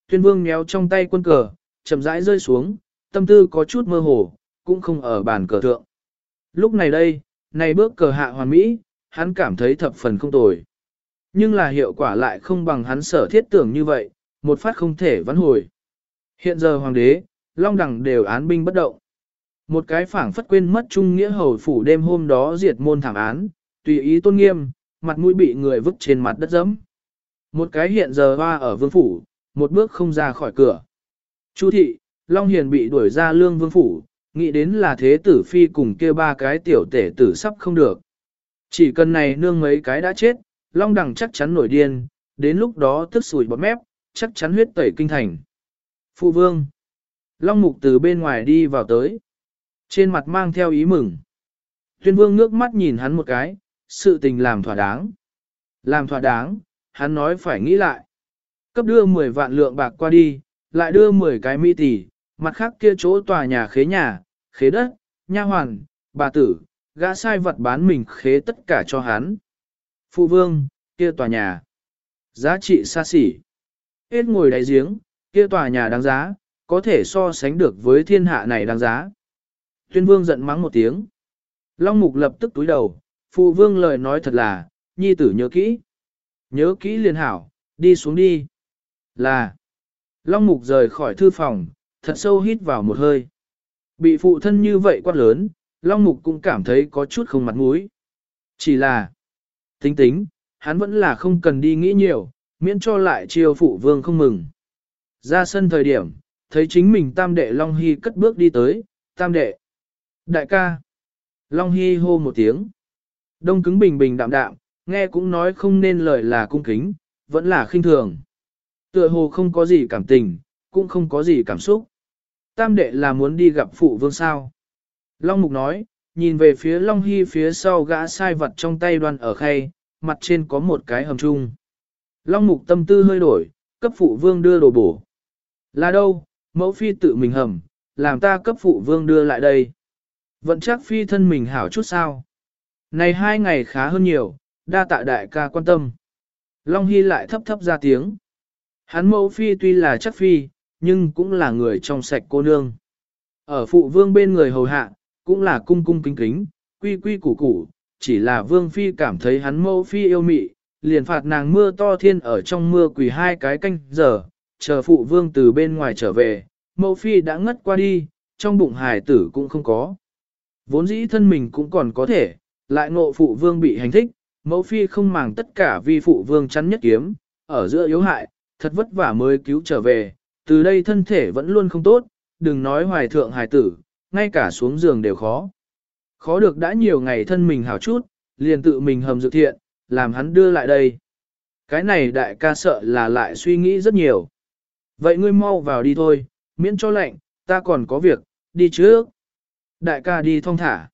Tuyên vương méo trong tay quân cờ, chậm rãi rơi xuống, tâm tư có chút mơ hồ, cũng không ở bàn cờ thượng. Lúc này đây, này bước cờ hạ hoàn mỹ, hắn cảm thấy thập phần không tồi. Nhưng là hiệu quả lại không bằng hắn sở thiết tưởng như vậy, một phát không thể vãn hồi. Hiện giờ hoàng đế, long đẳng đều án binh bất động. Một cái phảng phất quên mất trung nghĩa hầu phủ đêm hôm đó diệt môn thảm án, tùy ý tôn nghiêm, mặt mũi bị người vứt trên mặt đất dẫm. Một cái hiện giờ hoa ở vương phủ, một bước không ra khỏi cửa. Chu thị, Long Hiền bị đuổi ra lương vương phủ, nghĩ đến là thế tử phi cùng kia ba cái tiểu tể tử sắp không được. Chỉ cần này nương mấy cái đã chết, Long Đằng chắc chắn nổi điên, đến lúc đó tức sủi bọt mép, chắc chắn huyết tẩy kinh thành. Phụ vương. Long Mục từ bên ngoài đi vào tới. Trên mặt mang theo ý mừng. Tuyên vương ngước mắt nhìn hắn một cái, sự tình làm thỏa đáng. Làm thỏa đáng, hắn nói phải nghĩ lại. Cấp đưa 10 vạn lượng bạc qua đi, lại đưa 10 cái mỹ tỷ, mặt khác kia chỗ tòa nhà khế nhà, khế đất, nha hoàn, bà tử, gã sai vật bán mình khế tất cả cho hắn. Phụ vương, kia tòa nhà, giá trị xa xỉ. Hết ngồi đáy giếng, kia tòa nhà đáng giá, có thể so sánh được với thiên hạ này đáng giá. Tuyên vương giận mắng một tiếng. Long mục lập tức túi đầu, phụ vương lời nói thật là, nhi tử nhớ kỹ. Nhớ kỹ liền hảo, đi xuống đi. Là. Long mục rời khỏi thư phòng, thật sâu hít vào một hơi. Bị phụ thân như vậy quát lớn, Long mục cũng cảm thấy có chút không mặt mũi. Chỉ là, tính tính, hắn vẫn là không cần đi nghĩ nhiều, miễn cho lại chiêu phụ vương không mừng. Ra sân thời điểm, thấy chính mình tam đệ Long Hy cất bước đi tới, tam đệ. Đại ca. Long Hy hô một tiếng. Đông cứng bình bình đạm đạm, nghe cũng nói không nên lời là cung kính, vẫn là khinh thường. Tựa hồ không có gì cảm tình, cũng không có gì cảm xúc. Tam đệ là muốn đi gặp phụ vương sao. Long Mục nói, nhìn về phía Long Hy phía sau gã sai vật trong tay đoan ở khay, mặt trên có một cái hầm chung. Long Mục tâm tư hơi đổi, cấp phụ vương đưa đồ bổ. Là đâu, mẫu phi tự mình hầm, làm ta cấp phụ vương đưa lại đây. Vẫn chắc phi thân mình hảo chút sao. Này hai ngày khá hơn nhiều, đa tạ đại ca quan tâm. Long Hy lại thấp thấp ra tiếng. Hắn mẫu phi tuy là chắc phi, nhưng cũng là người trong sạch cô nương. Ở phụ vương bên người hầu hạ, cũng là cung cung kính kính, quy quy củ củ, chỉ là vương phi cảm thấy hắn mẫu phi yêu mị, liền phạt nàng mưa to thiên ở trong mưa quỳ hai cái canh giờ, chờ phụ vương từ bên ngoài trở về, mẫu phi đã ngất qua đi, trong bụng hài tử cũng không có. Vốn dĩ thân mình cũng còn có thể, lại ngộ phụ vương bị hành thích, mẫu phi không màng tất cả vì phụ vương chắn nhất kiếm, ở giữa yếu hại, thật vất vả mới cứu trở về, từ đây thân thể vẫn luôn không tốt, đừng nói hoài thượng hài tử, ngay cả xuống giường đều khó. Khó được đã nhiều ngày thân mình hảo chút, liền tự mình hầm dự thiện, làm hắn đưa lại đây. Cái này đại ca sợ là lại suy nghĩ rất nhiều. Vậy ngươi mau vào đi thôi, miễn cho lạnh, ta còn có việc, đi trước. Đại ca đi thong thả.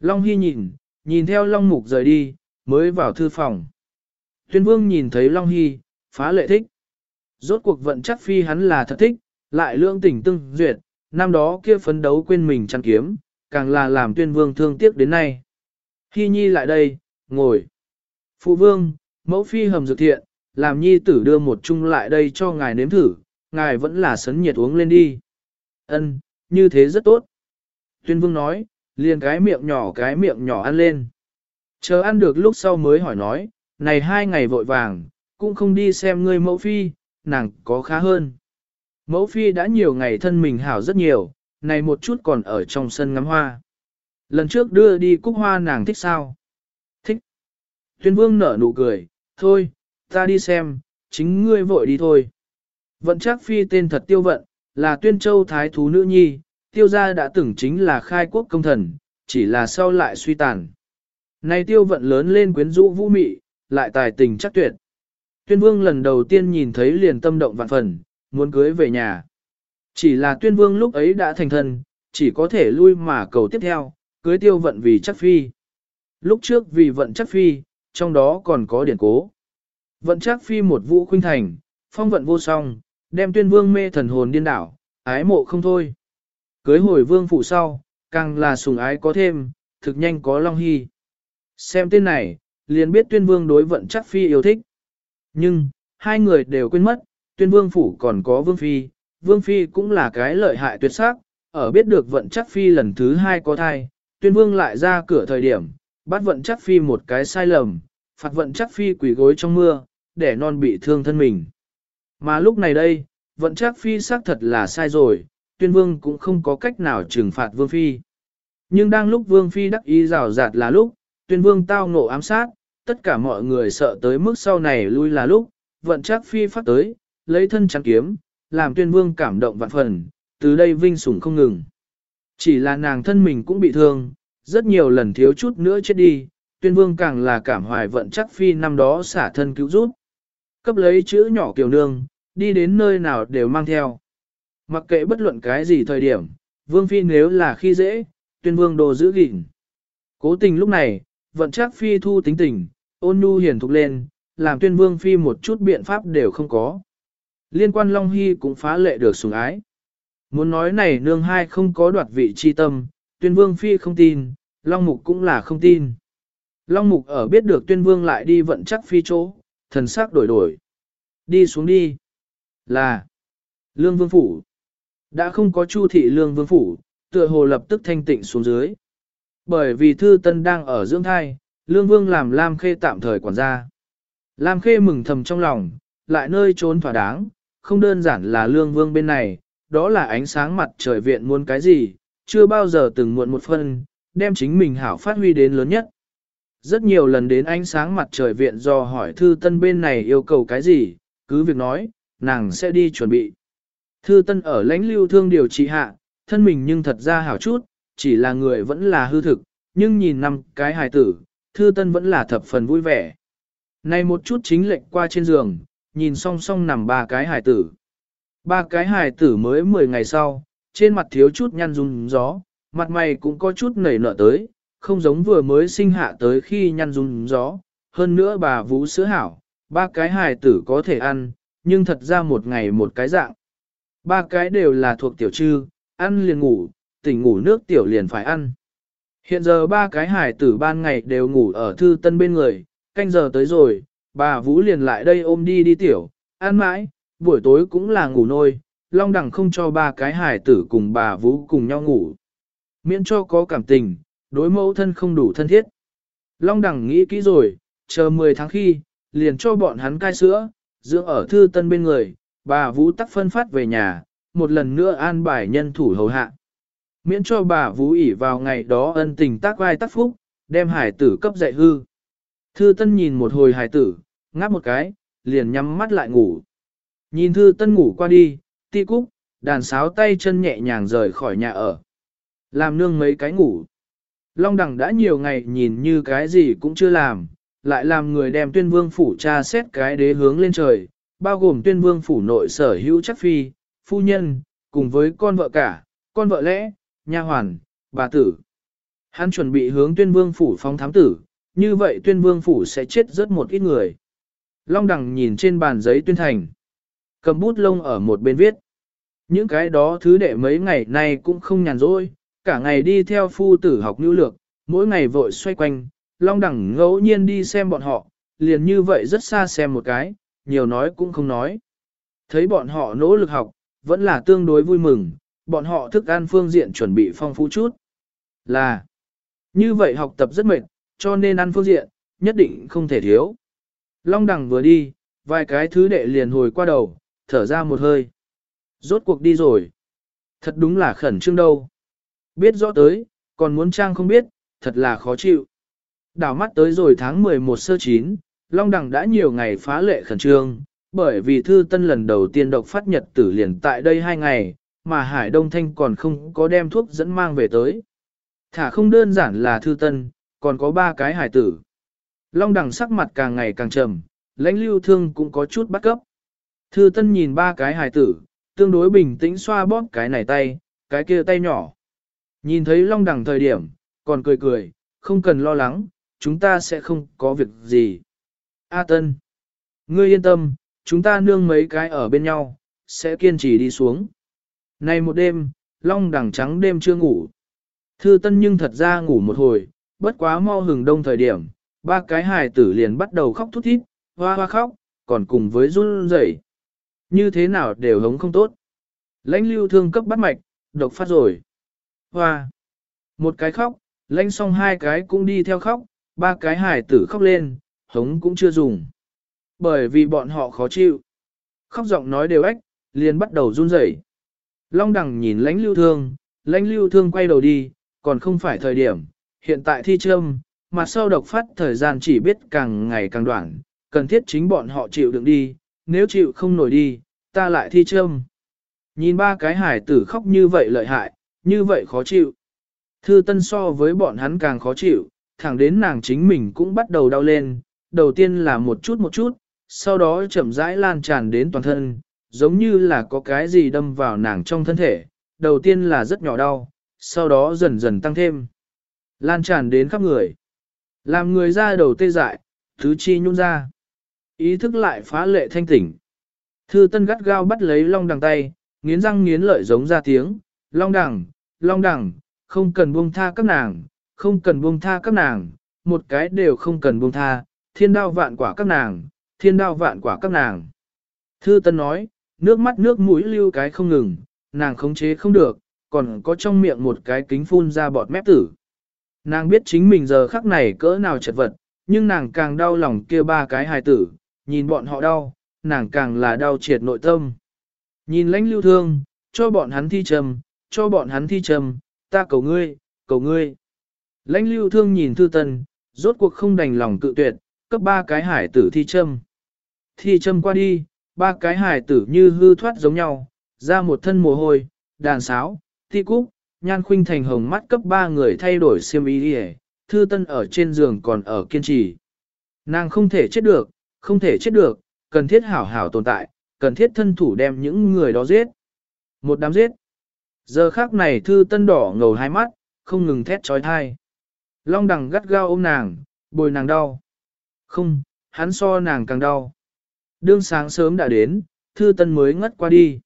Long Hy nhìn, nhìn theo Long Mục rời đi, mới vào thư phòng. Tuyên Vương nhìn thấy Long Hy, phá lệ thích. Rốt cuộc vận chắc phi hắn là thật thích, lại lương tình tương duyệt, năm đó kia phấn đấu quên mình chăn kiếm, càng là làm tuyên vương thương tiếc đến nay. Hy nhi lại đây, ngồi. Phụ vương, mẫu phi hầm dược thiện, làm nhi tử đưa một chung lại đây cho ngài nếm thử, ngài vẫn là sấn nhiệt uống lên đi. Ân, như thế rất tốt. Tuyên vương nói, liền cái miệng nhỏ cái miệng nhỏ ăn lên. Chờ ăn được lúc sau mới hỏi nói, này hai ngày vội vàng, cũng không đi xem ngươi mẫu phi, nàng có khá hơn. Mẫu phi đã nhiều ngày thân mình hảo rất nhiều, này một chút còn ở trong sân ngắm hoa. Lần trước đưa đi cúc hoa nàng thích sao? Thích. Tuyên vương nở nụ cười, thôi, ta đi xem, chính ngươi vội đi thôi. Vận chắc phi tên thật tiêu vận, là tuyên châu thái thú nữ nhi, tiêu gia đã từng chính là khai quốc công thần, chỉ là sau lại suy tàn. Này tiêu vận lớn lên quyến rũ vũ mị, lại tài tình chắc tuyệt. Tuyên vương lần đầu tiên nhìn thấy liền tâm động vạn phần, muốn cưới về nhà. Chỉ là tuyên vương lúc ấy đã thành thân, chỉ có thể lui mà cầu tiếp theo, cưới tiêu vận vì chắc phi. Lúc trước vì vận chắc phi, trong đó còn có điển cố. Vận chắc phi một vũ khuynh thành, phong vận vô song, đem tuyên vương mê thần hồn điên đảo, ái mộ không thôi. Cưới hồi vương phụ sau, càng là sùng ái có thêm, thực nhanh có Long Hy. Xem tên này, liền biết tuyên vương đối vận chắc phi yêu thích. Nhưng, hai người đều quên mất, tuyên vương phủ còn có vương phi, vương phi cũng là cái lợi hại tuyệt sắc, ở biết được vận chắc phi lần thứ hai có thai, tuyên vương lại ra cửa thời điểm, bắt vận chắc phi một cái sai lầm, phạt vận chắc phi quỷ gối trong mưa, để non bị thương thân mình. Mà lúc này đây, vận chắc phi xác thật là sai rồi, tuyên vương cũng không có cách nào trừng phạt vương phi. Nhưng đang lúc vương phi đắc ý rào rạt là lúc, tuyên vương tao ngộ ám sát, tất cả mọi người sợ tới mức sau này lui là lúc, vận chắc phi phát tới, lấy thân chắn kiếm, làm tuyên vương cảm động vạn phần, từ đây vinh sủng không ngừng. Chỉ là nàng thân mình cũng bị thương, rất nhiều lần thiếu chút nữa chết đi, tuyên vương càng là cảm hoài vận chắc phi năm đó xả thân cứu rút. Cấp lấy chữ nhỏ kiều nương, đi đến nơi nào đều mang theo. Mặc kệ bất luận cái gì thời điểm, vương phi nếu là khi dễ, tuyên vương đồ giữ gìn. Cố tình lúc này, vận chắc phi thu tính tình, ôn nhu hiền thục lên, làm tuyên vương phi một chút biện pháp đều không có. Liên quan Long Hy cũng phá lệ được sủng ái. Muốn nói này nương hai không có đoạt vị chi tâm, tuyên vương phi không tin, Long Mục cũng là không tin. Long Mục ở biết được tuyên vương lại đi vận chắc phi chỗ, thần sắc đổi đổi. Đi xuống đi. Là. Lương vương phủ. Đã không có chu thị lương vương phủ, tựa hồ lập tức thanh tịnh xuống dưới. Bởi vì thư tân đang ở dưỡng thai, lương vương làm Lam Khê tạm thời quản gia. Lam Khê mừng thầm trong lòng, lại nơi trốn thỏa đáng, không đơn giản là lương vương bên này, đó là ánh sáng mặt trời viện muốn cái gì, chưa bao giờ từng muộn một phân, đem chính mình hảo phát huy đến lớn nhất. Rất nhiều lần đến ánh sáng mặt trời viện do hỏi thư tân bên này yêu cầu cái gì, cứ việc nói, nàng sẽ đi chuẩn bị. Thư tân ở lãnh lưu thương điều trị hạ, thân mình nhưng thật ra hảo chút, chỉ là người vẫn là hư thực, nhưng nhìn năm cái hài tử, thư tân vẫn là thập phần vui vẻ. Này một chút chính lệnh qua trên giường, nhìn song song nằm ba cái hài tử. Ba cái hài tử mới 10 ngày sau, trên mặt thiếu chút nhăn run gió, mặt mày cũng có chút nảy nở tới, không giống vừa mới sinh hạ tới khi nhăn run gió. Hơn nữa bà vũ sữa hảo, ba cái hài tử có thể ăn, nhưng thật ra một ngày một cái dạng. Ba cái đều là thuộc tiểu trư, ăn liền ngủ, tỉnh ngủ nước tiểu liền phải ăn. Hiện giờ ba cái hải tử ban ngày đều ngủ ở thư tân bên người, canh giờ tới rồi, bà Vũ liền lại đây ôm đi đi tiểu, ăn mãi, buổi tối cũng là ngủ nôi, Long đẳng không cho ba cái hải tử cùng bà Vũ cùng nhau ngủ. Miễn cho có cảm tình, đối mẫu thân không đủ thân thiết. Long đẳng nghĩ kỹ rồi, chờ 10 tháng khi, liền cho bọn hắn cai sữa, dưỡng ở thư tân bên người, bà Vũ tắc phân phát về nhà, một lần nữa an bài nhân thủ hầu hạ. Miễn cho bà Vũ ỉ vào ngày đó ân tình tác vai tác phúc, đem hải tử cấp dạy hư. Thư Tân nhìn một hồi hải tử, ngáp một cái, liền nhắm mắt lại ngủ. Nhìn Thư Tân ngủ qua đi, ti cúc, đàn sáo tay chân nhẹ nhàng rời khỏi nhà ở. Làm nương mấy cái ngủ. Long đẳng đã nhiều ngày nhìn như cái gì cũng chưa làm, lại làm người đem tuyên vương phủ tra xét cái đế hướng lên trời, bao gồm tuyên vương phủ nội sở hữu chất phi, phu nhân, cùng với con vợ cả, con vợ lẽ, nha hoàn, bà tử. Hắn chuẩn bị hướng tuyên vương phủ phóng thám tử, như vậy tuyên vương phủ sẽ chết rất một ít người. Long đằng nhìn trên bàn giấy tuyên thành. Cầm bút lông ở một bên viết. Những cái đó thứ đệ mấy ngày nay cũng không nhàn rỗi, cả ngày đi theo phu tử học nhu lược, mỗi ngày vội xoay quanh, long đẳng ngẫu nhiên đi xem bọn họ, liền như vậy rất xa xem một cái, nhiều nói cũng không nói. Thấy bọn họ nỗ lực học, vẫn là tương đối vui mừng, bọn họ thức ăn phương diện chuẩn bị phong phú chút. Là, như vậy học tập rất mệt, cho nên ăn phương diện, nhất định không thể thiếu. Long đằng vừa đi, vài cái thứ đệ liền hồi qua đầu, thở ra một hơi. Rốt cuộc đi rồi. Thật đúng là khẩn trương đâu. Biết rõ tới, còn muốn trang không biết, thật là khó chịu. Đảo mắt tới rồi tháng 11 sơ chín, Long Đằng đã nhiều ngày phá lệ khẩn trương, bởi vì thư tân lần đầu tiên độc phát nhật tử liền tại đây hai ngày, mà Hải Đông Thanh còn không có đem thuốc dẫn mang về tới. Thả không đơn giản là thư tân, còn có ba cái hải tử. Long đằng sắc mặt càng ngày càng trầm, lãnh lưu thương cũng có chút bắt cấp. Thư tân nhìn ba cái hải tử, tương đối bình tĩnh xoa bóp cái này tay, cái kia tay nhỏ. Nhìn thấy long đằng thời điểm, còn cười cười, không cần lo lắng, chúng ta sẽ không có việc gì. A tân, ngươi yên tâm, chúng ta nương mấy cái ở bên nhau, sẽ kiên trì đi xuống. Này một đêm, long đằng trắng đêm chưa ngủ. Thư tân nhưng thật ra ngủ một hồi, bất quá mau hừng đông thời điểm, ba cái hài tử liền bắt đầu khóc thút thít, hoa hoa khóc, còn cùng với run rẩy. Như thế nào đều hống không tốt. Lãnh lưu thương cấp bắt mạch, độc phát rồi. Hoa. Một cái khóc, lãnh xong hai cái cũng đi theo khóc, ba cái hài tử khóc lên, hống cũng chưa dùng. Bởi vì bọn họ khó chịu. Khóc giọng nói đều ếch, liền bắt đầu run rẩy. Long đằng nhìn lãnh lưu thương, lãnh lưu thương quay đầu đi, còn không phải thời điểm, hiện tại thi trâm, mà sau độc phát thời gian chỉ biết càng ngày càng đoạn, cần thiết chính bọn họ chịu đựng đi, nếu chịu không nổi đi, ta lại thi trâm. Nhìn ba cái hải tử khóc như vậy lợi hại, như vậy khó chịu. Thư tân so với bọn hắn càng khó chịu, thẳng đến nàng chính mình cũng bắt đầu đau lên, đầu tiên là một chút một chút, sau đó chậm rãi lan tràn đến toàn thân, giống như là có cái gì đâm vào nàng trong thân thể, đầu tiên là rất nhỏ đau, sau đó dần dần tăng thêm. Lan tràn đến khắp người. Làm người ra đầu tê dại, thứ chi nhung ra. Ý thức lại phá lệ thanh tỉnh. Thư tân gắt gao bắt lấy long đằng tay, nghiến răng nghiến lợi giống ra tiếng. Long đằng, long đằng, không cần buông tha các nàng, không cần buông tha các nàng, một cái đều không cần buông tha, thiên đao vạn quả các nàng, thiên đao vạn quả các nàng. Thư tân nói, nước mắt nước mũi lưu cái không ngừng, nàng khống chế không được, còn có trong miệng một cái kính phun ra bọt mép tử. Nàng biết chính mình giờ khắc này cỡ nào chật vật, nhưng nàng càng đau lòng kia ba cái hài tử, nhìn bọn họ đau, nàng càng là đau triệt nội tâm. Nhìn lãnh lưu thương, cho bọn hắn thi trầm, cho bọn hắn thi trầm, ta cầu ngươi, cầu ngươi. Lãnh lưu thương nhìn thư tân, rốt cuộc không đành lòng cự tuyệt, cấp ba cái hải tử thi châm. Thi châm qua đi, ba cái hài tử như hư thoát giống nhau, ra một thân mồ hôi, đàn sáo, thi cúc, nhan khuynh thành hồng mắt cấp ba người thay đổi xiêm y đi thư tân ở trên giường còn ở kiên trì. Nàng không thể chết được, không thể chết được, cần thiết hảo hảo tồn tại, cần thiết thân thủ đem những người đó giết. Một đám giết. Giờ khác này thư tân đỏ ngầu hai mắt, không ngừng thét trói thai. Long đằng gắt gao ôm nàng, bồi nàng đau. Không, hắn so nàng càng đau. Đương sáng sớm đã đến, thư tân mới ngất qua đi.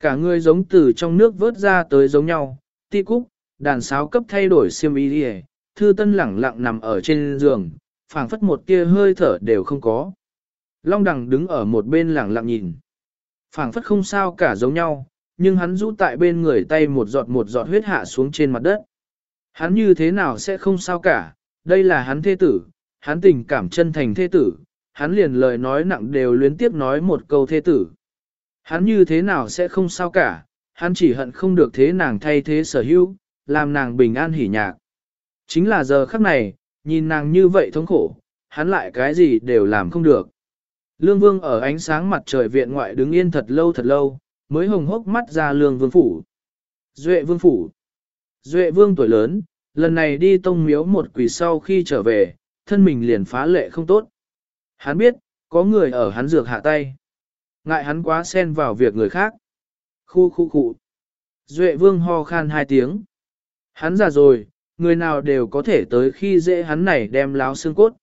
Cả người giống từ trong nước vớt ra tới giống nhau, ti cúc, đàn sáo cấp thay đổi xiêm y đi thư tân lẳng lặng nằm ở trên giường, phảng phất một tia hơi thở đều không có. Long đằng đứng ở một bên lẳng lặng nhìn. phảng phất không sao cả giống nhau, nhưng hắn rũ tại bên người tay một giọt một giọt huyết hạ xuống trên mặt đất. Hắn như thế nào sẽ không sao cả, đây là hắn thê tử, hắn tình cảm chân thành thê tử, hắn liền lời nói nặng đều luyến tiếp nói một câu thế tử. Hắn như thế nào sẽ không sao cả, hắn chỉ hận không được thế nàng thay thế sở hữu, làm nàng bình an hỉ nhạc. Chính là giờ khắc này, nhìn nàng như vậy thống khổ, hắn lại cái gì đều làm không được. Lương Vương ở ánh sáng mặt trời viện ngoại đứng yên thật lâu thật lâu, mới hồng hốc mắt ra Lương Vương phủ. Duệ Vương phủ. Duệ Vương tuổi lớn, lần này đi tông miếu một quỷ sau khi trở về, thân mình liền phá lệ không tốt. Hắn biết, có người ở hắn dược hạ tay. Ngại hắn quá xen vào việc người khác. Khu khu khu. Duệ vương ho khan hai tiếng. Hắn già rồi, người nào đều có thể tới khi dễ hắn này đem láo xương cốt.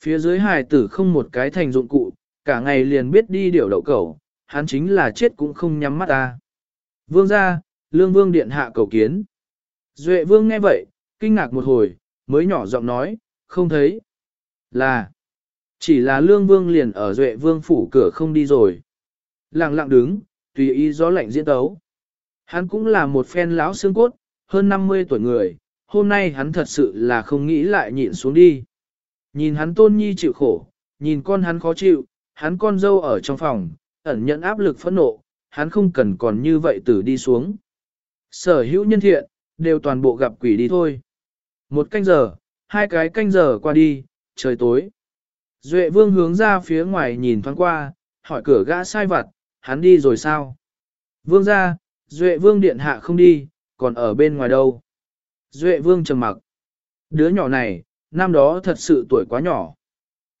Phía dưới hài tử không một cái thành dụng cụ, cả ngày liền biết đi điều đậu cẩu hắn chính là chết cũng không nhắm mắt ta. Vương ra, lương vương điện hạ cầu kiến. Duệ vương nghe vậy, kinh ngạc một hồi, mới nhỏ giọng nói, không thấy. Là, chỉ là lương vương liền ở duệ vương phủ cửa không đi rồi. Lặng lặng đứng, tùy ý gió lạnh diễn tấu. Hắn cũng là một phen lão xương cốt, hơn 50 tuổi người, hôm nay hắn thật sự là không nghĩ lại nhịn xuống đi. Nhìn hắn tôn nhi chịu khổ, nhìn con hắn khó chịu, hắn con dâu ở trong phòng, ẩn nhận áp lực phẫn nộ, hắn không cần còn như vậy tử đi xuống. Sở hữu nhân thiện, đều toàn bộ gặp quỷ đi thôi. Một canh giờ, hai cái canh giờ qua đi, trời tối. Duệ vương hướng ra phía ngoài nhìn thoáng qua, hỏi cửa gã sai vặt, hắn đi rồi sao? Vương ra, Duệ vương điện hạ không đi, còn ở bên ngoài đâu? Duệ vương trầm mặc. Đứa nhỏ này, năm đó thật sự tuổi quá nhỏ.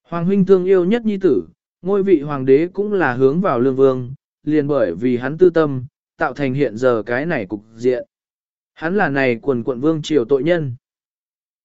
Hoàng huynh thương yêu nhất nhi tử, ngôi vị hoàng đế cũng là hướng vào lương vương, liền bởi vì hắn tư tâm, tạo thành hiện giờ cái này cục diện. Hắn là này quần quận vương triều tội nhân.